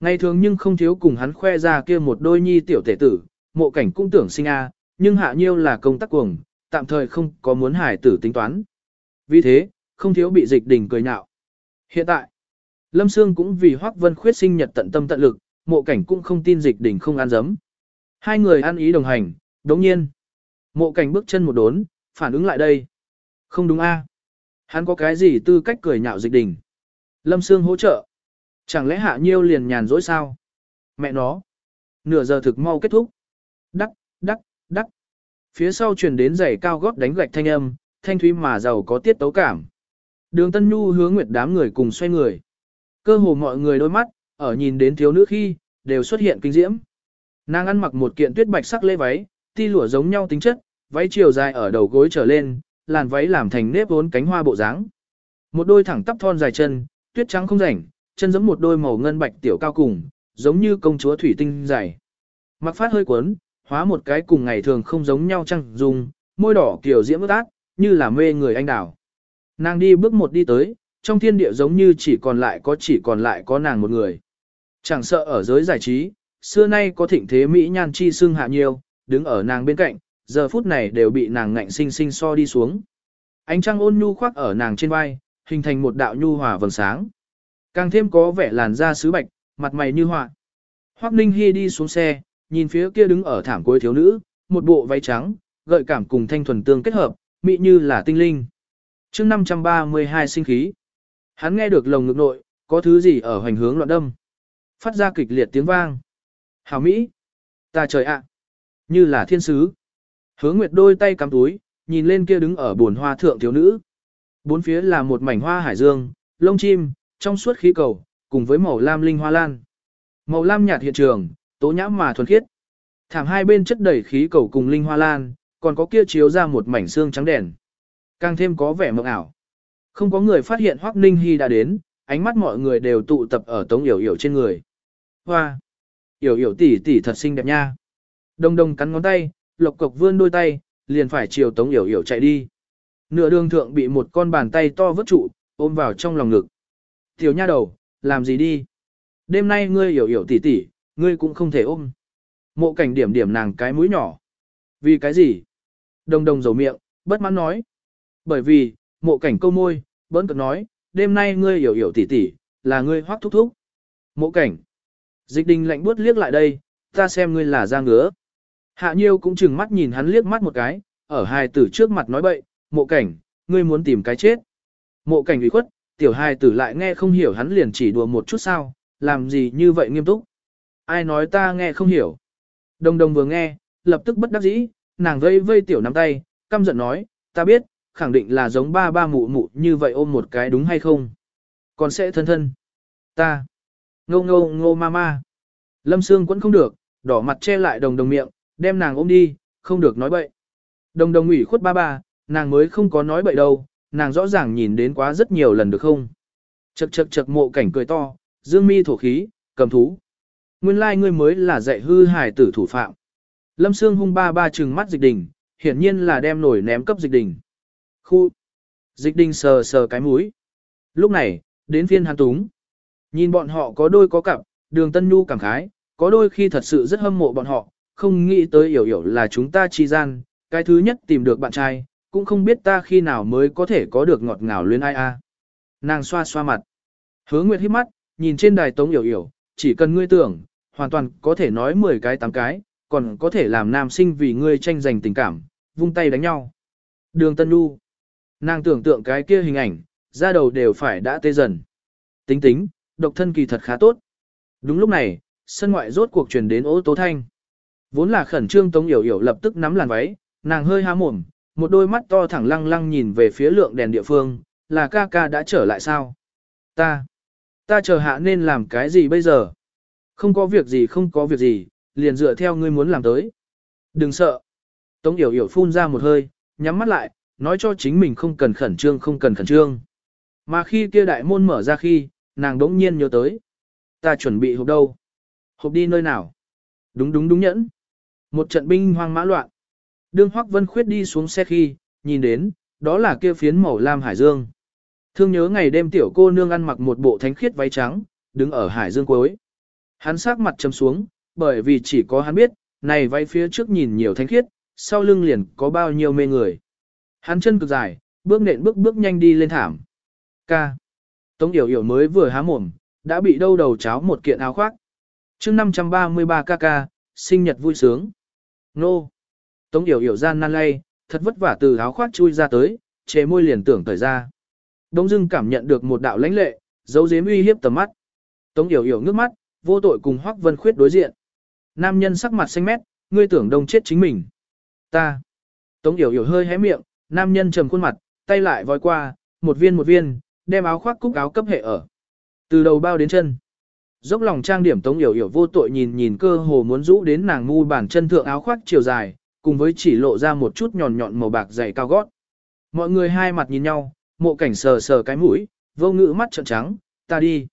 Ngày thường nhưng không thiếu cùng hắn khoe ra kia một đôi nhi tiểu tể tử, mộ cảnh cũng tưởng sinh a, nhưng hạ nhiêu là công tác cuồng, tạm thời không có muốn hải tử tính toán. Vì thế, không thiếu bị dịch đình cười nhạo. Hiện tại, Lâm Sương cũng vì Hoắc Vân Khuyết sinh nhật tận tâm tận lực, mộ cảnh cũng không tin dịch đình không ăn dấm. Hai người ăn ý đồng hành, đống nhiên. Mộ cảnh bước chân một đốn, phản ứng lại đây. Không đúng a Hắn có cái gì tư cách cười nhạo dịch đình Lâm Sương hỗ trợ. Chẳng lẽ hạ nhiêu liền nhàn dỗi sao? Mẹ nó. Nửa giờ thực mau kết thúc. Phía sau truyền đến giày cao gót đánh gạch thanh âm, thanh thúy mà giàu có tiết tấu cảm. Đường Tân Nhu hướng nguyệt đám người cùng xoay người. Cơ hồ mọi người đôi mắt, ở nhìn đến thiếu nữ khi, đều xuất hiện kinh diễm. Nàng ăn mặc một kiện tuyết bạch sắc lê váy, ti lụa giống nhau tính chất, váy chiều dài ở đầu gối trở lên, làn váy làm thành nếp vốn cánh hoa bộ dáng. Một đôi thẳng tắp thon dài chân, tuyết trắng không rảnh, chân giống một đôi màu ngân bạch tiểu cao cùng, giống như công chúa thủy tinh dài. Mặc phát hơi cuốn, hóa một cái cùng ngày thường không giống nhau trăng dùng, môi đỏ kiểu diễm ướt át, như là mê người anh đảo. Nàng đi bước một đi tới, trong thiên địa giống như chỉ còn lại có chỉ còn lại có nàng một người. Chẳng sợ ở giới giải trí, xưa nay có thịnh thế Mỹ nhan chi xưng hạ nhiều, đứng ở nàng bên cạnh, giờ phút này đều bị nàng ngạnh sinh sinh so đi xuống. Ánh trăng ôn nhu khoác ở nàng trên vai, hình thành một đạo nhu hòa vầng sáng. Càng thêm có vẻ làn da sứ bạch, mặt mày như họa. Hoắc Ninh Hi đi xuống xe, nhìn phía kia đứng ở thảm cuối thiếu nữ, một bộ váy trắng, gợi cảm cùng thanh thuần tương kết hợp, mỹ như là tinh linh. Chương 532 sinh khí. Hắn nghe được lồng ngực nội, có thứ gì ở hoành hướng loạn đâm. Phát ra kịch liệt tiếng vang. Hảo Mỹ. Ta trời ạ. Như là thiên sứ. Hướng Nguyệt đôi tay cắm túi, nhìn lên kia đứng ở buồn hoa thượng thiếu nữ. Bốn phía là một mảnh hoa hải dương, lông chim, trong suốt khí cầu, cùng với màu lam linh hoa lan. Màu lam nhạt hiện trường, tố nhã mà thuần khiết. Thảm hai bên chất đầy khí cầu cùng linh hoa lan, còn có kia chiếu ra một mảnh xương trắng đèn. Càng thêm có vẻ mộng ảo. Không có người phát hiện Hoắc Ninh Hy đã đến, ánh mắt mọi người đều tụ tập ở Tống Yểu Yểu trên người. Hoa! Yểu Yểu tỷ tỷ thật xinh đẹp nha. Đông đông cắn ngón tay, lộc cộc vươn đôi tay, liền phải chiều Tống Yểu Yểu chạy đi. Nửa đường thượng bị một con bàn tay to vứt trụ, ôm vào trong lòng ngực. Tiểu nha đầu, làm gì đi? Đêm nay ngươi Yểu Yểu tỷ tỷ, ngươi cũng không thể ôm. Mộ cảnh điểm điểm nàng cái mũi nhỏ. Vì cái gì? Đồng đồng dầu miệng, bất mãn nói. Bởi vì, mộ cảnh câu môi, bỡn cực nói, đêm nay ngươi hiểu hiểu tỉ tỉ, là ngươi hoác thúc thúc. Mộ cảnh. Dịch đình lạnh buốt liếc lại đây, ta xem ngươi là ra ngứa. Hạ nhiêu cũng chừng mắt nhìn hắn liếc mắt một cái, ở hai tử trước mặt nói bậy, mộ cảnh, ngươi muốn tìm cái chết. Mộ cảnh ủy khuất, tiểu hai tử lại nghe không hiểu hắn liền chỉ đùa một chút sao, làm gì như vậy nghiêm túc. Ai nói ta nghe không hiểu. Đồng đồng vừa nghe, lập tức bất đắc dĩ, nàng vây vây tiểu nắm tay, căm giận nói, ta biết, khẳng định là giống ba ba mụ mụ như vậy ôm một cái đúng hay không? Còn sẽ thân thân. Ta. Ngô ngô ngô ma ma. Lâm Sương cũng không được, đỏ mặt che lại đồng đồng miệng, đem nàng ôm đi, không được nói bậy. Đồng đồng ủy khuất ba ba, nàng mới không có nói bậy đâu, nàng rõ ràng nhìn đến quá rất nhiều lần được không? Chật chật chật mộ cảnh cười to, dương mi thổ khí, cầm thú. Nguyên lai like ngươi mới là dạy hư hải tử thủ phạm. Lâm Sương hung ba ba trừng mắt dịch đình, hiển nhiên là đem nổi ném cấp dịch đình. Khu. Dịch đình sờ sờ cái mũi. Lúc này, đến phiên hắn túng. Nhìn bọn họ có đôi có cặp, đường tân nhu cảm khái, có đôi khi thật sự rất hâm mộ bọn họ, không nghĩ tới hiểu hiểu là chúng ta chi gian, cái thứ nhất tìm được bạn trai, cũng không biết ta khi nào mới có thể có được ngọt ngào luyến ai a. Nàng xoa xoa mặt. Hứa Nguyệt hít mắt, nhìn trên đài tống hiểu hiểu, chỉ cần ngươi tưởng, hoàn toàn có thể nói 10 cái 8 cái, còn có thể làm nam sinh vì ngươi tranh giành tình cảm, vung tay đánh nhau. Đường Tân Nhu. Nàng tưởng tượng cái kia hình ảnh, ra đầu đều phải đã tê dần. Tính tính, độc thân kỳ thật khá tốt. Đúng lúc này, sân ngoại rốt cuộc truyền đến ô tố thanh. Vốn là khẩn trương Tống Yểu Yểu lập tức nắm làn váy, nàng hơi há mồm, một đôi mắt to thẳng lăng lăng nhìn về phía lượng đèn địa phương, là ca ca đã trở lại sao? Ta, ta chờ hạ nên làm cái gì bây giờ? Không có việc gì không có việc gì, liền dựa theo ngươi muốn làm tới. Đừng sợ. Tống Yểu Yểu phun ra một hơi, nhắm mắt lại, nói cho chính mình không cần khẩn trương không cần khẩn trương. Mà khi kia đại môn mở ra khi, nàng đống nhiên nhớ tới. Ta chuẩn bị hộp đâu? Hộp đi nơi nào? Đúng đúng đúng nhẫn. Một trận binh hoang mã loạn. Đương Hoắc Vân Khuyết đi xuống xe khi, nhìn đến, đó là kia phiến màu lam hải dương. Thương nhớ ngày đêm tiểu cô nương ăn mặc một bộ thánh khiết váy trắng, đứng ở hải dương cuối. Hắn sắc mặt trầm xuống, bởi vì chỉ có hắn biết, này váy phía trước nhìn nhiều thanh khiết, sau lưng liền có bao nhiêu mê người. Hắn chân cực dài, bước nện bước bước nhanh đi lên thảm. Ca. Tống Yểu Yểu mới vừa há mồm, đã bị đâu đầu cháo một kiện áo khoác. chương 533 ca ca, sinh nhật vui sướng. Nô. Tống Yểu Yểu gian nan lay, thật vất vả từ áo khoác chui ra tới, chế môi liền tưởng thời ra. Đông dưng cảm nhận được một đạo lãnh lệ, dấu dếm uy hiếp tầm mắt. Tống Yểu Yểu ngước mắt, vô tội cùng Hoắc Vân Khuyết đối diện. Nam nhân sắc mặt xanh mét, ngươi tưởng đông chết chính mình. Ta. Tống Yểu Yểu hơi hé miệng, nam nhân trầm khuôn mặt, tay lại vòi qua, một viên một viên, đem áo khoác cúc áo cấp hệ ở. Từ đầu bao đến chân. Dốc lòng trang điểm Tống Yểu Yểu vô tội nhìn nhìn cơ hồ muốn rũ đến nàng mu bàn chân thượng áo khoác chiều dài, cùng với chỉ lộ ra một chút nhọn nhọn màu bạc dày cao gót. Mọi người hai mặt nhìn nhau, mộ cảnh sờ sờ cái mũi, vô ngữ mắt trợn trắng, ta đi.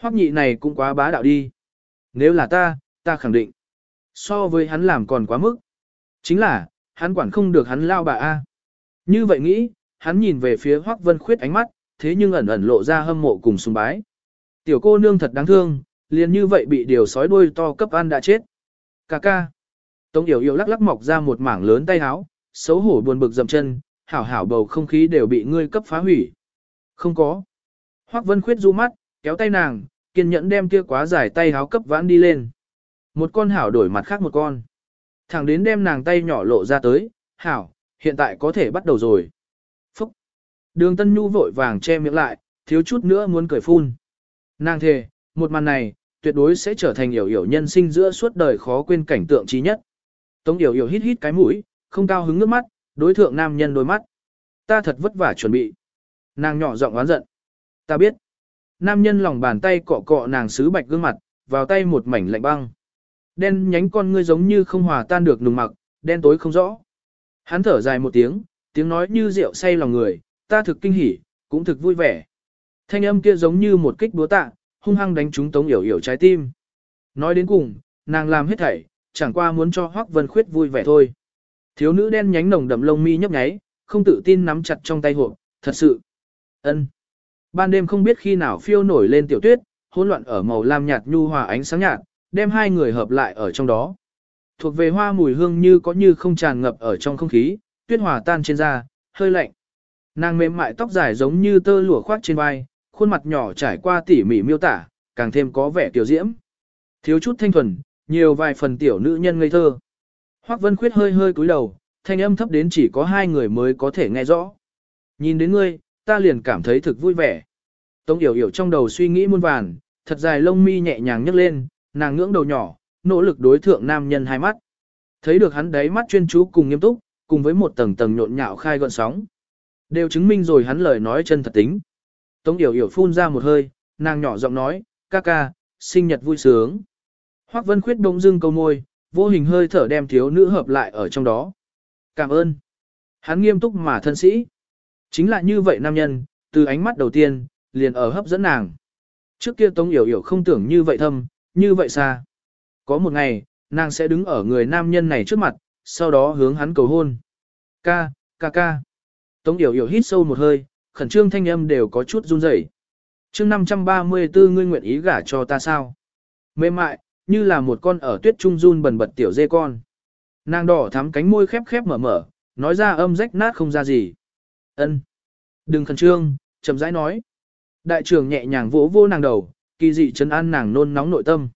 Hoắc nhị này cũng quá bá đạo đi. Nếu là ta, ta khẳng định. So với hắn làm còn quá mức. Chính là, hắn quản không được hắn lao bà A. Như vậy nghĩ, hắn nhìn về phía Hoắc Vân Khuyết ánh mắt, thế nhưng ẩn ẩn lộ ra hâm mộ cùng sùng bái. Tiểu cô nương thật đáng thương, liền như vậy bị điều sói đuôi to cấp ăn đã chết. Cà ca. Tống Yểu Yểu lắc lắc mọc ra một mảng lớn tay áo, xấu hổ buồn bực dậm chân, hảo hảo bầu không khí đều bị ngươi cấp phá hủy. Không có. Hoắc Vân Khuyết du mắt, kéo tay nàng, kiên nhẫn đem kia quá dài tay háo cấp vãn đi lên. Một con hảo đổi mặt khác một con. Thẳng đến đem nàng tay nhỏ lộ ra tới, hảo, hiện tại có thể bắt đầu rồi. Phúc. Đường Tân Nhu vội vàng che miệng lại, thiếu chút nữa muốn cười phun. Nàng thề, một màn này, tuyệt đối sẽ trở thành hiểu hiểu nhân sinh giữa suốt đời khó quên cảnh tượng trí nhất. Tống hiểu hiểu hít hít cái mũi, không cao hứng nước mắt, đối thượng nam nhân đôi mắt. Ta thật vất vả chuẩn bị. Nàng nhỏ giọng oán giận. Ta biết. Nam nhân lòng bàn tay cọ cọ nàng sứ bạch gương mặt, vào tay một mảnh lạnh băng. Đen nhánh con ngươi giống như không hòa tan được nùng mặc, đen tối không rõ. Hắn thở dài một tiếng, tiếng nói như rượu say lòng người, ta thực kinh hỉ, cũng thực vui vẻ. Thanh âm kia giống như một kích búa tạ, hung hăng đánh trúng Tống Yểu Yểu trái tim. Nói đến cùng, nàng làm hết thảy, chẳng qua muốn cho Hoắc Vân Khuyết vui vẻ thôi. Thiếu nữ đen nhánh nồng đậm lông mi nhấp nháy, không tự tin nắm chặt trong tay hộp, thật sự. Ân. Ban đêm không biết khi nào phiêu nổi lên tiểu tuyết, hỗn loạn ở màu lam nhạt nhu hòa ánh sáng nhạt, đem hai người hợp lại ở trong đó. Thuộc về hoa mùi hương như có như không tràn ngập ở trong không khí, tuyết hòa tan trên da, hơi lạnh. Nàng mềm mại tóc dài giống như tơ lụa khoác trên vai, khuôn mặt nhỏ trải qua tỉ mỉ miêu tả, càng thêm có vẻ tiểu diễm. Thiếu chút thanh thuần, nhiều vài phần tiểu nữ nhân ngây thơ. Hoắc Vân Khuyết hơi hơi cúi đầu, thanh âm thấp đến chỉ có hai người mới có thể nghe rõ. Nhìn đến ngươi, ta liền cảm thấy thực vui vẻ. Tống Yểu Yểu trong đầu suy nghĩ muôn vàn, thật dài lông mi nhẹ nhàng nhấc lên, nàng ngưỡng đầu nhỏ, nỗ lực đối thượng nam nhân hai mắt. Thấy được hắn đáy mắt chuyên chú cùng nghiêm túc, cùng với một tầng tầng nhộn nhạo khai gọn sóng. Đều chứng minh rồi hắn lời nói chân thật tính. Tống Yểu Yểu phun ra một hơi, nàng nhỏ giọng nói, ca ca, sinh nhật vui sướng. Hoắc Vân Khuyết đông dưng câu môi, vô hình hơi thở đem thiếu nữ hợp lại ở trong đó. Cảm ơn. Hắn nghiêm túc mà thân sĩ. Chính là như vậy nam nhân, từ ánh mắt đầu tiên, liền ở hấp dẫn nàng. Trước kia Tống Yểu Yểu không tưởng như vậy thâm, như vậy xa. Có một ngày, nàng sẽ đứng ở người nam nhân này trước mặt, sau đó hướng hắn cầu hôn. Ca, ca ca. Tống Yểu Yểu hít sâu một hơi, khẩn trương thanh âm đều có chút run rẩy. Chương 534 ngươi nguyện ý gả cho ta sao? Mềm mại, như là một con ở tuyết trung run bần bật tiểu dê con. Nàng đỏ thắm cánh môi khép khép mở mở, nói ra âm rách nát không ra gì. Ân, Đừng khẩn trương, chậm rãi nói. Đại trưởng nhẹ nhàng vỗ vô nàng đầu, kỳ dị chấn an nàng nôn nóng nội tâm.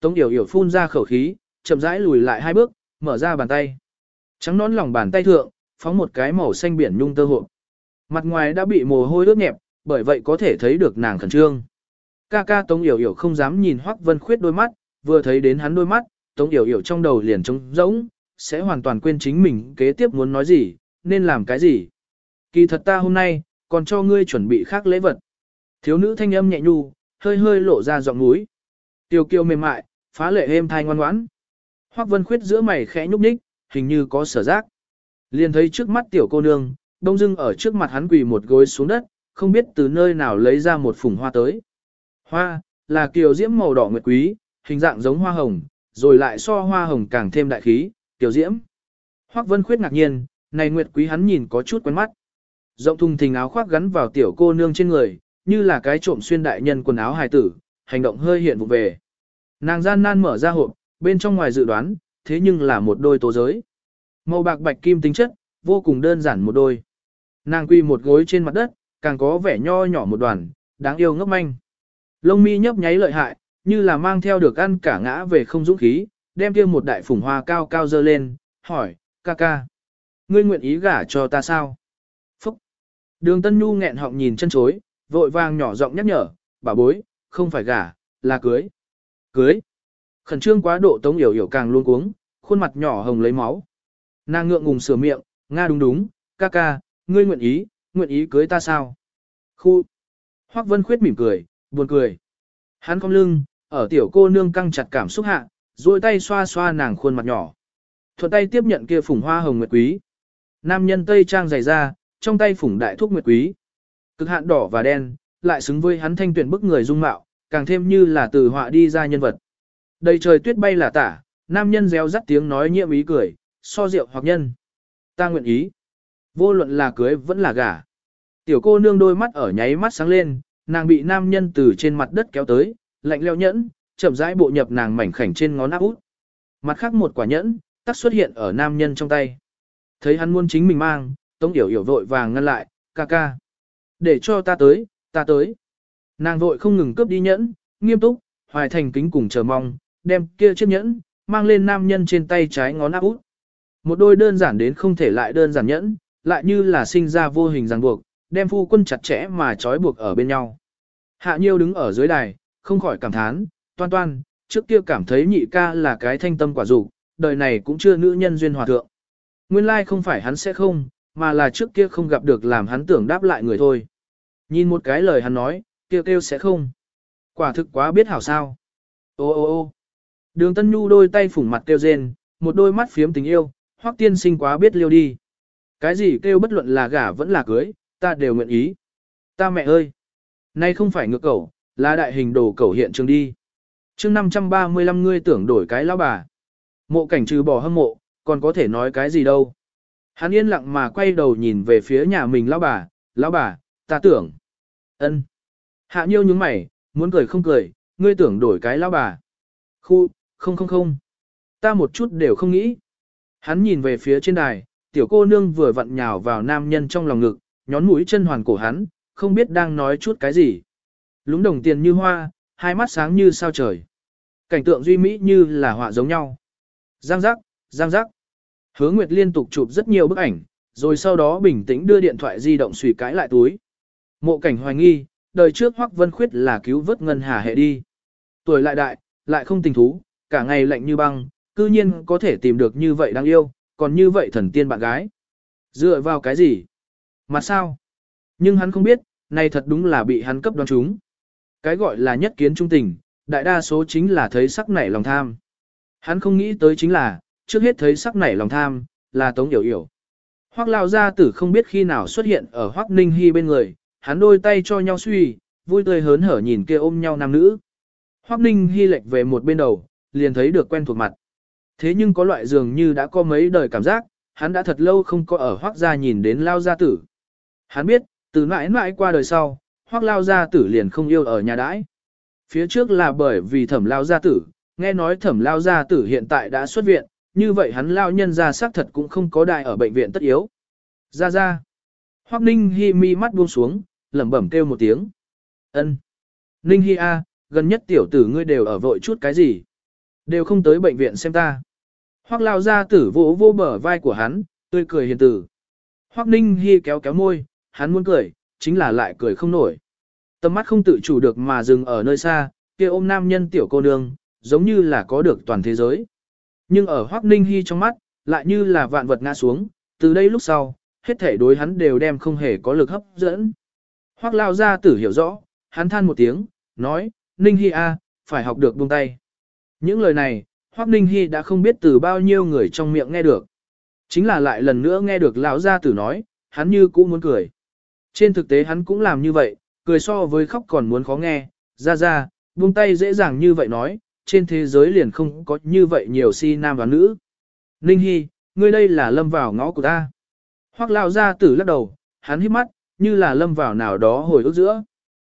Tống Điểu Điểu phun ra khẩu khí, chậm rãi lùi lại hai bước, mở ra bàn tay. Trắng nón lòng bàn tay thượng, phóng một cái màu xanh biển nhung tơ hộp. Mặt ngoài đã bị mồ hôi ướt nhẹp, bởi vậy có thể thấy được nàng khẩn trương. Ca ca Tống Yểu Yểu không dám nhìn Hoắc Vân Khuyết đôi mắt, vừa thấy đến hắn đôi mắt, Tống Yểu Yểu trong đầu liền trống rỗng, sẽ hoàn toàn quên chính mình kế tiếp muốn nói gì, nên làm cái gì. Kỳ thật ta hôm nay, còn cho ngươi chuẩn bị khác lễ vật. Thiếu nữ thanh âm nhẹ nhu, hơi hơi lộ ra giọng núi. Tiêu kiều mềm mại, phá lệ êm thai ngoan ngoãn. Hoắc Vân Khuyết giữa mày khẽ nhúc nhích, hình như có sở giác. Liền thấy trước mắt tiểu cô nương, đông dưng ở trước mặt hắn quỳ một gối xuống đất, không biết từ nơi nào lấy ra một phùng hoa tới. Hoa, là kiều diễm màu đỏ nguyệt quý, hình dạng giống hoa hồng, rồi lại so hoa hồng càng thêm đại khí, tiểu diễm. Hoắc Vân Khuyết ngạc nhiên, này nguyệt quý hắn nhìn có chút quen mắt. Rộng thùng thình áo khoác gắn vào tiểu cô nương trên người, như là cái trộm xuyên đại nhân quần áo hài tử, hành động hơi hiện vụ về. Nàng gian nan mở ra hộp, bên trong ngoài dự đoán, thế nhưng là một đôi tố giới. Màu bạc bạch kim tính chất, vô cùng đơn giản một đôi. Nàng quy một gối trên mặt đất, càng có vẻ nho nhỏ một đoàn, đáng yêu ngốc manh. Lông mi nhấp nháy lợi hại, như là mang theo được ăn cả ngã về không dũng khí, đem kia một đại phủng hoa cao cao dơ lên, hỏi, ca ca. Ngươi nguyện ý gả cho ta sao? Đường Tân Nhu nghẹn họng nhìn chân chối, vội vàng nhỏ giọng nhắc nhở, bà bối, không phải gả, là cưới. Cưới! Khẩn trương quá độ tống yểu yểu càng luôn cuống, khuôn mặt nhỏ hồng lấy máu. Nàng ngượng ngùng sửa miệng, nga đúng đúng, ca ca, ngươi nguyện ý, nguyện ý cưới ta sao? Khu! Hoác Vân Khuyết mỉm cười, buồn cười. Hắn cong lưng, ở tiểu cô nương căng chặt cảm xúc hạ, duỗi tay xoa xoa nàng khuôn mặt nhỏ. Thuận tay tiếp nhận kia phủng hoa hồng nguyệt quý. Nam nhân tây trang dày ra, trong tay phủng đại thuốc nguyệt quý. Cực hạn đỏ và đen, lại xứng với hắn thanh tuyển bức người dung mạo, càng thêm như là từ họa đi ra nhân vật. Đầy trời tuyết bay là tả, nam nhân réo rắt tiếng nói nhiệm ý cười, so rượu hoặc nhân. Ta nguyện ý. Vô luận là cưới vẫn là gả. Tiểu cô nương đôi mắt ở nháy mắt sáng lên, nàng bị nam nhân từ trên mặt đất kéo tới, lạnh leo nhẫn, chậm rãi bộ nhập nàng mảnh khảnh trên ngón áp út. Mặt khác một quả nhẫn, tắt xuất hiện ở nam nhân trong tay. Thấy hắn muốn chính mình mang, Tống Yểu Yểu vội vàng ngăn lại, ca ca. Để cho ta tới, ta tới. Nàng vội không ngừng cướp đi nhẫn, nghiêm túc, hoài thành kính cùng chờ mong, đem kia chiếc nhẫn, mang lên nam nhân trên tay trái ngón áp út. Một đôi đơn giản đến không thể lại đơn giản nhẫn, lại như là sinh ra vô hình ràng buộc, đem phu quân chặt chẽ mà trói buộc ở bên nhau. Hạ Nhiêu đứng ở dưới đài, không khỏi cảm thán, toan toan, trước kia cảm thấy nhị ca là cái thanh tâm quả dục đời này cũng chưa nữ nhân duyên hòa thượng. Nguyên lai không phải hắn sẽ không, mà là trước kia không gặp được làm hắn tưởng đáp lại người thôi. Nhìn một cái lời hắn nói, kêu kêu sẽ không. Quả thực quá biết hảo sao. Ô ô ô đường tân nhu đôi tay phủng mặt kêu rên, một đôi mắt phiếm tình yêu, hoắc tiên sinh quá biết liêu đi. Cái gì kêu bất luận là gả vẫn là cưới, ta đều nguyện ý. Ta mẹ ơi! Nay không phải ngược cẩu, là đại hình đồ cẩu hiện trường đi. chương 535 ngươi tưởng đổi cái lão bà. Mộ cảnh trừ bỏ hâm mộ, còn có thể nói cái gì đâu. Hắn yên lặng mà quay đầu nhìn về phía nhà mình lão bà, lão bà, ta tưởng. ân. Hạ nhiêu nhướng mày, muốn cười không cười, ngươi tưởng đổi cái lão bà. Khu, không không không. Ta một chút đều không nghĩ. Hắn nhìn về phía trên đài, tiểu cô nương vừa vặn nhào vào nam nhân trong lòng ngực, nhón mũi chân hoàn cổ hắn, không biết đang nói chút cái gì. Lúng đồng tiền như hoa, hai mắt sáng như sao trời. Cảnh tượng duy mỹ như là họa giống nhau. Giang giác, giang giác. Hứa Nguyệt liên tục chụp rất nhiều bức ảnh, rồi sau đó bình tĩnh đưa điện thoại di động xùy cãi lại túi. Mộ cảnh hoài nghi, đời trước Hoắc Vân Khuyết là cứu vớt ngân hà hệ đi. Tuổi lại đại, lại không tình thú, cả ngày lạnh như băng, cư nhiên có thể tìm được như vậy đáng yêu, còn như vậy thần tiên bạn gái. Dựa vào cái gì? Mà sao? Nhưng hắn không biết, này thật đúng là bị hắn cấp đoán chúng. Cái gọi là nhất kiến trung tình, đại đa số chính là thấy sắc nảy lòng tham. Hắn không nghĩ tới chính là, trước hết thấy sắc nảy lòng tham, là Tống Yểu Yểu. Hoắc Lao Gia Tử không biết khi nào xuất hiện ở Hoắc Ninh Hy bên người, hắn đôi tay cho nhau suy, vui tươi hớn hở nhìn kia ôm nhau nam nữ. Hoắc Ninh Hy lệch về một bên đầu, liền thấy được quen thuộc mặt. Thế nhưng có loại dường như đã có mấy đời cảm giác, hắn đã thật lâu không có ở Hoắc gia nhìn đến Lao Gia Tử. Hắn biết, từ mãi mãi qua đời sau, Hoắc Lao Gia Tử liền không yêu ở nhà đãi. Phía trước là bởi vì thẩm Lao Gia Tử, nghe nói thẩm Lao Gia Tử hiện tại đã xuất viện, như vậy hắn lao nhân ra xác thật cũng không có đại ở bệnh viện tất yếu. Ra ra. Hoắc Ninh Hi mi mắt buông xuống, lẩm bẩm kêu một tiếng. Ân. Ninh Hi a, gần nhất tiểu tử ngươi đều ở vội chút cái gì? Đều không tới bệnh viện xem ta. Hoắc lao ra tử vỗ vô bờ vai của hắn, tươi cười hiền tử. Hoắc Ninh Hi kéo kéo môi, hắn muốn cười, chính là lại cười không nổi. Tầm mắt không tự chủ được mà dừng ở nơi xa, kia ôm nam nhân tiểu cô nương, giống như là có được toàn thế giới. Nhưng ở Hoắc Ninh Hi trong mắt, lại như là vạn vật ngã xuống, từ đây lúc sau, hết thể đối hắn đều đem không hề có lực hấp dẫn. Hoắc lao gia tử hiểu rõ, hắn than một tiếng, nói, Ninh Hi a, phải học được buông tay. Những lời này, Hoắc Ninh Hy đã không biết từ bao nhiêu người trong miệng nghe được. Chính là lại lần nữa nghe được lão gia tử nói, hắn như cũ muốn cười. Trên thực tế hắn cũng làm như vậy, cười so với khóc còn muốn khó nghe, ra ra, buông tay dễ dàng như vậy nói, trên thế giới liền không có như vậy nhiều si nam và nữ. Ninh Hy, ngươi đây là lâm vào ngõ của ta. Hoắc lao ra tử lắc đầu, hắn hít mắt, như là lâm vào nào đó hồi ức giữa.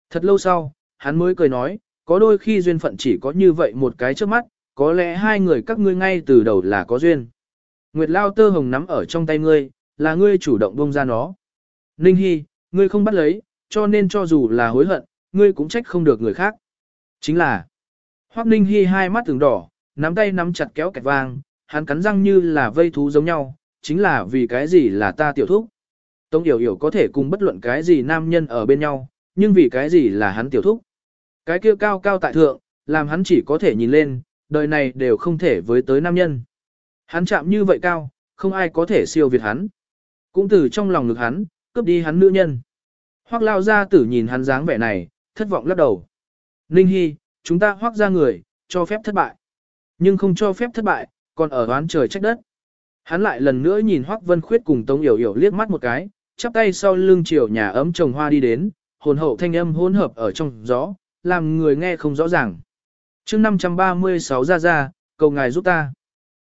Thật lâu sau, hắn mới cười nói, có đôi khi duyên phận chỉ có như vậy một cái trước mắt, có lẽ hai người các ngươi ngay từ đầu là có duyên. Nguyệt Lao tơ hồng nắm ở trong tay ngươi, là ngươi chủ động bông ra nó. Ninh Hy, ngươi không bắt lấy, cho nên cho dù là hối hận, ngươi cũng trách không được người khác. Chính là, Hoắc Ninh Hy hai mắt từng đỏ, nắm tay nắm chặt kéo kẹt vang, hắn cắn răng như là vây thú giống nhau, chính là vì cái gì là ta tiểu thúc. Tống Yểu Yểu có thể cùng bất luận cái gì nam nhân ở bên nhau, nhưng vì cái gì là hắn tiểu thúc. Cái kia cao cao tại thượng, làm hắn chỉ có thể nhìn lên, đời này đều không thể với tới nam nhân. Hắn chạm như vậy cao, không ai có thể siêu việt hắn. Cũng từ trong lòng ngực hắn, cướp đi hắn nữ nhân. Hoác lao ra tử nhìn hắn dáng vẻ này, thất vọng lắc đầu. Ninh Hy, chúng ta hoác ra người, cho phép thất bại. Nhưng không cho phép thất bại, còn ở đoán trời trách đất. Hắn lại lần nữa nhìn Hoác Vân Khuyết cùng Tống Yểu Yểu liếc mắt một cái, chắp tay sau lưng chiều nhà ấm trồng hoa đi đến, hồn hậu thanh âm hỗn hợp ở trong gió, làm người nghe không rõ ràng. chương 536 ra ra, cầu ngài giúp ta.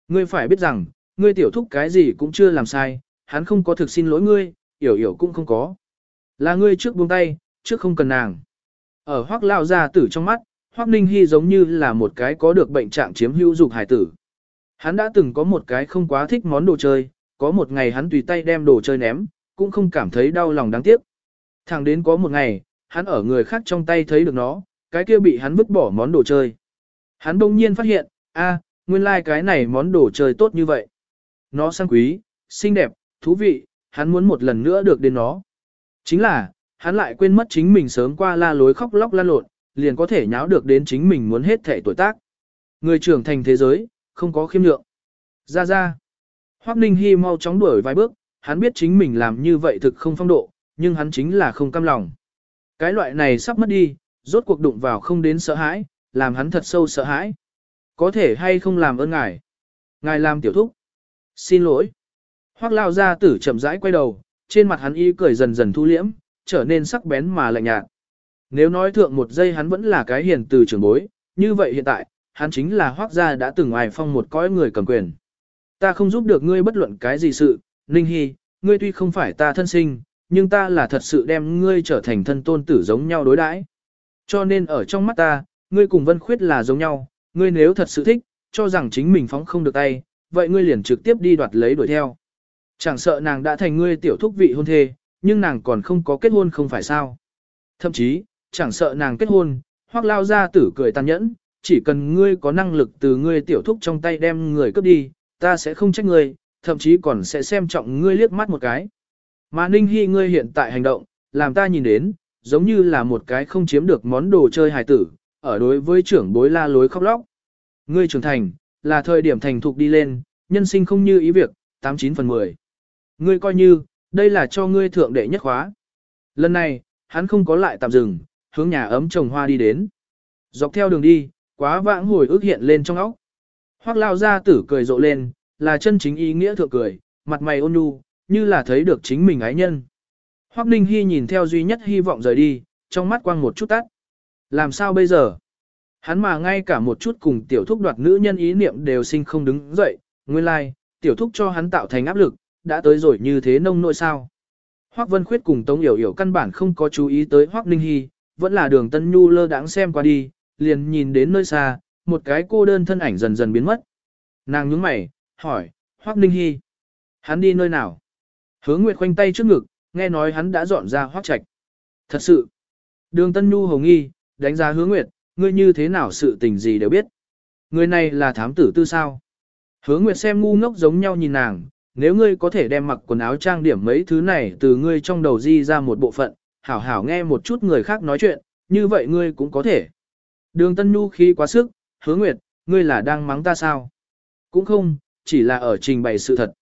Ngươi phải biết rằng, ngươi tiểu thúc cái gì cũng chưa làm sai, hắn không có thực xin lỗi ngươi, yểu yểu cũng không có. Là ngươi trước buông tay, trước không cần nàng. Ở hoác lao ra tử trong mắt, hoác ninh hy giống như là một cái có được bệnh trạng chiếm hữu dục hải tử. Hắn đã từng có một cái không quá thích món đồ chơi, có một ngày hắn tùy tay đem đồ chơi ném, cũng không cảm thấy đau lòng đáng tiếc. Thẳng đến có một ngày, hắn ở người khác trong tay thấy được nó, cái kia bị hắn vứt bỏ món đồ chơi. Hắn bỗng nhiên phát hiện, a, nguyên lai like cái này món đồ chơi tốt như vậy. Nó sang quý, xinh đẹp, thú vị, hắn muốn một lần nữa được đến nó. Chính là, hắn lại quên mất chính mình sớm qua la lối khóc lóc lan lộn, liền có thể nháo được đến chính mình muốn hết thể tuổi tác. Người trưởng thành thế giới, không có khiêm lượng. Ra ra. Hoắc Ninh Hi mau chóng đuổi vài bước, hắn biết chính mình làm như vậy thực không phong độ, nhưng hắn chính là không cam lòng. Cái loại này sắp mất đi, rốt cuộc đụng vào không đến sợ hãi, làm hắn thật sâu sợ hãi. Có thể hay không làm ơn ngài? Ngài làm tiểu thúc. Xin lỗi. Hoác lao ra tử chậm rãi quay đầu, trên mặt hắn y cười dần dần thu liễm, trở nên sắc bén mà lạnh nhạt. Nếu nói thượng một giây hắn vẫn là cái hiền từ trưởng bối, như vậy hiện tại, hắn chính là hoác gia đã từng ngoài phong một cõi người cầm quyền. Ta không giúp được ngươi bất luận cái gì sự, Ninh Hy, ngươi tuy không phải ta thân sinh, nhưng ta là thật sự đem ngươi trở thành thân tôn tử giống nhau đối đãi. Cho nên ở trong mắt ta, ngươi cùng Vân Khuyết là giống nhau, ngươi nếu thật sự thích, cho rằng chính mình phóng không được tay, vậy ngươi liền trực tiếp đi đoạt lấy đuổi theo. Chẳng sợ nàng đã thành ngươi tiểu thúc vị hôn thê, nhưng nàng còn không có kết hôn không phải sao. Thậm chí, chẳng sợ nàng kết hôn, hoặc lao ra tử cười tàn nhẫn, chỉ cần ngươi có năng lực từ ngươi tiểu thúc trong tay đem người cướp đi, ta sẽ không trách ngươi, thậm chí còn sẽ xem trọng ngươi liếc mắt một cái. Mà Ninh Hy ngươi hiện tại hành động, làm ta nhìn đến, giống như là một cái không chiếm được món đồ chơi hài tử, ở đối với trưởng bối la lối khóc lóc. Ngươi trưởng thành, là thời điểm thành thục đi lên, nhân sinh không như ý việc, 89 phần 10. Ngươi coi như, đây là cho ngươi thượng đệ nhất khóa. Lần này, hắn không có lại tạm dừng, hướng nhà ấm trồng hoa đi đến. Dọc theo đường đi, quá vãng hồi ước hiện lên trong óc. hoắc lao ra tử cười rộ lên, là chân chính ý nghĩa thượng cười, mặt mày ôn nhu, như là thấy được chính mình ái nhân. Hoắc Ninh Hy nhìn theo duy nhất hy vọng rời đi, trong mắt quang một chút tắt. Làm sao bây giờ? Hắn mà ngay cả một chút cùng tiểu thúc đoạt nữ nhân ý niệm đều sinh không đứng dậy, nguyên lai, like, tiểu thúc cho hắn tạo thành áp lực, đã tới rồi như thế nông nỗi sao. Hoắc Vân Khuyết cùng Tống Yểu Yểu căn bản không có chú ý tới Hoắc Ninh Hy, vẫn là đường Tân Nhu lơ đãng xem qua đi, liền nhìn đến nơi xa, một cái cô đơn thân ảnh dần dần biến mất. Nàng nhướng mày, hỏi, Hoắc Ninh Hy, hắn đi nơi nào? Hướng Nguyệt khoanh tay trước ngực, nghe nói hắn đã dọn ra Hoắc Trạch. Thật sự, đường Tân Nhu hồng nghi, đánh giá Hướng Nguyệt, ngươi như thế nào sự tình gì đều biết. Người này là thám tử tư sao? Hướng Nguyệt xem ngu ngốc giống nhau nhìn nàng, nếu ngươi có thể đem mặc quần áo trang điểm mấy thứ này từ ngươi trong đầu di ra một bộ phận, hảo hảo nghe một chút người khác nói chuyện, như vậy ngươi cũng có thể. Đường Tân Nhu khi quá sức, hứa nguyệt, ngươi là đang mắng ta sao? Cũng không, chỉ là ở trình bày sự thật.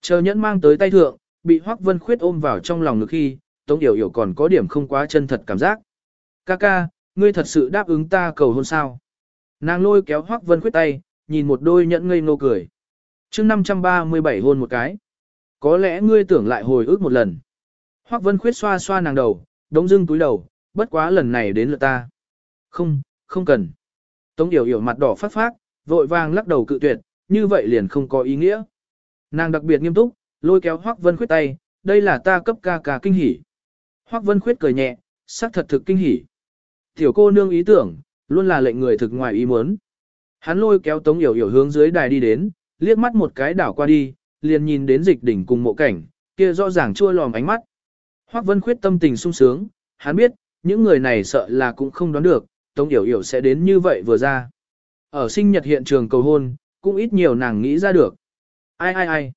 Chờ nhẫn mang tới tay thượng, bị Hoắc Vân Khuyết ôm vào trong lòng ngực khi, Tống Yểu Yểu còn có điểm không quá chân thật cảm giác. Ca ca, ngươi thật sự đáp ứng ta cầu hôn sao? Nàng lôi kéo Hoắc Vân Khuyết tay, nhìn một đôi nhẫn ngây ngô cười. mươi 537 hôn một cái. Có lẽ ngươi tưởng lại hồi ức một lần. Hoắc Vân Khuyết xoa xoa nàng đầu, đống dưng túi đầu, bất quá lần này đến lượt ta. Không, không cần. Tống Yểu Yểu mặt đỏ phát phát, vội vàng lắc đầu cự tuyệt, như vậy liền không có ý nghĩa. Nàng đặc biệt nghiêm túc, lôi kéo Hoắc Vân Khuyết tay, đây là ta cấp ca ca kinh hỉ. Hoắc Vân Khuyết cười nhẹ, sắc thật thực kinh hỉ. Tiểu cô nương ý tưởng, luôn là lệnh người thực ngoài ý muốn. Hắn lôi kéo Tống Yểu Yểu hướng dưới đài đi đến, liếc mắt một cái đảo qua đi, liền nhìn đến dịch đỉnh cùng mộ cảnh, kia rõ ràng chua lòm ánh mắt. Hoắc Vân Khuyết tâm tình sung sướng, hắn biết, những người này sợ là cũng không đoán được, Tống Yểu Yểu sẽ đến như vậy vừa ra. Ở sinh nhật hiện trường cầu hôn, cũng ít nhiều nàng nghĩ ra được. Ai ai ai.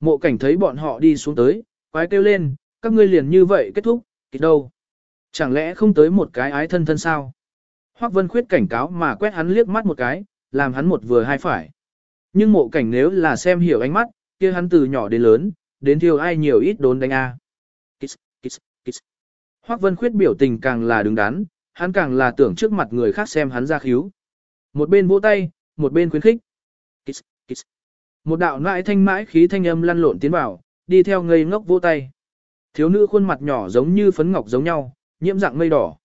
Mộ cảnh thấy bọn họ đi xuống tới, quái kêu lên, các ngươi liền như vậy kết thúc, kịch đâu. Chẳng lẽ không tới một cái ái thân thân sao? Hoắc Vân Khuyết cảnh cáo mà quét hắn liếc mắt một cái, làm hắn một vừa hai phải. Nhưng mộ cảnh nếu là xem hiểu ánh mắt, kia hắn từ nhỏ đến lớn, đến thiêu ai nhiều ít đốn đánh a kiss, kiss. Hoắc Vân Khuyết biểu tình càng là đứng đắn, hắn càng là tưởng trước mặt người khác xem hắn ra khíu. Một bên vỗ tay, một bên khuyến khích. Kiss, kiss. Một đạo nãi thanh mãi khí thanh âm lăn lộn tiến vào, đi theo ngây ngốc vỗ tay. Thiếu nữ khuôn mặt nhỏ giống như phấn ngọc giống nhau, nhiễm dạng mây đỏ.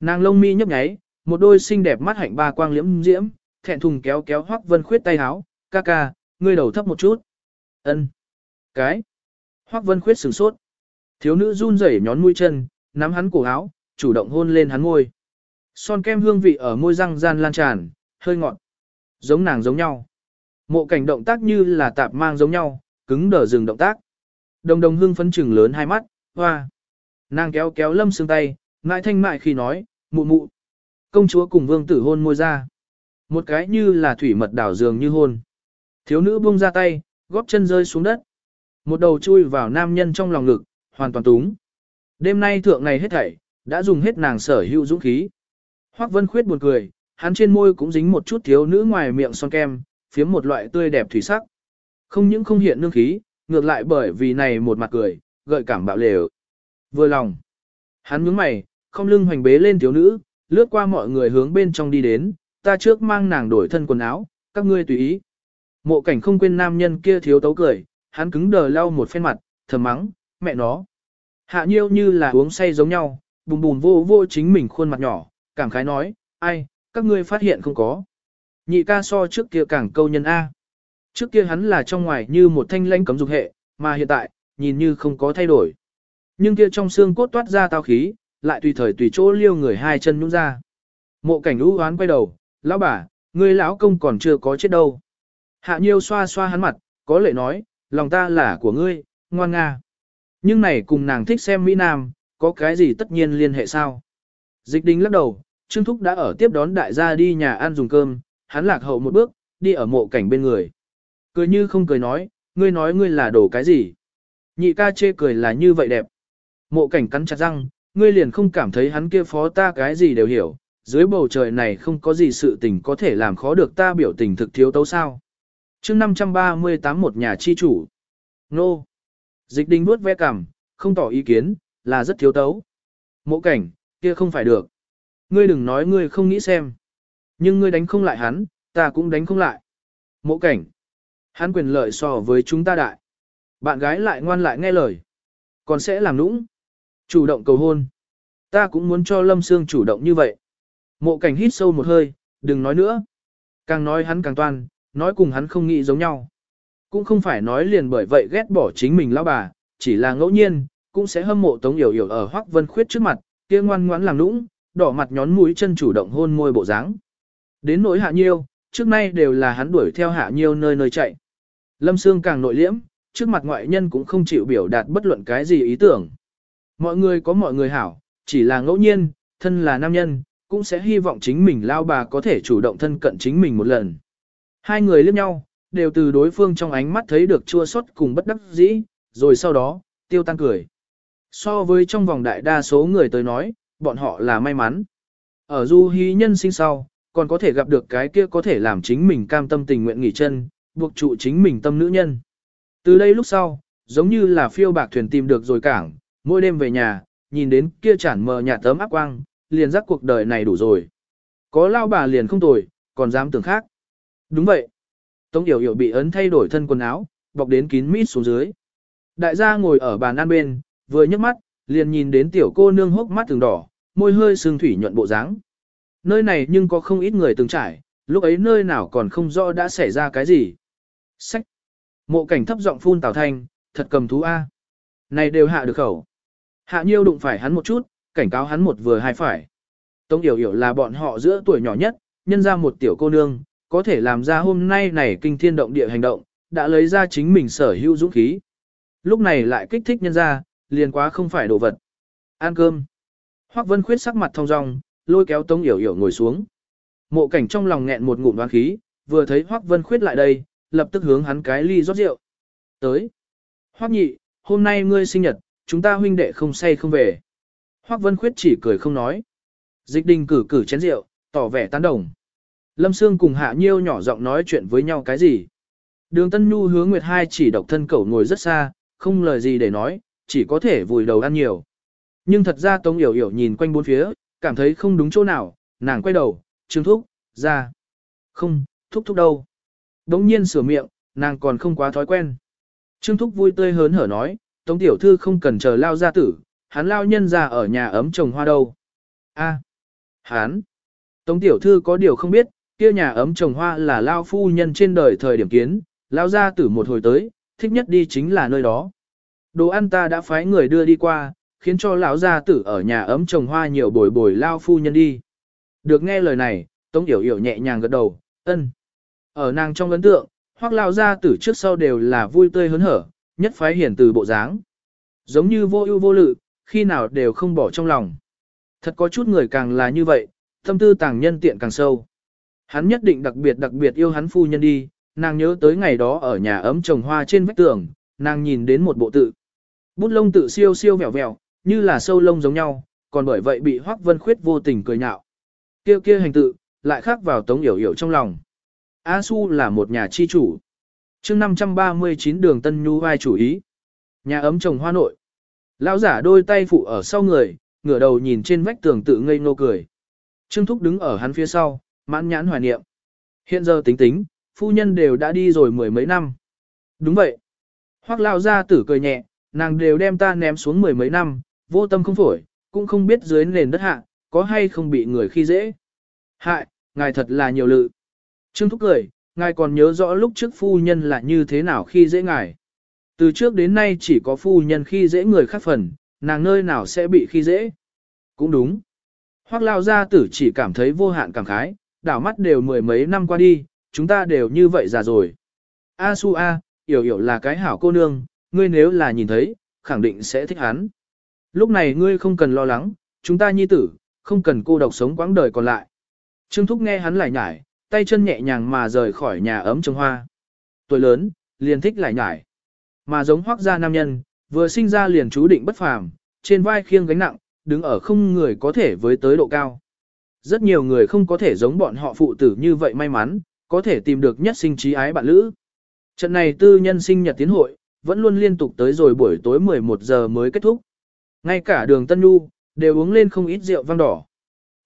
Nàng lông mi nhấp nháy, một đôi xinh đẹp mắt hạnh ba quang liễm diễm, thẹn thùng kéo kéo Hoắc Vân Khuyết tay háo, "Ca ca, ngươi đầu thấp một chút." "Ân." "Cái?" Hoắc Vân Khuyết sửng sốt. Thiếu nữ run rẩy nhón mũi chân, nắm hắn cổ áo, chủ động hôn lên hắn môi. Son kem hương vị ở môi răng gian lan tràn, hơi ngọt. Giống nàng giống nhau. Mộ cảnh động tác như là tạp mang giống nhau, cứng đờ dừng động tác. Đồng đồng hương phấn trừng lớn hai mắt, hoa. Nàng kéo kéo lâm xương tay, ngại thanh mại khi nói, mụ mụ. Công chúa cùng vương tử hôn môi ra. Một cái như là thủy mật đảo dường như hôn. Thiếu nữ buông ra tay, góp chân rơi xuống đất. Một đầu chui vào nam nhân trong lòng ngực, hoàn toàn túng. Đêm nay thượng này hết thảy, đã dùng hết nàng sở hữu dũng khí. Hoắc Vân Khuyết buồn cười, hắn trên môi cũng dính một chút thiếu nữ ngoài miệng son kem, phiếm một loại tươi đẹp thủy sắc. Không những không hiện nương khí, ngược lại bởi vì này một mặt cười, gợi cảm bạo lều. Vừa lòng. Hắn nhướng mày, không lưng hoành bế lên thiếu nữ, lướt qua mọi người hướng bên trong đi đến, ta trước mang nàng đổi thân quần áo, các ngươi tùy ý. Mộ cảnh không quên nam nhân kia thiếu tấu cười, hắn cứng đờ lau một phen mặt, thầm mắng, mẹ nó. Hạ nhiêu như là uống say giống nhau, bùm bùm vô vô chính mình khuôn mặt nhỏ, cảm khái nói, ai, các ngươi phát hiện không có. Nhị ca so trước kia càng câu nhân A. Trước kia hắn là trong ngoài như một thanh lãnh cấm dục hệ, mà hiện tại, nhìn như không có thay đổi. Nhưng kia trong xương cốt toát ra tao khí, lại tùy thời tùy chỗ liêu người hai chân nhũ ra. Mộ cảnh lũ oán quay đầu, lão bà, ngươi lão công còn chưa có chết đâu. Hạ nhiêu xoa xoa hắn mặt, có lệ nói, lòng ta là của ngươi, ngoan nga. Nhưng này cùng nàng thích xem Mỹ Nam, có cái gì tất nhiên liên hệ sao? Dịch đình lắc đầu, Trương Thúc đã ở tiếp đón đại gia đi nhà ăn dùng cơm, hắn lạc hậu một bước, đi ở mộ cảnh bên người. Cười như không cười nói, ngươi nói ngươi là đổ cái gì? Nhị ca chê cười là như vậy đẹp. Mộ cảnh cắn chặt răng, ngươi liền không cảm thấy hắn kia phó ta cái gì đều hiểu, dưới bầu trời này không có gì sự tình có thể làm khó được ta biểu tình thực thiếu tấu sao. chương 538 một nhà chi chủ. Nô. Dịch đình nuốt ve cằm, không tỏ ý kiến, là rất thiếu tấu. Mộ cảnh, kia không phải được. Ngươi đừng nói ngươi không nghĩ xem. Nhưng ngươi đánh không lại hắn, ta cũng đánh không lại. Mộ cảnh. Hắn quyền lợi so với chúng ta đại. Bạn gái lại ngoan lại nghe lời. Còn sẽ làm nũng. Chủ động cầu hôn. Ta cũng muốn cho Lâm Sương chủ động như vậy. Mộ cảnh hít sâu một hơi, đừng nói nữa. Càng nói hắn càng toan, nói cùng hắn không nghĩ giống nhau. Cũng không phải nói liền bởi vậy ghét bỏ chính mình lão bà, chỉ là ngẫu nhiên, cũng sẽ hâm mộ Tống Yểu Yểu ở Hoắc Vân Khuyết trước mặt, kia ngoan ngoãn làm nũng, đỏ mặt nhón mũi chân chủ động hôn môi bộ dáng. Đến nỗi Hạ Nhiêu, trước nay đều là hắn đuổi theo Hạ Nhiêu nơi nơi chạy. Lâm Sương càng nội liễm, trước mặt ngoại nhân cũng không chịu biểu đạt bất luận cái gì ý tưởng. Mọi người có mọi người hảo, chỉ là ngẫu nhiên, thân là nam nhân, cũng sẽ hy vọng chính mình lao bà có thể chủ động thân cận chính mình một lần. Hai người liếc nhau, đều từ đối phương trong ánh mắt thấy được chua xót cùng bất đắc dĩ, rồi sau đó, tiêu tan cười. So với trong vòng đại đa số người tới nói, bọn họ là may mắn. Ở du hí nhân sinh sau, còn có thể gặp được cái kia có thể làm chính mình cam tâm tình nguyện nghỉ chân, buộc trụ chính mình tâm nữ nhân. Từ đây lúc sau, giống như là phiêu bạc thuyền tìm được rồi cảng, mỗi đêm về nhà, nhìn đến kia chản mờ nhà tấm áp quang, liền giác cuộc đời này đủ rồi. Có lao bà liền không tồi, còn dám tưởng khác. Đúng vậy. Tống Yểu Yểu bị ấn thay đổi thân quần áo, bọc đến kín mít xuống dưới. Đại gia ngồi ở bàn ăn bên, vừa nhấc mắt, liền nhìn đến tiểu cô nương hốc mắt từng đỏ, môi hơi sương thủy nhuận bộ dáng. Nơi này nhưng có không ít người từng trải, lúc ấy nơi nào còn không rõ đã xảy ra cái gì. Sách. Mộ cảnh thấp giọng phun Tào Thanh, thật cầm thú A. Này đều hạ được khẩu. Hạ nhiêu đụng phải hắn một chút, cảnh cáo hắn một vừa hai phải. Tống Yểu Yểu là bọn họ giữa tuổi nhỏ nhất, nhân ra một tiểu cô nương, có thể làm ra hôm nay này kinh thiên động địa hành động, đã lấy ra chính mình sở hữu dũng khí. Lúc này lại kích thích nhân ra, liền quá không phải đồ vật. Ăn cơm. Hoắc Vân Khuyết sắc mặt thông dong, lôi kéo Tống Yểu Yểu ngồi xuống. Mộ cảnh trong lòng nghẹn một ngụm đoán khí, vừa thấy Hoắc Vân Khuyết lại đây, lập tức hướng hắn cái ly rót rượu. Tới. Hoắc nhị, hôm nay ngươi sinh nhật, chúng ta huynh đệ không say không về. Hoắc Vân Khuyết chỉ cười không nói. Dịch đình cử cử chén rượu, tỏ vẻ tán đồng. Lâm Sương cùng Hạ Nhiêu nhỏ giọng nói chuyện với nhau cái gì. Đường Tân Nhu hướng Nguyệt Hai chỉ độc thân cẩu ngồi rất xa, không lời gì để nói, chỉ có thể vùi đầu ăn nhiều. Nhưng thật ra Tống Yểu Yểu nhìn quanh bốn phía, cảm thấy không đúng chỗ nào, nàng quay đầu, Trương Thúc, ra. Không, Thúc Thúc đâu. Đống nhiên sửa miệng, nàng còn không quá thói quen. Trương Thúc vui tươi hớn hở nói, Tống Tiểu Thư không cần chờ lao gia tử, hắn lao nhân ra ở nhà ấm trồng hoa đâu. a à, hắn. Tống Tiểu Thư có điều không biết, kia nhà ấm trồng hoa là lao phu nhân trên đời thời điểm kiến, lao gia tử một hồi tới, thích nhất đi chính là nơi đó. Đồ ăn ta đã phái người đưa đi qua, khiến cho lão gia tử ở nhà ấm trồng hoa nhiều bồi bồi lao phu nhân đi. Được nghe lời này, Tống Yểu Yểu nhẹ nhàng gật đầu, ân. Ở nàng trong ấn tượng, hoặc lao gia tử trước sau đều là vui tươi hớn hở, nhất phái hiển từ bộ dáng. Giống như vô ưu vô lự, khi nào đều không bỏ trong lòng. Thật có chút người càng là như vậy, tâm tư tàng nhân tiện càng sâu. Hắn nhất định đặc biệt đặc biệt yêu hắn phu nhân đi, nàng nhớ tới ngày đó ở nhà ấm trồng hoa trên vách tường, nàng nhìn đến một bộ tự. Bút lông tự siêu siêu vẹo vẹo, như là sâu lông giống nhau, còn bởi vậy bị Hoắc Vân Khuyết vô tình cười nhạo. Kia kia hành tự, lại khắc vào Tống Yểu Yểu trong lòng. A Su là một nhà chi chủ. Chương 539 đường Tân Nhu vai chủ ý. Nhà ấm trồng hoa nội. Lão giả đôi tay phụ ở sau người, ngửa đầu nhìn trên vách tường tự ngây ngô cười. Trương Thúc đứng ở hắn phía sau, mãn nhãn hoài niệm. Hiện giờ tính tính, phu nhân đều đã đi rồi mười mấy năm. Đúng vậy. Hoắc lao gia tử cười nhẹ, nàng đều đem ta ném xuống mười mấy năm, vô tâm không phổi, cũng không biết dưới nền đất hạ, có hay không bị người khi dễ. Hại, ngài thật là nhiều lự. Trương Thúc cười, ngài còn nhớ rõ lúc trước phu nhân là như thế nào khi dễ ngài. Từ trước đến nay chỉ có phu nhân khi dễ người khác phần, nàng nơi nào sẽ bị khi dễ. Cũng đúng. Hoác lao gia tử chỉ cảm thấy vô hạn cảm khái, đảo mắt đều mười mấy năm qua đi, chúng ta đều như vậy già rồi. A su a, hiểu hiểu là cái hảo cô nương, ngươi nếu là nhìn thấy, khẳng định sẽ thích hắn. Lúc này ngươi không cần lo lắng, chúng ta nhi tử, không cần cô độc sống quãng đời còn lại. Trương Thúc nghe hắn lại nhải, tay chân nhẹ nhàng mà rời khỏi nhà ấm trồng hoa. Tuổi lớn, liền thích lại nhải. Mà giống hoác gia nam nhân, vừa sinh ra liền chú định bất phàm, trên vai khiêng gánh nặng, đứng ở không người có thể với tới độ cao. Rất nhiều người không có thể giống bọn họ phụ tử như vậy may mắn, có thể tìm được nhất sinh trí ái bạn lữ. Trận này tư nhân sinh nhật tiến hội, vẫn luôn liên tục tới rồi buổi tối 11 giờ mới kết thúc. Ngay cả đường Tân Nhu, đều uống lên không ít rượu vang đỏ.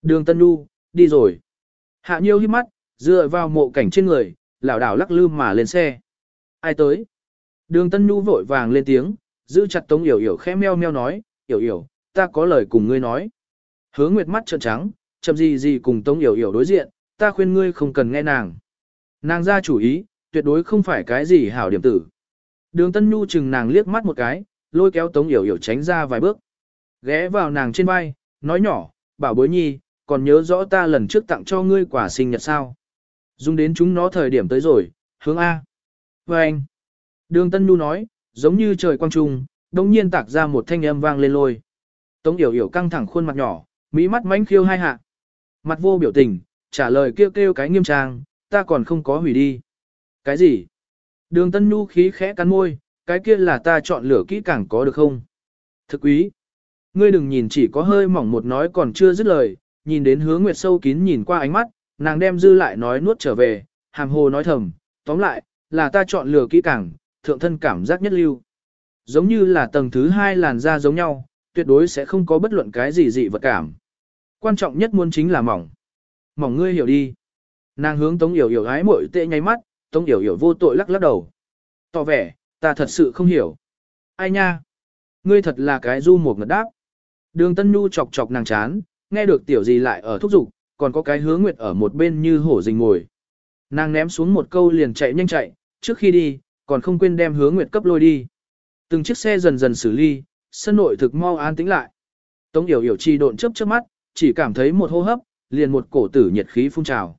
Đường Tân Nhu, đi rồi. Hạ nhiêu hít mắt, dựa vào mộ cảnh trên người, lảo đảo lắc lư mà lên xe. Ai tới? Đường Tân Nhu vội vàng lên tiếng, giữ chặt Tống Yểu Yểu khẽ meo meo nói, Yểu Yểu, ta có lời cùng ngươi nói. Hứa Nguyệt mắt trợn trắng, chậm gì gì cùng Tống Yểu Yểu đối diện, ta khuyên ngươi không cần nghe nàng. Nàng ra chủ ý, tuyệt đối không phải cái gì hảo điểm tử. Đường Tân Nhu chừng nàng liếc mắt một cái, lôi kéo Tống Yểu Yểu tránh ra vài bước. Ghé vào nàng trên vai, nói nhỏ, bảo bối nhi, còn nhớ rõ ta lần trước tặng cho ngươi quả sinh nhật sao. Dùng đến chúng nó thời điểm tới rồi, hướng A. Và anh. Đường Tân Nhu nói, giống như trời quang trung, đồng nhiên tạc ra một thanh âm vang lên lôi. Tống Yểu Yểu căng thẳng khuôn mặt nhỏ, mỹ mắt mánh khiêu hai hạ. Mặt vô biểu tình, trả lời kêu kêu cái nghiêm trang, ta còn không có hủy đi. Cái gì? Đường Tân Nhu khí khẽ cắn môi, cái kia là ta chọn lửa kỹ càng có được không? Thực quý. Ngươi đừng nhìn chỉ có hơi mỏng một nói còn chưa dứt lời, nhìn đến hướng nguyệt sâu kín nhìn qua ánh mắt, nàng đem dư lại nói nuốt trở về, hàm hồ nói thầm, tóm lại, là ta chọn lửa kỹ càng, thượng thân cảm giác nhất lưu. Giống như là tầng thứ hai làn da giống nhau, tuyệt đối sẽ không có bất luận cái gì dị vật cảm. Quan trọng nhất muốn chính là mỏng. Mỏng ngươi hiểu đi. Nàng hướng Tống Yểu Yểu ái muội tệ nháy mắt, Tống Yểu Yểu vô tội lắc lắc đầu. Tỏ vẻ, ta thật sự không hiểu. Ai nha? Ngươi thật là cái du một ngật đáp. Đường Tân Nhu chọc chọc nàng chán, nghe được tiểu gì lại ở thúc giục, còn có cái hứa nguyệt ở một bên như hổ rình ngồi. Nàng ném xuống một câu liền chạy nhanh chạy, trước khi đi, còn không quên đem hứa nguyệt cấp lôi đi. Từng chiếc xe dần dần xử ly, sân nội thực mau an tĩnh lại. Tống Yểu Yểu chi độn chớp chớp mắt, chỉ cảm thấy một hô hấp, liền một cổ tử nhiệt khí phun trào.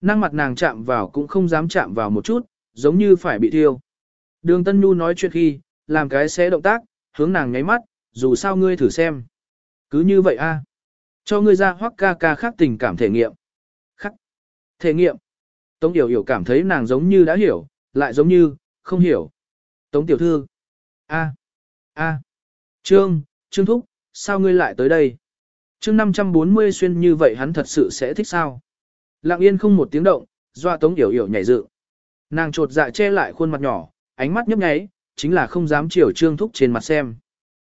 Năng mặt nàng chạm vào cũng không dám chạm vào một chút, giống như phải bị thiêu. Đường Tân Nhu nói chuyện khi, làm cái xé động tác, hướng nàng nháy mắt, dù sao ngươi thử xem. Cứ như vậy a, Cho ngươi ra hoắc ca ca khác tình cảm thể nghiệm. Khắc. Thể nghiệm. Tống Yểu Yểu cảm thấy nàng giống như đã hiểu, lại giống như, không hiểu. Tống Tiểu Thư. a a Trương, Trương Thúc, sao ngươi lại tới đây? Chương 540 xuyên như vậy hắn thật sự sẽ thích sao? Lặng yên không một tiếng động, doa Tống Yểu Yểu nhảy dựng. Nàng trột dạ che lại khuôn mặt nhỏ, ánh mắt nhấp nháy, chính là không dám chiều Trương Thúc trên mặt xem.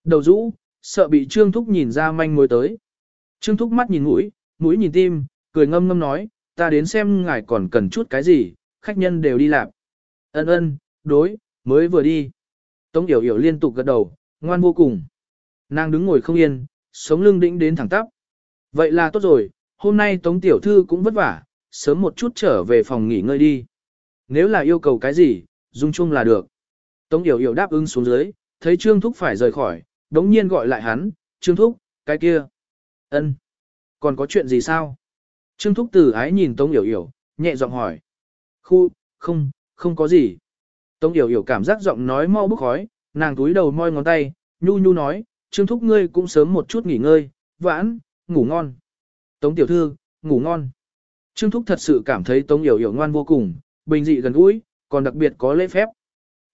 Đầu rũ, sợ bị Trương Thúc nhìn ra manh mối tới. Trương Thúc mắt nhìn mũi, mũi nhìn tim, cười ngâm ngâm nói, ta đến xem ngài còn cần chút cái gì, khách nhân đều đi làm. Ân ân, đối, mới vừa đi. Tống Yểu Yểu liên tục gật đầu, ngoan vô cùng. Nàng đứng ngồi không yên, sống lưng đĩnh đến thẳng tắp. Vậy là tốt rồi, hôm nay Tống Tiểu Thư cũng vất vả, sớm một chút trở về phòng nghỉ ngơi đi. Nếu là yêu cầu cái gì, dung chung là được. Tống Yểu Yểu đáp ứng xuống dưới, thấy Trương Thúc phải rời khỏi, đống nhiên gọi lại hắn, Trương Thúc, cái kia. ân, Còn có chuyện gì sao? Trương Thúc từ ái nhìn Tống Yểu Yểu, nhẹ giọng hỏi. Khu, không, không có gì. Tống Yểu Yểu cảm giác giọng nói mau bức khói, nàng túi đầu môi ngón tay, nhu nhu nói, Trương Thúc ngươi cũng sớm một chút nghỉ ngơi, vãn, ngủ ngon. Tống Tiểu Thư, ngủ ngon. Trương Thúc thật sự cảm thấy Tống Yểu Yểu ngoan vô cùng, bình dị gần gũi, còn đặc biệt có lễ phép.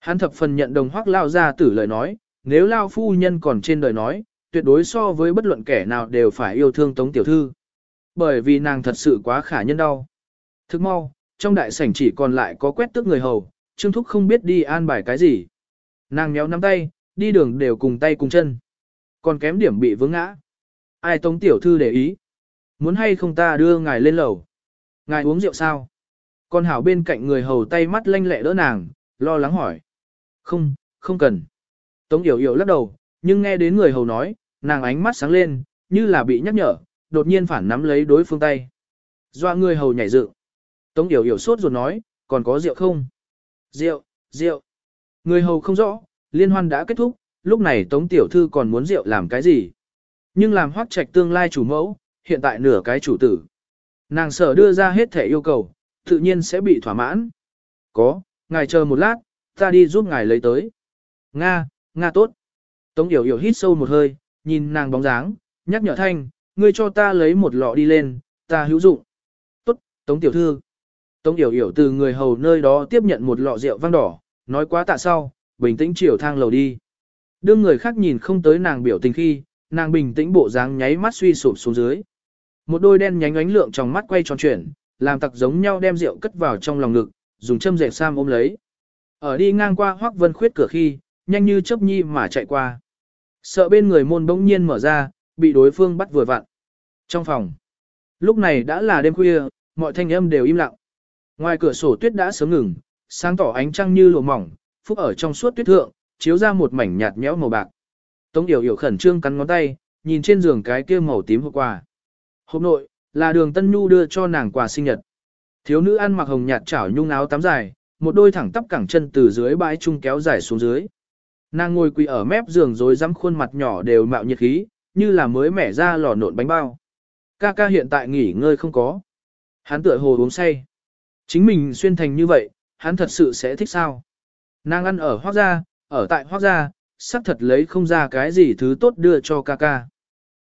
Hắn thập phần nhận đồng hoác lao ra tử lời nói, nếu lao phu nhân còn trên đời nói, tuyệt đối so với bất luận kẻ nào đều phải yêu thương Tống Tiểu Thư. Bởi vì nàng thật sự quá khả nhân đau. Thức mau, trong đại sảnh chỉ còn lại có quét tước người hầu, Trương Thúc không biết đi an bài cái gì. Nàng méo nắm tay, đi đường đều cùng tay cùng chân. Còn kém điểm bị vướng ngã. Ai Tống Tiểu Thư để ý. Muốn hay không ta đưa ngài lên lầu. Ngài uống rượu sao? Con hảo bên cạnh người hầu tay mắt lanh lẹ đỡ nàng, lo lắng hỏi. Không, không cần. Tống Yểu Yểu lắc đầu, nhưng nghe đến người hầu nói, nàng ánh mắt sáng lên, như là bị nhắc nhở, đột nhiên phản nắm lấy đối phương tay. Doa người hầu nhảy dựng. Tống Yểu Yểu sốt ruột nói, còn có rượu không? Rượu, rượu. Người hầu không rõ, liên hoan đã kết thúc, lúc này Tống Tiểu Thư còn muốn rượu làm cái gì? Nhưng làm hoác trạch tương lai chủ mẫu, hiện tại nửa cái chủ tử. Nàng sở đưa ra hết thể yêu cầu, tự nhiên sẽ bị thỏa mãn. Có, ngài chờ một lát, ta đi giúp ngài lấy tới. Nga, Nga tốt. Tống Yểu Yểu hít sâu một hơi, nhìn nàng bóng dáng, nhắc nhở thanh, ngươi cho ta lấy một lọ đi lên, ta hữu dụng. Tốt, Tống Tiểu Thư. Tống Yểu Yểu từ người hầu nơi đó tiếp nhận một lọ rượu vang đỏ, nói quá tạ sau, bình tĩnh chiều thang lầu đi. Đương người khác nhìn không tới nàng biểu tình khi, nàng bình tĩnh bộ dáng nháy mắt suy sụp xuống dưới. Một đôi đen nhánh ánh lượng trong mắt quay tròn chuyển, làm tặc giống nhau đem rượu cất vào trong lòng ngực, dùng châm dệt sam ôm lấy. Ở đi ngang qua Hoắc Vân Khuyết cửa khi, nhanh như chớp nhi mà chạy qua. Sợ bên người môn bỗng nhiên mở ra, bị đối phương bắt vừa vặn. Trong phòng, lúc này đã là đêm khuya, mọi thanh âm đều im lặng. Ngoài cửa sổ tuyết đã sớm ngừng, sáng tỏ ánh trăng như lụa mỏng, phúc ở trong suốt tuyết thượng, chiếu ra một mảnh nhạt nhẽo màu bạc. Tống Điểu Điểu khẩn trương cắn ngón tay, nhìn trên giường cái kia màu tím hộp quà. Hộp nội, là đường Tân Nhu đưa cho nàng quà sinh nhật. Thiếu nữ ăn mặc hồng nhạt chảo nhung áo tắm dài, một đôi thẳng tắp cẳng chân từ dưới bãi trung kéo dài xuống dưới. Nàng ngồi quỳ ở mép giường rồi dám khuôn mặt nhỏ đều mạo nhiệt khí, như là mới mẻ ra lò nộn bánh bao. Ca ca hiện tại nghỉ ngơi không có. Hắn tựa hồ uống say. Chính mình xuyên thành như vậy, hắn thật sự sẽ thích sao. Nàng ăn ở hoác ra ở tại hoác gia, sắc thật lấy không ra cái gì thứ tốt đưa cho ca ca.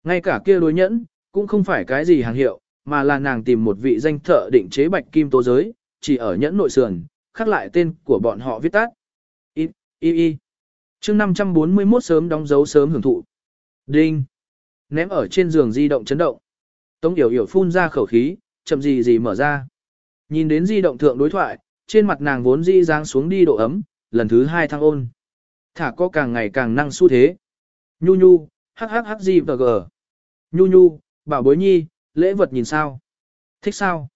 Ngay cả kia đối nhẫn, cũng không phải cái gì hàng hiệu, mà là nàng tìm một vị danh thợ định chế bạch kim tố giới, chỉ ở nhẫn nội sườn, khắc lại tên của bọn họ viết tắt. Y, y, y. Trước 541 sớm đóng dấu sớm hưởng thụ. Đinh. Ném ở trên giường di động chấn động. Tống Yểu Yểu phun ra khẩu khí, chậm gì gì mở ra. Nhìn đến di động thượng đối thoại, trên mặt nàng vốn di dáng xuống đi độ ấm, lần thứ hai thăng ôn. Thả có càng ngày càng năng xu thế. Nhu nhu, hắc hắc hắc gì và gờ. Nhu nhu, bảo bối nhi, lễ vật nhìn sao? Thích sao?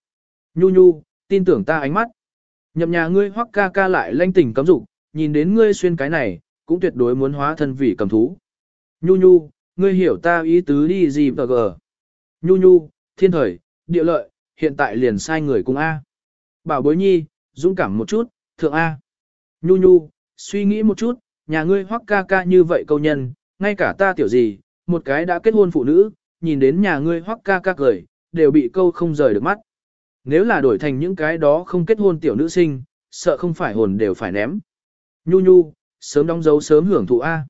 Nhu nhu, tin tưởng ta ánh mắt. Nhậm nhà ngươi hoắc ca ca lại lanh tỉnh cấm dục, nhìn đến ngươi xuyên cái này, cũng tuyệt đối muốn hóa thân vì cầm thú. Nhu nhu, ngươi hiểu ta ý tứ đi gì tờ gờ. Nhu nhu, thiên thời, địa lợi, hiện tại liền sai người cùng A. Bảo bối nhi, dũng cảm một chút, thượng A. Nhu nhu, suy nghĩ một chút, nhà ngươi hoắc ca ca như vậy câu nhân, ngay cả ta tiểu gì, một cái đã kết hôn phụ nữ, nhìn đến nhà ngươi hoắc ca ca cười, đều bị câu không rời được mắt. Nếu là đổi thành những cái đó không kết hôn tiểu nữ sinh, sợ không phải hồn đều phải ném. Nhu nhu, sớm đóng dấu sớm hưởng thụ A.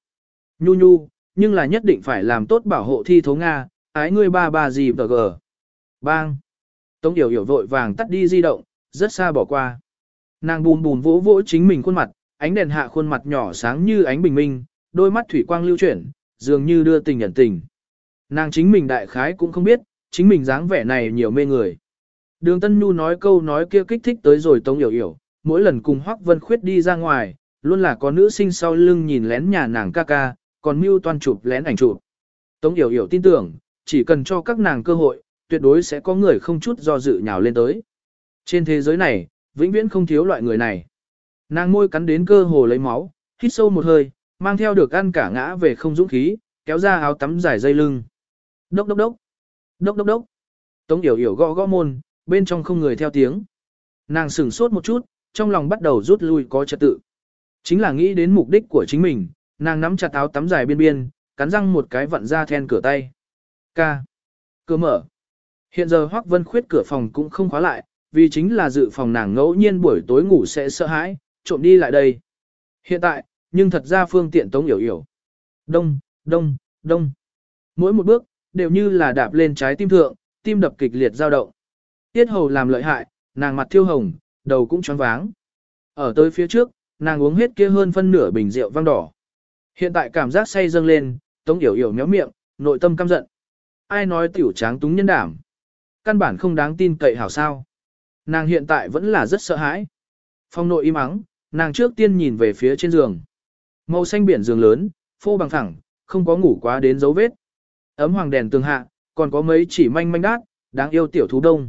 Nhu nhu, nhưng là nhất định phải làm tốt bảo hộ thi thố Nga, ái ngươi ba ba gì bờ gờ. Bang. Tống Yểu Yểu vội vàng tắt đi di động, rất xa bỏ qua. Nàng bùn bùn vỗ vỗ chính mình khuôn mặt, ánh đèn hạ khuôn mặt nhỏ sáng như ánh bình minh, đôi mắt thủy quang lưu chuyển, dường như đưa tình nhận tình. Nàng chính mình đại khái cũng không biết, chính mình dáng vẻ này nhiều mê người. Đường Tân Nhu nói câu nói kia kích thích tới rồi Tống Yểu Yểu, mỗi lần cùng Hoắc Vân Khuyết đi ra ngoài, luôn là có nữ sinh sau lưng nhìn lén nhà nàng ca ca, còn mưu toan chụp lén ảnh chụp. Tống Yểu Yểu tin tưởng, chỉ cần cho các nàng cơ hội, tuyệt đối sẽ có người không chút do dự nhào lên tới. Trên thế giới này, vĩnh viễn không thiếu loại người này. Nàng môi cắn đến cơ hồ lấy máu, hít sâu một hơi, mang theo được ăn cả ngã về không dũng khí, kéo ra áo tắm dài dây lưng. Đốc đốc đốc. Đốc đốc đốc. Tống Điểu Điểu gõ gõ môn, bên trong không người theo tiếng. Nàng sửng sốt một chút, trong lòng bắt đầu rút lui có trật tự. Chính là nghĩ đến mục đích của chính mình, nàng nắm chặt áo tắm dài biên biên, cắn răng một cái vặn ra then cửa tay. Ca. Cửa mở. Hiện giờ Hoắc Vân Khuyết cửa phòng cũng không khóa lại, vì chính là dự phòng nàng ngẫu nhiên buổi tối ngủ sẽ sợ hãi, trộm đi lại đây. Hiện tại, nhưng thật ra phương tiện tống hiểu hiểu. Đông, đông, đông. Mỗi một bước, đều như là đạp lên trái tim thượng, tim đập kịch liệt dao động. Tiết hầu làm lợi hại, nàng mặt thiêu hồng, đầu cũng choáng váng. Ở tới phía trước, nàng uống hết kia hơn phân nửa bình rượu vang đỏ. Hiện tại cảm giác say dâng lên, tống hiểu hiểu méo miệng, nội tâm căm giận. Ai nói tiểu tráng túng nhân đảm. Căn bản không đáng tin cậy hảo sao. Nàng hiện tại vẫn là rất sợ hãi. Phong nội im ắng, nàng trước tiên nhìn về phía trên giường. Màu xanh biển giường lớn, phô bằng thẳng, không có ngủ quá đến dấu vết. Ấm hoàng đèn tường hạ, còn có mấy chỉ manh manh đát, đáng yêu tiểu thú đông.